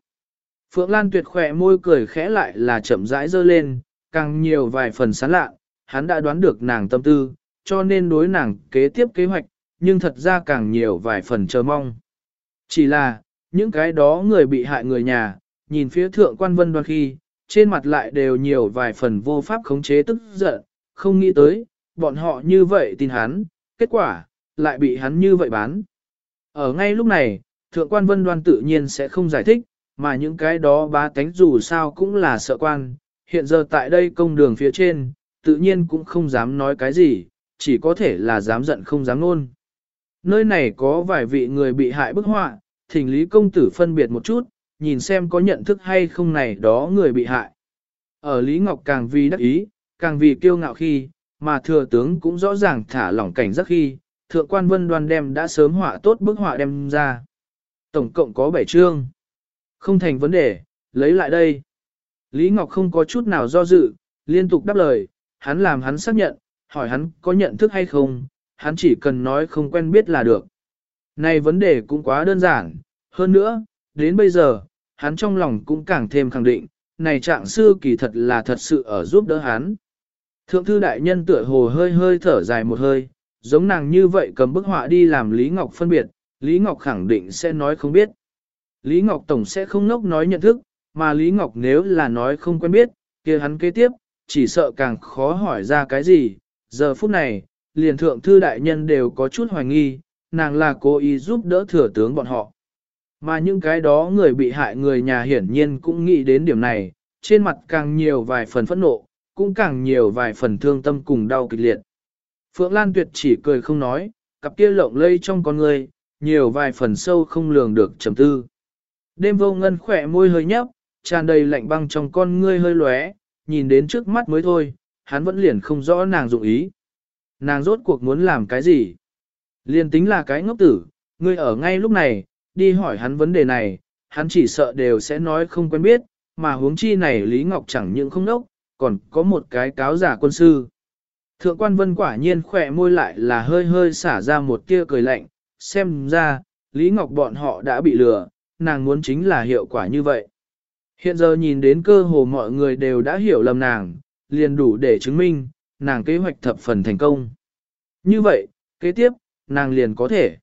Phượng Lan tuyệt khỏe môi cười khẽ lại là chậm rãi dơ lên, càng nhiều vài phần sán lạ, hắn đã đoán được nàng tâm tư, cho nên đối nàng kế tiếp kế hoạch, nhưng thật ra càng nhiều vài phần chờ mong. Chỉ là, những cái đó người bị hại người nhà, nhìn phía thượng quan vân đoan khi, trên mặt lại đều nhiều vài phần vô pháp khống chế tức giận, không nghĩ tới, bọn họ như vậy tin hắn, kết quả, lại bị hắn như vậy bán. Ở ngay lúc này, thượng quan vân đoan tự nhiên sẽ không giải thích, mà những cái đó bá tánh dù sao cũng là sợ quan, hiện giờ tại đây công đường phía trên, tự nhiên cũng không dám nói cái gì, chỉ có thể là dám giận không dám nôn. Nơi này có vài vị người bị hại bức họa, thỉnh Lý Công Tử phân biệt một chút, nhìn xem có nhận thức hay không này đó người bị hại. Ở Lý Ngọc càng vì đắc ý, càng vì kiêu ngạo khi, mà thừa tướng cũng rõ ràng thả lỏng cảnh giác khi, thượng quan vân đoan đem đã sớm họa tốt bức họa đem ra. Tổng cộng có 7 chương. Không thành vấn đề, lấy lại đây. Lý Ngọc không có chút nào do dự, liên tục đáp lời, hắn làm hắn xác nhận, hỏi hắn có nhận thức hay không, hắn chỉ cần nói không quen biết là được. Này vấn đề cũng quá đơn giản, hơn nữa, đến bây giờ, hắn trong lòng cũng càng thêm khẳng định, này trạng sư kỳ thật là thật sự ở giúp đỡ hắn. Thượng thư đại nhân tựa hồ hơi hơi thở dài một hơi, giống nàng như vậy cầm bức họa đi làm Lý Ngọc phân biệt, Lý Ngọc khẳng định sẽ nói không biết. Lý Ngọc Tổng sẽ không nốc nói nhận thức, mà Lý Ngọc nếu là nói không quen biết, kia hắn kế tiếp, chỉ sợ càng khó hỏi ra cái gì. Giờ phút này, liền thượng thư đại nhân đều có chút hoài nghi, nàng là cố ý giúp đỡ thừa tướng bọn họ. Mà những cái đó người bị hại người nhà hiển nhiên cũng nghĩ đến điểm này, trên mặt càng nhiều vài phần phẫn nộ, cũng càng nhiều vài phần thương tâm cùng đau kịch liệt. Phượng Lan Tuyệt chỉ cười không nói, cặp kia lộng lây trong con người, nhiều vài phần sâu không lường được trầm tư. Đêm vô ngân khỏe môi hơi nhấp, tràn đầy lạnh băng trong con ngươi hơi lóe, nhìn đến trước mắt mới thôi, hắn vẫn liền không rõ nàng dụng ý. Nàng rốt cuộc muốn làm cái gì? Liên tính là cái ngốc tử, ngươi ở ngay lúc này, đi hỏi hắn vấn đề này, hắn chỉ sợ đều sẽ nói không quen biết, mà huống chi này Lý Ngọc chẳng những không ngốc, còn có một cái cáo giả quân sư. Thượng quan vân quả nhiên khỏe môi lại là hơi hơi xả ra một tia cười lạnh, xem ra, Lý Ngọc bọn họ đã bị lừa, nàng muốn chính là hiệu quả như vậy. Hiện giờ nhìn đến cơ hồ mọi người đều đã hiểu lầm nàng, liền đủ để chứng minh, nàng kế hoạch thập phần thành công. Như vậy, kế tiếp, nàng liền có thể.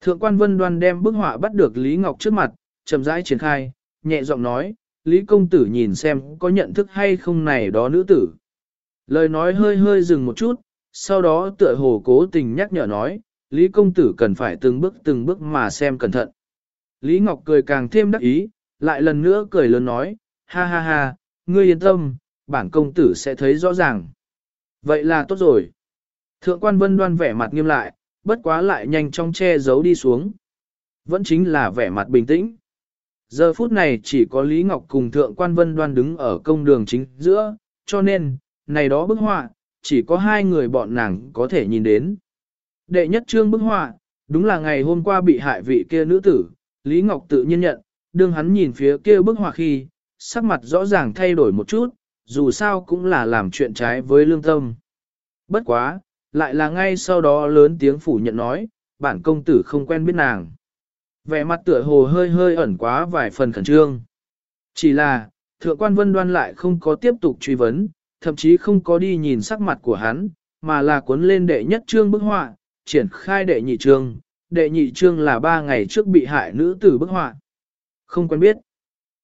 Thượng quan vân đoan đem bức họa bắt được Lý Ngọc trước mặt, chậm rãi triển khai, nhẹ giọng nói, Lý công tử nhìn xem có nhận thức hay không này đó nữ tử. Lời nói hơi hơi dừng một chút, sau đó tựa hồ cố tình nhắc nhở nói, Lý công tử cần phải từng bước từng bước mà xem cẩn thận. Lý Ngọc cười càng thêm đắc ý, lại lần nữa cười lớn nói, ha ha ha, ngươi yên tâm, bản công tử sẽ thấy rõ ràng. Vậy là tốt rồi. Thượng quan vân đoan vẻ mặt nghiêm lại, bất quá lại nhanh chóng che giấu đi xuống. Vẫn chính là vẻ mặt bình tĩnh. Giờ phút này chỉ có Lý Ngọc cùng Thượng quan vân đoan đứng ở công đường chính giữa, cho nên, này đó bức họa, chỉ có hai người bọn nàng có thể nhìn đến. Đệ nhất trương bức họa, đúng là ngày hôm qua bị hại vị kia nữ tử, Lý Ngọc tự nhiên nhận, đương hắn nhìn phía kia bức họa khi, sắc mặt rõ ràng thay đổi một chút, dù sao cũng là làm chuyện trái với lương tâm. Bất quá, lại là ngay sau đó lớn tiếng phủ nhận nói, bản công tử không quen biết nàng. Vẻ mặt tựa hồ hơi hơi ẩn quá vài phần khẩn trương. Chỉ là, thượng quan vân đoan lại không có tiếp tục truy vấn, thậm chí không có đi nhìn sắc mặt của hắn, mà là cuốn lên đệ nhất trương bức họa, triển khai đệ nhị trương. Đệ nhị trương là ba ngày trước bị hại nữ tử bức họa. Không quen biết.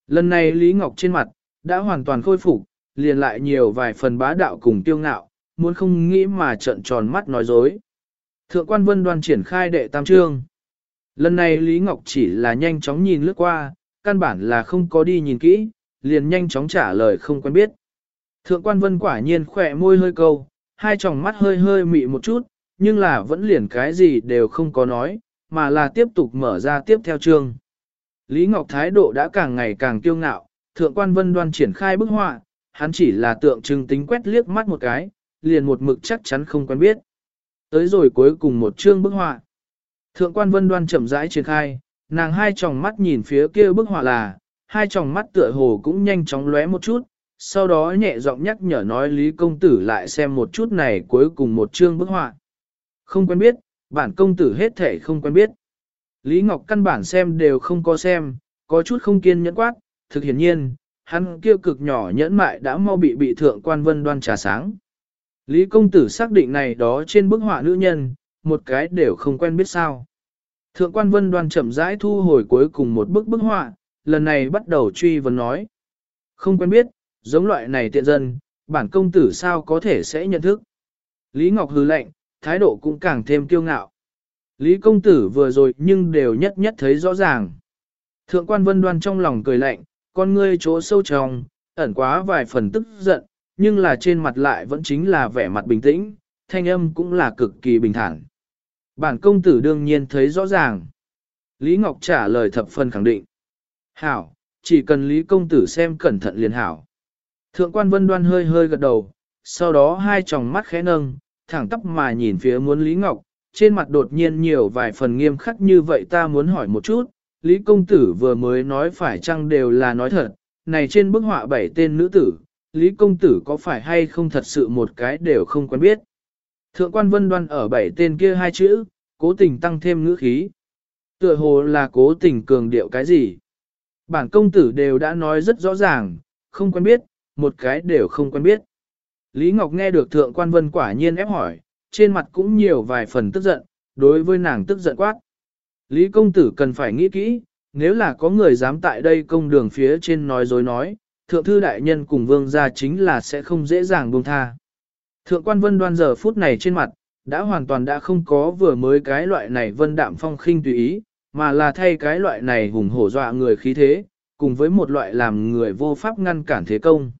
Lần này Lý Ngọc trên mặt, đã hoàn toàn khôi phục, liền lại nhiều vài phần bá đạo cùng tiêu ngạo, muốn không nghĩ mà trợn tròn mắt nói dối. Thượng quan vân đoan triển khai đệ tam trương. Lần này Lý Ngọc chỉ là nhanh chóng nhìn lướt qua, căn bản là không có đi nhìn kỹ, liền nhanh chóng trả lời không quen biết. Thượng quan vân quả nhiên khỏe môi hơi câu, hai tròng mắt hơi hơi mị một chút, nhưng là vẫn liền cái gì đều không có nói, mà là tiếp tục mở ra tiếp theo chương. Lý Ngọc thái độ đã càng ngày càng kiêu ngạo, thượng quan vân đoan triển khai bức họa, hắn chỉ là tượng trưng tính quét liếc mắt một cái, liền một mực chắc chắn không quen biết. Tới rồi cuối cùng một chương bức họa. Thượng quan vân đoan chậm rãi triển khai, nàng hai tròng mắt nhìn phía kia bức họa là, hai tròng mắt tựa hồ cũng nhanh chóng lóe một chút, sau đó nhẹ giọng nhắc nhở nói Lý công tử lại xem một chút này cuối cùng một chương bức họa. Không quen biết, bản công tử hết thể không quen biết. Lý Ngọc căn bản xem đều không có xem, có chút không kiên nhẫn quát, thực hiển nhiên, hắn kia cực nhỏ nhẫn mại đã mau bị bị thượng quan vân đoan trà sáng. Lý công tử xác định này đó trên bức họa nữ nhân, một cái đều không quen biết sao. Thượng quan vân đoan chậm rãi thu hồi cuối cùng một bức bức họa, lần này bắt đầu truy vấn nói. Không quen biết, giống loại này tiện dân, bản công tử sao có thể sẽ nhận thức. Lý Ngọc hứ lệnh, thái độ cũng càng thêm kiêu ngạo. Lý công tử vừa rồi nhưng đều nhất nhất thấy rõ ràng. Thượng quan vân đoan trong lòng cười lạnh, con ngươi chỗ sâu trong, ẩn quá vài phần tức giận, nhưng là trên mặt lại vẫn chính là vẻ mặt bình tĩnh, thanh âm cũng là cực kỳ bình thản. Bản công tử đương nhiên thấy rõ ràng. Lý Ngọc trả lời thập phần khẳng định. Hảo, chỉ cần Lý công tử xem cẩn thận liền hảo. Thượng quan vân đoan hơi hơi gật đầu, sau đó hai tròng mắt khẽ nâng, thẳng tắp mà nhìn phía muốn Lý Ngọc, trên mặt đột nhiên nhiều vài phần nghiêm khắc như vậy ta muốn hỏi một chút, Lý công tử vừa mới nói phải chăng đều là nói thật, này trên bức họa bảy tên nữ tử, Lý công tử có phải hay không thật sự một cái đều không quen biết. Thượng quan vân đoan ở bảy tên kia hai chữ, cố tình tăng thêm ngữ khí. Tựa hồ là cố tình cường điệu cái gì. Bản công tử đều đã nói rất rõ ràng, không quen biết, một cái đều không quen biết. Lý Ngọc nghe được thượng quan vân quả nhiên ép hỏi, trên mặt cũng nhiều vài phần tức giận, đối với nàng tức giận quát. Lý công tử cần phải nghĩ kỹ, nếu là có người dám tại đây công đường phía trên nói dối nói, thượng thư đại nhân cùng vương gia chính là sẽ không dễ dàng buông tha. Thượng quan vân đoan giờ phút này trên mặt, đã hoàn toàn đã không có vừa mới cái loại này vân đạm phong khinh tùy ý, mà là thay cái loại này hùng hổ dọa người khí thế, cùng với một loại làm người vô pháp ngăn cản thế công.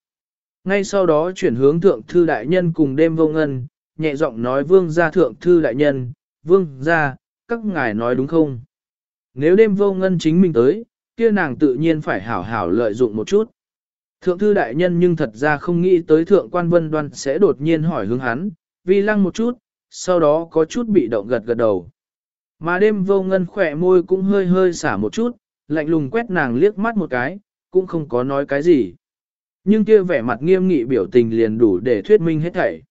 Ngay sau đó chuyển hướng thượng thư đại nhân cùng đêm vô ngân, nhẹ giọng nói vương gia thượng thư đại nhân, vương gia, các ngài nói đúng không? Nếu đêm vô ngân chính mình tới, kia nàng tự nhiên phải hảo hảo lợi dụng một chút. Thượng thư đại nhân nhưng thật ra không nghĩ tới thượng quan vân đoan sẽ đột nhiên hỏi hướng hắn, vì lăng một chút, sau đó có chút bị động gật gật đầu. Mà đêm vô ngân khỏe môi cũng hơi hơi xả một chút, lạnh lùng quét nàng liếc mắt một cái, cũng không có nói cái gì. Nhưng kia vẻ mặt nghiêm nghị biểu tình liền đủ để thuyết minh hết thảy.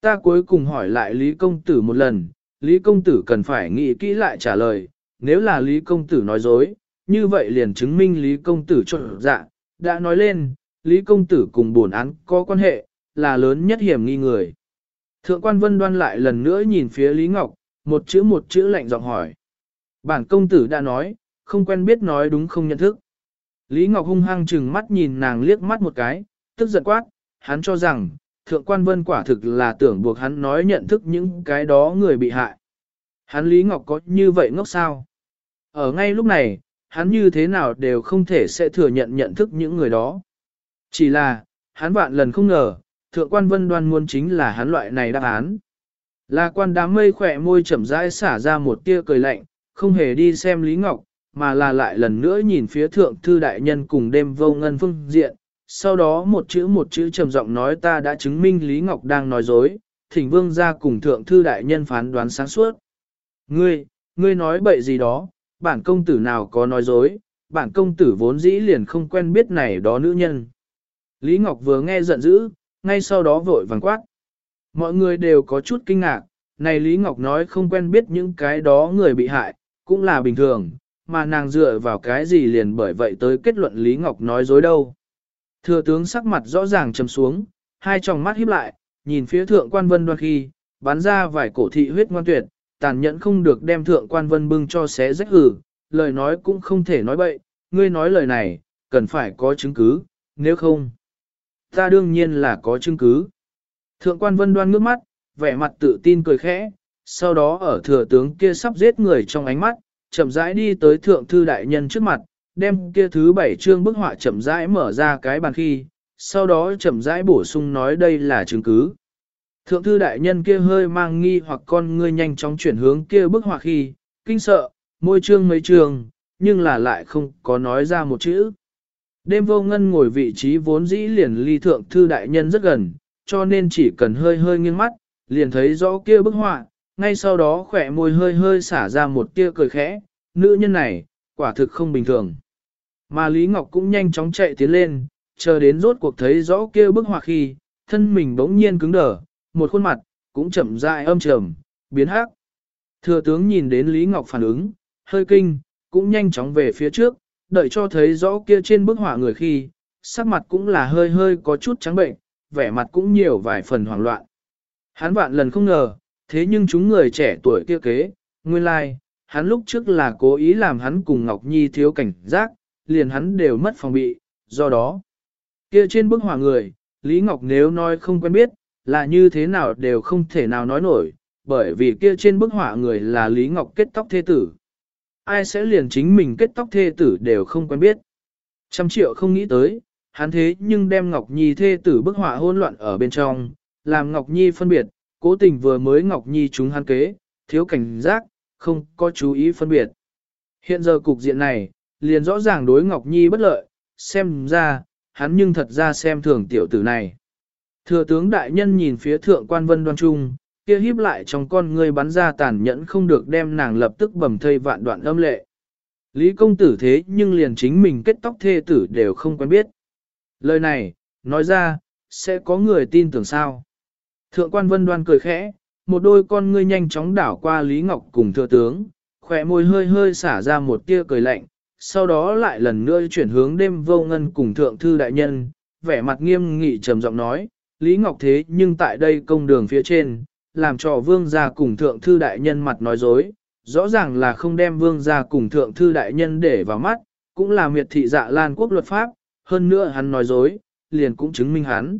Ta cuối cùng hỏi lại Lý Công Tử một lần, Lý Công Tử cần phải nghĩ kỹ lại trả lời, nếu là Lý Công Tử nói dối, như vậy liền chứng minh Lý Công Tử trộn dạ, đã nói lên, Lý Công Tử cùng bổn án có quan hệ, là lớn nhất hiểm nghi người. Thượng quan vân đoan lại lần nữa nhìn phía Lý Ngọc, một chữ một chữ lạnh giọng hỏi. Bản công tử đã nói, không quen biết nói đúng không nhận thức. Lý Ngọc hung hăng chừng mắt nhìn nàng liếc mắt một cái, tức giận quát, hắn cho rằng, thượng quan vân quả thực là tưởng buộc hắn nói nhận thức những cái đó người bị hại. Hắn Lý Ngọc có như vậy ngốc sao? Ở ngay lúc này, hắn như thế nào đều không thể sẽ thừa nhận nhận thức những người đó. Chỉ là, hắn vạn lần không ngờ, thượng quan vân đoan muốn chính là hắn loại này đáp án. Là quan đám mây khỏe môi chậm rãi xả ra một tia cười lạnh, không hề đi xem Lý Ngọc, mà là lại lần nữa nhìn phía thượng thư đại nhân cùng đêm vô ngân phương diện. Sau đó một chữ một chữ trầm giọng nói ta đã chứng minh Lý Ngọc đang nói dối, thỉnh vương ra cùng thượng thư đại nhân phán đoán sáng suốt. Ngươi, ngươi nói bậy gì đó, bản công tử nào có nói dối, bản công tử vốn dĩ liền không quen biết này đó nữ nhân. Lý Ngọc vừa nghe giận dữ, ngay sau đó vội vàng quát. Mọi người đều có chút kinh ngạc, này Lý Ngọc nói không quen biết những cái đó người bị hại, cũng là bình thường, mà nàng dựa vào cái gì liền bởi vậy tới kết luận Lý Ngọc nói dối đâu. Thừa tướng sắc mặt rõ ràng trầm xuống, hai tròng mắt híp lại, nhìn phía thượng quan vân đoan khi, bắn ra vài cổ thị huyết ngoan tuyệt, tàn nhẫn không được đem thượng quan vân bưng cho xé rách hử, lời nói cũng không thể nói bậy, ngươi nói lời này, cần phải có chứng cứ, nếu không. Ta đương nhiên là có chứng cứ. Thượng quan vân đoan ngước mắt, vẻ mặt tự tin cười khẽ, sau đó ở thừa tướng kia sắp giết người trong ánh mắt, chậm rãi đi tới thượng thư đại nhân trước mặt, đem kia thứ bảy chương bức họa chậm rãi mở ra cái bàn khi, sau đó chậm rãi bổ sung nói đây là chứng cứ. Thượng thư đại nhân kia hơi mang nghi hoặc con ngươi nhanh chóng chuyển hướng kia bức họa khi, kinh sợ, môi trương mấy trường, nhưng là lại không có nói ra một chữ. Đêm vô ngân ngồi vị trí vốn dĩ liền ly thượng thư đại nhân rất gần, cho nên chỉ cần hơi hơi nghiêng mắt, liền thấy rõ kia bức họa, ngay sau đó khỏe môi hơi hơi xả ra một tia cười khẽ, nữ nhân này, quả thực không bình thường. Mà Lý Ngọc cũng nhanh chóng chạy tiến lên, chờ đến rốt cuộc thấy rõ kia bức họa khi, thân mình bỗng nhiên cứng đờ, một khuôn mặt, cũng chậm rãi âm trầm, biến hắc. Thừa tướng nhìn đến Lý Ngọc phản ứng, hơi kinh, cũng nhanh chóng về phía trước, đợi cho thấy rõ kia trên bức họa người khi, sắc mặt cũng là hơi hơi có chút trắng bệnh, vẻ mặt cũng nhiều vài phần hoảng loạn. Hán vạn lần không ngờ, thế nhưng chúng người trẻ tuổi kia kế, nguyên lai, like, hắn lúc trước là cố ý làm hắn cùng Ngọc Nhi thiếu cảnh giác, liền hắn đều mất phòng bị, do đó. Kia trên bức hỏa người, Lý Ngọc nếu nói không quen biết, là như thế nào đều không thể nào nói nổi, bởi vì kia trên bức họa người là Lý Ngọc kết tóc thê tử. Ai sẽ liền chính mình kết tóc thê tử đều không quen biết. Trăm triệu không nghĩ tới, hắn thế nhưng đem Ngọc Nhi thê tử bức họa hỗn loạn ở bên trong, làm Ngọc Nhi phân biệt, cố tình vừa mới Ngọc Nhi chúng hắn kế, thiếu cảnh giác, không có chú ý phân biệt. Hiện giờ cục diện này, liền rõ ràng đối Ngọc Nhi bất lợi, xem ra, hắn nhưng thật ra xem thường tiểu tử này. Thừa tướng đại nhân nhìn phía thượng quan vân đoan trung, kia híp lại trong con người bắn ra tàn nhẫn không được đem nàng lập tức bầm thây vạn đoạn âm lệ. Lý công tử thế nhưng liền chính mình kết tóc thê tử đều không quen biết. Lời này, nói ra, sẽ có người tin tưởng sao. Thượng quan vân đoan cười khẽ, một đôi con ngươi nhanh chóng đảo qua Lý Ngọc cùng thừa tướng, khỏe môi hơi hơi xả ra một tia cười lạnh, sau đó lại lần nữa chuyển hướng đêm vô ngân cùng thượng thư đại nhân, vẻ mặt nghiêm nghị trầm giọng nói, Lý Ngọc thế nhưng tại đây công đường phía trên, làm cho vương gia cùng thượng thư đại nhân mặt nói dối, rõ ràng là không đem vương gia cùng thượng thư đại nhân để vào mắt, cũng là miệt thị dạ lan quốc luật pháp, hơn nữa hắn nói dối, liền cũng chứng minh hắn.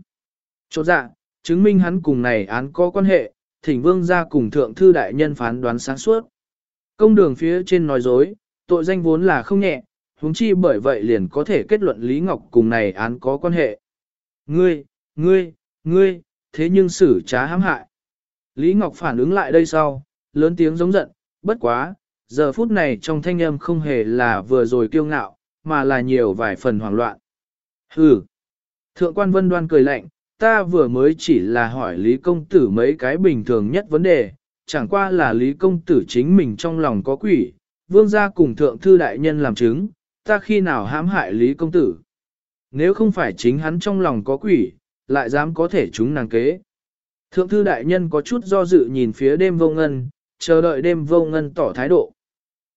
Chỗ dạ, chứng minh hắn cùng này án có quan hệ, thỉnh vương ra cùng thượng thư đại nhân phán đoán sáng suốt. Công đường phía trên nói dối, tội danh vốn là không nhẹ, huống chi bởi vậy liền có thể kết luận Lý Ngọc cùng này án có quan hệ. Ngươi, ngươi, ngươi, thế nhưng xử trá hãm hại. Lý Ngọc phản ứng lại đây sau, lớn tiếng giống giận, bất quá, giờ phút này trong thanh âm không hề là vừa rồi kiêu ngạo, mà là nhiều vài phần hoảng loạn. Hừ! Thượng quan vân đoan cười lạnh, ta vừa mới chỉ là hỏi Lý Công Tử mấy cái bình thường nhất vấn đề, chẳng qua là Lý Công Tử chính mình trong lòng có quỷ, vương gia cùng thượng thư đại nhân làm chứng, ta khi nào hãm hại Lý Công Tử. Nếu không phải chính hắn trong lòng có quỷ, lại dám có thể chúng nàng kế. Thượng thư đại nhân có chút do dự nhìn phía đêm vô ngân, chờ đợi đêm vô ngân tỏ thái độ.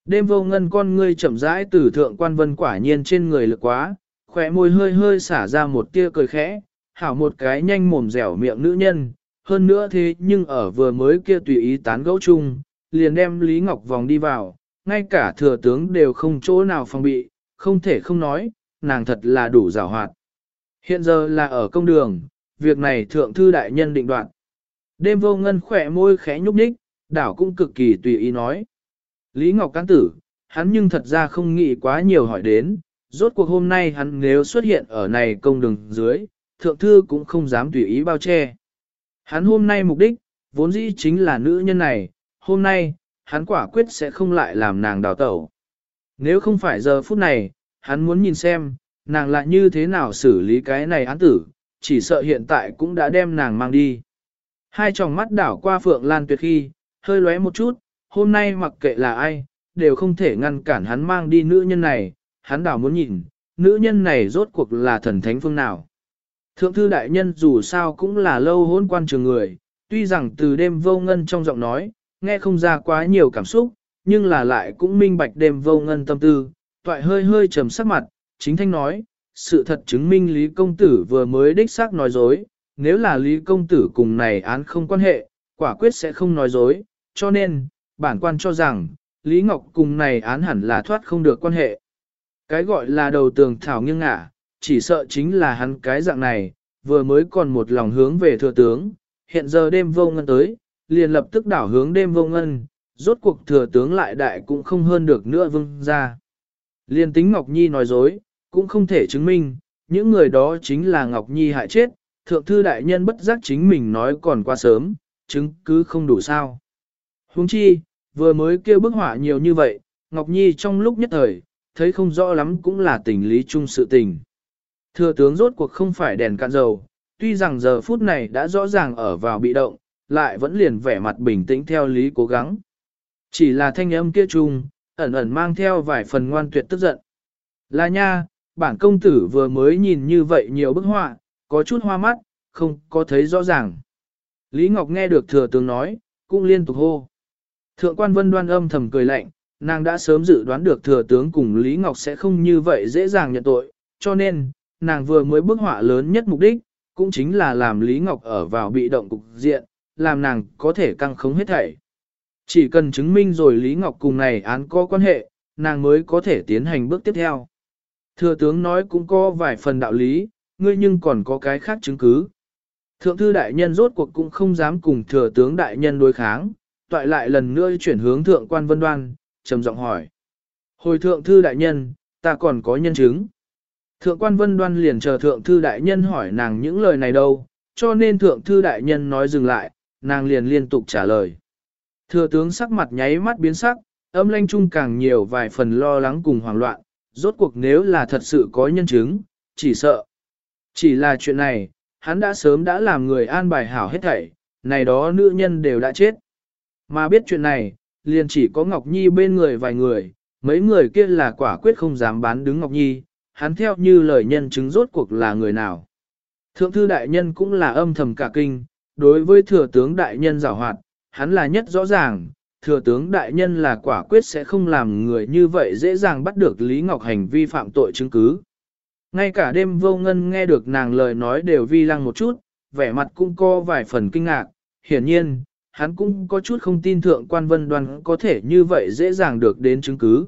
Đêm vô ngân con ngươi chậm rãi từ thượng quan vân quả nhiên trên người lực quá, khỏe môi hơi hơi xả ra một tia cười khẽ, hảo một cái nhanh mồm dẻo miệng nữ nhân, hơn nữa thế nhưng ở vừa mới kia tùy ý tán gẫu chung, liền đem Lý Ngọc vòng đi vào, ngay cả thừa tướng đều không chỗ nào phòng bị, không thể không nói, nàng thật là đủ rào hoạt. Hiện giờ là ở công đường, việc này thượng thư đại nhân định đoạt. Đêm vô ngân khỏe môi khẽ nhúc nhích, đảo cũng cực kỳ tùy ý nói. Lý Ngọc Cán Tử, hắn nhưng thật ra không nghĩ quá nhiều hỏi đến, rốt cuộc hôm nay hắn nếu xuất hiện ở này công đường dưới, thượng thư cũng không dám tùy ý bao che. Hắn hôm nay mục đích, vốn dĩ chính là nữ nhân này, hôm nay, hắn quả quyết sẽ không lại làm nàng đào tẩu. Nếu không phải giờ phút này, hắn muốn nhìn xem, nàng lại như thế nào xử lý cái này án tử, chỉ sợ hiện tại cũng đã đem nàng mang đi. Hai tròng mắt đảo qua Phượng Lan Tuyệt khi, hơi lóe một chút, hôm nay mặc kệ là ai, đều không thể ngăn cản hắn mang đi nữ nhân này, hắn đảo muốn nhìn, nữ nhân này rốt cuộc là thần thánh phương nào. Thượng thư đại nhân dù sao cũng là lâu hôn quan trường người, tuy rằng từ đêm vô ngân trong giọng nói, nghe không ra quá nhiều cảm xúc, nhưng là lại cũng minh bạch đêm vô ngân tâm tư, toại hơi hơi trầm sắc mặt, chính thanh nói, sự thật chứng minh Lý Công Tử vừa mới đích xác nói dối, nếu là Lý Công Tử cùng này án không quan hệ, quả quyết sẽ không nói dối, cho nên, bản quan cho rằng, Lý Ngọc cùng này án hẳn là thoát không được quan hệ. Cái gọi là đầu tường thảo nghiêng ngả, chỉ sợ chính là hắn cái dạng này, vừa mới còn một lòng hướng về thừa tướng, hiện giờ đêm vô ngân tới, liền lập tức đảo hướng đêm vô ngân, rốt cuộc thừa tướng lại đại cũng không hơn được nữa vương ra. Liên tính Ngọc Nhi nói dối, cũng không thể chứng minh, những người đó chính là Ngọc Nhi hại chết, thượng thư đại nhân bất giác chính mình nói còn quá sớm, chứng cứ không đủ sao. Huống chi, vừa mới kêu bức hỏa nhiều như vậy, Ngọc Nhi trong lúc nhất thời, thấy không rõ lắm cũng là tình lý chung sự tình. Thừa tướng rốt cuộc không phải đèn cạn dầu, tuy rằng giờ phút này đã rõ ràng ở vào bị động, lại vẫn liền vẻ mặt bình tĩnh theo lý cố gắng. Chỉ là thanh âm kia chung, ẩn ẩn mang theo vài phần ngoan tuyệt tức giận. Là nha, bản công tử vừa mới nhìn như vậy nhiều bức họa, có chút hoa mắt, không có thấy rõ ràng. Lý Ngọc nghe được thừa tướng nói, cũng liên tục hô. Thượng quan vân đoan âm thầm cười lạnh, nàng đã sớm dự đoán được thừa tướng cùng Lý Ngọc sẽ không như vậy dễ dàng nhận tội, cho nên, nàng vừa mới bức họa lớn nhất mục đích, cũng chính là làm Lý Ngọc ở vào bị động cục diện, làm nàng có thể căng khống hết thảy. Chỉ cần chứng minh rồi Lý Ngọc cùng này án có quan hệ, nàng mới có thể tiến hành bước tiếp theo. Thừa tướng nói cũng có vài phần đạo lý, ngươi nhưng còn có cái khác chứng cứ. Thượng thư đại nhân rốt cuộc cũng không dám cùng thừa tướng đại nhân đối kháng, toại lại lần nữa chuyển hướng thượng quan vân đoan, trầm giọng hỏi. Hồi thượng thư đại nhân, ta còn có nhân chứng. Thượng quan vân đoan liền chờ thượng thư đại nhân hỏi nàng những lời này đâu, cho nên thượng thư đại nhân nói dừng lại, nàng liền liên tục trả lời. Thừa tướng sắc mặt nháy mắt biến sắc, âm lanh chung càng nhiều vài phần lo lắng cùng hoảng loạn, rốt cuộc nếu là thật sự có nhân chứng, chỉ sợ. Chỉ là chuyện này, hắn đã sớm đã làm người an bài hảo hết thảy, này đó nữ nhân đều đã chết. Mà biết chuyện này, liền chỉ có Ngọc Nhi bên người vài người, mấy người kia là quả quyết không dám bán đứng Ngọc Nhi, hắn theo như lời nhân chứng rốt cuộc là người nào. Thượng thư đại nhân cũng là âm thầm cả kinh, đối với thừa tướng đại nhân giảo hoạt, hắn là nhất rõ ràng, thừa tướng đại nhân là quả quyết sẽ không làm người như vậy dễ dàng bắt được Lý Ngọc Hành vi phạm tội chứng cứ. Ngay cả đêm vô ngân nghe được nàng lời nói đều vi lăng một chút, vẻ mặt cũng có vài phần kinh ngạc, hiển nhiên, hắn cũng có chút không tin thượng quan vân Đoàn có thể như vậy dễ dàng được đến chứng cứ.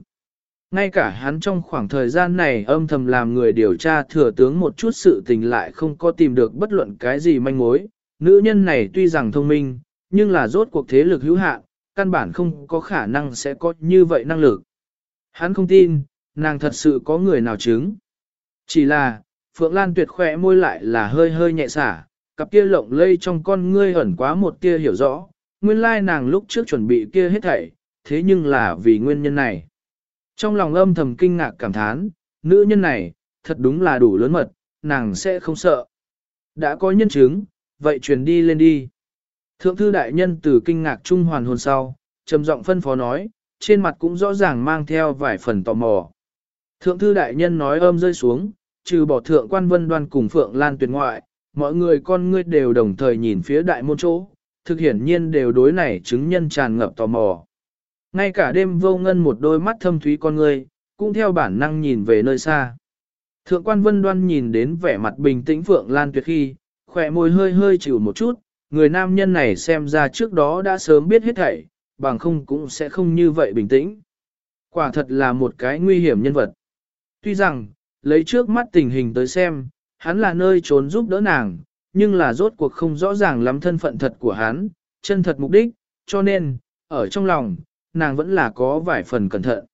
Ngay cả hắn trong khoảng thời gian này âm thầm làm người điều tra thừa tướng một chút sự tình lại không có tìm được bất luận cái gì manh mối. Nữ nhân này tuy rằng thông minh, nhưng là rốt cuộc thế lực hữu hạn, căn bản không có khả năng sẽ có như vậy năng lực. Hắn không tin, nàng thật sự có người nào chứng. Chỉ là, Phượng Lan tuyệt khỏe môi lại là hơi hơi nhẹ xả, cặp kia lộng lây trong con ngươi ẩn quá một tia hiểu rõ, nguyên lai nàng lúc trước chuẩn bị kia hết thảy, thế nhưng là vì nguyên nhân này. Trong lòng âm thầm kinh ngạc cảm thán, nữ nhân này, thật đúng là đủ lớn mật, nàng sẽ không sợ. Đã có nhân chứng, vậy truyền đi lên đi. Thượng thư đại nhân từ kinh ngạc trung hoàn hồn sau, trầm giọng phân phó nói, trên mặt cũng rõ ràng mang theo vài phần tò mò. Thượng thư đại nhân nói ôm rơi xuống, trừ bỏ thượng quan vân đoan cùng phượng lan tuyệt ngoại, mọi người con ngươi đều đồng thời nhìn phía đại môn chỗ, thực hiển nhiên đều đối này chứng nhân tràn ngập tò mò. Ngay cả đêm vô ngân một đôi mắt thâm thúy con người cũng theo bản năng nhìn về nơi xa. Thượng quan vân đoan nhìn đến vẻ mặt bình tĩnh Phượng Lan Tuyệt khi, khỏe môi hơi hơi chịu một chút, người nam nhân này xem ra trước đó đã sớm biết hết thảy, bằng không cũng sẽ không như vậy bình tĩnh. Quả thật là một cái nguy hiểm nhân vật. Tuy rằng, lấy trước mắt tình hình tới xem, hắn là nơi trốn giúp đỡ nàng, nhưng là rốt cuộc không rõ ràng lắm thân phận thật của hắn, chân thật mục đích, cho nên, ở trong lòng, nàng vẫn là có vài phần cẩn thận.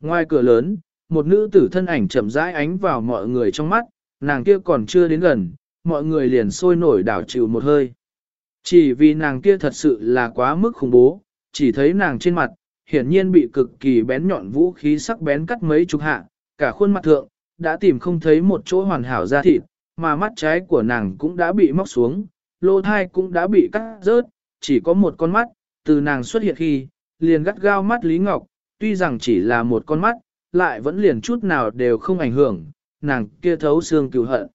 Ngoài cửa lớn, một nữ tử thân ảnh chậm rãi ánh vào mọi người trong mắt, nàng kia còn chưa đến gần, mọi người liền sôi nổi đảo chịu một hơi. Chỉ vì nàng kia thật sự là quá mức khủng bố, chỉ thấy nàng trên mặt, hiển nhiên bị cực kỳ bén nhọn vũ khí sắc bén cắt mấy chục hạ, cả khuôn mặt thượng, đã tìm không thấy một chỗ hoàn hảo da thịt, mà mắt trái của nàng cũng đã bị móc xuống, lô thai cũng đã bị cắt rớt, chỉ có một con mắt, từ nàng xuất hiện khi, liền gắt gao mắt Lý Ngọc, tuy rằng chỉ là một con mắt, lại vẫn liền chút nào đều không ảnh hưởng, nàng kia thấu xương cừu hận.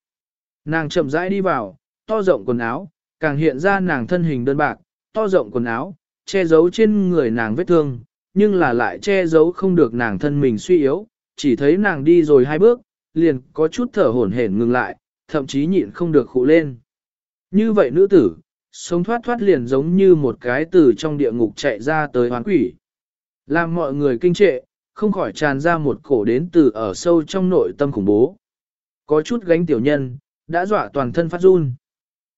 Nàng chậm rãi đi vào, to rộng quần áo, càng hiện ra nàng thân hình đơn bạc, to rộng quần áo, che giấu trên người nàng vết thương, nhưng là lại che giấu không được nàng thân mình suy yếu, chỉ thấy nàng đi rồi hai bước, liền có chút thở hổn hển ngừng lại, thậm chí nhịn không được khụ lên. Như vậy nữ tử, sống thoát thoát liền giống như một cái từ trong địa ngục chạy ra tới hoán quỷ. Làm mọi người kinh trệ, không khỏi tràn ra một cổ đến từ ở sâu trong nội tâm khủng bố. Có chút gánh tiểu nhân, đã dọa toàn thân phát run.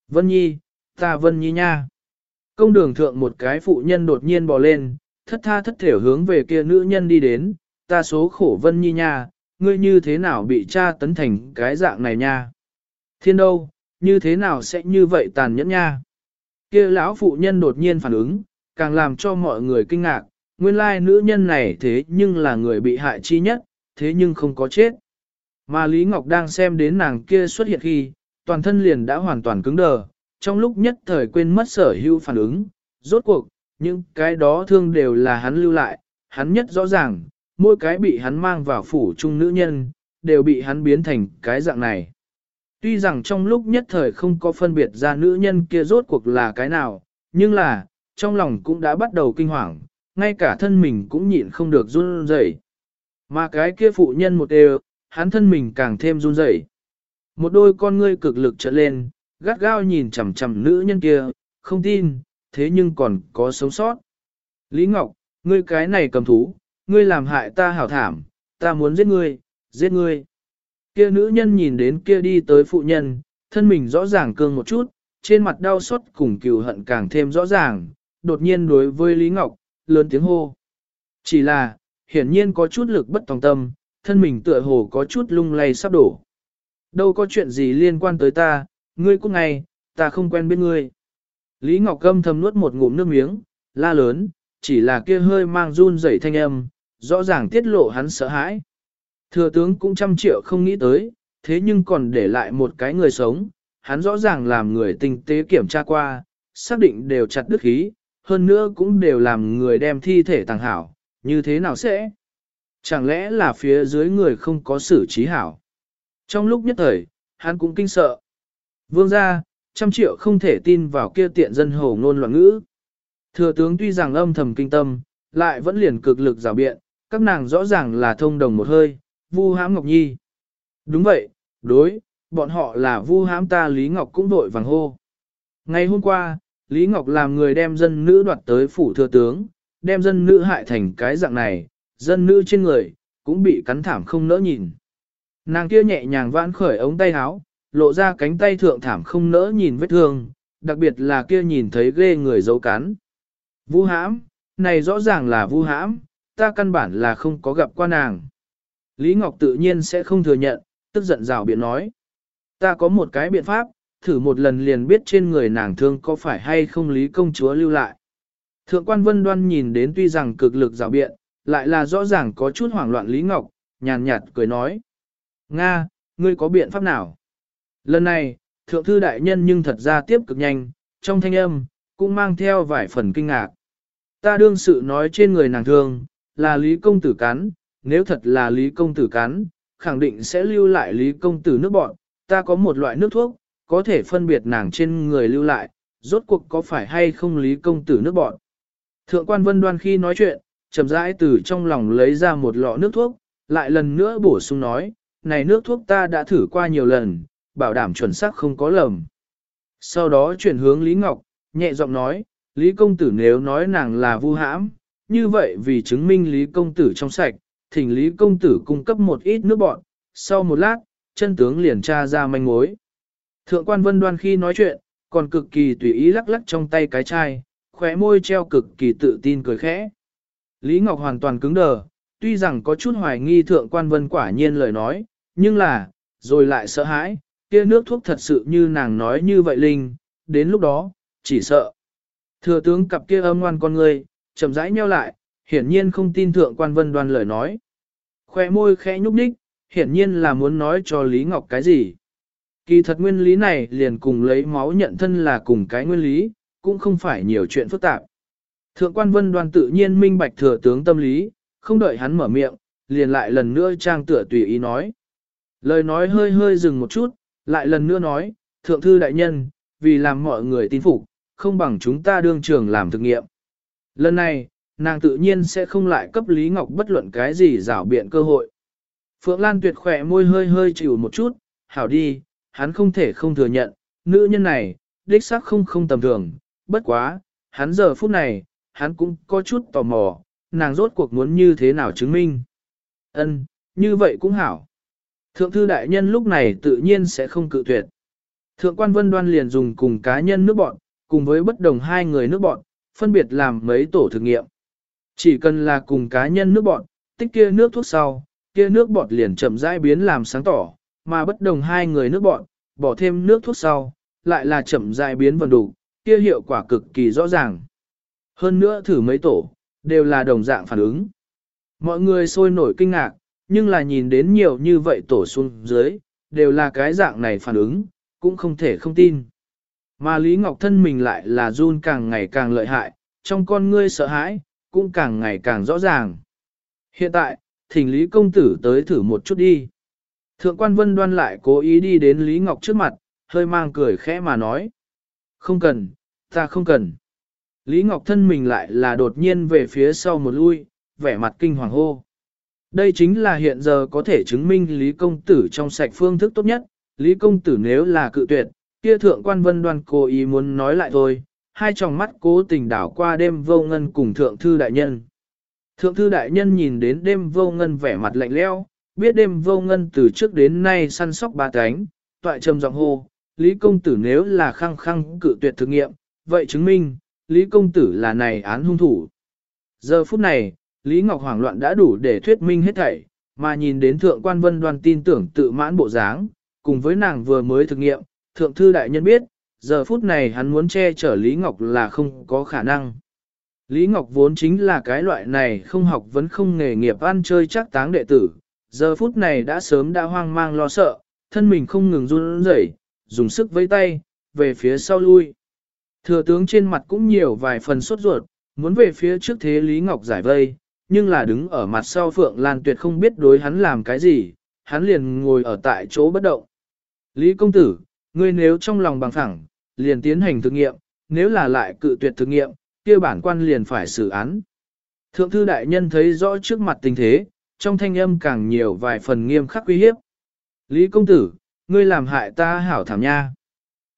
Vân Nhi, ta Vân Nhi nha. Công đường thượng một cái phụ nhân đột nhiên bò lên, thất tha thất thể hướng về kia nữ nhân đi đến, ta số khổ Vân Nhi nha, ngươi như thế nào bị cha tấn thành cái dạng này nha. Thiên đâu, như thế nào sẽ như vậy tàn nhẫn nha. Kia lão phụ nhân đột nhiên phản ứng, càng làm cho mọi người kinh ngạc, nguyên lai nữ nhân này thế nhưng là người bị hại chi nhất, thế nhưng không có chết. Mà Lý Ngọc đang xem đến nàng kia xuất hiện khi, toàn thân liền đã hoàn toàn cứng đờ, trong lúc nhất thời quên mất sở hữu phản ứng, rốt cuộc, những cái đó thương đều là hắn lưu lại, hắn nhất rõ ràng, mỗi cái bị hắn mang vào phủ chung nữ nhân, đều bị hắn biến thành cái dạng này. Tuy rằng trong lúc nhất thời không có phân biệt ra nữ nhân kia rốt cuộc là cái nào, nhưng là, trong lòng cũng đã bắt đầu kinh hoàng, ngay cả thân mình cũng nhịn không được run rẩy. Mà cái kia phụ nhân một đều, hắn thân mình càng thêm run rẩy. Một đôi con ngươi cực lực trở lên, gắt gao nhìn chằm chằm nữ nhân kia, không tin, thế nhưng còn có sống sót. Lý Ngọc, ngươi cái này cầm thú, ngươi làm hại ta hảo thảm, ta muốn giết ngươi, giết ngươi. Kia nữ nhân nhìn đến kia đi tới phụ nhân, thân mình rõ ràng cương một chút, trên mặt đau xót cùng cừu hận càng thêm rõ ràng, đột nhiên đối với Lý Ngọc, lớn tiếng hô. Chỉ là, hiển nhiên có chút lực bất tòng tâm, thân mình tựa hồ có chút lung lay sắp đổ. Đâu có chuyện gì liên quan tới ta, ngươi cũng ngay, ta không quen biết ngươi. Lý Ngọc Câm thầm nuốt một ngụm nước miếng, la lớn, chỉ là kia hơi mang run rẩy thanh âm, rõ ràng tiết lộ hắn sợ hãi. Thừa tướng cũng trăm triệu không nghĩ tới, thế nhưng còn để lại một cái người sống, hắn rõ ràng làm người tinh tế kiểm tra qua, xác định đều chặt đứt khí, hơn nữa cũng đều làm người đem thi thể tàng hảo, như thế nào sẽ? Chẳng lẽ là phía dưới người không có xử trí hảo? Trong lúc nhất thời, hắn cũng kinh sợ. Vương gia, trăm triệu không thể tin vào kia tiện dân hồ ngôn loạn ngữ. Thừa tướng tuy rằng âm thầm kinh tâm, lại vẫn liền cực lực rào biện, các nàng rõ ràng là thông đồng một hơi, vu hãm Ngọc Nhi. Đúng vậy, đối, bọn họ là vu hãm ta Lý Ngọc cũng vội vàng hô. Ngày hôm qua, Lý Ngọc làm người đem dân nữ đoạt tới phủ thừa tướng, đem dân nữ hại thành cái dạng này, dân nữ trên người, cũng bị cắn thảm không nỡ nhìn. Nàng kia nhẹ nhàng vãn khởi ống tay áo, lộ ra cánh tay thượng thảm không nỡ nhìn vết thương, đặc biệt là kia nhìn thấy ghê người dấu cắn. Vu hãm, này rõ ràng là vu hãm, ta căn bản là không có gặp qua nàng. Lý Ngọc tự nhiên sẽ không thừa nhận, tức giận rào biện nói. Ta có một cái biện pháp, thử một lần liền biết trên người nàng thương có phải hay không Lý công chúa lưu lại. Thượng quan vân đoan nhìn đến tuy rằng cực lực rào biện, lại là rõ ràng có chút hoảng loạn Lý Ngọc, nhàn nhạt cười nói. Nga, ngươi có biện pháp nào? Lần này, thượng thư đại nhân nhưng thật ra tiếp cực nhanh, trong thanh âm, cũng mang theo vài phần kinh ngạc. Ta đương sự nói trên người nàng thương, là Lý Công Tử cắn, nếu thật là Lý Công Tử cắn, khẳng định sẽ lưu lại Lý Công Tử nước bọn, ta có một loại nước thuốc, có thể phân biệt nàng trên người lưu lại, rốt cuộc có phải hay không Lý Công Tử nước bọn. Thượng quan vân đoan khi nói chuyện, chậm rãi từ trong lòng lấy ra một lọ nước thuốc, lại lần nữa bổ sung nói, này nước thuốc ta đã thử qua nhiều lần, bảo đảm chuẩn xác không có lầm. Sau đó chuyển hướng Lý Ngọc, nhẹ giọng nói, Lý Công Tử nếu nói nàng là vu hãm, như vậy vì chứng minh Lý Công Tử trong sạch, thỉnh Lý Công Tử cung cấp một ít nước bọn, sau một lát, chân tướng liền tra ra manh mối. Thượng quan vân đoan khi nói chuyện, còn cực kỳ tùy ý lắc lắc trong tay cái chai, khóe môi treo cực kỳ tự tin cười khẽ. Lý Ngọc hoàn toàn cứng đờ, tuy rằng có chút hoài nghi thượng quan vân quả nhiên lời nói, nhưng là, rồi lại sợ hãi, kia nước thuốc thật sự như nàng nói như vậy Linh, đến lúc đó, chỉ sợ. Thừa tướng cặp kia âm ngoan con người, chậm rãi nheo lại, hiển nhiên không tin thượng quan vân đoan lời nói. Khoe môi khẽ nhúc đích, hiển nhiên là muốn nói cho Lý Ngọc cái gì. Kỳ thật nguyên lý này liền cùng lấy máu nhận thân là cùng cái nguyên lý, cũng không phải nhiều chuyện phức tạp. Thượng quan vân đoan tự nhiên minh bạch thừa tướng tâm lý, không đợi hắn mở miệng, liền lại lần nữa trang tựa tùy ý nói. Lời nói hơi hơi dừng một chút, lại lần nữa nói, thượng thư đại nhân, vì làm mọi người tin phục, không bằng chúng ta đương trường làm thực nghiệm. Lần này, nàng tự nhiên sẽ không lại cấp Lý Ngọc bất luận cái gì rảo biện cơ hội. Phượng Lan tuyệt khỏe môi hơi hơi chịu một chút, hảo đi, hắn không thể không thừa nhận, nữ nhân này, đích xác không không tầm thường, bất quá, hắn giờ phút này, hắn cũng có chút tò mò, nàng rốt cuộc muốn như thế nào chứng minh. Ân, như vậy cũng hảo. Thượng thư đại nhân lúc này tự nhiên sẽ không cự tuyệt. Thượng quan vân đoan liền dùng cùng cá nhân nước bọn, cùng với bất đồng hai người nước bọn, phân biệt làm mấy tổ thử nghiệm. Chỉ cần là cùng cá nhân nước bọt tích kia nước thuốc sau, kia nước bọt liền chậm rãi biến làm sáng tỏ, mà bất đồng hai người nước bọt bỏ thêm nước thuốc sau, lại là chậm rãi biến vần đủ, kia hiệu quả cực kỳ rõ ràng. Hơn nữa thử mấy tổ, đều là đồng dạng phản ứng. Mọi người sôi nổi kinh ngạc, nhưng là nhìn đến nhiều như vậy tổ xuống dưới, đều là cái dạng này phản ứng, cũng không thể không tin. Mà Lý Ngọc thân mình lại là run càng ngày càng lợi hại, trong con ngươi sợ hãi, cũng càng ngày càng rõ ràng. Hiện tại, thỉnh Lý Công Tử tới thử một chút đi. Thượng quan vân đoan lại cố ý đi đến Lý Ngọc trước mặt, hơi mang cười khẽ mà nói. Không cần, ta không cần. Lý Ngọc thân mình lại là đột nhiên về phía sau một lui, vẻ mặt kinh hoàng hô. Đây chính là hiện giờ có thể chứng minh Lý Công Tử trong sạch phương thức tốt nhất. Lý Công Tử nếu là cự tuyệt, kia thượng quan vân đoan cố ý muốn nói lại thôi, hai tròng mắt cố tình đảo qua đêm vô ngân cùng thượng thư đại nhân. Thượng thư đại nhân nhìn đến đêm vô ngân vẻ mặt lạnh lẽo, biết đêm vô ngân từ trước đến nay săn sóc ba cánh, toại trầm giọng hô, Lý Công Tử nếu là khăng khăng cự tuyệt thực nghiệm, vậy chứng minh, Lý Công Tử là này án hung thủ. Giờ phút này, Lý Ngọc hoảng loạn đã đủ để thuyết minh hết thảy, mà nhìn đến Thượng quan Vân Đoan tin tưởng tự mãn bộ dáng, cùng với nàng vừa mới thực nghiệm, Thượng Thư Đại Nhân biết, giờ phút này hắn muốn che chở Lý Ngọc là không có khả năng. Lý Ngọc vốn chính là cái loại này không học vẫn không nghề nghiệp ăn chơi chắc táng đệ tử, giờ phút này đã sớm đã hoang mang lo sợ, thân mình không ngừng run rẩy, dùng sức vẫy tay, về phía sau lui. Thừa tướng trên mặt cũng nhiều vài phần sốt ruột, muốn về phía trước thế Lý Ngọc giải vây, nhưng là đứng ở mặt sau Phượng Lan Tuyệt không biết đối hắn làm cái gì, hắn liền ngồi ở tại chỗ bất động. Lý công tử, ngươi nếu trong lòng bằng phẳng, liền tiến hành thực nghiệm, nếu là lại cự tuyệt thực nghiệm, kia bản quan liền phải xử án. Thượng thư đại nhân thấy rõ trước mặt tình thế, trong thanh âm càng nhiều vài phần nghiêm khắc uy hiếp. Lý công tử, ngươi làm hại ta hảo thảm nha.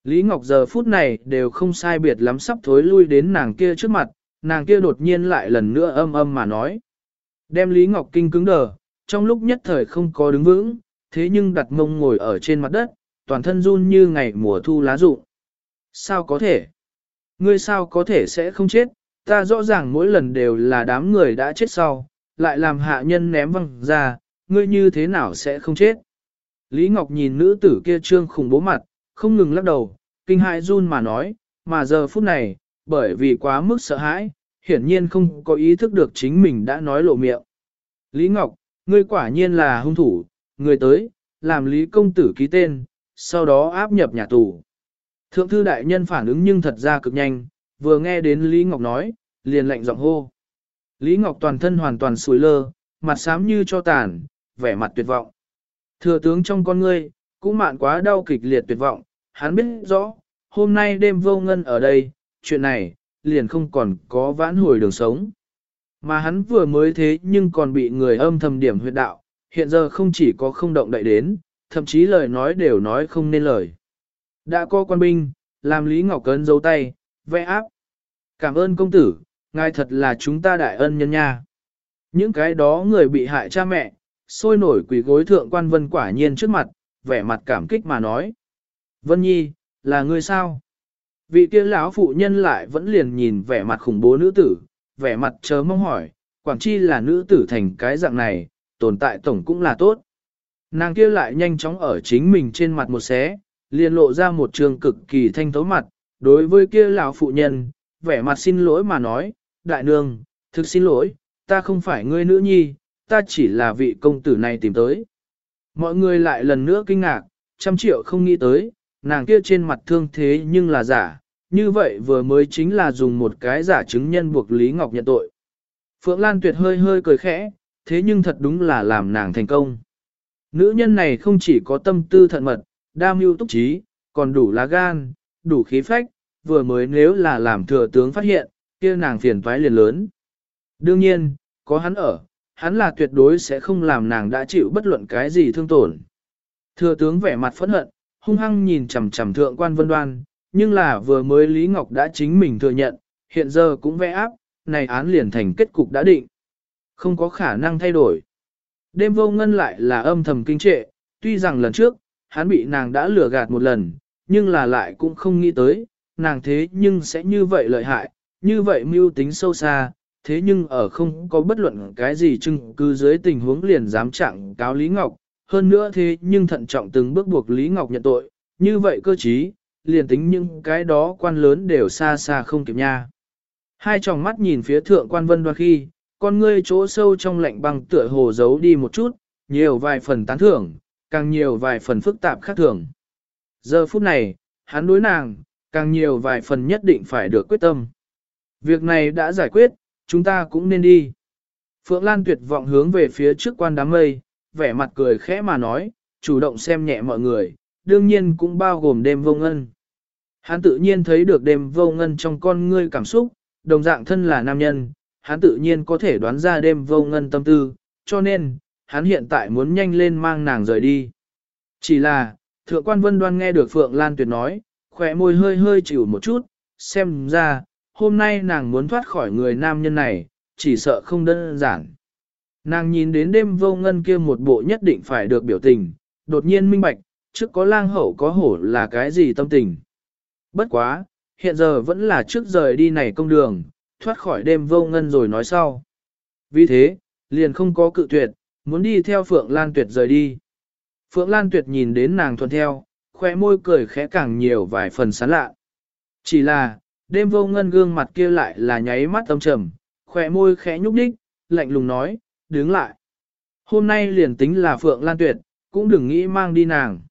Lý Ngọc giờ phút này đều không sai biệt lắm sắp thối lui đến nàng kia trước mặt, nàng kia đột nhiên lại lần nữa âm âm mà nói. Đem Lý Ngọc kinh cứng đờ, trong lúc nhất thời không có đứng vững, thế nhưng đặt mông ngồi ở trên mặt đất, toàn thân run như ngày mùa thu lá rụng. Sao có thể? Ngươi sao có thể sẽ không chết? Ta rõ ràng mỗi lần đều là đám người đã chết sau, lại làm hạ nhân ném văng ra, ngươi như thế nào sẽ không chết? Lý Ngọc nhìn nữ tử kia trương khủng bố mặt, không ngừng lắc đầu, kinh hãi run mà nói, mà giờ phút này, bởi vì quá mức sợ hãi, hiển nhiên không có ý thức được chính mình đã nói lộ miệng. Lý Ngọc, ngươi quả nhiên là hung thủ, người tới, làm Lý Công Tử ký tên, sau đó áp nhập nhà tù. Thượng thư đại nhân phản ứng nhưng thật ra cực nhanh, vừa nghe đến Lý Ngọc nói, liền lạnh giọng hô. Lý Ngọc toàn thân hoàn toàn sùi lơ, mặt xám như cho tàn, vẻ mặt tuyệt vọng. Thừa tướng trong con ngươi, cũng mạn quá đau kịch liệt tuyệt vọng, hắn biết rõ, hôm nay đêm vô ngân ở đây, chuyện này, liền không còn có vãn hồi đường sống. Mà hắn vừa mới thế nhưng còn bị người âm thầm điểm huyệt đạo, hiện giờ không chỉ có không động đậy đến, thậm chí lời nói đều nói không nên lời. Đã có quan binh, làm Lý Ngọc Cấn giấu tay, vẽ áp. Cảm ơn công tử, ngài thật là chúng ta đại ân nhân nha. Những cái đó người bị hại cha mẹ, sôi nổi quỷ gối thượng quan vân quả nhiên trước mặt, vẻ mặt cảm kích mà nói. Vân Nhi, là người sao? Vị kia lão phụ nhân lại vẫn liền nhìn vẻ mặt khủng bố nữ tử, vẻ mặt chớ mong hỏi, quảng chi là nữ tử thành cái dạng này, tồn tại tổng cũng là tốt. Nàng kia lại nhanh chóng ở chính mình trên mặt một xé, liền lộ ra một trường cực kỳ thanh thấu mặt, đối với kia lão phụ nhân, vẻ mặt xin lỗi mà nói, đại nương, thực xin lỗi, ta không phải ngươi nữ nhi, ta chỉ là vị công tử này tìm tới. Mọi người lại lần nữa kinh ngạc, trăm triệu không nghĩ tới, nàng kia trên mặt thương thế nhưng là giả, như vậy vừa mới chính là dùng một cái giả chứng nhân buộc Lý Ngọc nhận tội. Phượng Lan Tuyệt hơi hơi cười khẽ, thế nhưng thật đúng là làm nàng thành công. Nữ nhân này không chỉ có tâm tư thận mật, đa mưu túc trí, còn đủ lá gan, đủ khí phách, vừa mới nếu là làm thừa tướng phát hiện, kia nàng phiền toái liền lớn. Đương nhiên, có hắn ở, hắn là tuyệt đối sẽ không làm nàng đã chịu bất luận cái gì thương tổn. Thừa tướng vẻ mặt phẫn hận, hung hăng nhìn chằm chằm thượng quan vân đoan, nhưng là vừa mới Lý Ngọc đã chính mình thừa nhận, hiện giờ cũng vẽ áp, này án liền thành kết cục đã định. Không có khả năng thay đổi. Đêm vô ngân lại là âm thầm kinh trệ, tuy rằng lần trước, hắn bị nàng đã lừa gạt một lần, nhưng là lại cũng không nghĩ tới, nàng thế nhưng sẽ như vậy lợi hại, như vậy mưu tính sâu xa, thế nhưng ở không có bất luận cái gì chứng cứ dưới tình huống liền dám trạng cáo Lý Ngọc, hơn nữa thế nhưng thận trọng từng bước buộc Lý Ngọc nhận tội, như vậy cơ chí, liền tính những cái đó quan lớn đều xa xa không kịp nha. Hai tròng mắt nhìn phía thượng quan vân đoan khi, con ngươi chỗ sâu trong lạnh băng tựa hồ giấu đi một chút, nhiều vài phần tán thưởng, càng nhiều vài phần phức tạp khác thường. Giờ phút này, hắn đối nàng, càng nhiều vài phần nhất định phải được quyết tâm. Việc này đã giải quyết, chúng ta cũng nên đi. Phượng Lan tuyệt vọng hướng về phía trước quan đám mây, vẻ mặt cười khẽ mà nói, chủ động xem nhẹ mọi người, đương nhiên cũng bao gồm đêm vô ngân. Hắn tự nhiên thấy được đêm vô ngân trong con ngươi cảm xúc, đồng dạng thân là nam nhân, hắn tự nhiên có thể đoán ra đêm vô ngân tâm tư, cho nên, hắn hiện tại muốn nhanh lên mang nàng rời đi. Chỉ là, thượng quan vân đoan nghe được Phượng Lan Tuyệt nói, khỏe môi hơi hơi chịu một chút, xem ra, hôm nay nàng muốn thoát khỏi người nam nhân này, chỉ sợ không đơn giản. Nàng nhìn đến đêm vô ngân kia một bộ nhất định phải được biểu tình, đột nhiên minh bạch, trước có lang hậu có hổ là cái gì tâm tình. Bất quá, hiện giờ vẫn là trước rời đi này công đường, thoát khỏi đêm vô ngân rồi nói sau. Vì thế, liền không có cự tuyệt, muốn đi theo Phượng Lan Tuyệt rời đi. Phượng Lan Tuyệt nhìn đến nàng thuận theo, khoe môi cười khẽ càng nhiều vài phần sán lạ. Chỉ là, đêm vô ngân gương mặt kia lại là nháy mắt âm trầm, khoe môi khẽ nhúc nhích, lạnh lùng nói, đứng lại. Hôm nay liền tính là Phượng Lan Tuyệt, cũng đừng nghĩ mang đi nàng.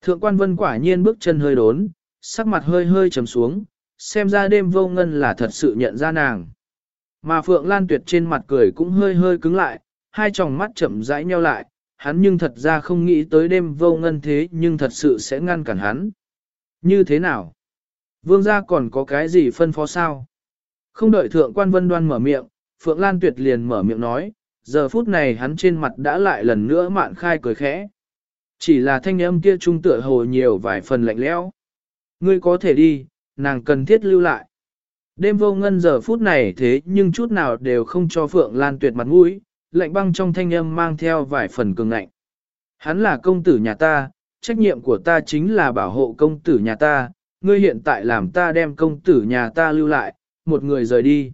Thượng quan vân quả nhiên bước chân hơi đốn, sắc mặt hơi hơi trầm xuống, xem ra đêm vô ngân là thật sự nhận ra nàng. Mà Phượng Lan Tuyệt trên mặt cười cũng hơi hơi cứng lại, hai tròng mắt chậm rãi nheo lại, hắn nhưng thật ra không nghĩ tới đêm vô ngân thế nhưng thật sự sẽ ngăn cản hắn. Như thế nào? Vương gia còn có cái gì phân phó sao? Không đợi thượng quan vân đoan mở miệng, Phượng Lan Tuyệt liền mở miệng nói, giờ phút này hắn trên mặt đã lại lần nữa mạn khai cười khẽ. Chỉ là thanh âm kia trung tựa hồ nhiều vài phần lạnh lẽo. Ngươi có thể đi, nàng cần thiết lưu lại. Đêm vô ngân giờ phút này thế nhưng chút nào đều không cho Phượng Lan Tuyệt mặt mũi, lạnh băng trong thanh âm mang theo vài phần cường ngạnh. Hắn là công tử nhà ta, trách nhiệm của ta chính là bảo hộ công tử nhà ta, ngươi hiện tại làm ta đem công tử nhà ta lưu lại, một người rời đi.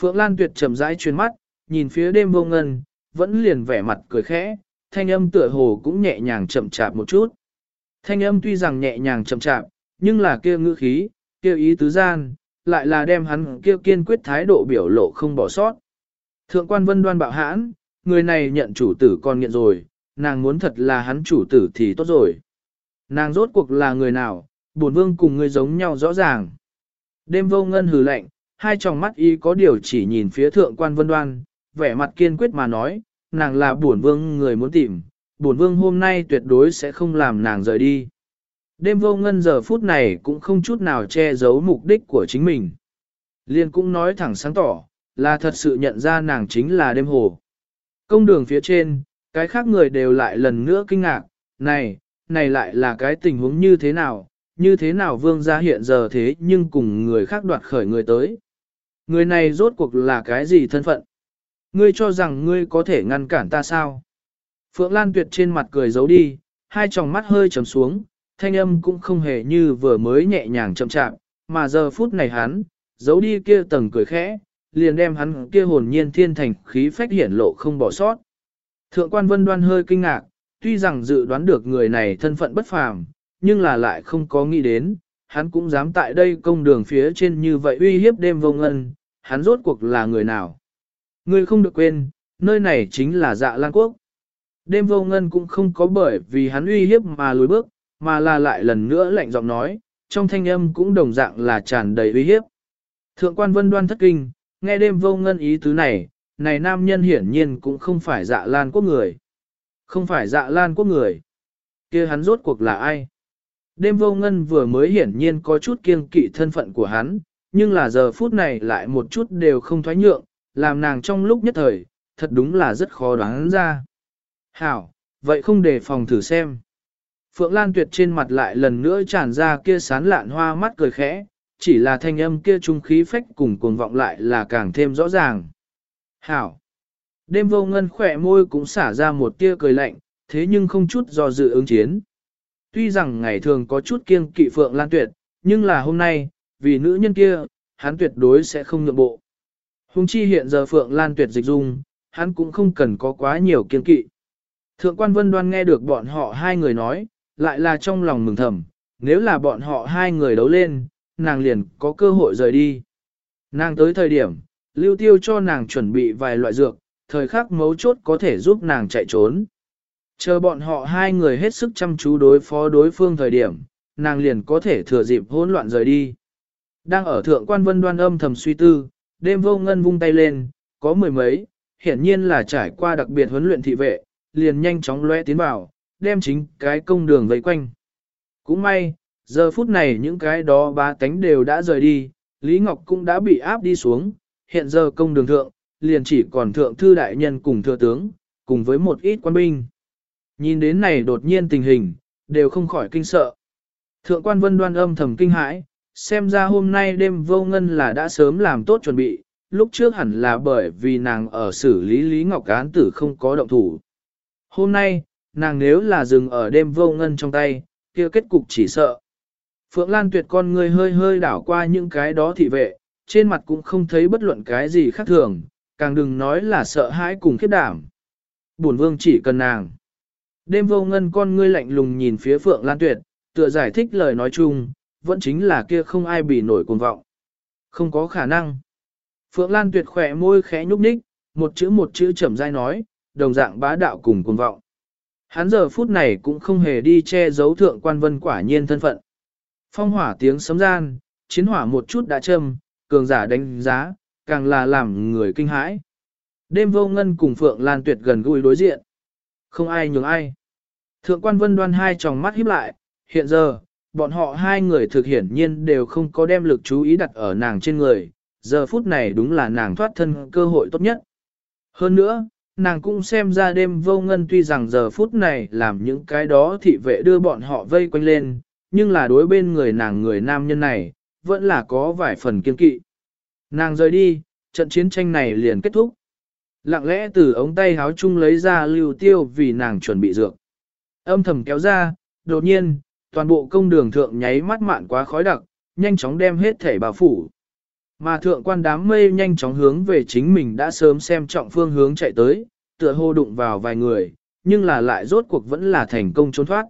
Phượng Lan Tuyệt chậm rãi chuyên mắt, nhìn phía đêm vô ngân, vẫn liền vẻ mặt cười khẽ, thanh âm tựa hồ cũng nhẹ nhàng chậm chạp một chút. Thanh âm tuy rằng nhẹ nhàng chậm chạp, nhưng là kia ngữ khí, kia ý tứ gian, lại là đem hắn kia kiên quyết thái độ biểu lộ không bỏ sót. Thượng quan vân đoan bạo hãn, người này nhận chủ tử con nghiện rồi, nàng muốn thật là hắn chủ tử thì tốt rồi. Nàng rốt cuộc là người nào, bổn vương cùng người giống nhau rõ ràng. Đêm vô ngân hừ lạnh, hai tròng mắt y có điều chỉ nhìn phía thượng quan vân đoan, vẻ mặt kiên quyết mà nói, nàng là bổn vương người muốn tìm, bổn vương hôm nay tuyệt đối sẽ không làm nàng rời đi. Đêm vô ngân giờ phút này cũng không chút nào che giấu mục đích của chính mình. Liên cũng nói thẳng sáng tỏ, là thật sự nhận ra nàng chính là đêm hồ. Công đường phía trên, cái khác người đều lại lần nữa kinh ngạc, này, này lại là cái tình huống như thế nào, như thế nào vương gia hiện giờ thế nhưng cùng người khác đoạt khởi người tới. Người này rốt cuộc là cái gì thân phận? Ngươi cho rằng ngươi có thể ngăn cản ta sao? Phượng Lan Tuyệt trên mặt cười giấu đi, hai tròng mắt hơi trầm xuống, thanh âm cũng không hề như vừa mới nhẹ nhàng chậm chạm, mà giờ phút này hắn, giấu đi kia tầng cười khẽ, liền đem hắn kia hồn nhiên thiên thành khí phách hiển lộ không bỏ sót. Thượng quan vân đoan hơi kinh ngạc, tuy rằng dự đoán được người này thân phận bất phàm, nhưng là lại không có nghĩ đến, hắn cũng dám tại đây công đường phía trên như vậy uy hiếp đêm vô ngân, hắn rốt cuộc là người nào. người không được quên, nơi này chính là dạ lan quốc. Đêm vô ngân cũng không có bởi vì hắn uy hiếp mà lùi bước, mà là lại lần nữa lạnh giọng nói, trong thanh âm cũng đồng dạng là tràn đầy uy hiếp. Thượng quan vân đoan thất kinh, nghe đêm vô ngân ý tứ này, này nam nhân hiển nhiên cũng không phải dạ lan quốc người. Không phải dạ lan quốc người. kia hắn rốt cuộc là ai? Đêm vô ngân vừa mới hiển nhiên có chút kiêng kỵ thân phận của hắn, nhưng là giờ phút này lại một chút đều không thoái nhượng, làm nàng trong lúc nhất thời, thật đúng là rất khó đoán ra. Hảo, vậy không để phòng thử xem. Phượng Lan Tuyệt trên mặt lại lần nữa tràn ra kia sán lạn hoa mắt cười khẽ, chỉ là thanh âm kia trung khí phách cùng cuồng vọng lại là càng thêm rõ ràng. Hảo! Đêm vô ngân khỏe môi cũng xả ra một tia cười lạnh, thế nhưng không chút do dự ứng chiến. Tuy rằng ngày thường có chút kiêng kỵ Phượng Lan Tuyệt, nhưng là hôm nay, vì nữ nhân kia, hắn tuyệt đối sẽ không nhượng bộ. Hùng chi hiện giờ Phượng Lan Tuyệt dịch dung, hắn cũng không cần có quá nhiều kiêng kỵ. Thượng quan Vân Đoan nghe được bọn họ hai người nói, lại là trong lòng mừng thầm, nếu là bọn họ hai người đấu lên, nàng liền có cơ hội rời đi. Nàng tới thời điểm, lưu tiêu cho nàng chuẩn bị vài loại dược, thời khắc mấu chốt có thể giúp nàng chạy trốn. Chờ bọn họ hai người hết sức chăm chú đối phó đối phương thời điểm, nàng liền có thể thừa dịp hỗn loạn rời đi. Đang ở thượng quan vân đoan âm thầm suy tư, đêm vô ngân vung tay lên, có mười mấy, hiển nhiên là trải qua đặc biệt huấn luyện thị vệ, liền nhanh chóng lóe tiến vào, đem chính cái công đường vây quanh. Cũng may, giờ phút này những cái đó ba tánh đều đã rời đi, Lý Ngọc cũng đã bị áp đi xuống, hiện giờ công đường thượng, liền chỉ còn thượng thư đại nhân cùng thừa tướng, cùng với một ít quan binh. Nhìn đến này đột nhiên tình hình, đều không khỏi kinh sợ. Thượng quan vân đoan âm thầm kinh hãi, xem ra hôm nay đêm vô ngân là đã sớm làm tốt chuẩn bị, lúc trước hẳn là bởi vì nàng ở xử lý Lý Ngọc án tử không có động thủ. Hôm nay, nàng nếu là dừng ở đêm vô ngân trong tay, kia kết cục chỉ sợ. Phượng Lan tuyệt con người hơi hơi đảo qua những cái đó thị vệ, trên mặt cũng không thấy bất luận cái gì khác thường, càng đừng nói là sợ hãi cùng khiếp đảm. Bổn vương chỉ cần nàng. Đêm vô ngân con ngươi lạnh lùng nhìn phía Phượng Lan tuyệt, tựa giải thích lời nói chung, vẫn chính là kia không ai bị nổi cuồng vọng. Không có khả năng. Phượng Lan tuyệt khỏe môi khẽ nhúc nhích, một chữ một chữ chậm rãi nói, đồng dạng bá đạo cùng cuồng vọng. Hắn giờ phút này cũng không hề đi che giấu thượng quan vân quả nhiên thân phận. Phong hỏa tiếng sấm gian, chiến hỏa một chút đã châm, cường giả đánh giá, càng là làm người kinh hãi. Đêm vô ngân cùng Phượng Lan Tuyệt gần gũi đối diện. Không ai nhường ai. Thượng quan vân đoan hai tròng mắt híp lại, hiện giờ, bọn họ hai người thực hiển nhiên đều không có đem lực chú ý đặt ở nàng trên người, giờ phút này đúng là nàng thoát thân cơ hội tốt nhất. Hơn nữa, nàng cũng xem ra đêm vô ngân tuy rằng giờ phút này làm những cái đó thị vệ đưa bọn họ vây quanh lên, nhưng là đối bên người nàng người nam nhân này, vẫn là có vài phần kiên kỵ. Nàng rời đi, trận chiến tranh này liền kết thúc. Lặng lẽ từ ống tay háo chung lấy ra lưu tiêu vì nàng chuẩn bị dược. Âm thầm kéo ra, đột nhiên, toàn bộ công đường thượng nháy mắt mạn quá khói đặc, nhanh chóng đem hết thể bào phủ. Mà thượng quan đám mây nhanh chóng hướng về chính mình đã sớm xem trọng phương hướng chạy tới, tựa hô đụng vào vài người, nhưng là lại rốt cuộc vẫn là thành công trốn thoát.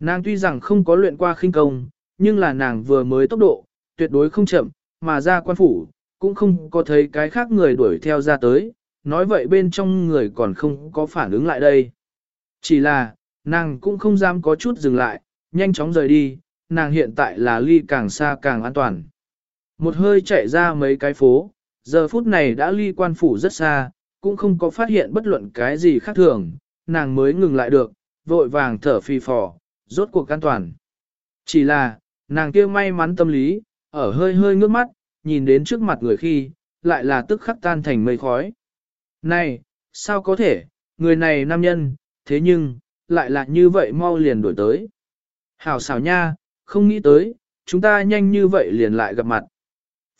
Nàng tuy rằng không có luyện qua khinh công, nhưng là nàng vừa mới tốc độ, tuyệt đối không chậm, mà ra quan phủ, cũng không có thấy cái khác người đuổi theo ra tới, nói vậy bên trong người còn không có phản ứng lại đây. Chỉ là, nàng cũng không dám có chút dừng lại, nhanh chóng rời đi, nàng hiện tại là ly càng xa càng an toàn. Một hơi chạy ra mấy cái phố, giờ phút này đã ly quan phủ rất xa, cũng không có phát hiện bất luận cái gì khác thường, nàng mới ngừng lại được, vội vàng thở phì phò, rốt cuộc an toàn. Chỉ là, nàng kia may mắn tâm lý, ở hơi hơi ngước mắt, nhìn đến trước mặt người khi, lại là tức khắc tan thành mây khói. Này, sao có thể, người này nam nhân, thế nhưng, lại là như vậy mau liền đổi tới. Hảo xảo nha, không nghĩ tới, chúng ta nhanh như vậy liền lại gặp mặt.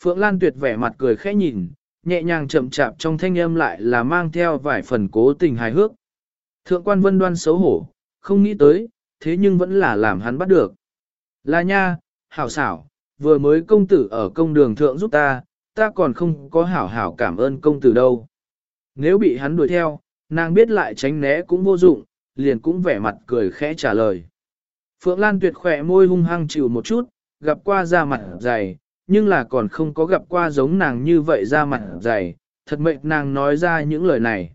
Phượng Lan tuyệt vẻ mặt cười khẽ nhìn, nhẹ nhàng chậm chạp trong thanh âm lại là mang theo vài phần cố tình hài hước. Thượng quan vân đoan xấu hổ, không nghĩ tới, thế nhưng vẫn là làm hắn bắt được. Là nha, hảo xảo, vừa mới công tử ở công đường thượng giúp ta, ta còn không có hảo hảo cảm ơn công tử đâu. Nếu bị hắn đuổi theo, nàng biết lại tránh né cũng vô dụng, liền cũng vẻ mặt cười khẽ trả lời. Phượng Lan tuyệt khỏe môi hung hăng chịu một chút, gặp qua da mặt dày, nhưng là còn không có gặp qua giống nàng như vậy da mặt dày, thật mệnh nàng nói ra những lời này.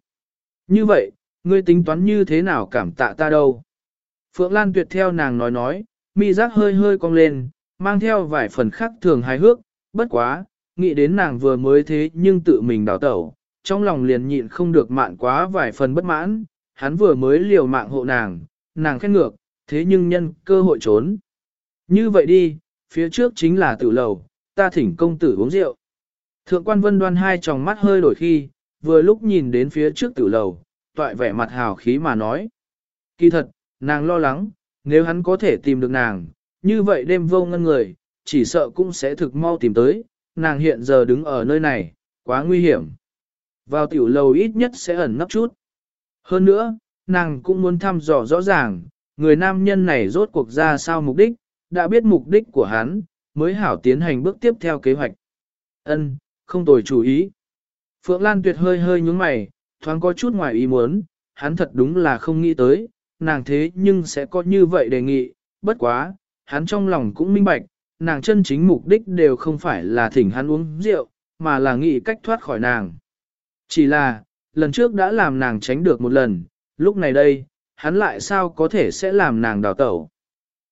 Như vậy, ngươi tính toán như thế nào cảm tạ ta đâu? Phượng Lan tuyệt theo nàng nói nói, mi giác hơi hơi cong lên, mang theo vài phần khác thường hài hước, bất quá, nghĩ đến nàng vừa mới thế nhưng tự mình đào tẩu, trong lòng liền nhịn không được mạn quá vài phần bất mãn, hắn vừa mới liều mạng hộ nàng, nàng khét ngược, thế nhưng nhân cơ hội trốn. Như vậy đi, phía trước chính là tử lầu, ta thỉnh công tử uống rượu. Thượng quan vân đoan hai tròng mắt hơi đổi khi, vừa lúc nhìn đến phía trước tử lầu, toại vẻ mặt hào khí mà nói. Kỳ thật, nàng lo lắng, nếu hắn có thể tìm được nàng, như vậy đêm vô ngân người, chỉ sợ cũng sẽ thực mau tìm tới, nàng hiện giờ đứng ở nơi này, quá nguy hiểm. Vào tiểu lầu ít nhất sẽ ẩn nấp chút. Hơn nữa, nàng cũng muốn thăm dò rõ ràng, người nam nhân này rốt cuộc ra sao mục đích, đã biết mục đích của hắn, mới hảo tiến hành bước tiếp theo kế hoạch. Ân, không tồi chủ ý. Phượng Lan Tuyệt hơi hơi nhúng mày, thoáng có chút ngoài ý muốn, hắn thật đúng là không nghĩ tới, nàng thế nhưng sẽ có như vậy đề nghị, bất quá, hắn trong lòng cũng minh bạch, nàng chân chính mục đích đều không phải là thỉnh hắn uống rượu, mà là nghĩ cách thoát khỏi nàng. Chỉ là, lần trước đã làm nàng tránh được một lần, lúc này đây, hắn lại sao có thể sẽ làm nàng đào tẩu.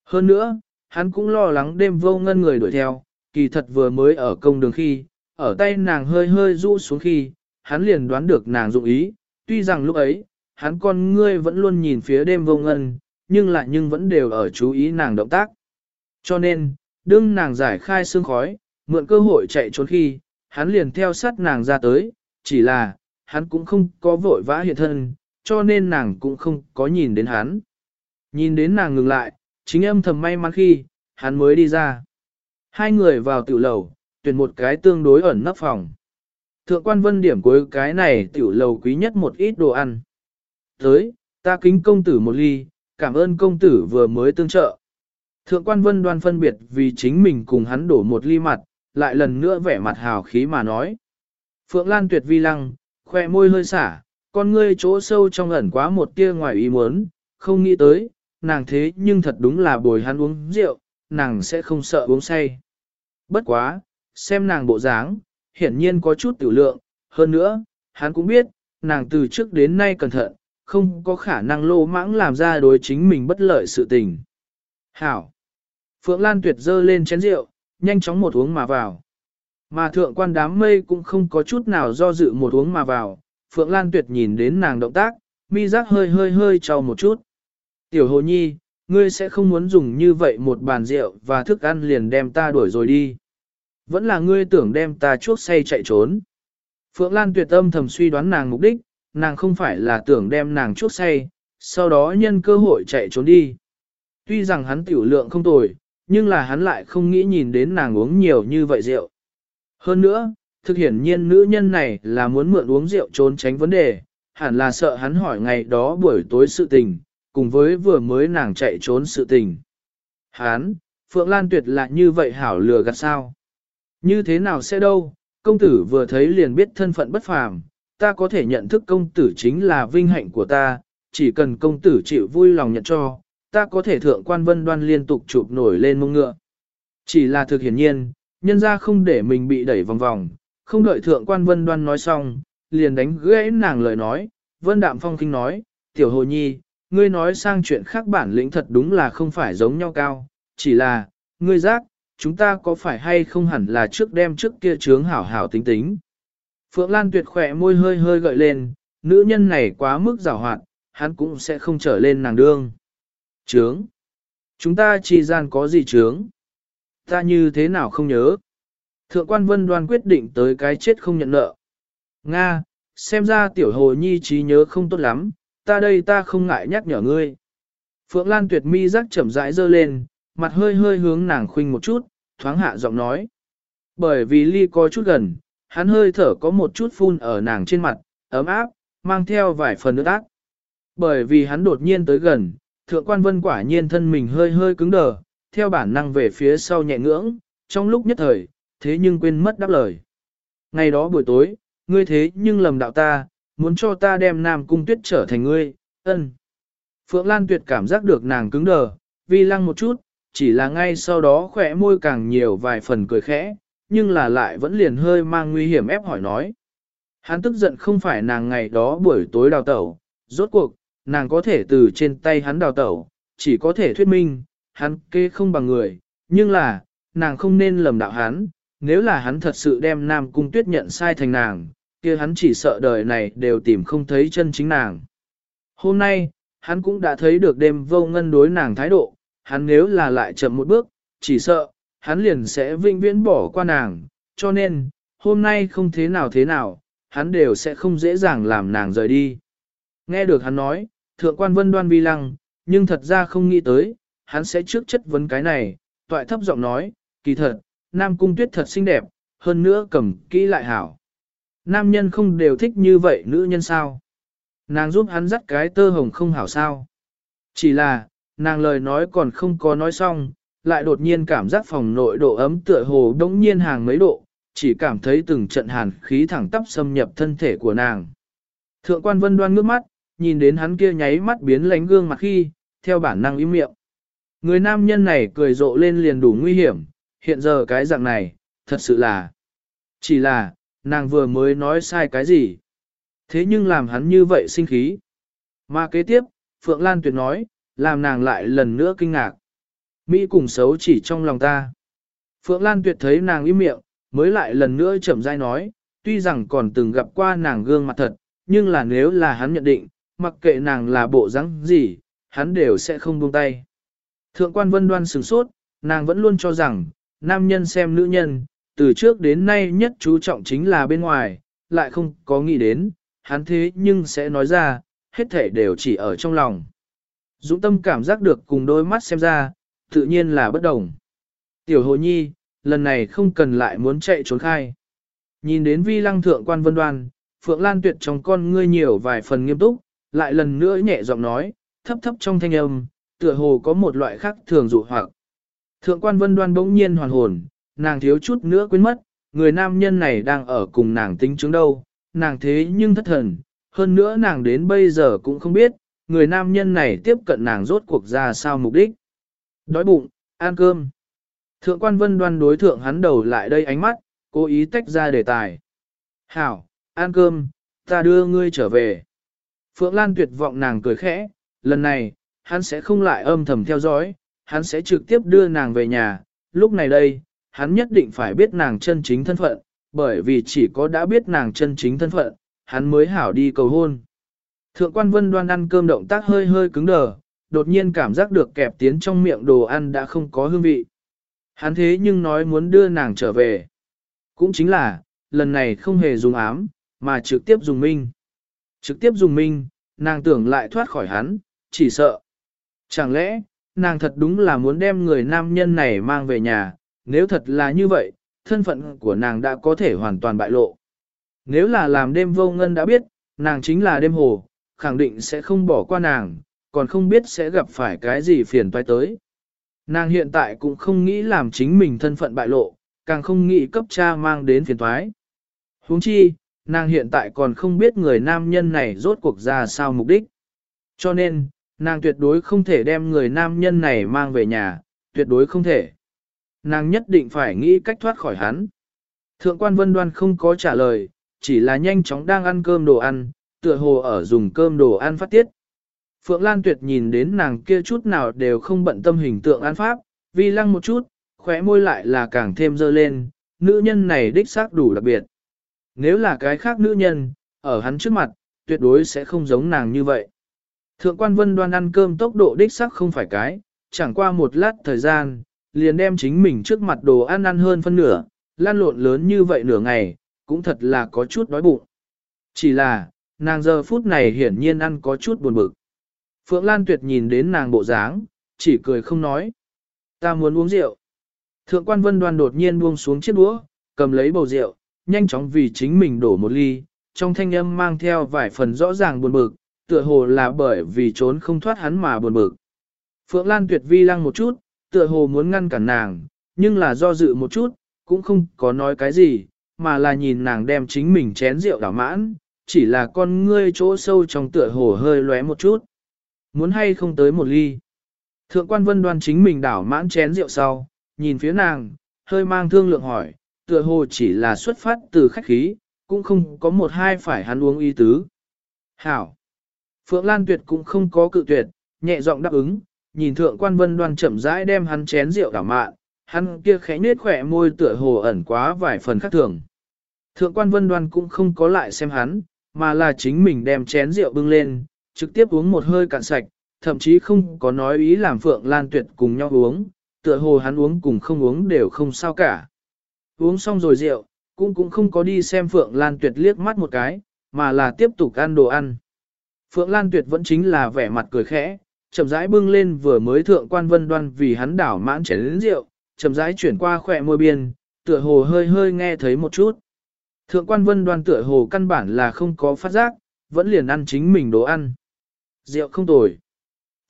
Hơn nữa, hắn cũng lo lắng đêm vô ngân người đuổi theo, kỳ thật vừa mới ở công đường khi, ở tay nàng hơi hơi rũ xuống khi, hắn liền đoán được nàng dụng ý, tuy rằng lúc ấy, hắn con ngươi vẫn luôn nhìn phía đêm vô ngân, nhưng lại nhưng vẫn đều ở chú ý nàng động tác. Cho nên, đương nàng giải khai xương khói, mượn cơ hội chạy trốn khi, hắn liền theo sát nàng ra tới, chỉ là, hắn cũng không có vội vã hiện thân, cho nên nàng cũng không có nhìn đến hắn. Nhìn đến nàng ngừng lại, chính âm thầm may mắn khi, hắn mới đi ra. Hai người vào tiểu lầu, tuyển một cái tương đối ẩn nấp phòng. Thượng quan vân điểm cuối cái này tiểu lầu quý nhất một ít đồ ăn. Tới, ta kính công tử một ly, cảm ơn công tử vừa mới tương trợ. Thượng quan vân đoan phân biệt vì chính mình cùng hắn đổ một ly mặt, lại lần nữa vẻ mặt hào khí mà nói. Phượng Lan tuyệt vi lăng, khoe môi hơi xả, con ngươi chỗ sâu trong ẩn quá một tia ngoài ý muốn, không nghĩ tới, nàng thế nhưng thật đúng là bồi hắn uống rượu, nàng sẽ không sợ uống say. Bất quá, xem nàng bộ dáng, hiển nhiên có chút tiểu lượng, hơn nữa, hắn cũng biết, nàng từ trước đến nay cẩn thận, không có khả năng lô mãng làm ra đối chính mình bất lợi sự tình. Hảo! Phượng Lan Tuyệt dơ lên chén rượu, nhanh chóng một uống mà vào. Mà thượng quan đám mây cũng không có chút nào do dự một uống mà vào, Phượng Lan Tuyệt nhìn đến nàng động tác, mi giác hơi hơi hơi cho một chút. Tiểu hồ nhi, ngươi sẽ không muốn dùng như vậy một bàn rượu và thức ăn liền đem ta đuổi rồi đi. Vẫn là ngươi tưởng đem ta chuốc say chạy trốn. Phượng Lan tuyệt âm thầm suy đoán nàng mục đích, nàng không phải là tưởng đem nàng chuốc say, sau đó nhân cơ hội chạy trốn đi. Tuy rằng hắn tiểu lượng không tồi, nhưng là hắn lại không nghĩ nhìn đến nàng uống nhiều như vậy rượu. Hơn nữa, thực hiển nhiên nữ nhân này là muốn mượn uống rượu trốn tránh vấn đề, hẳn là sợ hắn hỏi ngày đó buổi tối sự tình, cùng với vừa mới nàng chạy trốn sự tình. Hán, Phượng Lan Tuyệt lại như vậy hảo lừa gạt sao? Như thế nào sẽ đâu, công tử vừa thấy liền biết thân phận bất phàm, ta có thể nhận thức công tử chính là vinh hạnh của ta, chỉ cần công tử chịu vui lòng nhận cho, ta có thể thượng quan vân đoan liên tục chụp nổi lên mông ngựa. Chỉ là thực hiển nhiên, nhân ra không để mình bị đẩy vòng vòng, không đợi thượng quan vân đoan nói xong, liền đánh gãy nàng lời nói, vân đạm phong kinh nói, tiểu hồ nhi, ngươi nói sang chuyện khác bản lĩnh thật đúng là không phải giống nhau cao, chỉ là, ngươi giác, chúng ta có phải hay không hẳn là trước đem trước kia trướng hảo hảo tính tính. Phượng Lan tuyệt khỏe môi hơi hơi gợi lên, nữ nhân này quá mức rào hoạt, hắn cũng sẽ không trở lên nàng đương. Trướng. Chúng ta chi gian có gì trướng? Ta như thế nào không nhớ? Thượng quan vân đoan quyết định tới cái chết không nhận nợ. Nga, xem ra tiểu hồ nhi trí nhớ không tốt lắm, ta đây ta không ngại nhắc nhở ngươi. Phượng Lan tuyệt mi rắc chậm rãi dơ lên, mặt hơi hơi hướng nàng khuynh một chút, thoáng hạ giọng nói. Bởi vì ly có chút gần, hắn hơi thở có một chút phun ở nàng trên mặt, ấm áp, mang theo vài phần nước ác. Bởi vì hắn đột nhiên tới gần, thượng quan vân quả nhiên thân mình hơi hơi cứng đờ, theo bản năng về phía sau nhẹ ngưỡng, trong lúc nhất thời, thế nhưng quên mất đáp lời. Ngày đó buổi tối, ngươi thế nhưng lầm đạo ta, muốn cho ta đem Nam Cung Tuyết trở thành ngươi, ân. Phượng Lan Tuyệt cảm giác được nàng cứng đờ, vi lăng một chút, chỉ là ngay sau đó khỏe môi càng nhiều vài phần cười khẽ, nhưng là lại vẫn liền hơi mang nguy hiểm ép hỏi nói. Hắn tức giận không phải nàng ngày đó buổi tối đào tẩu, rốt cuộc, nàng có thể từ trên tay hắn đào tẩu, chỉ có thể thuyết minh, hắn kê không bằng người, nhưng là, nàng không nên lầm đạo hắn, nếu là hắn thật sự đem Nam Cung Tuyết nhận sai thành nàng, kia hắn chỉ sợ đời này đều tìm không thấy chân chính nàng. Hôm nay, hắn cũng đã thấy được đêm vô ngân đối nàng thái độ, hắn nếu là lại chậm một bước, chỉ sợ, hắn liền sẽ vinh viễn bỏ qua nàng, cho nên, hôm nay không thế nào thế nào, hắn đều sẽ không dễ dàng làm nàng rời đi. Nghe được hắn nói, thượng quan vân đoan vi lăng, nhưng thật ra không nghĩ tới, hắn sẽ trước chất vấn cái này, toại thấp giọng nói, kỳ thật, nam cung tuyết thật xinh đẹp, hơn nữa cầm kỹ lại hảo. Nam nhân không đều thích như vậy nữ nhân sao? Nàng giúp hắn dắt cái tơ hồng không hảo sao? Chỉ là, nàng lời nói còn không có nói xong, lại đột nhiên cảm giác phòng nội độ ấm tựa hồ đống nhiên hàng mấy độ, chỉ cảm thấy từng trận hàn khí thẳng tắp xâm nhập thân thể của nàng. Thượng quan vân đoan ngước mắt, nhìn đến hắn kia nháy mắt biến lánh gương mặt khi, theo bản năng im miệng. Người nam nhân này cười rộ lên liền đủ nguy hiểm, hiện giờ cái dạng này, thật sự là. Chỉ là, nàng vừa mới nói sai cái gì. Thế nhưng làm hắn như vậy sinh khí. Mà kế tiếp, Phượng Lan Tuyệt nói, làm nàng lại lần nữa kinh ngạc. Mỹ cùng xấu chỉ trong lòng ta. Phượng Lan Tuyệt thấy nàng im miệng, mới lại lần nữa chậm rãi nói, tuy rằng còn từng gặp qua nàng gương mặt thật, nhưng là nếu là hắn nhận định, mặc kệ nàng là bộ dáng gì, hắn đều sẽ không buông tay. Thượng quan vân đoan sửng sốt, nàng vẫn luôn cho rằng, nam nhân xem nữ nhân, từ trước đến nay nhất chú trọng chính là bên ngoài, lại không có nghĩ đến, hắn thế nhưng sẽ nói ra, hết thể đều chỉ ở trong lòng. Dũng tâm cảm giác được cùng đôi mắt xem ra, tự nhiên là bất đồng. Tiểu hồ nhi, lần này không cần lại muốn chạy trốn khai. Nhìn đến vi lăng thượng quan vân đoan, Phượng Lan tuyệt trong con ngươi nhiều vài phần nghiêm túc, lại lần nữa nhẹ giọng nói, thấp thấp trong thanh âm, tựa hồ có một loại khác thường dụ hoặc. Thượng quan vân đoan bỗng nhiên hoàn hồn, nàng thiếu chút nữa quên mất, người nam nhân này đang ở cùng nàng tính chứng đâu, nàng thế nhưng thất thần, hơn nữa nàng đến bây giờ cũng không biết, người nam nhân này tiếp cận nàng rốt cuộc ra sao mục đích. Đói bụng, ăn cơm. Thượng quan vân đoan đối thượng hắn đầu lại đây ánh mắt, cố ý tách ra đề tài. Hảo, ăn cơm, ta đưa ngươi trở về. Phượng Lan tuyệt vọng nàng cười khẽ, lần này, hắn sẽ không lại âm thầm theo dõi, hắn sẽ trực tiếp đưa nàng về nhà, lúc này đây, hắn nhất định phải biết nàng chân chính thân phận, bởi vì chỉ có đã biết nàng chân chính thân phận, hắn mới hảo đi cầu hôn. Thượng quan vân đoan ăn cơm động tác hơi hơi cứng đờ, đột nhiên cảm giác được kẹp tiến trong miệng đồ ăn đã không có hương vị. Hắn thế nhưng nói muốn đưa nàng trở về. Cũng chính là, lần này không hề dùng ám, mà trực tiếp dùng minh. Trực tiếp dùng minh, nàng tưởng lại thoát khỏi hắn, chỉ sợ. Chẳng lẽ, nàng thật đúng là muốn đem người nam nhân này mang về nhà, nếu thật là như vậy, thân phận của nàng đã có thể hoàn toàn bại lộ. Nếu là làm đêm vô ngân đã biết, nàng chính là đêm hồ, khẳng định sẽ không bỏ qua nàng, còn không biết sẽ gặp phải cái gì phiền toái tới. Nàng hiện tại cũng không nghĩ làm chính mình thân phận bại lộ, càng không nghĩ cấp cha mang đến phiền toái. huống chi, nàng hiện tại còn không biết người nam nhân này rốt cuộc ra sao mục đích. Cho nên, nàng tuyệt đối không thể đem người nam nhân này mang về nhà, tuyệt đối không thể. Nàng nhất định phải nghĩ cách thoát khỏi hắn. Thượng quan vân đoan không có trả lời, chỉ là nhanh chóng đang ăn cơm đồ ăn, tựa hồ ở dùng cơm đồ ăn phát tiết. Phượng Lan Tuyệt nhìn đến nàng kia chút nào đều không bận tâm hình tượng an pháp, Vi lăng một chút, khóe môi lại là càng thêm dơ lên, nữ nhân này đích xác đủ đặc biệt. Nếu là cái khác nữ nhân, ở hắn trước mặt, tuyệt đối sẽ không giống nàng như vậy. Thượng quan vân đoan ăn cơm tốc độ đích xác không phải cái, chẳng qua một lát thời gian, liền đem chính mình trước mặt đồ ăn ăn hơn phân nửa, lan lộn lớn như vậy nửa ngày, cũng thật là có chút đói bụng. Chỉ là, nàng giờ phút này hiển nhiên ăn có chút buồn bực. Phượng Lan Tuyệt nhìn đến nàng bộ dáng, chỉ cười không nói. Ta muốn uống rượu. Thượng quan vân đoàn đột nhiên buông xuống chiếc đũa, cầm lấy bầu rượu, nhanh chóng vì chính mình đổ một ly, trong thanh âm mang theo vài phần rõ ràng buồn bực, tựa hồ là bởi vì trốn không thoát hắn mà buồn bực. Phượng Lan Tuyệt vi lăng một chút, tựa hồ muốn ngăn cản nàng, nhưng là do dự một chút, cũng không có nói cái gì, mà là nhìn nàng đem chính mình chén rượu đảo mãn, chỉ là con ngươi chỗ sâu trong tựa hồ hơi lóe một chút. Muốn hay không tới một ly. Thượng quan vân đoan chính mình đảo mãn chén rượu sau, nhìn phía nàng, hơi mang thương lượng hỏi, tựa hồ chỉ là xuất phát từ khách khí, cũng không có một hai phải hắn uống y tứ. Hảo. Phượng Lan Tuyệt cũng không có cự tuyệt, nhẹ giọng đáp ứng, nhìn thượng quan vân đoan chậm rãi đem hắn chén rượu đảo mạn, hắn kia khẽ nết khỏe môi tựa hồ ẩn quá vài phần khác thường. Thượng quan vân đoan cũng không có lại xem hắn, mà là chính mình đem chén rượu bưng lên, trực tiếp uống một hơi cạn sạch, thậm chí không có nói ý làm Phượng Lan Tuyệt cùng nhau uống, tựa hồ hắn uống cùng không uống đều không sao cả. Uống xong rồi rượu, cũng cũng không có đi xem Phượng Lan Tuyệt liếc mắt một cái, mà là tiếp tục ăn đồ ăn. Phượng Lan Tuyệt vẫn chính là vẻ mặt cười khẽ, chậm rãi bưng lên vừa mới thượng quan vân đoan vì hắn đảo mãn chén lĩnh rượu, chậm rãi chuyển qua khỏe môi biên, tựa hồ hơi hơi nghe thấy một chút. Thượng quan vân đoan tựa hồ căn bản là không có phát giác, vẫn liền ăn chính mình đồ ăn. Rượu không tồi.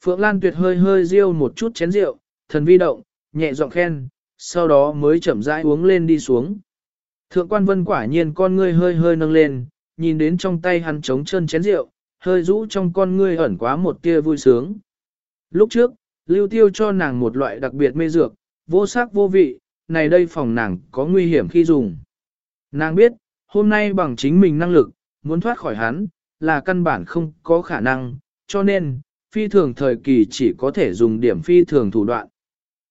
Phượng Lan Tuyệt hơi hơi riêu một chút chén rượu, thần vi động, nhẹ giọng khen, sau đó mới chậm rãi uống lên đi xuống. Thượng quan vân quả nhiên con ngươi hơi hơi nâng lên, nhìn đến trong tay hắn trống chân chén rượu, hơi rũ trong con ngươi ẩn quá một tia vui sướng. Lúc trước, lưu tiêu cho nàng một loại đặc biệt mê dược, vô sắc vô vị, này đây phòng nàng có nguy hiểm khi dùng. Nàng biết, hôm nay bằng chính mình năng lực, muốn thoát khỏi hắn, là căn bản không có khả năng, cho nên, phi thường thời kỳ chỉ có thể dùng điểm phi thường thủ đoạn.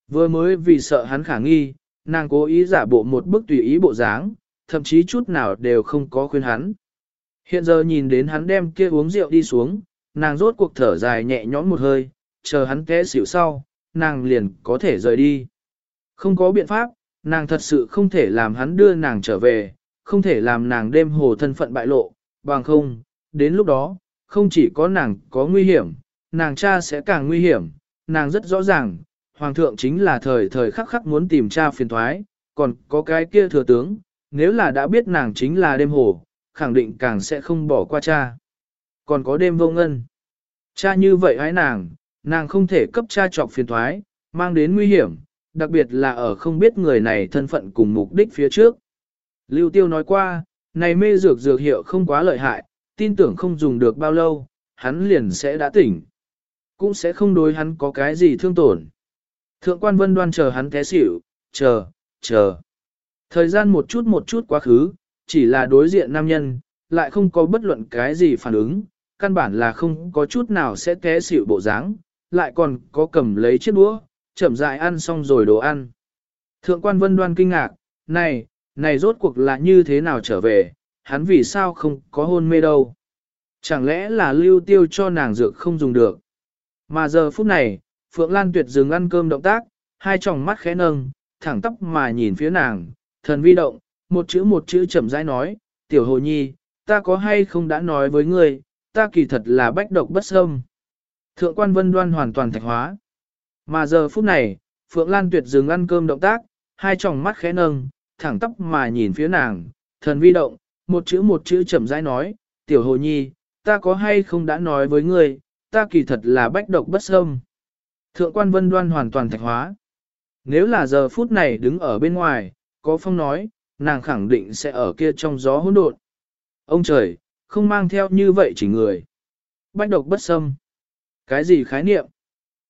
Vừa mới vì sợ hắn khả nghi, nàng cố ý giả bộ một bức tùy ý bộ dáng, thậm chí chút nào đều không có khuyên hắn. Hiện giờ nhìn đến hắn đem kia uống rượu đi xuống, nàng rốt cuộc thở dài nhẹ nhõm một hơi, chờ hắn té xỉu sau, nàng liền có thể rời đi. Không có biện pháp, nàng thật sự không thể làm hắn đưa nàng trở về, không thể làm nàng đêm hồ thân phận bại lộ, bằng không, đến lúc đó, không chỉ có nàng có nguy hiểm, nàng cha sẽ càng nguy hiểm, nàng rất rõ ràng, hoàng thượng chính là thời thời khắc khắc muốn tìm cha phiền thoái, còn có cái kia thừa tướng, nếu là đã biết nàng chính là đêm hồ, khẳng định càng sẽ không bỏ qua cha. Còn có đêm vô ngân. Cha như vậy hãy nàng, nàng không thể cấp cha trọc phiền thoái, mang đến nguy hiểm, đặc biệt là ở không biết người này thân phận cùng mục đích phía trước. Lưu Tiêu nói qua, này mê dược dược hiệu không quá lợi hại, tin tưởng không dùng được bao lâu, hắn liền sẽ đã tỉnh. Cũng sẽ không đối hắn có cái gì thương tổn. Thượng quan vân đoan chờ hắn té xỉu, chờ, chờ. Thời gian một chút một chút quá khứ, chỉ là đối diện nam nhân, lại không có bất luận cái gì phản ứng, căn bản là không có chút nào sẽ té xỉu bộ dáng, lại còn có cầm lấy chiếc đũa, chậm rãi ăn xong rồi đồ ăn. Thượng quan vân đoan kinh ngạc, này, này rốt cuộc là như thế nào trở về, hắn vì sao không có hôn mê đâu. Chẳng lẽ là lưu tiêu cho nàng dược không dùng được. Mà giờ phút này, Phượng Lan Tuyệt dừng ăn cơm động tác, hai tròng mắt khẽ nâng, thẳng tóc mà nhìn phía nàng, thần vi động, một chữ một chữ chậm rãi nói, tiểu hồ nhi, ta có hay không đã nói với ngươi, ta kỳ thật là bách độc bất xâm. Thượng quan vân đoan hoàn toàn thạch hóa. Mà giờ phút này, Phượng Lan Tuyệt dừng ăn cơm động tác, hai tròng mắt khẽ nâng, thẳng tóc mà nhìn phía nàng, thần vi động, một chữ một chữ chậm rãi nói, tiểu hồ nhi, ta có hay không đã nói với ngươi, ta kỳ thật là bách độc bất xâm. Thượng quan vân đoan hoàn toàn thạch hóa. Nếu là giờ phút này đứng ở bên ngoài, có phong nói, nàng khẳng định sẽ ở kia trong gió hỗn độn. Ông trời, không mang theo như vậy chỉ người. Bách độc bất xâm. Cái gì khái niệm?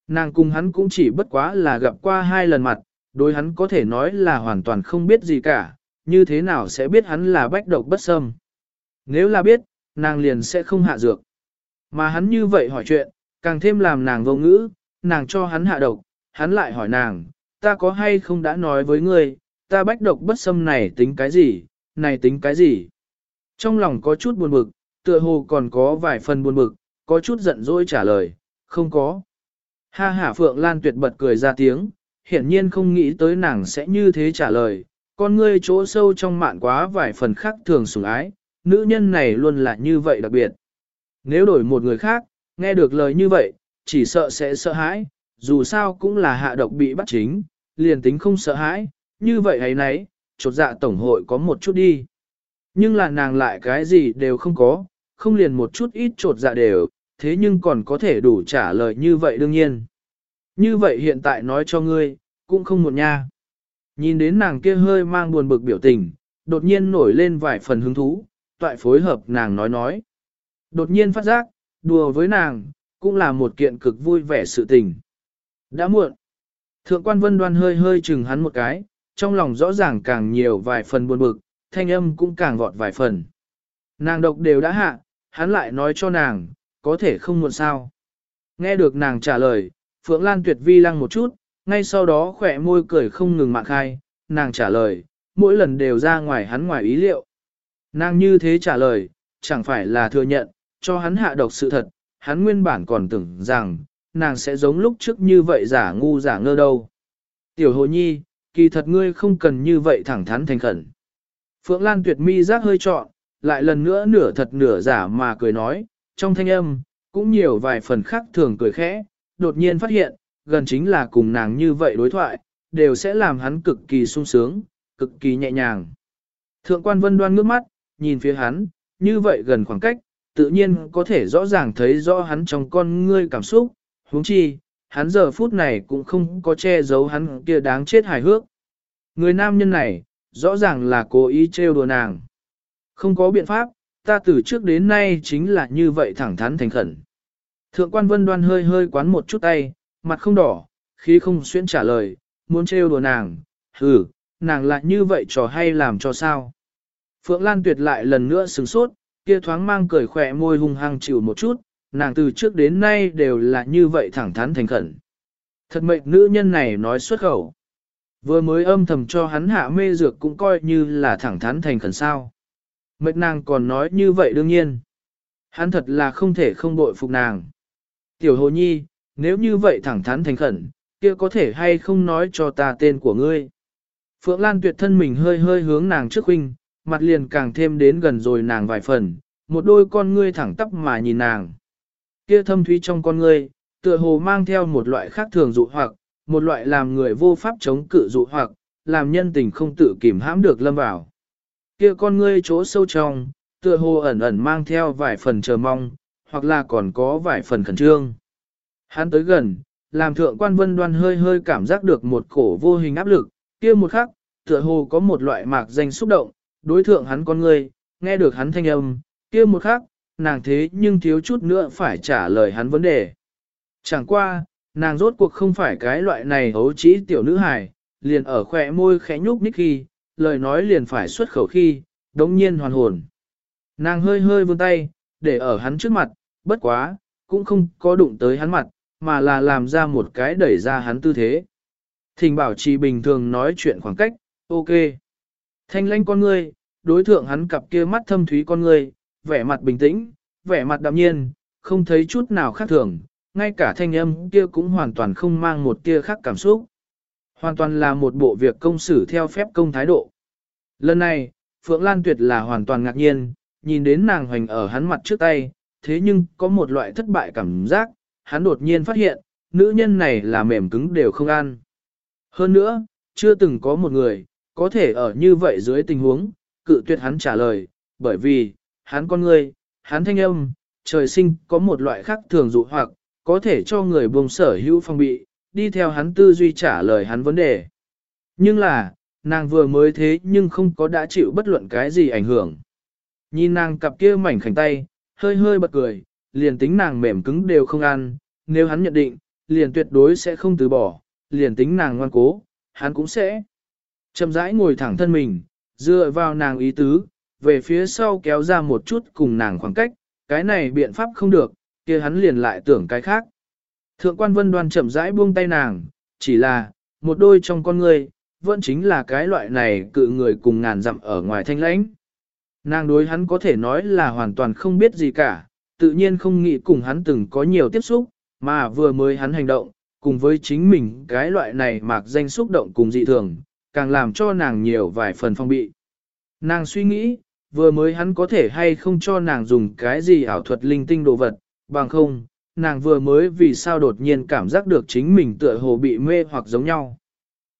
Nàng cùng hắn cũng chỉ bất quá là gặp qua hai lần mặt, đối hắn có thể nói là hoàn toàn không biết gì cả, như thế nào sẽ biết hắn là bách độc bất xâm. Nếu là biết, nàng liền sẽ không hạ dược. Mà hắn như vậy hỏi chuyện, càng thêm làm nàng vô ngữ, nàng cho hắn hạ độc, hắn lại hỏi nàng, ta có hay không đã nói với ngươi, ta bách độc bất xâm này tính cái gì, này tính cái gì. Trong lòng có chút buồn bực, tựa hồ còn có vài phần buồn bực, có chút giận dỗi trả lời, không có. Ha hả Phượng Lan tuyệt bật cười ra tiếng, hiển nhiên không nghĩ tới nàng sẽ như thế trả lời, con ngươi chỗ sâu trong mạn quá vài phần khác thường sủng ái, nữ nhân này luôn là như vậy đặc biệt. Nếu đổi một người khác, nghe được lời như vậy, chỉ sợ sẽ sợ hãi, dù sao cũng là hạ độc bị bắt chính, liền tính không sợ hãi, như vậy ấy nấy, chột dạ tổng hội có một chút đi. Nhưng là nàng lại cái gì đều không có, không liền một chút ít trột dạ đều, thế nhưng còn có thể đủ trả lời như vậy đương nhiên. Như vậy hiện tại nói cho ngươi, cũng không một nha. Nhìn đến nàng kia hơi mang buồn bực biểu tình, đột nhiên nổi lên vài phần hứng thú, toại phối hợp nàng nói nói. Đột nhiên phát giác, đùa với nàng, cũng là một kiện cực vui vẻ sự tình. Đã muộn. Thượng quan vân đoan hơi hơi chừng hắn một cái, trong lòng rõ ràng càng nhiều vài phần buồn bực, thanh âm cũng càng vọt vài phần. Nàng độc đều đã hạ, hắn lại nói cho nàng, có thể không muộn sao. Nghe được nàng trả lời, Phượng Lan tuyệt vi lăng một chút, ngay sau đó khỏe môi cười không ngừng mạng khai, nàng trả lời, mỗi lần đều ra ngoài hắn ngoài ý liệu. Nàng như thế trả lời, chẳng phải là thừa nhận, cho hắn hạ độc sự thật, hắn nguyên bản còn tưởng rằng, nàng sẽ giống lúc trước như vậy giả ngu giả ngơ đâu. Tiểu hồ nhi, kỳ thật ngươi không cần như vậy thẳng thắn thành khẩn. Phượng Lan tuyệt mi giác hơi trọn, lại lần nữa nửa thật nửa giả mà cười nói, trong thanh âm, cũng nhiều vài phần khác thường cười khẽ, đột nhiên phát hiện, gần chính là cùng nàng như vậy đối thoại, đều sẽ làm hắn cực kỳ sung sướng, cực kỳ nhẹ nhàng. Thượng quan vân đoan ngước mắt, nhìn phía hắn, như vậy gần khoảng cách, tự nhiên có thể rõ ràng thấy rõ hắn trong con ngươi cảm xúc, huống chi, hắn giờ phút này cũng không có che giấu hắn kia đáng chết hài hước. Người nam nhân này, rõ ràng là cố ý trêu đùa nàng. Không có biện pháp, ta từ trước đến nay chính là như vậy thẳng thắn thành khẩn. Thượng quan vân đoan hơi hơi quán một chút tay, mặt không đỏ, khí không xuyên trả lời, muốn trêu đùa nàng, hừ, nàng lại như vậy trò hay làm cho sao. Phượng Lan tuyệt lại lần nữa sừng sốt, kia thoáng mang cười khỏe môi hung hăng chịu một chút, nàng từ trước đến nay đều là như vậy thẳng thắn thành khẩn. Thật mệnh nữ nhân này nói xuất khẩu. Vừa mới âm thầm cho hắn hạ mê dược cũng coi như là thẳng thắn thành khẩn sao. Mệnh nàng còn nói như vậy đương nhiên. Hắn thật là không thể không bội phục nàng. Tiểu hồ nhi, nếu như vậy thẳng thắn thành khẩn, kia có thể hay không nói cho ta tên của ngươi. Phượng Lan tuyệt thân mình hơi hơi hướng nàng trước huynh, mặt liền càng thêm đến gần rồi nàng vài phần, một đôi con ngươi thẳng tắp mà nhìn nàng. Kia thâm thúy trong con ngươi, tựa hồ mang theo một loại khác thường dụ hoặc, một loại làm người vô pháp chống cự dụ hoặc, làm nhân tình không tự kìm hãm được lâm vào. Kia con ngươi chỗ sâu trong, tựa hồ ẩn ẩn mang theo vài phần chờ mong, hoặc là còn có vài phần khẩn trương. Hắn tới gần, làm thượng quan vân đoan hơi hơi cảm giác được một cổ vô hình áp lực, kia một khắc, tựa hồ có một loại mạc danh xúc động, đối thượng hắn con người, nghe được hắn thanh âm, kia một khắc, nàng thế nhưng thiếu chút nữa phải trả lời hắn vấn đề. Chẳng qua, nàng rốt cuộc không phải cái loại này hấu trĩ tiểu nữ hài, liền ở khỏe môi khẽ nhúc nhích khi, lời nói liền phải xuất khẩu khi, đống nhiên hoàn hồn. Nàng hơi hơi vươn tay, để ở hắn trước mặt, bất quá, cũng không có đụng tới hắn mặt, mà là làm ra một cái đẩy ra hắn tư thế. Thình bảo trì bình thường nói chuyện khoảng cách, ok. Thanh lãnh con ngươi, đối thượng hắn cặp kia mắt thâm thúy con ngươi, vẻ mặt bình tĩnh, vẻ mặt đạm nhiên, không thấy chút nào khác thường, ngay cả thanh âm kia cũng hoàn toàn không mang một tia khác cảm xúc. Hoàn toàn là một bộ việc công xử theo phép công thái độ. Lần này, Phượng Lan Tuyệt là hoàn toàn ngạc nhiên, nhìn đến nàng hoành ở hắn mặt trước tay, thế nhưng có một loại thất bại cảm giác, hắn đột nhiên phát hiện, nữ nhân này là mềm cứng đều không ăn. Hơn nữa, chưa từng có một người, có thể ở như vậy dưới tình huống, cự tuyệt hắn trả lời, bởi vì, hắn con người, hắn thanh âm, trời sinh có một loại khác thường dụ hoặc, có thể cho người buông sở hữu phong bị, đi theo hắn tư duy trả lời hắn vấn đề. Nhưng là, nàng vừa mới thế nhưng không có đã chịu bất luận cái gì ảnh hưởng. Nhìn nàng cặp kia mảnh khảnh tay, hơi hơi bật cười, liền tính nàng mềm cứng đều không ăn, nếu hắn nhận định, liền tuyệt đối sẽ không từ bỏ, liền tính nàng ngoan cố, hắn cũng sẽ. Chậm rãi ngồi thẳng thân mình, dựa vào nàng ý tứ, về phía sau kéo ra một chút cùng nàng khoảng cách, cái này biện pháp không được, kia hắn liền lại tưởng cái khác. Thượng quan vân đoan chậm rãi buông tay nàng, chỉ là, một đôi trong con người, vẫn chính là cái loại này cự người cùng ngàn dặm ở ngoài thanh lãnh. Nàng đối hắn có thể nói là hoàn toàn không biết gì cả, tự nhiên không nghĩ cùng hắn từng có nhiều tiếp xúc, mà vừa mới hắn hành động, cùng với chính mình cái loại này mạc danh xúc động cùng dị thường, càng làm cho nàng nhiều vài phần phong bị. Nàng suy nghĩ, vừa mới hắn có thể hay không cho nàng dùng cái gì ảo thuật linh tinh đồ vật, bằng không, nàng vừa mới vì sao đột nhiên cảm giác được chính mình tựa hồ bị mê hoặc giống nhau.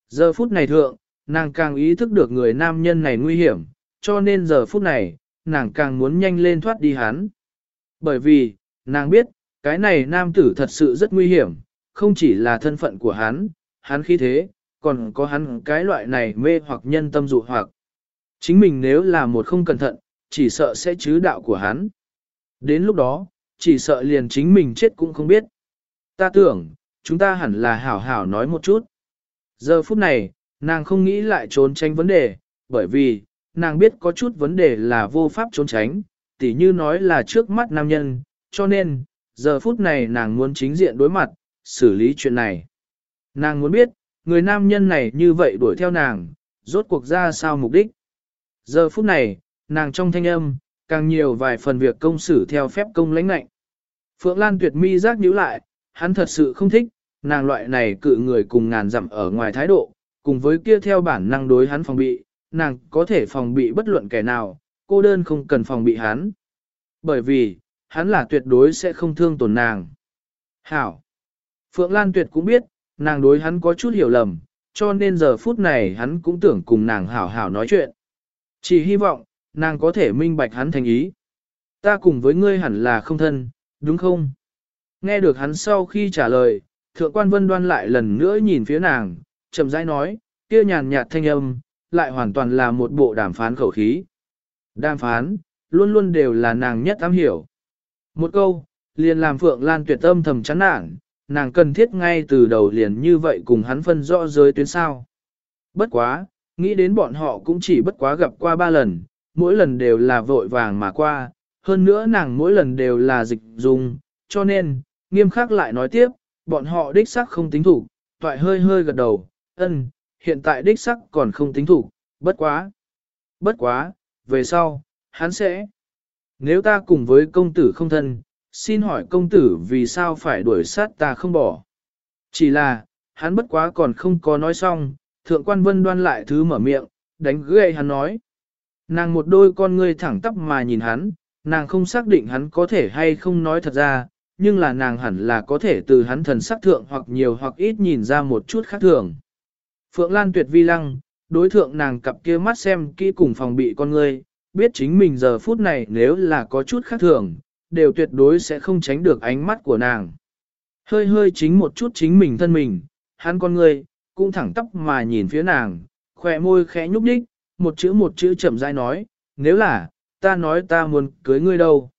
Giờ phút này thượng, nàng càng ý thức được người nam nhân này nguy hiểm, cho nên giờ phút này, nàng càng muốn nhanh lên thoát đi hắn. Bởi vì, nàng biết, cái này nam tử thật sự rất nguy hiểm, không chỉ là thân phận của hắn, hắn khí thế, còn có hắn cái loại này mê hoặc nhân tâm dụ hoặc. Chính mình nếu là một không cẩn thận, chỉ sợ sẽ chứ đạo của hắn. Đến lúc đó, chỉ sợ liền chính mình chết cũng không biết. Ta tưởng, chúng ta hẳn là hảo hảo nói một chút. Giờ phút này, nàng không nghĩ lại trốn tránh vấn đề, bởi vì, nàng biết có chút vấn đề là vô pháp trốn tránh, tỉ như nói là trước mắt nam nhân, cho nên, giờ phút này nàng muốn chính diện đối mặt, xử lý chuyện này. Nàng muốn biết, người nam nhân này như vậy đuổi theo nàng, rốt cuộc ra sao mục đích. Giờ phút này, nàng trong thanh âm, càng nhiều vài phần việc công xử theo phép công lãnh lạnh. Phượng Lan tuyệt mi giác nhíu lại, hắn thật sự không thích, nàng loại này cự người cùng ngàn dặm ở ngoài thái độ, cùng với kia theo bản năng đối hắn phòng bị, nàng có thể phòng bị bất luận kẻ nào, cô đơn không cần phòng bị hắn. Bởi vì, hắn là tuyệt đối sẽ không thương tổn nàng. Hảo. Phượng Lan tuyệt cũng biết, nàng đối hắn có chút hiểu lầm, cho nên giờ phút này hắn cũng tưởng cùng nàng hảo hảo nói chuyện. Chỉ hy vọng, nàng có thể minh bạch hắn thành ý. Ta cùng với ngươi hẳn là không thân, đúng không? Nghe được hắn sau khi trả lời, thượng quan vân đoan lại lần nữa nhìn phía nàng, chậm rãi nói, kia nhàn nhạt thanh âm, lại hoàn toàn là một bộ đàm phán khẩu khí. Đàm phán, luôn luôn đều là nàng nhất am hiểu. Một câu, liền làm Phượng Lan tuyệt tâm thầm chán nản, nàng cần thiết ngay từ đầu liền như vậy cùng hắn phân rõ giới tuyến sao. Bất quá, nghĩ đến bọn họ cũng chỉ bất quá gặp qua ba lần, mỗi lần đều là vội vàng mà qua, hơn nữa nàng mỗi lần đều là dịch dùng, cho nên, nghiêm khắc lại nói tiếp, bọn họ đích sắc không tính thủ, toại hơi hơi gật đầu, ân, hiện tại đích sắc còn không tính thủ, bất quá. Bất quá, về sau, hắn sẽ. Nếu ta cùng với công tử không thân, xin hỏi công tử vì sao phải đuổi sát ta không bỏ. Chỉ là, hắn bất quá còn không có nói xong, thượng quan vân đoan lại thứ mở miệng, đánh ghê hắn nói. Nàng một đôi con ngươi thẳng tắp mà nhìn hắn, nàng không xác định hắn có thể hay không nói thật ra, nhưng là nàng hẳn là có thể từ hắn thần sắc thượng hoặc nhiều hoặc ít nhìn ra một chút khác thường. Phượng Lan tuyệt vi lăng, đối thượng nàng cặp kia mắt xem kỹ cùng phòng bị con ngươi, biết chính mình giờ phút này nếu là có chút khác thường, đều tuyệt đối sẽ không tránh được ánh mắt của nàng. Hơi hơi chính một chút chính mình thân mình, hắn con ngươi, cũng thẳng tóc mà nhìn phía nàng, khỏe môi khẽ nhúc nhích, một chữ một chữ chậm rãi nói, nếu là, ta nói ta muốn cưới ngươi đâu.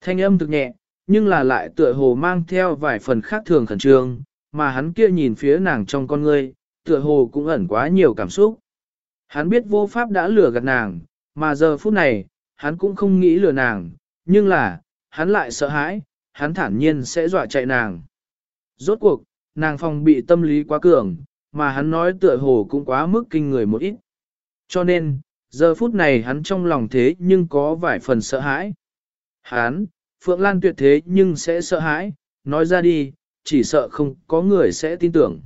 Thanh âm thực nhẹ, nhưng là lại tựa hồ mang theo vài phần khác thường khẩn trương, mà hắn kia nhìn phía nàng trong con ngươi, tựa hồ cũng ẩn quá nhiều cảm xúc. Hắn biết vô pháp đã lừa gạt nàng, mà giờ phút này, hắn cũng không nghĩ lừa nàng, nhưng là, hắn lại sợ hãi, hắn thản nhiên sẽ dọa chạy nàng. Rốt cuộc, nàng phòng bị tâm lý quá cường, mà hắn nói tựa hồ cũng quá mức kinh người một ít. Cho nên, giờ phút này hắn trong lòng thế nhưng có vài phần sợ hãi. Hắn, Phượng Lan tuyệt thế nhưng sẽ sợ hãi, nói ra đi, chỉ sợ không có người sẽ tin tưởng.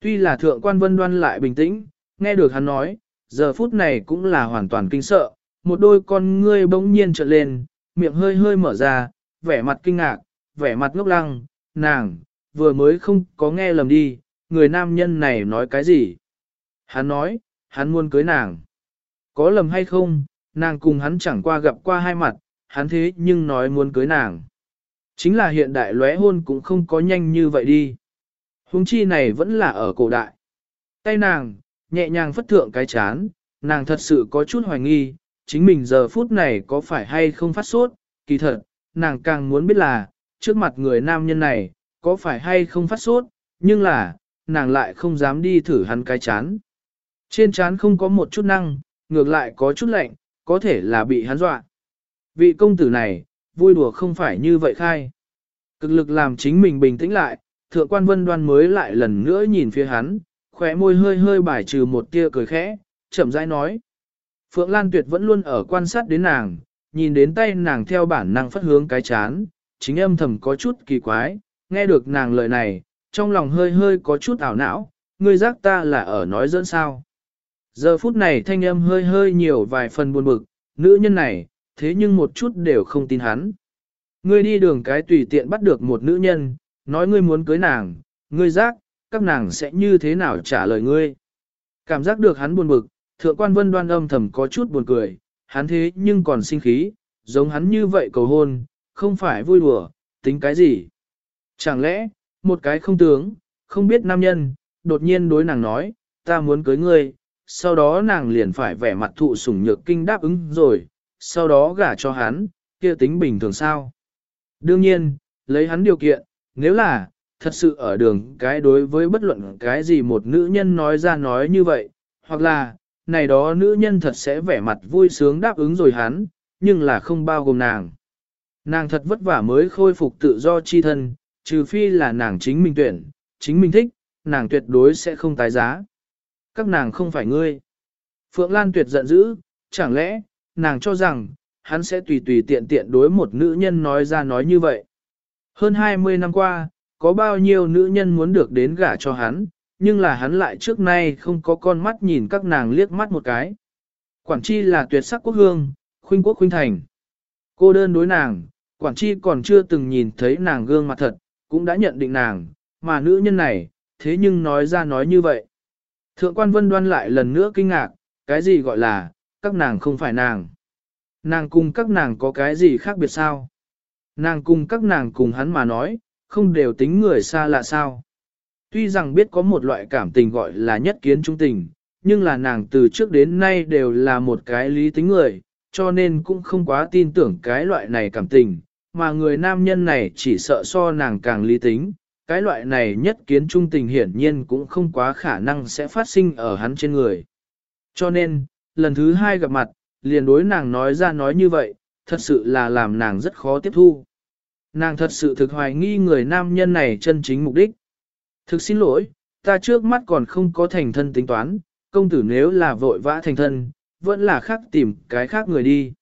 Tuy là thượng quan vân đoan lại bình tĩnh, nghe được hắn nói, giờ phút này cũng là hoàn toàn kinh sợ, một đôi con ngươi bỗng nhiên trợn lên, miệng hơi hơi mở ra, vẻ mặt kinh ngạc, vẻ mặt ngốc lăng, nàng, vừa mới không có nghe lầm đi, người nam nhân này nói cái gì? Hắn nói, hắn muốn cưới nàng. Có lầm hay không, nàng cùng hắn chẳng qua gặp qua hai mặt, hắn thế nhưng nói muốn cưới nàng. Chính là hiện đại lóe hôn cũng không có nhanh như vậy đi. Hùng chi này vẫn là ở cổ đại. Tay nàng, nhẹ nhàng phất thượng cái chán, nàng thật sự có chút hoài nghi, chính mình giờ phút này có phải hay không phát sốt, kỳ thật, nàng càng muốn biết là, trước mặt người nam nhân này, có phải hay không phát sốt, nhưng là, nàng lại không dám đi thử hắn cái chán. Trên chán không có một chút năng, ngược lại có chút lạnh, có thể là bị hắn dọa. Vị công tử này, vui đùa không phải như vậy khai. Cực lực làm chính mình bình tĩnh lại, thượng quan vân đoan mới lại lần nữa nhìn phía hắn, khóe môi hơi hơi bài trừ một tia cười khẽ, chậm rãi nói. Phượng Lan Tuyệt vẫn luôn ở quan sát đến nàng, nhìn đến tay nàng theo bản năng phất hướng cái chán, chính âm thầm có chút kỳ quái, nghe được nàng lời này, trong lòng hơi hơi có chút ảo não, ngươi giác ta là ở nói dẫn sao. Giờ phút này thanh âm hơi hơi nhiều vài phần buồn bực, nữ nhân này, thế nhưng một chút đều không tin hắn. Ngươi đi đường cái tùy tiện bắt được một nữ nhân, nói ngươi muốn cưới nàng, ngươi giác, các nàng sẽ như thế nào trả lời ngươi. Cảm giác được hắn buồn bực, thượng quan vân đoan âm thầm có chút buồn cười, hắn thế nhưng còn sinh khí, giống hắn như vậy cầu hôn, không phải vui đùa, tính cái gì. Chẳng lẽ, một cái không tướng, không biết nam nhân, đột nhiên đối nàng nói, ta muốn cưới ngươi, sau đó nàng liền phải vẻ mặt thụ sủng nhược kinh đáp ứng rồi, sau đó gả cho hắn, kia tính bình thường sao. Đương nhiên, lấy hắn điều kiện, nếu là, thật sự ở đường cái đối với bất luận cái gì một nữ nhân nói ra nói như vậy, hoặc là, này đó nữ nhân thật sẽ vẻ mặt vui sướng đáp ứng rồi hắn, nhưng là không bao gồm nàng. Nàng thật vất vả mới khôi phục tự do chi thân, trừ phi là nàng chính mình tuyển, chính mình thích, nàng tuyệt đối sẽ không tái giá. Các nàng không phải ngươi. Phượng Lan tuyệt giận dữ, chẳng lẽ, nàng cho rằng, hắn sẽ tùy tùy tiện tiện đối một nữ nhân nói ra nói như vậy. Hơn 20 năm qua, có bao nhiêu nữ nhân muốn được đến gả cho hắn, nhưng là hắn lại trước nay không có con mắt nhìn các nàng liếc mắt một cái. Quản chi là tuyệt sắc quốc hương, khuynh quốc khuynh thành. Cô đơn đối nàng, quản chi còn chưa từng nhìn thấy nàng gương mặt thật, cũng đã nhận định nàng, mà nữ nhân này, thế nhưng nói ra nói như vậy. Thượng quan vân đoan lại lần nữa kinh ngạc, cái gì gọi là, các nàng không phải nàng. Nàng cùng các nàng có cái gì khác biệt sao? Nàng cùng các nàng cùng hắn mà nói, không đều tính người xa lạ sao? Tuy rằng biết có một loại cảm tình gọi là nhất kiến trung tình, nhưng là nàng từ trước đến nay đều là một cái lý tính người, cho nên cũng không quá tin tưởng cái loại này cảm tình, mà người nam nhân này chỉ sợ so nàng càng lý tính, cái loại này nhất kiến trung tình hiển nhiên cũng không quá khả năng sẽ phát sinh ở hắn trên người. Cho nên, lần thứ hai gặp mặt, liền đối nàng nói ra nói như vậy, thật sự là làm nàng rất khó tiếp thu. Nàng thật sự thực hoài nghi người nam nhân này chân chính mục đích. Thực xin lỗi, ta trước mắt còn không có thành thân tính toán, công tử nếu là vội vã thành thân, vẫn là khác tìm cái khác người đi.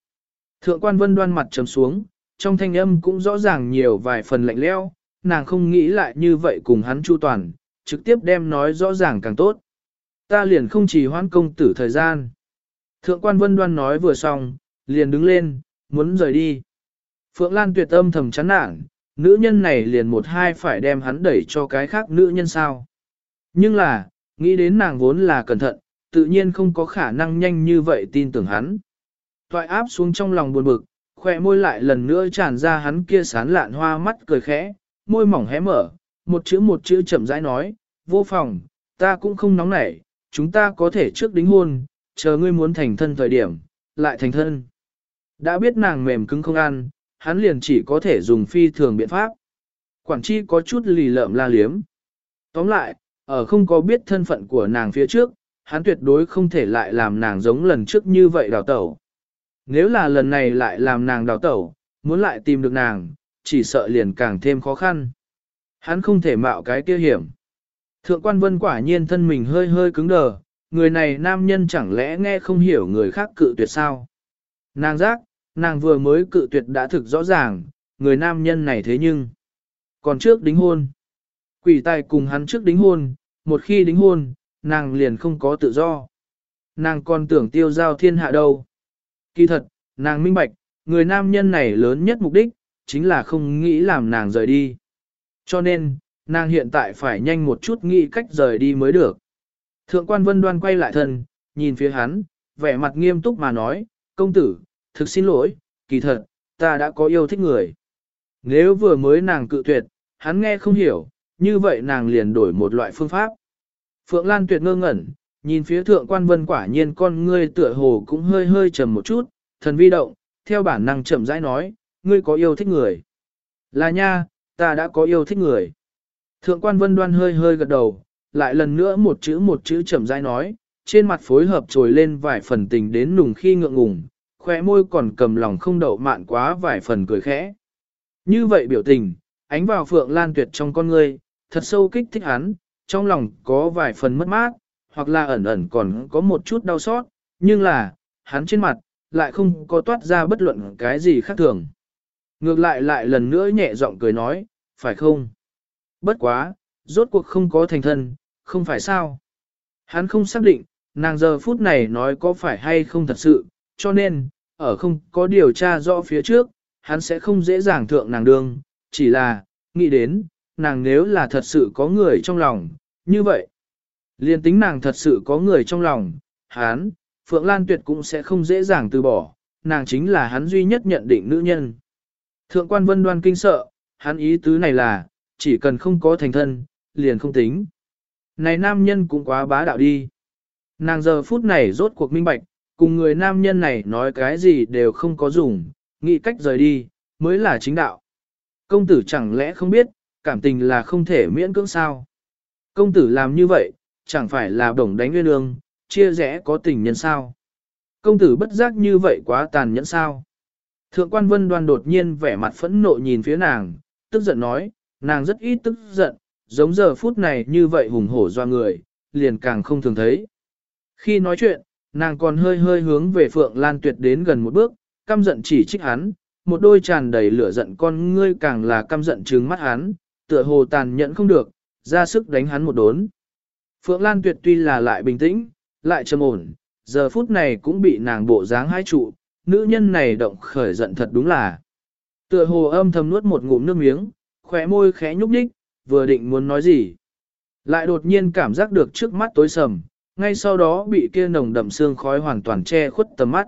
Thượng quan vân đoan mặt trầm xuống, trong thanh âm cũng rõ ràng nhiều vài phần lạnh leo, nàng không nghĩ lại như vậy cùng hắn chu toàn, trực tiếp đem nói rõ ràng càng tốt. Ta liền không chỉ hoãn công tử thời gian. Thượng quan vân đoan nói vừa xong, liền đứng lên, muốn rời đi. Phượng Lan tuyệt âm thầm chán nản, nữ nhân này liền một hai phải đem hắn đẩy cho cái khác nữ nhân sao. Nhưng là, nghĩ đến nàng vốn là cẩn thận, tự nhiên không có khả năng nhanh như vậy tin tưởng hắn. Toại áp xuống trong lòng buồn bực, khỏe môi lại lần nữa tràn ra hắn kia sán lạn hoa mắt cười khẽ, môi mỏng hé mở, một chữ một chữ chậm rãi nói, vô phòng, ta cũng không nóng nảy, chúng ta có thể trước đính hôn, chờ ngươi muốn thành thân thời điểm, lại thành thân. Đã biết nàng mềm cứng không ăn, hắn liền chỉ có thể dùng phi thường biện pháp. Quản chi có chút lì lợm la liếm. Tóm lại, Ở không có biết thân phận của nàng phía trước, hắn tuyệt đối không thể lại làm nàng giống lần trước như vậy đào tẩu. Nếu là lần này lại làm nàng đào tẩu, muốn lại tìm được nàng, chỉ sợ liền càng thêm khó khăn. Hắn không thể mạo cái kia hiểm. Thượng quan vân quả nhiên thân mình hơi hơi cứng đờ, người này nam nhân chẳng lẽ nghe không hiểu người khác cự tuyệt sao. Nàng giác, nàng vừa mới cự tuyệt đã thực rõ ràng, người nam nhân này thế nhưng. Còn trước đính hôn, quỷ tài cùng hắn trước đính hôn, một khi đính hôn, nàng liền không có tự do. Nàng còn tưởng tiêu giao thiên hạ đâu. Kỳ thật, nàng minh bạch, người nam nhân này lớn nhất mục đích, chính là không nghĩ làm nàng rời đi. Cho nên, nàng hiện tại phải nhanh một chút nghĩ cách rời đi mới được. Thượng quan vân đoan quay lại thân, nhìn phía hắn, vẻ mặt nghiêm túc mà nói, công tử, thực xin lỗi, kỳ thật, ta đã có yêu thích người. Nếu vừa mới nàng cự tuyệt, hắn nghe không hiểu, như vậy nàng liền đổi một loại phương pháp. Phượng Lan tuyệt ngơ ngẩn, nhìn phía thượng quan vân quả nhiên con ngươi tựa hồ cũng hơi hơi trầm một chút, thần vi động, theo bản năng chậm rãi nói, ngươi có yêu thích người. Là nha, ta đã có yêu thích người. Thượng quan vân đoan hơi hơi gật đầu, lại lần nữa một chữ một chữ chậm rãi nói, trên mặt phối hợp trồi lên vài phần tình đến nùng khi ngượng ngùng, khóe môi còn cầm lòng không đậu mạn quá vài phần cười khẽ. Như vậy biểu tình, ánh vào phượng lan tuyệt trong con ngươi, thật sâu kích thích hắn, trong lòng có vài phần mất mát, hoặc là ẩn ẩn còn có một chút đau xót, nhưng là, hắn trên mặt, lại không có toát ra bất luận cái gì khác thường. Ngược lại lại lần nữa nhẹ giọng cười nói, phải không? Bất quá, rốt cuộc không có thành thân, không phải sao? Hắn không xác định, nàng giờ phút này nói có phải hay không thật sự, cho nên, ở không có điều tra rõ phía trước, hắn sẽ không dễ dàng thượng nàng đương, chỉ là, nghĩ đến, nàng nếu là thật sự có người trong lòng, như vậy. Liên tính nàng thật sự có người trong lòng, hắn, Phượng Lan Tuyệt cũng sẽ không dễ dàng từ bỏ, nàng chính là hắn duy nhất nhận định nữ nhân. Thượng quan vân đoan kinh sợ, hắn ý tứ này là, chỉ cần không có thành thân, liền không tính. Này nam nhân cũng quá bá đạo đi. Nàng giờ phút này rốt cuộc minh bạch, cùng người nam nhân này nói cái gì đều không có dùng, nghĩ cách rời đi, mới là chính đạo. Công tử chẳng lẽ không biết, cảm tình là không thể miễn cưỡng sao. Công tử làm như vậy, chẳng phải là đồng đánh nguyên ương, chia rẽ có tình nhân sao. Công tử bất giác như vậy quá tàn nhẫn sao. Thượng quan vân đoan đột nhiên vẻ mặt phẫn nộ nhìn phía nàng, tức giận nói, nàng rất ít tức giận, giống giờ phút này như vậy hùng hổ doa người, liền càng không thường thấy. Khi nói chuyện, nàng còn hơi hơi hướng về Phượng Lan Tuyệt đến gần một bước, căm giận chỉ trích hắn, một đôi tràn đầy lửa giận con ngươi càng là căm giận trừng mắt hắn, tựa hồ tàn nhẫn không được, ra sức đánh hắn một đốn. Phượng Lan Tuyệt tuy là lại bình tĩnh, lại trầm ổn, giờ phút này cũng bị nàng bộ dáng hai trụ, nữ nhân này động khởi giận thật đúng là. Tựa hồ âm thầm nuốt một ngụm nước miếng, khóe môi khẽ nhúc nhích, vừa định muốn nói gì. Lại đột nhiên cảm giác được trước mắt tối sầm, ngay sau đó bị kia nồng đậm sương khói hoàn toàn che khuất tầm mắt.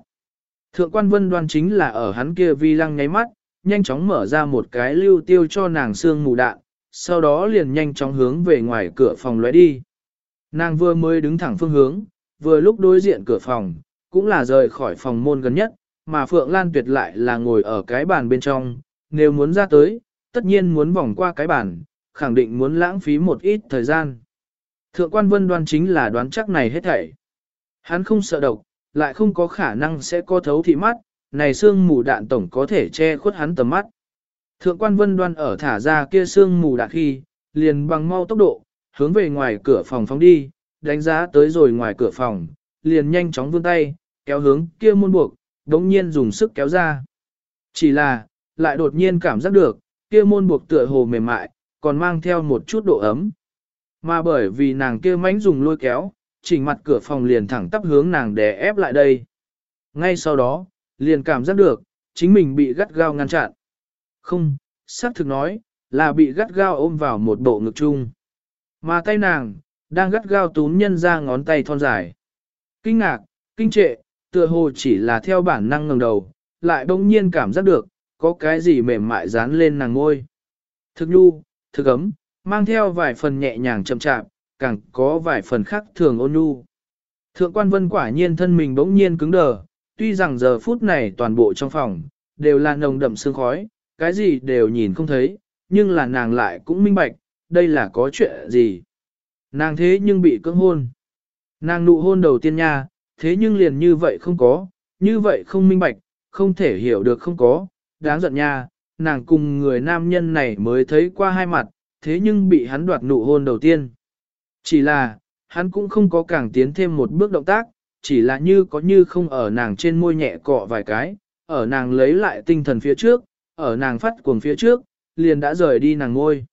Thượng quan vân đoan chính là ở hắn kia vi lăng nháy mắt, nhanh chóng mở ra một cái lưu tiêu cho nàng sương mù đạn, sau đó liền nhanh chóng hướng về ngoài cửa phòng lóe đi. Nàng vừa mới đứng thẳng phương hướng, vừa lúc đối diện cửa phòng, cũng là rời khỏi phòng môn gần nhất, mà Phượng Lan Tuyệt lại là ngồi ở cái bàn bên trong, nếu muốn ra tới, tất nhiên muốn vòng qua cái bàn, khẳng định muốn lãng phí một ít thời gian. Thượng quan vân đoan chính là đoán chắc này hết thảy. Hắn không sợ độc, lại không có khả năng sẽ có thấu thị mắt, này xương mù đạn tổng có thể che khuất hắn tầm mắt. Thượng quan vân đoan ở thả ra kia xương mù đạn khi, liền bằng mau tốc độ, hướng về ngoài cửa phòng phóng đi, đánh giá tới rồi ngoài cửa phòng, liền nhanh chóng vươn tay, kéo hướng kia môn buộc, đống nhiên dùng sức kéo ra. Chỉ là, lại đột nhiên cảm giác được, kia môn buộc tựa hồ mềm mại, còn mang theo một chút độ ấm. Mà bởi vì nàng kia mánh dùng lôi kéo, chỉnh mặt cửa phòng liền thẳng tắp hướng nàng đè ép lại đây. Ngay sau đó, liền cảm giác được, chính mình bị gắt gao ngăn chặn. Không, xác thực nói, là bị gắt gao ôm vào một bộ ngực chung. Mà tay nàng, đang gắt gao túm nhân ra ngón tay thon dài. Kinh ngạc, kinh trệ, tựa hồ chỉ là theo bản năng ngẩng đầu, lại bỗng nhiên cảm giác được, có cái gì mềm mại dán lên nàng ngôi. Thực nhu, thực ấm, mang theo vài phần nhẹ nhàng chậm chạp, càng có vài phần khác thường ôn nhu. Thượng quan vân quả nhiên thân mình bỗng nhiên cứng đờ, tuy rằng giờ phút này toàn bộ trong phòng, đều là nồng đậm sương khói, cái gì đều nhìn không thấy, nhưng là nàng lại cũng minh bạch, đây là có chuyện gì. Nàng thế nhưng bị cưỡng hôn. Nàng nụ hôn đầu tiên nha, thế nhưng liền như vậy không có, như vậy không minh bạch, không thể hiểu được không có, đáng giận nha, nàng cùng người nam nhân này mới thấy qua hai mặt, thế nhưng bị hắn đoạt nụ hôn đầu tiên. Chỉ là, hắn cũng không có càng tiến thêm một bước động tác, chỉ là như có như không ở nàng trên môi nhẹ cọ vài cái, ở nàng lấy lại tinh thần phía trước, ở nàng phát cuồng phía trước, liền đã rời đi nàng ngôi.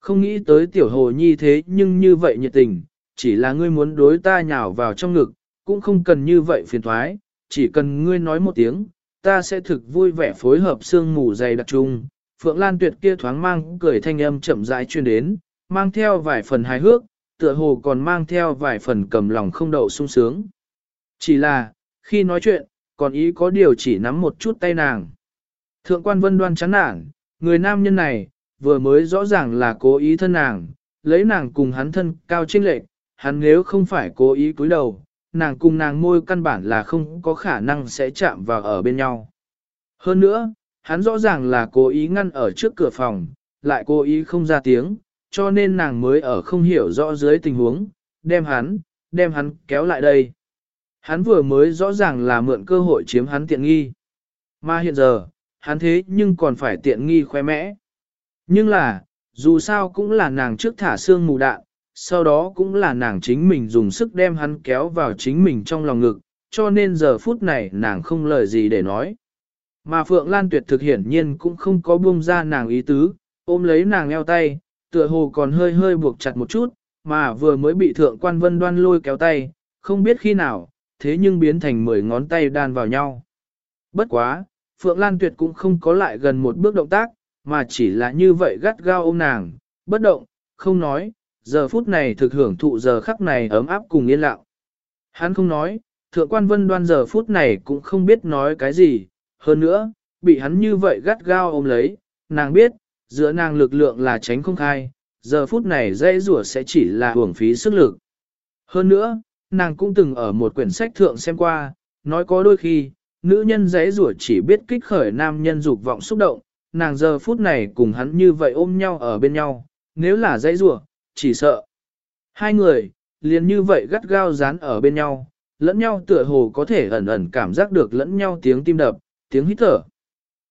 Không nghĩ tới tiểu hồ nhi thế nhưng như vậy nhiệt tình, chỉ là ngươi muốn đối ta nhào vào trong ngực, cũng không cần như vậy phiền thoái, chỉ cần ngươi nói một tiếng, ta sẽ thực vui vẻ phối hợp xương mù dày đặc trung. Phượng Lan Tuyệt kia thoáng mang cười thanh âm chậm rãi truyền đến, mang theo vài phần hài hước, tựa hồ còn mang theo vài phần cầm lòng không đậu sung sướng. Chỉ là, khi nói chuyện, còn ý có điều chỉ nắm một chút tay nàng. Thượng quan vân đoan chán nản, người nam nhân này, vừa mới rõ ràng là cố ý thân nàng, lấy nàng cùng hắn thân cao trinh lệch, hắn nếu không phải cố ý cúi đầu, nàng cùng nàng môi căn bản là không có khả năng sẽ chạm vào ở bên nhau. Hơn nữa, hắn rõ ràng là cố ý ngăn ở trước cửa phòng, lại cố ý không ra tiếng, cho nên nàng mới ở không hiểu rõ dưới tình huống, đem hắn, đem hắn kéo lại đây. Hắn vừa mới rõ ràng là mượn cơ hội chiếm hắn tiện nghi. Mà hiện giờ, hắn thế nhưng còn phải tiện nghi khoe mẽ. Nhưng là, dù sao cũng là nàng trước thả xương mù đạn, sau đó cũng là nàng chính mình dùng sức đem hắn kéo vào chính mình trong lòng ngực, cho nên giờ phút này nàng không lời gì để nói. Mà Phượng Lan Tuyệt thực hiển nhiên cũng không có buông ra nàng ý tứ, ôm lấy nàng eo tay, tựa hồ còn hơi hơi buộc chặt một chút, mà vừa mới bị thượng quan vân đoan lôi kéo tay, không biết khi nào, thế nhưng biến thành mười ngón tay đan vào nhau. Bất quá, Phượng Lan Tuyệt cũng không có lại gần một bước động tác, mà chỉ là như vậy gắt gao ôm nàng, bất động, không nói, giờ phút này thực hưởng thụ giờ khắc này ấm áp cùng yên lặng. Hắn không nói, thượng quan vân đoan giờ phút này cũng không biết nói cái gì, hơn nữa, bị hắn như vậy gắt gao ôm lấy, nàng biết, giữa nàng lực lượng là tránh không khai, giờ phút này dây rủa sẽ chỉ là hưởng phí sức lực. Hơn nữa, nàng cũng từng ở một quyển sách thượng xem qua, nói có đôi khi, nữ nhân dãy rủa chỉ biết kích khởi nam nhân dục vọng xúc động, nàng giờ phút này cùng hắn như vậy ôm nhau ở bên nhau, nếu là dãy rủa, chỉ sợ. Hai người, liền như vậy gắt gao dán ở bên nhau, lẫn nhau tựa hồ có thể ẩn ẩn cảm giác được lẫn nhau tiếng tim đập, tiếng hít thở.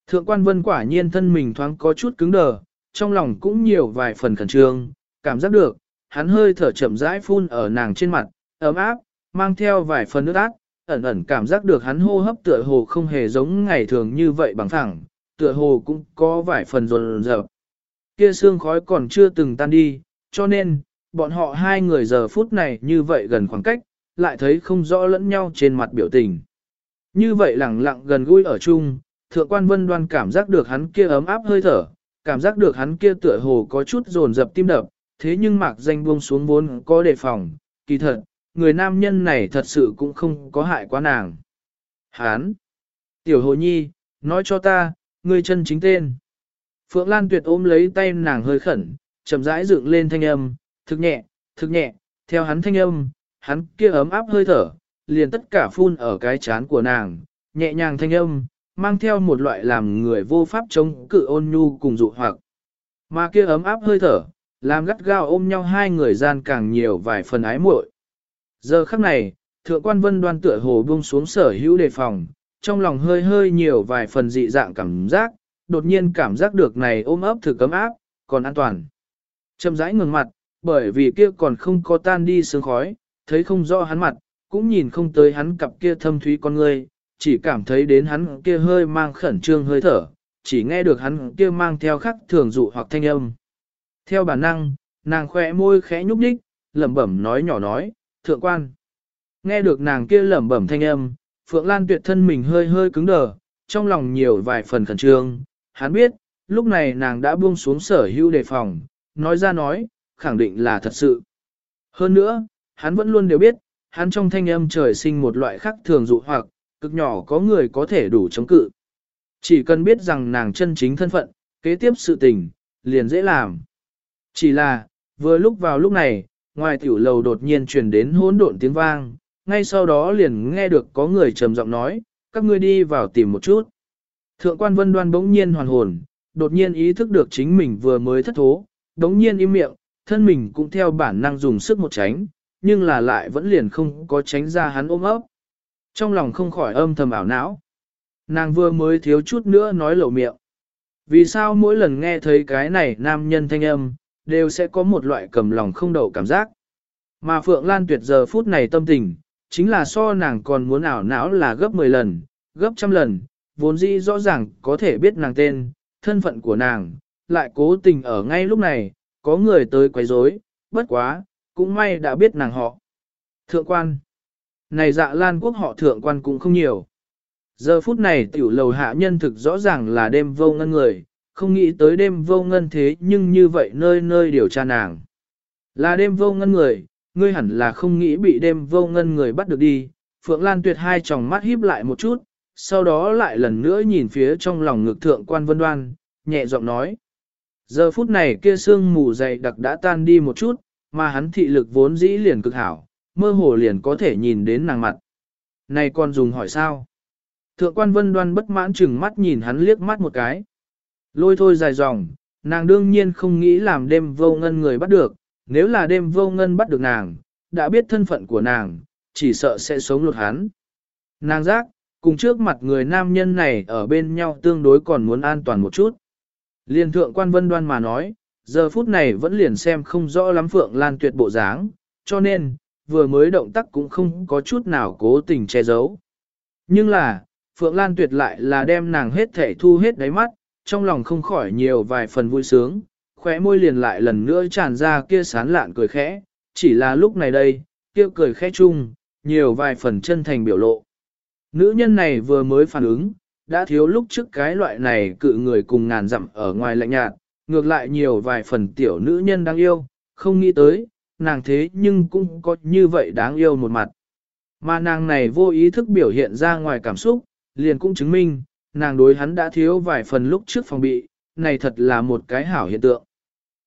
Thượng quan vân quả nhiên thân mình thoáng có chút cứng đờ, trong lòng cũng nhiều vài phần khẩn trương, cảm giác được, hắn hơi thở chậm rãi phun ở nàng trên mặt, ấm áp, mang theo vài phần nước ác, ẩn ẩn cảm giác được hắn hô hấp tựa hồ không hề giống ngày thường như vậy bằng thẳng, tựa hồ cũng có vài phần rồn rợp. Kia xương khói còn chưa từng tan đi, cho nên, bọn họ hai người giờ phút này như vậy gần khoảng cách, lại thấy không rõ lẫn nhau trên mặt biểu tình. Như vậy lẳng lặng gần gũi ở chung, thượng quan vân đoan cảm giác được hắn kia ấm áp hơi thở, cảm giác được hắn kia tựa hồ có chút rồn rập tim đập, thế nhưng mạc danh buông xuống vốn có đề phòng, kỳ thật, người nam nhân này thật sự cũng không có hại quá nàng. Hán! Tiểu hồ nhi, nói cho ta, người chân chính tên. Phượng Lan Tuyệt ôm lấy tay nàng hơi khẩn, chậm rãi dựng lên thanh âm, thực nhẹ, thực nhẹ, theo hắn thanh âm, hắn kia ấm áp hơi thở, liền tất cả phun ở cái chán của nàng, nhẹ nhàng thanh âm, mang theo một loại làm người vô pháp chống cự ôn nhu cùng dụ hoặc. Mà kia ấm áp hơi thở, làm gắt gao ôm nhau hai người gian càng nhiều vài phần ái muội. Giờ khắc này, thượng quan vân đoan tựa hồ buông xuống sở hữu đề phòng, trong lòng hơi hơi nhiều vài phần dị dạng cảm giác, đột nhiên cảm giác được này ôm ấp thử cấm áp, còn an toàn. Chậm rãi ngừng mặt, bởi vì kia còn không có tan đi sương khói, thấy không rõ hắn mặt, cũng nhìn không tới hắn cặp kia thâm thúy con người, chỉ cảm thấy đến hắn kia hơi mang khẩn trương hơi thở, chỉ nghe được hắn kia mang theo khắc thường dụ hoặc thanh âm. Theo bản năng, nàng khỏe môi khẽ nhúc nhích, lẩm bẩm nói nhỏ nói, thượng quan. Nghe được nàng kia lẩm bẩm thanh âm, Phượng Lan tuyệt thân mình hơi hơi cứng đờ, trong lòng nhiều vài phần khẩn trương, hắn biết, lúc này nàng đã buông xuống sở hữu đề phòng, nói ra nói, khẳng định là thật sự. Hơn nữa, hắn vẫn luôn đều biết, hắn trong thanh âm trời sinh một loại khắc thường dụ hoặc, cực nhỏ có người có thể đủ chống cự. Chỉ cần biết rằng nàng chân chính thân phận, kế tiếp sự tình, liền dễ làm. Chỉ là, vừa lúc vào lúc này, ngoài tiểu lầu đột nhiên truyền đến hỗn độn tiếng vang, ngay sau đó liền nghe được có người trầm giọng nói, các ngươi đi vào tìm một chút. Thượng quan vân đoan bỗng nhiên hoàn hồn, đột nhiên ý thức được chính mình vừa mới thất thố, đống nhiên im miệng, thân mình cũng theo bản năng dùng sức một tránh, nhưng là lại vẫn liền không có tránh ra hắn ôm ấp. Trong lòng không khỏi âm thầm ảo não. Nàng vừa mới thiếu chút nữa nói lẩu miệng. Vì sao mỗi lần nghe thấy cái này nam nhân thanh âm, đều sẽ có một loại cầm lòng không đậu cảm giác. Mà Phượng Lan tuyệt giờ phút này tâm tình, chính là so nàng còn muốn ảo não là gấp 10 lần, gấp trăm lần, vốn dĩ rõ ràng có thể biết nàng tên, thân phận của nàng, lại cố tình ở ngay lúc này, có người tới quấy rối, bất quá, cũng may đã biết nàng họ. Thượng quan. Này dạ lan quốc họ thượng quan cũng không nhiều. Giờ phút này tiểu lầu hạ nhân thực rõ ràng là đêm vô ngân người, không nghĩ tới đêm vô ngân thế nhưng như vậy nơi nơi điều tra nàng. Là đêm vô ngân người, ngươi hẳn là không nghĩ bị đêm vô ngân người bắt được đi. Phượng Lan tuyệt hai tròng mắt híp lại một chút, sau đó lại lần nữa nhìn phía trong lòng ngực thượng quan vân đoan, nhẹ giọng nói. Giờ phút này kia sương mù dày đặc đã tan đi một chút, mà hắn thị lực vốn dĩ liền cực hảo, mơ hồ liền có thể nhìn đến nàng mặt. Này con dùng hỏi sao? Thượng quan vân đoan bất mãn chừng mắt nhìn hắn liếc mắt một cái. Lôi thôi dài dòng, nàng đương nhiên không nghĩ làm đêm vô ngân người bắt được, nếu là đêm vô ngân bắt được nàng, đã biết thân phận của nàng, chỉ sợ sẽ sống lột hắn. Nàng giác, cùng trước mặt người nam nhân này ở bên nhau tương đối còn muốn an toàn một chút. Liên thượng quan vân đoan mà nói, giờ phút này vẫn liền xem không rõ lắm Phượng Lan tuyệt bộ dáng, cho nên, vừa mới động tác cũng không có chút nào cố tình che giấu. Nhưng là, Phượng Lan tuyệt lại là đem nàng hết thể thu hết đáy mắt, trong lòng không khỏi nhiều vài phần vui sướng, khóe môi liền lại lần nữa tràn ra kia sán lạn cười khẽ, chỉ là lúc này đây, kia cười khẽ chung, nhiều vài phần chân thành biểu lộ. Nữ nhân này vừa mới phản ứng, đã thiếu lúc trước cái loại này cự người cùng ngàn dặm ở ngoài lạnh nhạt, ngược lại nhiều vài phần tiểu nữ nhân đáng yêu, không nghĩ tới, nàng thế nhưng cũng có như vậy đáng yêu một mặt. Mà nàng này vô ý thức biểu hiện ra ngoài cảm xúc, liền cũng chứng minh, nàng đối hắn đã thiếu vài phần lúc trước phòng bị, này thật là một cái hảo hiện tượng.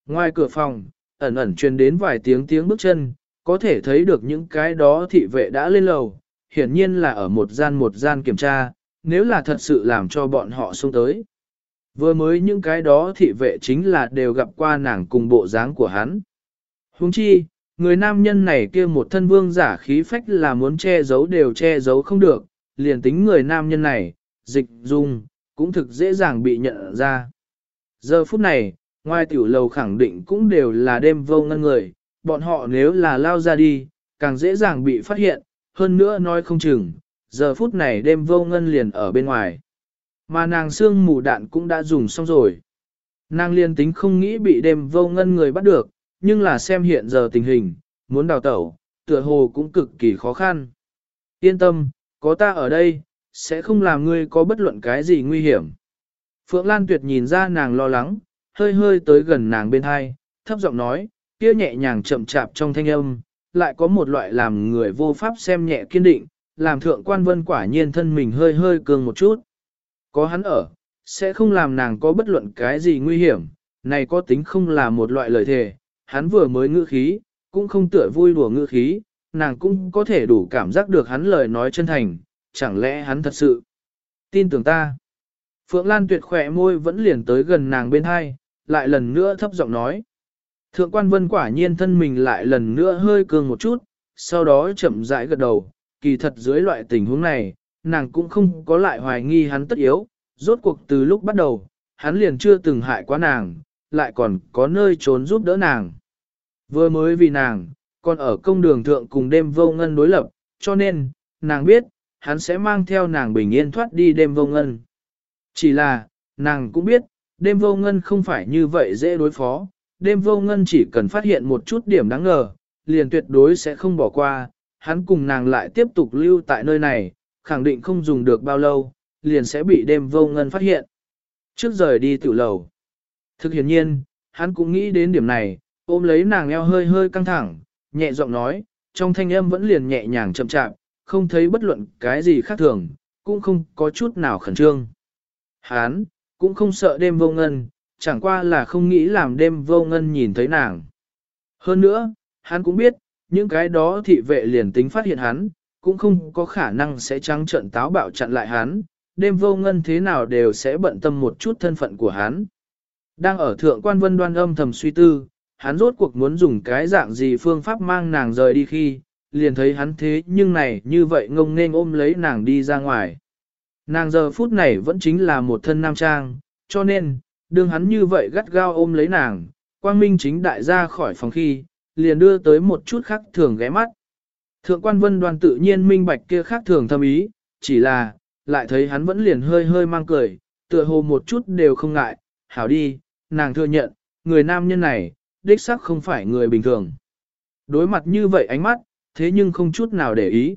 Ngoài cửa phòng, ẩn ẩn truyền đến vài tiếng tiếng bước chân, có thể thấy được những cái đó thị vệ đã lên lầu, hiển nhiên là ở một gian một gian kiểm tra, nếu là thật sự làm cho bọn họ xuống tới. Vừa mới những cái đó thị vệ chính là đều gặp qua nàng cùng bộ dáng của hắn. Huống chi, người nam nhân này kia một thân vương giả khí phách là muốn che giấu đều che giấu không được, liền tính người nam nhân này, dịch dung, cũng thực dễ dàng bị nhận ra. Giờ phút này, ngoài tiểu lầu khẳng định cũng đều là đêm vô ngân người, bọn họ nếu là lao ra đi, càng dễ dàng bị phát hiện, hơn nữa nói không chừng, giờ phút này đêm vô ngân liền ở bên ngoài. Mà nàng xương mù đạn cũng đã dùng xong rồi. Nàng liên tính không nghĩ bị đêm vô ngân người bắt được, nhưng là xem hiện giờ tình hình, muốn đào tẩu, tựa hồ cũng cực kỳ khó khăn. Yên tâm, có ta ở đây, sẽ không làm ngươi có bất luận cái gì nguy hiểm. Phượng Lan Tuyệt nhìn ra nàng lo lắng, hơi hơi tới gần nàng bên hai, thấp giọng nói, kia nhẹ nhàng chậm chạp trong thanh âm, lại có một loại làm người vô pháp xem nhẹ kiên định, làm thượng quan vân quả nhiên thân mình hơi hơi cường một chút. Có hắn ở, sẽ không làm nàng có bất luận cái gì nguy hiểm, này có tính không là một loại lời thề, hắn vừa mới ngữ khí, cũng không tựa vui đùa ngữ khí, nàng cũng có thể đủ cảm giác được hắn lời nói chân thành, chẳng lẽ hắn thật sự tin tưởng ta. Phượng Lan tuyệt khỏe môi vẫn liền tới gần nàng bên hai, lại lần nữa thấp giọng nói. Thượng quan vân quả nhiên thân mình lại lần nữa hơi cường một chút, sau đó chậm rãi gật đầu, kỳ thật dưới loại tình huống này, nàng cũng không có lại hoài nghi hắn tất yếu, rốt cuộc từ lúc bắt đầu, hắn liền chưa từng hại quá nàng, lại còn có nơi trốn giúp đỡ nàng. Vừa mới vì nàng, còn ở công đường thượng cùng đêm vô ngân đối lập, cho nên, nàng biết, hắn sẽ mang theo nàng bình yên thoát đi đêm vô ngân. Chỉ là, nàng cũng biết, đêm vô ngân không phải như vậy dễ đối phó, đêm vô ngân chỉ cần phát hiện một chút điểm đáng ngờ, liền tuyệt đối sẽ không bỏ qua, hắn cùng nàng lại tiếp tục lưu tại nơi này, khẳng định không dùng được bao lâu, liền sẽ bị đêm vô ngân phát hiện. Trước rời đi tiểu lầu. Thực hiển nhiên, hắn cũng nghĩ đến điểm này, ôm lấy nàng eo hơi hơi căng thẳng, nhẹ giọng nói, trong thanh âm vẫn liền nhẹ nhàng chậm chạp, không thấy bất luận cái gì khác thường, cũng không có chút nào khẩn trương. Hắn, cũng không sợ đêm vô ngân, chẳng qua là không nghĩ làm đêm vô ngân nhìn thấy nàng. Hơn nữa, hắn cũng biết, những cái đó thị vệ liền tính phát hiện hắn, cũng không có khả năng sẽ trắng trận táo bạo chặn lại hắn, đêm vô ngân thế nào đều sẽ bận tâm một chút thân phận của hắn. Đang ở thượng quan vân đoan âm thầm suy tư, hắn rốt cuộc muốn dùng cái dạng gì phương pháp mang nàng rời đi khi, liền thấy hắn thế nhưng này như vậy ngông nên ôm lấy nàng đi ra ngoài. Nàng giờ phút này vẫn chính là một thân nam trang, cho nên, đương hắn như vậy gắt gao ôm lấy nàng, quang minh chính đại ra khỏi phòng khi, liền đưa tới một chút khác thường ghé mắt. Thượng quan vân đoan tự nhiên minh bạch kia khác thường thâm ý, chỉ là, lại thấy hắn vẫn liền hơi hơi mang cười, tựa hồ một chút đều không ngại, hảo đi, nàng thừa nhận, người nam nhân này, đích xác không phải người bình thường. Đối mặt như vậy ánh mắt, thế nhưng không chút nào để ý.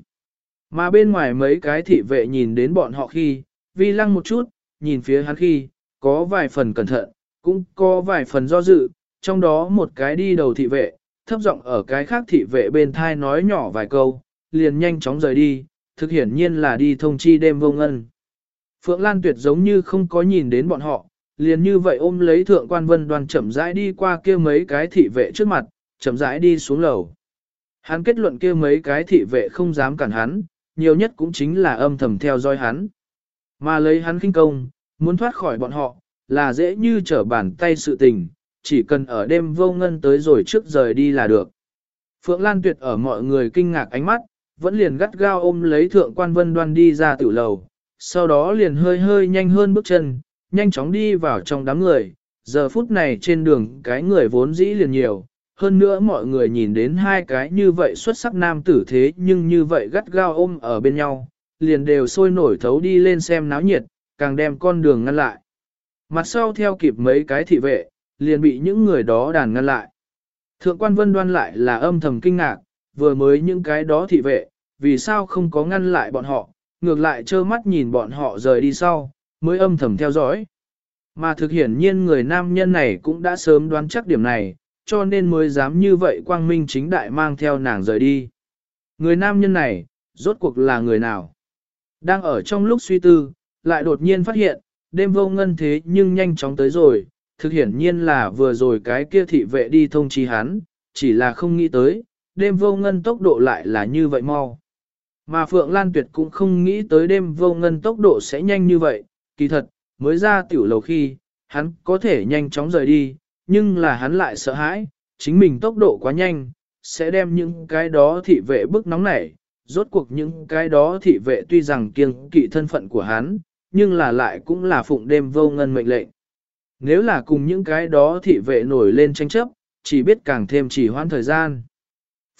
Mà bên ngoài mấy cái thị vệ nhìn đến bọn họ khi, vi lăng một chút, nhìn phía hắn khi, có vài phần cẩn thận, cũng có vài phần do dự, trong đó một cái đi đầu thị vệ, thấp giọng ở cái khác thị vệ bên thai nói nhỏ vài câu, liền nhanh chóng rời đi, thực hiển nhiên là đi thông chi đêm vô ngân. Phượng Lan Tuyệt giống như không có nhìn đến bọn họ, liền như vậy ôm lấy thượng quan vân đoàn chậm rãi đi qua kia mấy cái thị vệ trước mặt, chậm rãi đi xuống lầu. Hắn kết luận kia mấy cái thị vệ không dám cản hắn, nhiều nhất cũng chính là âm thầm theo dõi hắn. Mà lấy hắn khinh công, muốn thoát khỏi bọn họ, là dễ như trở bàn tay sự tình, chỉ cần ở đêm vô ngân tới rồi trước rời đi là được. Phượng Lan Tuyệt ở mọi người kinh ngạc ánh mắt, vẫn liền gắt gao ôm lấy thượng quan vân đoan đi ra tiểu lầu, sau đó liền hơi hơi nhanh hơn bước chân, nhanh chóng đi vào trong đám người, giờ phút này trên đường cái người vốn dĩ liền nhiều, hơn nữa mọi người nhìn đến hai cái như vậy xuất sắc nam tử thế nhưng như vậy gắt gao ôm ở bên nhau, liền đều sôi nổi thấu đi lên xem náo nhiệt, càng đem con đường ngăn lại. Mặt sau theo kịp mấy cái thị vệ, liền bị những người đó đàn ngăn lại. Thượng quan vân đoan lại là âm thầm kinh ngạc, vừa mới những cái đó thị vệ, vì sao không có ngăn lại bọn họ, ngược lại trơ mắt nhìn bọn họ rời đi sau, mới âm thầm theo dõi. Mà thực hiển nhiên người nam nhân này cũng đã sớm đoán chắc điểm này, cho nên mới dám như vậy quang minh chính đại mang theo nàng rời đi. Người nam nhân này, rốt cuộc là người nào? Đang ở trong lúc suy tư, lại đột nhiên phát hiện, đêm vô ngân thế nhưng nhanh chóng tới rồi, thực hiển nhiên là vừa rồi cái kia thị vệ đi thông chi hắn, chỉ là không nghĩ tới, đêm vô ngân tốc độ lại là như vậy mau. Mà Phượng Lan Tuyệt cũng không nghĩ tới đêm vô ngân tốc độ sẽ nhanh như vậy, kỳ thật, mới ra tiểu lầu khi, hắn có thể nhanh chóng rời đi, nhưng là hắn lại sợ hãi, chính mình tốc độ quá nhanh, sẽ đem những cái đó thị vệ bức nóng nảy, rốt cuộc những cái đó thị vệ tuy rằng kiêng kỵ thân phận của hắn, nhưng là lại cũng là phụng đêm vô ngân mệnh lệnh. Nếu là cùng những cái đó thị vệ nổi lên tranh chấp, chỉ biết càng thêm chỉ hoãn thời gian.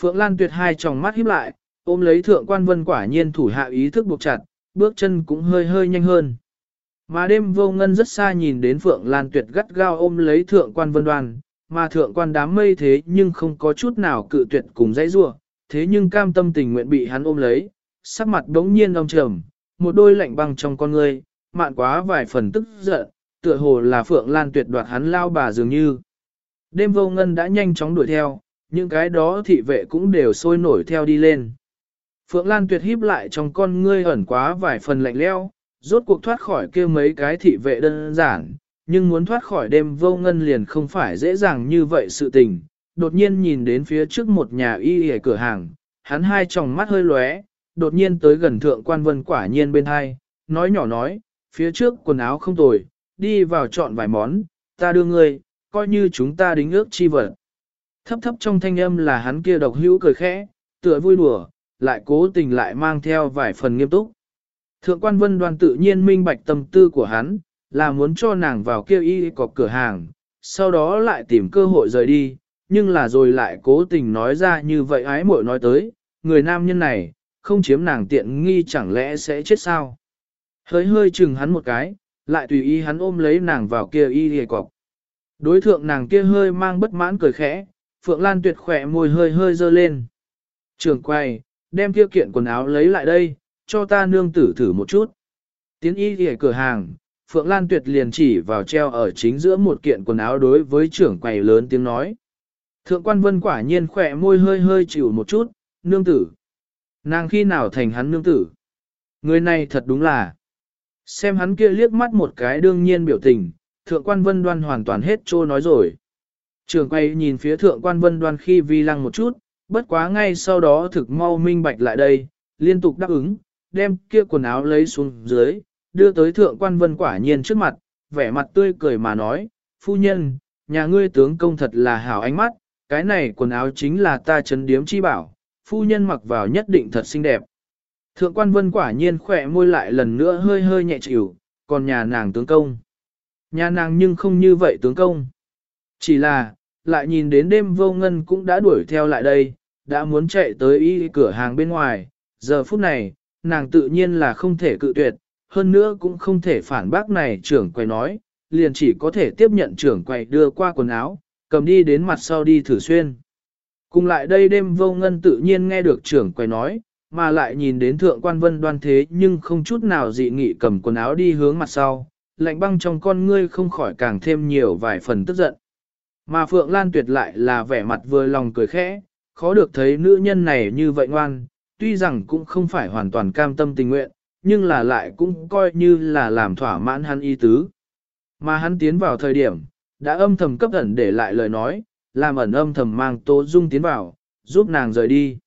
Phượng Lan tuyệt hai tròng mắt híp lại, ôm lấy thượng quan vân quả nhiên thủ hạ ý thức buộc chặt, bước chân cũng hơi hơi nhanh hơn. Mà đêm vô ngân rất xa nhìn đến Phượng Lan tuyệt gắt gao ôm lấy thượng quan vân đoàn, mà thượng quan đám mây thế nhưng không có chút nào cự tuyệt cùng dãy rua, thế nhưng cam tâm tình nguyện bị hắn ôm lấy, sắc mặt đống nhiên đông trầm, một đôi lạnh băng trong con ngươi, mạn quá vài phần tức giận, tựa hồ là Phượng Lan tuyệt đoạt hắn lao bà dường như. Đêm vô ngân đã nhanh chóng đuổi theo, những cái đó thị vệ cũng đều sôi nổi theo đi lên. Phượng Lan tuyệt híp lại trong con ngươi ẩn quá vài phần lạnh leo, rốt cuộc thoát khỏi kia mấy cái thị vệ đơn giản, nhưng muốn thoát khỏi đêm vô ngân liền không phải dễ dàng như vậy sự tình. Đột nhiên nhìn đến phía trước một nhà y y cửa hàng, hắn hai tròng mắt hơi lóe, đột nhiên tới gần thượng quan vân quả nhiên bên hai, nói nhỏ nói, phía trước quần áo không tồi, đi vào chọn vài món, ta đưa ngươi, coi như chúng ta đính ước chi vật. Thấp thấp trong thanh âm là hắn kia độc hữu cười khẽ, tựa vui đùa, lại cố tình lại mang theo vài phần nghiêm túc. Thượng quan vân đoàn tự nhiên minh bạch tâm tư của hắn, là muốn cho nàng vào kia y cọc cửa hàng, sau đó lại tìm cơ hội rời đi, nhưng là rồi lại cố tình nói ra như vậy ái muội nói tới, người nam nhân này, không chiếm nàng tiện nghi chẳng lẽ sẽ chết sao. Hơi hơi chừng hắn một cái, lại tùy ý hắn ôm lấy nàng vào kia y hề cọc. Đối thượng nàng kia hơi mang bất mãn cười khẽ, Phượng Lan tuyệt khỏe môi hơi hơi dơ lên. Trường quay, đem kia kiện quần áo lấy lại đây, cho ta nương tử thử một chút. Tiến y hề cửa hàng, Phượng Lan Tuyệt liền chỉ vào treo ở chính giữa một kiện quần áo đối với trưởng quầy lớn tiếng nói. Thượng quan vân quả nhiên khỏe môi hơi hơi chịu một chút, nương tử. Nàng khi nào thành hắn nương tử? Người này thật đúng là. Xem hắn kia liếc mắt một cái đương nhiên biểu tình, thượng quan vân đoan hoàn toàn hết trô nói rồi. Trường quay nhìn phía thượng quan vân đoan khi vi lăng một chút, bất quá ngay sau đó thực mau minh bạch lại đây, liên tục đáp ứng, đem kia quần áo lấy xuống dưới, đưa tới thượng quan vân quả nhiên trước mặt, vẻ mặt tươi cười mà nói, phu nhân, nhà ngươi tướng công thật là hảo ánh mắt, cái này quần áo chính là ta chấn điếm chi bảo, phu nhân mặc vào nhất định thật xinh đẹp. Thượng quan vân quả nhiên khỏe môi lại lần nữa hơi hơi nhẹ chịu, còn nhà nàng tướng công. Nhà nàng nhưng không như vậy tướng công. Chỉ là, lại nhìn đến đêm vô ngân cũng đã đuổi theo lại đây, đã muốn chạy tới y cửa hàng bên ngoài, giờ phút này, nàng tự nhiên là không thể cự tuyệt, hơn nữa cũng không thể phản bác này trưởng quầy nói, liền chỉ có thể tiếp nhận trưởng quầy đưa qua quần áo, cầm đi đến mặt sau đi thử xuyên. Cùng lại đây đêm vô ngân tự nhiên nghe được trưởng quầy nói, mà lại nhìn đến thượng quan vân đoan thế nhưng không chút nào dị nghị cầm quần áo đi hướng mặt sau, lạnh băng trong con ngươi không khỏi càng thêm nhiều vài phần tức giận. Mà Phượng Lan Tuyệt lại là vẻ mặt vừa lòng cười khẽ, khó được thấy nữ nhân này như vậy ngoan, tuy rằng cũng không phải hoàn toàn cam tâm tình nguyện, nhưng là lại cũng coi như là làm thỏa mãn hắn y tứ. Mà hắn tiến vào thời điểm, đã âm thầm cấp ẩn để lại lời nói, làm ẩn âm thầm mang Tố Dung tiến vào, giúp nàng rời đi.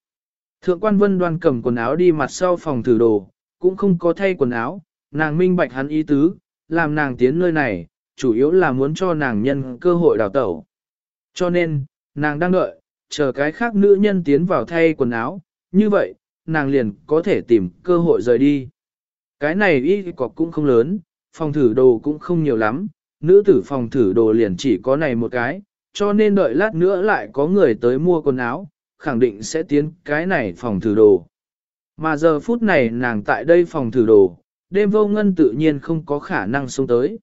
Thượng quan vân đoan cầm quần áo đi mặt sau phòng thử đồ, cũng không có thay quần áo, nàng minh bạch hắn ý tứ, làm nàng tiến nơi này, chủ yếu là muốn cho nàng nhân cơ hội đào tẩu. Cho nên, nàng đang đợi, chờ cái khác nữ nhân tiến vào thay quần áo, như vậy, nàng liền có thể tìm cơ hội rời đi. Cái này y cọc cũng không lớn, phòng thử đồ cũng không nhiều lắm, nữ tử phòng thử đồ liền chỉ có này một cái, cho nên đợi lát nữa lại có người tới mua quần áo, khẳng định sẽ tiến cái này phòng thử đồ. Mà giờ phút này nàng tại đây phòng thử đồ, đêm vô ngân tự nhiên không có khả năng xuống tới.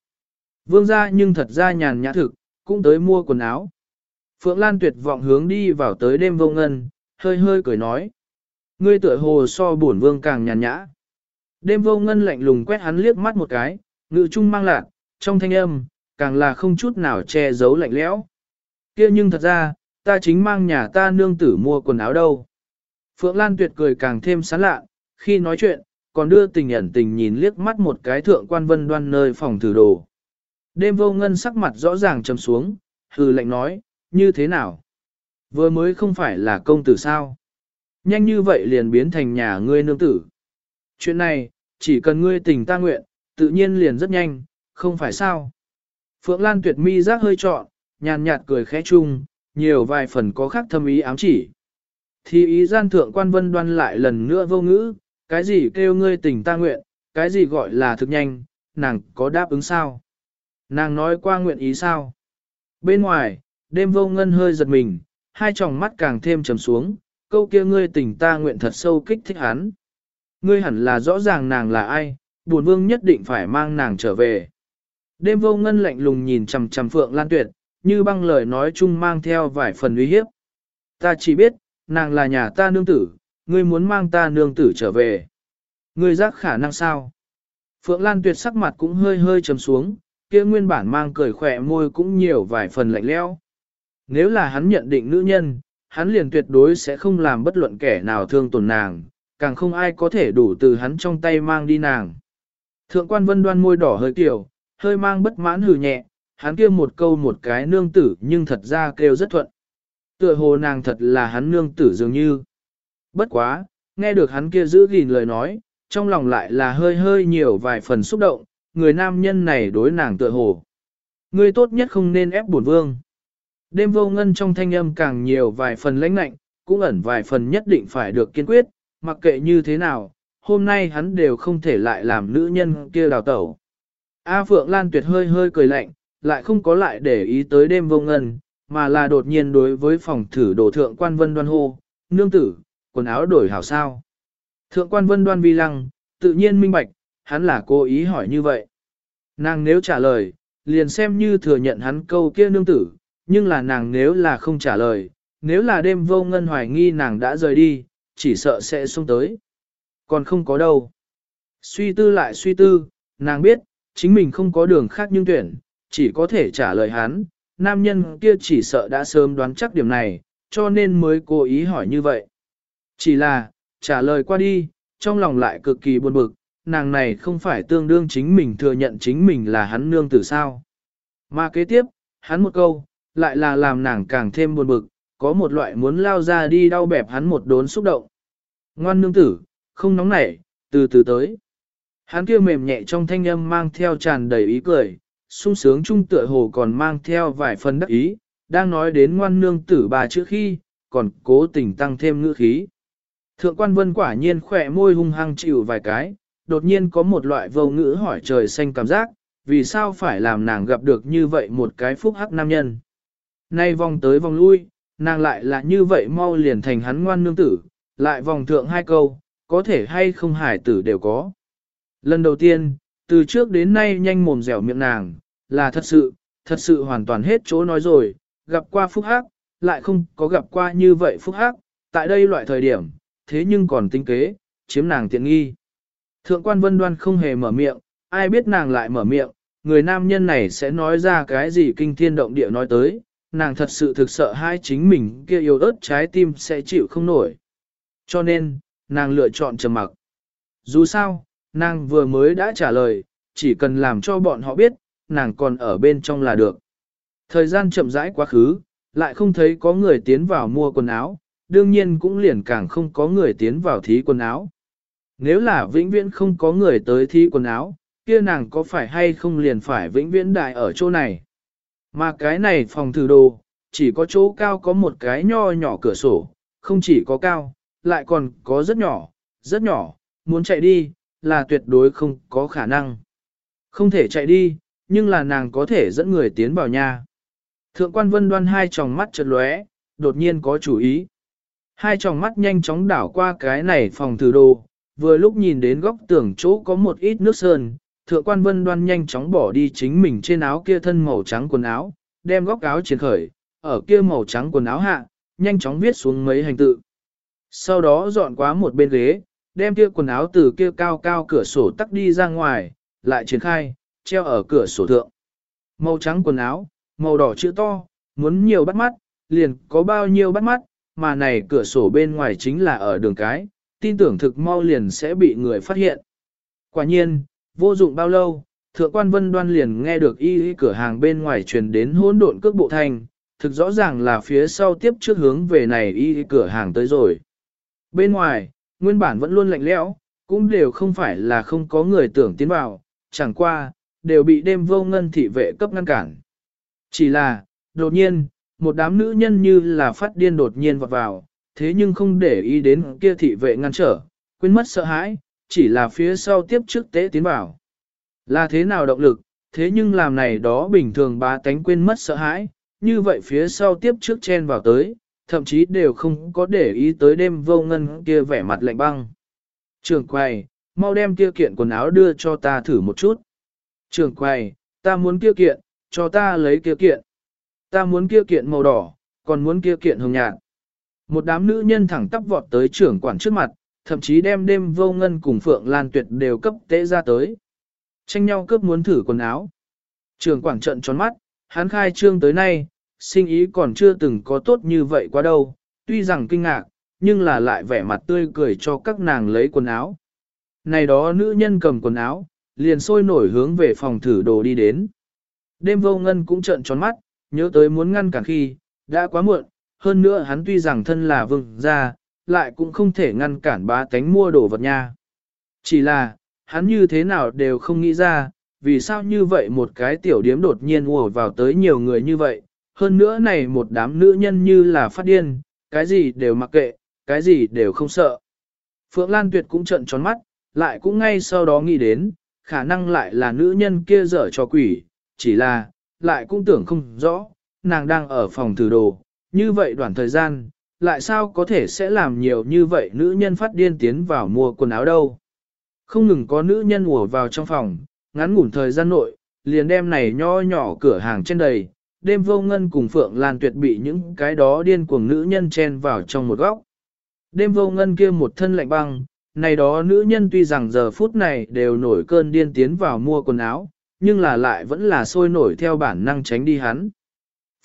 Vương ra nhưng thật ra nhàn nhã thực, cũng tới mua quần áo. Phượng Lan tuyệt vọng hướng đi vào tới đêm vô ngân, hơi hơi cười nói. Ngươi tựa hồ so bổn vương càng nhàn nhã. Đêm vô ngân lạnh lùng quét hắn liếc mắt một cái, ngự trung mang lạc, trong thanh âm, càng là không chút nào che giấu lạnh lẽo. kia nhưng thật ra, ta chính mang nhà ta nương tử mua quần áo đâu. Phượng Lan tuyệt cười càng thêm sán lạ, khi nói chuyện, còn đưa tình ẩn tình nhìn liếc mắt một cái thượng quan vân đoan nơi phòng thử đồ. Đêm vô ngân sắc mặt rõ ràng trầm xuống, hừ lạnh nói, như thế nào? Vừa mới không phải là công tử sao? Nhanh như vậy liền biến thành nhà ngươi nương tử. Chuyện này, chỉ cần ngươi tình ta nguyện, tự nhiên liền rất nhanh, không phải sao? Phượng Lan tuyệt mi giác hơi trọn, nhàn nhạt cười khẽ chung, nhiều vài phần có khác thâm ý ám chỉ. Thì ý gian thượng quan vân đoan lại lần nữa vô ngữ, cái gì kêu ngươi tình ta nguyện, cái gì gọi là thực nhanh, nàng có đáp ứng sao? Nàng nói qua nguyện ý sao? Bên ngoài, đêm vô ngân hơi giật mình, hai tròng mắt càng thêm trầm xuống, câu kia ngươi tình ta nguyện thật sâu kích thích hắn. Ngươi hẳn là rõ ràng nàng là ai, buồn vương nhất định phải mang nàng trở về. Đêm vô ngân lạnh lùng nhìn chằm chằm Phượng Lan Tuyệt, như băng lời nói chung mang theo vài phần uy hiếp. Ta chỉ biết, nàng là nhà ta nương tử, ngươi muốn mang ta nương tử trở về. Ngươi giác khả năng sao? Phượng Lan Tuyệt sắc mặt cũng hơi hơi trầm xuống, kia nguyên bản mang cười khỏe môi cũng nhiều vài phần lạnh lẽo. Nếu là hắn nhận định nữ nhân, hắn liền tuyệt đối sẽ không làm bất luận kẻ nào thương tổn nàng, càng không ai có thể đủ từ hắn trong tay mang đi nàng. Thượng quan vân đoan môi đỏ hơi tiểu, hơi mang bất mãn hừ nhẹ, hắn kia một câu một cái nương tử nhưng thật ra kêu rất thuận. Tựa hồ nàng thật là hắn nương tử dường như. Bất quá, nghe được hắn kia giữ gìn lời nói, trong lòng lại là hơi hơi nhiều vài phần xúc động, người nam nhân này đối nàng tựa hồ. Người tốt nhất không nên ép buồn vương. Đêm vô ngân trong thanh âm càng nhiều vài phần lãnh nạnh cũng ẩn vài phần nhất định phải được kiên quyết, mặc kệ như thế nào, hôm nay hắn đều không thể lại làm nữ nhân kia đào tẩu. A Phượng Lan tuyệt hơi hơi cười lạnh, lại không có lại để ý tới đêm vô ngân, mà là đột nhiên đối với phòng thử đồ thượng quan vân đoan hô, nương tử, quần áo đổi hảo sao. Thượng quan vân đoan vi lăng, tự nhiên minh bạch, hắn là cố ý hỏi như vậy. Nàng nếu trả lời, liền xem như thừa nhận hắn câu kia nương tử, nhưng là nàng nếu là không trả lời, nếu là đêm vô ngân hoài nghi nàng đã rời đi, chỉ sợ sẽ xuống tới. Còn không có đâu. Suy tư lại suy tư, nàng biết, chính mình không có đường khác nhưng tuyển, chỉ có thể trả lời hắn, nam nhân kia chỉ sợ đã sớm đoán chắc điểm này, cho nên mới cố ý hỏi như vậy. Chỉ là, trả lời qua đi, trong lòng lại cực kỳ buồn bực, nàng này không phải tương đương chính mình thừa nhận chính mình là hắn nương tử sao. Mà kế tiếp, hắn một câu, lại là làm nàng càng thêm buồn bực, có một loại muốn lao ra đi đau bẹp hắn một đốn xúc động. Ngoan nương tử, không nóng nảy, từ từ tới. Hắn kia mềm nhẹ trong thanh âm mang theo tràn đầy ý cười, sung sướng trung tựa hồ còn mang theo vài phần đắc ý, đang nói đến ngoan nương tử bà trước khi, còn cố tình tăng thêm ngữ khí. Thượng quan vân quả nhiên khỏe môi hung hăng chịu vài cái, đột nhiên có một loại vô ngữ hỏi trời xanh cảm giác, vì sao phải làm nàng gặp được như vậy một cái phúc hắc nam nhân. Nay vòng tới vòng lui, nàng lại là như vậy mau liền thành hắn ngoan nương tử, lại vòng thượng hai câu, có thể hay không hải tử đều có. Lần đầu tiên, từ trước đến nay nhanh mồm dẻo miệng nàng, là thật sự, thật sự hoàn toàn hết chỗ nói rồi, gặp qua phúc hắc, lại không có gặp qua như vậy phúc hắc, tại đây loại thời điểm, thế nhưng còn tinh kế, chiếm nàng tiện nghi. Thượng quan vân đoan không hề mở miệng, ai biết nàng lại mở miệng, người nam nhân này sẽ nói ra cái gì kinh thiên động địa nói tới, nàng thật sự thực sợ hai chính mình kia yêu ớt trái tim sẽ chịu không nổi. Cho nên, nàng lựa chọn trầm mặc. Dù sao, nàng vừa mới đã trả lời, chỉ cần làm cho bọn họ biết, nàng còn ở bên trong là được. Thời gian chậm rãi quá khứ, lại không thấy có người tiến vào mua quần áo, đương nhiên cũng liền càng không có người tiến vào thí quần áo. Nếu là vĩnh viễn không có người tới thí quần áo, kia nàng có phải hay không liền phải vĩnh viễn đại ở chỗ này. Mà cái này phòng thử đồ, chỉ có chỗ cao có một cái nho nhỏ cửa sổ, không chỉ có cao, lại còn có rất nhỏ, rất nhỏ, muốn chạy đi, là tuyệt đối không có khả năng. Không thể chạy đi, nhưng là nàng có thể dẫn người tiến vào nhà. Thượng quan vân đoan hai tròng mắt chợt lóe, đột nhiên có chủ ý. Hai tròng mắt nhanh chóng đảo qua cái này phòng thử đồ, vừa lúc nhìn đến góc tường chỗ có một ít nước sơn, thượng quan vân đoan nhanh chóng bỏ đi chính mình trên áo kia thân màu trắng quần áo, đem góc áo triển khởi, ở kia màu trắng quần áo hạ, nhanh chóng viết xuống mấy hành tự. Sau đó dọn qua một bên ghế, đem kia quần áo từ kia cao cao cửa sổ tắt đi ra ngoài, lại triển khai, treo ở cửa sổ thượng. Màu trắng quần áo, màu đỏ chữ to, muốn nhiều bắt mắt, liền có bao nhiêu bắt mắt, mà này cửa sổ bên ngoài chính là ở đường cái, tin tưởng thực mau liền sẽ bị người phát hiện. Quả nhiên, vô dụng bao lâu, thượng quan vân đoan liền nghe được y y cửa hàng bên ngoài truyền đến hỗn độn cước bộ thành, thực rõ ràng là phía sau tiếp trước hướng về này y y cửa hàng tới rồi. Bên ngoài, nguyên bản vẫn luôn lạnh lẽo, cũng đều không phải là không có người tưởng tiến vào, chẳng qua, đều bị đêm vô ngân thị vệ cấp ngăn cản. Chỉ là, đột nhiên, một đám nữ nhân như là phát điên đột nhiên vọt vào, thế nhưng không để ý đến kia thị vệ ngăn trở, quên mất sợ hãi, chỉ là phía sau tiếp trước tế tiến vào. Là thế nào động lực, thế nhưng làm này đó bình thường ba tánh quên mất sợ hãi, như vậy phía sau tiếp trước chen vào tới, thậm chí đều không có để ý tới đêm vô ngân kia vẻ mặt lạnh băng. Trường quầy, mau đem kia kiện quần áo đưa cho ta thử một chút. Trường quầy, ta muốn kia kiện, cho ta lấy kia kiện. Ta muốn kia kiện màu đỏ, còn muốn kia kiện hồng nhạt. Một đám nữ nhân thẳng tắp vọt tới trưởng quản trước mặt, thậm chí đem đêm vô ngân cùng Phượng Lan Tuyệt đều cấp tế ra tới. Tranh nhau cướp muốn thử quần áo. trưởng quản trận tròn mắt, hắn khai trương tới nay, sinh ý còn chưa từng có tốt như vậy quá đâu, tuy rằng kinh ngạc, nhưng là lại vẻ mặt tươi cười cho các nàng lấy quần áo. Này đó nữ nhân cầm quần áo, liền sôi nổi hướng về phòng thử đồ đi đến. Đêm vô ngân cũng trợn tròn mắt, nhớ tới muốn ngăn cản khi, đã quá muộn, hơn nữa hắn tuy rằng thân là vương gia, lại cũng không thể ngăn cản bá tánh mua đồ vật nha. Chỉ là, hắn như thế nào đều không nghĩ ra, vì sao như vậy một cái tiểu điếm đột nhiên ùa vào tới nhiều người như vậy, hơn nữa này một đám nữ nhân như là phát điên, cái gì đều mặc kệ, cái gì đều không sợ. Phượng Lan Tuyệt cũng trợn tròn mắt, lại cũng ngay sau đó nghĩ đến, khả năng lại là nữ nhân kia dở cho quỷ, chỉ là, lại cũng tưởng không rõ, nàng đang ở phòng thử đồ, như vậy đoạn thời gian, lại sao có thể sẽ làm nhiều như vậy nữ nhân phát điên tiến vào mua quần áo đâu. Không ngừng có nữ nhân ùa vào trong phòng, ngắn ngủn thời gian nội, liền đem này nho nhỏ cửa hàng trên đầy, đêm vô ngân cùng Phượng Lan Tuyệt bị những cái đó điên cuồng nữ nhân chen vào trong một góc. Đêm vô ngân kia một thân lạnh băng, này đó nữ nhân tuy rằng giờ phút này đều nổi cơn điên tiến vào mua quần áo, nhưng là lại vẫn là sôi nổi theo bản năng tránh đi hắn.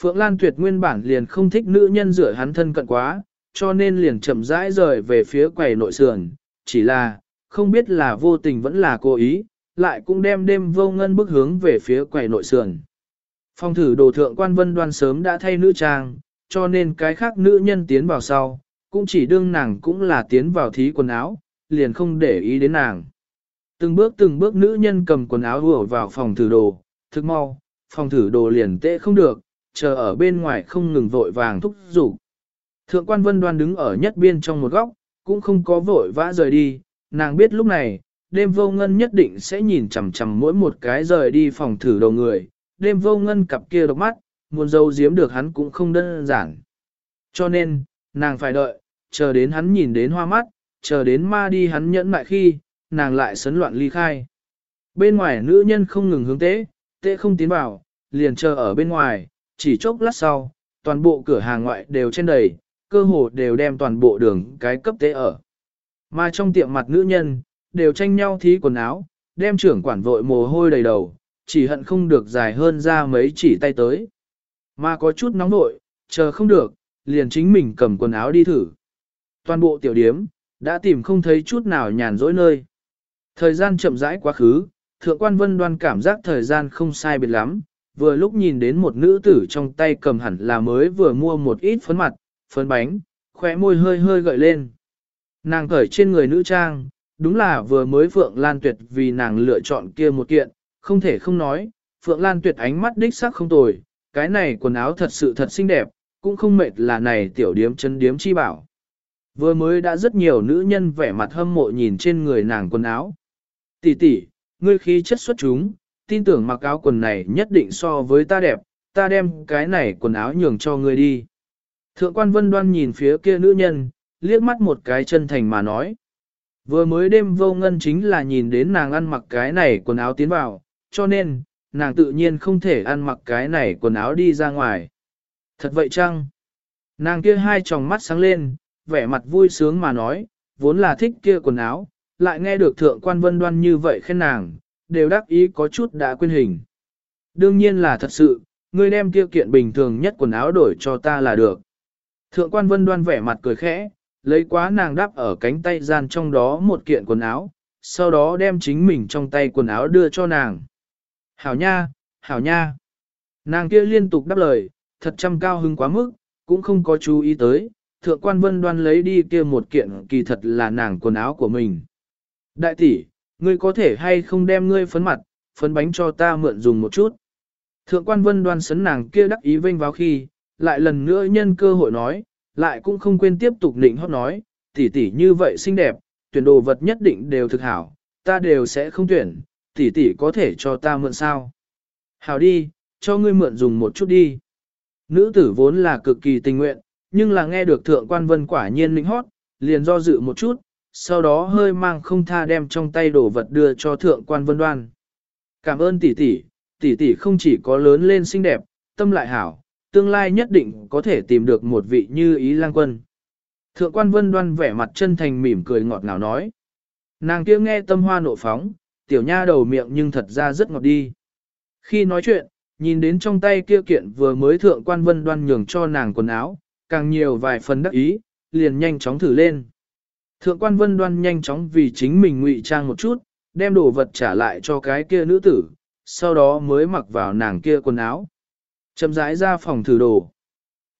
Phượng Lan Tuyệt nguyên bản liền không thích nữ nhân rửa hắn thân cận quá, cho nên liền chậm rãi rời về phía quầy nội sườn, chỉ là, không biết là vô tình vẫn là cố ý, lại cũng đem đêm vô ngân bước hướng về phía quầy nội sườn. Phong thử đồ thượng quan vân đoan sớm đã thay nữ trang, cho nên cái khác nữ nhân tiến vào sau, cũng chỉ đương nàng cũng là tiến vào thí quần áo, liền không để ý đến nàng. Từng bước từng bước nữ nhân cầm quần áo vừa vào phòng thử đồ, thức mau, phòng thử đồ liền tệ không được, chờ ở bên ngoài không ngừng vội vàng thúc giục. Thượng quan vân đoan đứng ở nhất biên trong một góc, cũng không có vội vã rời đi, nàng biết lúc này, đêm vô ngân nhất định sẽ nhìn chằm chằm mỗi một cái rời đi phòng thử đồ người, đêm vô ngân cặp kia độc mắt, muốn giấu giếm được hắn cũng không đơn giản. Cho nên, nàng phải đợi, chờ đến hắn nhìn đến hoa mắt, chờ đến ma đi hắn nhẫn lại khi, nàng lại sấn loạn ly khai. Bên ngoài nữ nhân không ngừng hướng tế, tế không tiến vào, liền chờ ở bên ngoài, chỉ chốc lát sau, toàn bộ cửa hàng ngoại đều trên đầy, cơ hồ đều đem toàn bộ đường cái cấp tế ở. Mà trong tiệm mặt nữ nhân, đều tranh nhau thí quần áo, đem trưởng quản vội mồ hôi đầy đầu, chỉ hận không được dài hơn ra mấy chỉ tay tới. Mà có chút nóng nội, chờ không được, liền chính mình cầm quần áo đi thử. Toàn bộ tiểu điếm, đã tìm không thấy chút nào nhàn rỗi nơi. Thời gian chậm rãi quá khứ, thượng quan vân đoan cảm giác thời gian không sai biệt lắm, vừa lúc nhìn đến một nữ tử trong tay cầm hẳn là mới vừa mua một ít phấn mặt, phấn bánh, khóe môi hơi hơi gợi lên. Nàng cởi trên người nữ trang, đúng là vừa mới Phượng Lan Tuyệt vì nàng lựa chọn kia một kiện, không thể không nói, Phượng Lan Tuyệt ánh mắt đích sắc không tồi, cái này quần áo thật sự thật xinh đẹp, cũng không mệt là này tiểu điếm chân điếm chi bảo. Vừa mới đã rất nhiều nữ nhân vẻ mặt hâm mộ nhìn trên người nàng quần áo. Tỷ tỷ, ngươi khí chất xuất chúng, tin tưởng mặc áo quần này nhất định so với ta đẹp, ta đem cái này quần áo nhường cho ngươi đi. Thượng quan vân đoan nhìn phía kia nữ nhân, liếc mắt một cái chân thành mà nói. Vừa mới đêm vô ngân chính là nhìn đến nàng ăn mặc cái này quần áo tiến vào, cho nên, nàng tự nhiên không thể ăn mặc cái này quần áo đi ra ngoài. Thật vậy chăng? Nàng kia hai tròng mắt sáng lên, vẻ mặt vui sướng mà nói, vốn là thích kia quần áo, lại nghe được thượng quan vân đoan như vậy khen nàng, đều đắc ý có chút đã quên hình. Đương nhiên là thật sự, ngươi đem kia kiện bình thường nhất quần áo đổi cho ta là được. Thượng quan vân đoan vẻ mặt cười khẽ, lấy quá nàng đắp ở cánh tay gian trong đó một kiện quần áo, sau đó đem chính mình trong tay quần áo đưa cho nàng. Hảo nha, hảo nha. Nàng kia liên tục đáp lời, thật chăm cao hứng quá mức, cũng không có chú ý tới, thượng quan vân đoan lấy đi kia một kiện kỳ thật là nàng quần áo của mình. Đại tỷ, ngươi có thể hay không đem ngươi phấn mặt, phấn bánh cho ta mượn dùng một chút. Thượng quan vân đoan sấn nàng kia đắc ý vinh vào khi, lại lần nữa nhân cơ hội nói, lại cũng không quên tiếp tục nịnh hót nói, tỷ tỷ như vậy xinh đẹp, tuyển đồ vật nhất định đều thực hảo, ta đều sẽ không tuyển, tỷ tỷ có thể cho ta mượn sao. Hảo đi, cho ngươi mượn dùng một chút đi. Nữ tử vốn là cực kỳ tình nguyện, nhưng là nghe được thượng quan vân quả nhiên nịnh hót, liền do dự một chút, sau đó hơi mang không tha đem trong tay đồ vật đưa cho thượng quan vân đoan. Cảm ơn tỷ tỷ, tỷ tỷ không chỉ có lớn lên xinh đẹp, tâm lại hảo, tương lai nhất định có thể tìm được một vị như ý lang quân. Thượng quan vân đoan vẻ mặt chân thành mỉm cười ngọt ngào nói. Nàng kia nghe tâm hoa nộ phóng, tiểu nha đầu miệng nhưng thật ra rất ngọt đi. Khi nói chuyện, nhìn đến trong tay kia kiện vừa mới thượng quan vân đoan nhường cho nàng quần áo, càng nhiều vài phần đắc ý, liền nhanh chóng thử lên. Thượng quan vân đoan nhanh chóng vì chính mình ngụy trang một chút, đem đồ vật trả lại cho cái kia nữ tử, sau đó mới mặc vào nàng kia quần áo. Chậm rãi ra phòng thử đồ.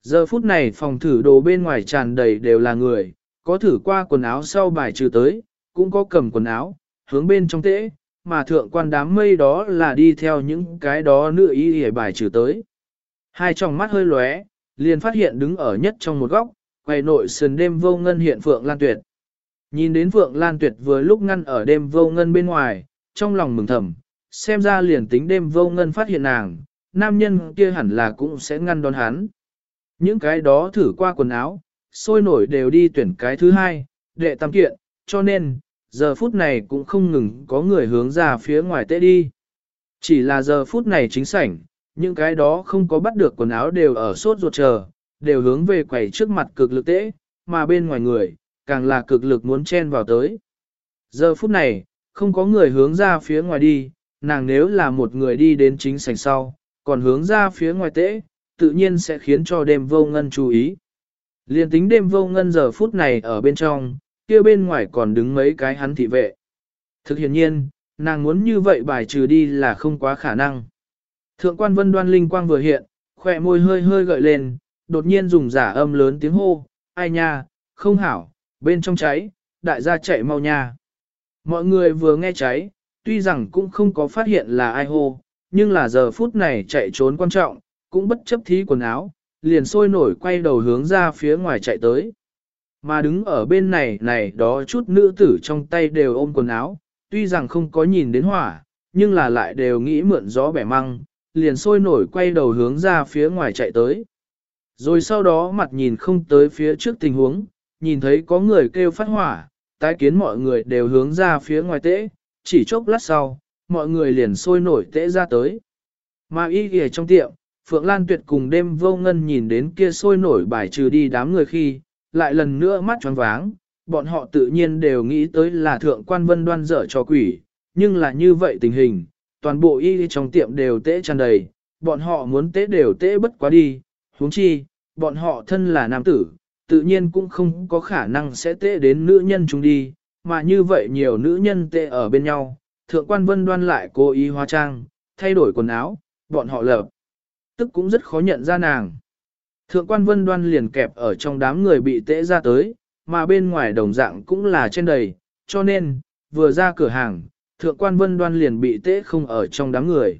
Giờ phút này phòng thử đồ bên ngoài tràn đầy đều là người, có thử qua quần áo sau bài trừ tới, cũng có cầm quần áo, hướng bên trong tễ, mà thượng quan đám mây đó là đi theo những cái đó nữ ý hề bài trừ tới. Hai tròng mắt hơi lóe, liền phát hiện đứng ở nhất trong một góc, quay nội sườn đêm vô ngân hiện Phượng Lan Tuyệt. Nhìn đến Phượng Lan Tuyệt vừa lúc ngăn ở đêm vô ngân bên ngoài, trong lòng mừng thầm, xem ra liền tính đêm vô ngân phát hiện nàng, nam nhân kia hẳn là cũng sẽ ngăn đón hắn. Những cái đó thử qua quần áo, sôi nổi đều đi tuyển cái thứ hai, đệ tam kiện, cho nên, giờ phút này cũng không ngừng có người hướng ra phía ngoài tệ đi. Chỉ là giờ phút này chính sảnh, những cái đó không có bắt được quần áo đều ở sốt ruột chờ, đều hướng về quầy trước mặt cực lực tễ, mà bên ngoài người, càng là cực lực muốn chen vào tới. Giờ phút này, không có người hướng ra phía ngoài đi, nàng nếu là một người đi đến chính sảnh sau, còn hướng ra phía ngoài tễ, tự nhiên sẽ khiến cho đêm vô ngân chú ý. Liên tính đêm vô ngân giờ phút này ở bên trong, kia bên ngoài còn đứng mấy cái hắn thị vệ. Thực hiện nhiên, nàng muốn như vậy bài trừ đi là không quá khả năng. Thượng quan vân đoan linh quang vừa hiện, khỏe môi hơi hơi gợi lên, đột nhiên dùng giả âm lớn tiếng hô, ai nha, không hảo, bên trong cháy, đại gia chạy mau nha. Mọi người vừa nghe cháy, tuy rằng cũng không có phát hiện là ai hô, nhưng là giờ phút này chạy trốn quan trọng, cũng bất chấp thí quần áo, liền sôi nổi quay đầu hướng ra phía ngoài chạy tới. Mà đứng ở bên này này đó chút nữ tử trong tay đều ôm quần áo, tuy rằng không có nhìn đến hỏa, nhưng là lại đều nghĩ mượn gió bẻ măng, liền sôi nổi quay đầu hướng ra phía ngoài chạy tới. Rồi sau đó mặt nhìn không tới phía trước tình huống, nhìn thấy có người kêu phát hỏa, tái kiến mọi người đều hướng ra phía ngoài tễ, chỉ chốc lát sau, mọi người liền sôi nổi tễ ra tới. Mà y ghề trong tiệm, Phượng Lan Tuyệt cùng đêm vô ngân nhìn đến kia sôi nổi bài trừ đi đám người khi, lại lần nữa mắt tròn váng, bọn họ tự nhiên đều nghĩ tới là thượng quan vân đoan dở cho quỷ, nhưng là như vậy tình hình, toàn bộ y trong tiệm đều tễ tràn đầy, bọn họ muốn tễ đều tễ bất quá đi, huống chi, bọn họ thân là nam tử, tự nhiên cũng không có khả năng sẽ tệ đến nữ nhân chúng đi, mà như vậy nhiều nữ nhân tệ ở bên nhau, thượng quan vân đoan lại cố ý hóa trang, thay đổi quần áo, bọn họ lợp, tức cũng rất khó nhận ra nàng. Thượng quan vân đoan liền kẹp ở trong đám người bị tễ ra tới, mà bên ngoài đồng dạng cũng là trên đầy, cho nên, vừa ra cửa hàng, thượng quan vân đoan liền bị tễ không ở trong đám người.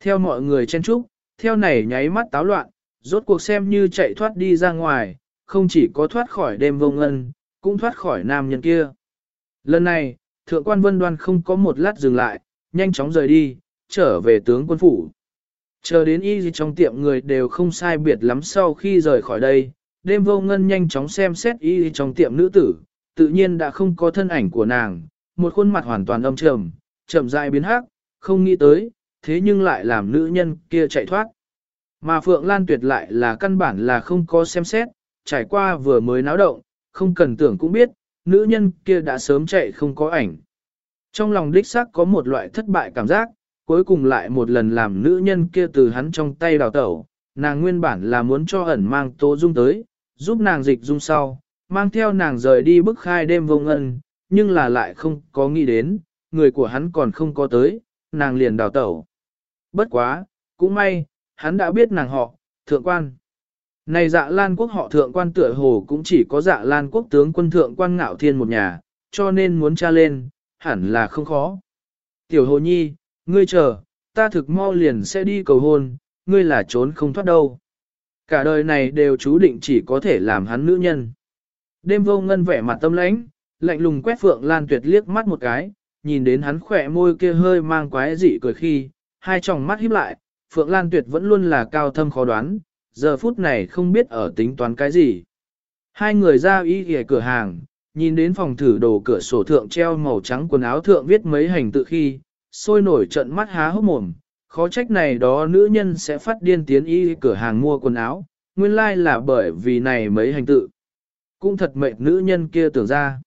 Theo mọi người chen trúc, theo này nháy mắt táo loạn, rốt cuộc xem như chạy thoát đi ra ngoài, không chỉ có thoát khỏi đêm vô ngân, cũng thoát khỏi nam nhân kia. Lần này, thượng quan vân đoan không có một lát dừng lại, nhanh chóng rời đi, trở về tướng quân phủ. Chờ đến y gì trong tiệm người đều không sai biệt lắm sau khi rời khỏi đây, đêm vô ngân nhanh chóng xem xét y trong tiệm nữ tử, tự nhiên đã không có thân ảnh của nàng, một khuôn mặt hoàn toàn âm trầm, chậm rãi biến hắc, không nghĩ tới, thế nhưng lại làm nữ nhân kia chạy thoát. Mà Phượng Lan Tuyệt lại là căn bản là không có xem xét, trải qua vừa mới náo động, không cần tưởng cũng biết, nữ nhân kia đã sớm chạy không có ảnh. Trong lòng đích xác có một loại thất bại cảm giác, cuối cùng lại một lần làm nữ nhân kia từ hắn trong tay đào tẩu, nàng nguyên bản là muốn cho ẩn mang tố dung tới, giúp nàng dịch dung sau, mang theo nàng rời đi bức khai đêm vô ngân, nhưng là lại không có nghĩ đến, người của hắn còn không có tới, nàng liền đào tẩu. Bất quá, cũng may, hắn đã biết nàng họ, thượng quan. Này dạ lan quốc họ thượng quan tựa hồ cũng chỉ có dạ lan quốc tướng quân thượng quan ngạo thiên một nhà, cho nên muốn tra lên, hẳn là không khó. Tiểu hồ nhi, ngươi chờ, ta thực mau liền sẽ đi cầu hôn, ngươi là trốn không thoát đâu. Cả đời này đều chú định chỉ có thể làm hắn nữ nhân. Đêm vô ngân vẻ mặt tâm lãnh, lạnh lùng quét Phượng Lan Tuyệt liếc mắt một cái, nhìn đến hắn khỏe môi kia hơi mang quái dị cười khi, hai tròng mắt híp lại, Phượng Lan Tuyệt vẫn luôn là cao thâm khó đoán, giờ phút này không biết ở tính toán cái gì. Hai người ra ý ghề cửa hàng, nhìn đến phòng thử đồ cửa sổ thượng treo màu trắng quần áo thượng viết mấy hành tự khi, sôi nổi trận mắt há hốc mồm, khó trách này đó nữ nhân sẽ phát điên tiến y cửa hàng mua quần áo, nguyên lai like là bởi vì này mấy hành tự. Cũng thật mệt nữ nhân kia tưởng ra.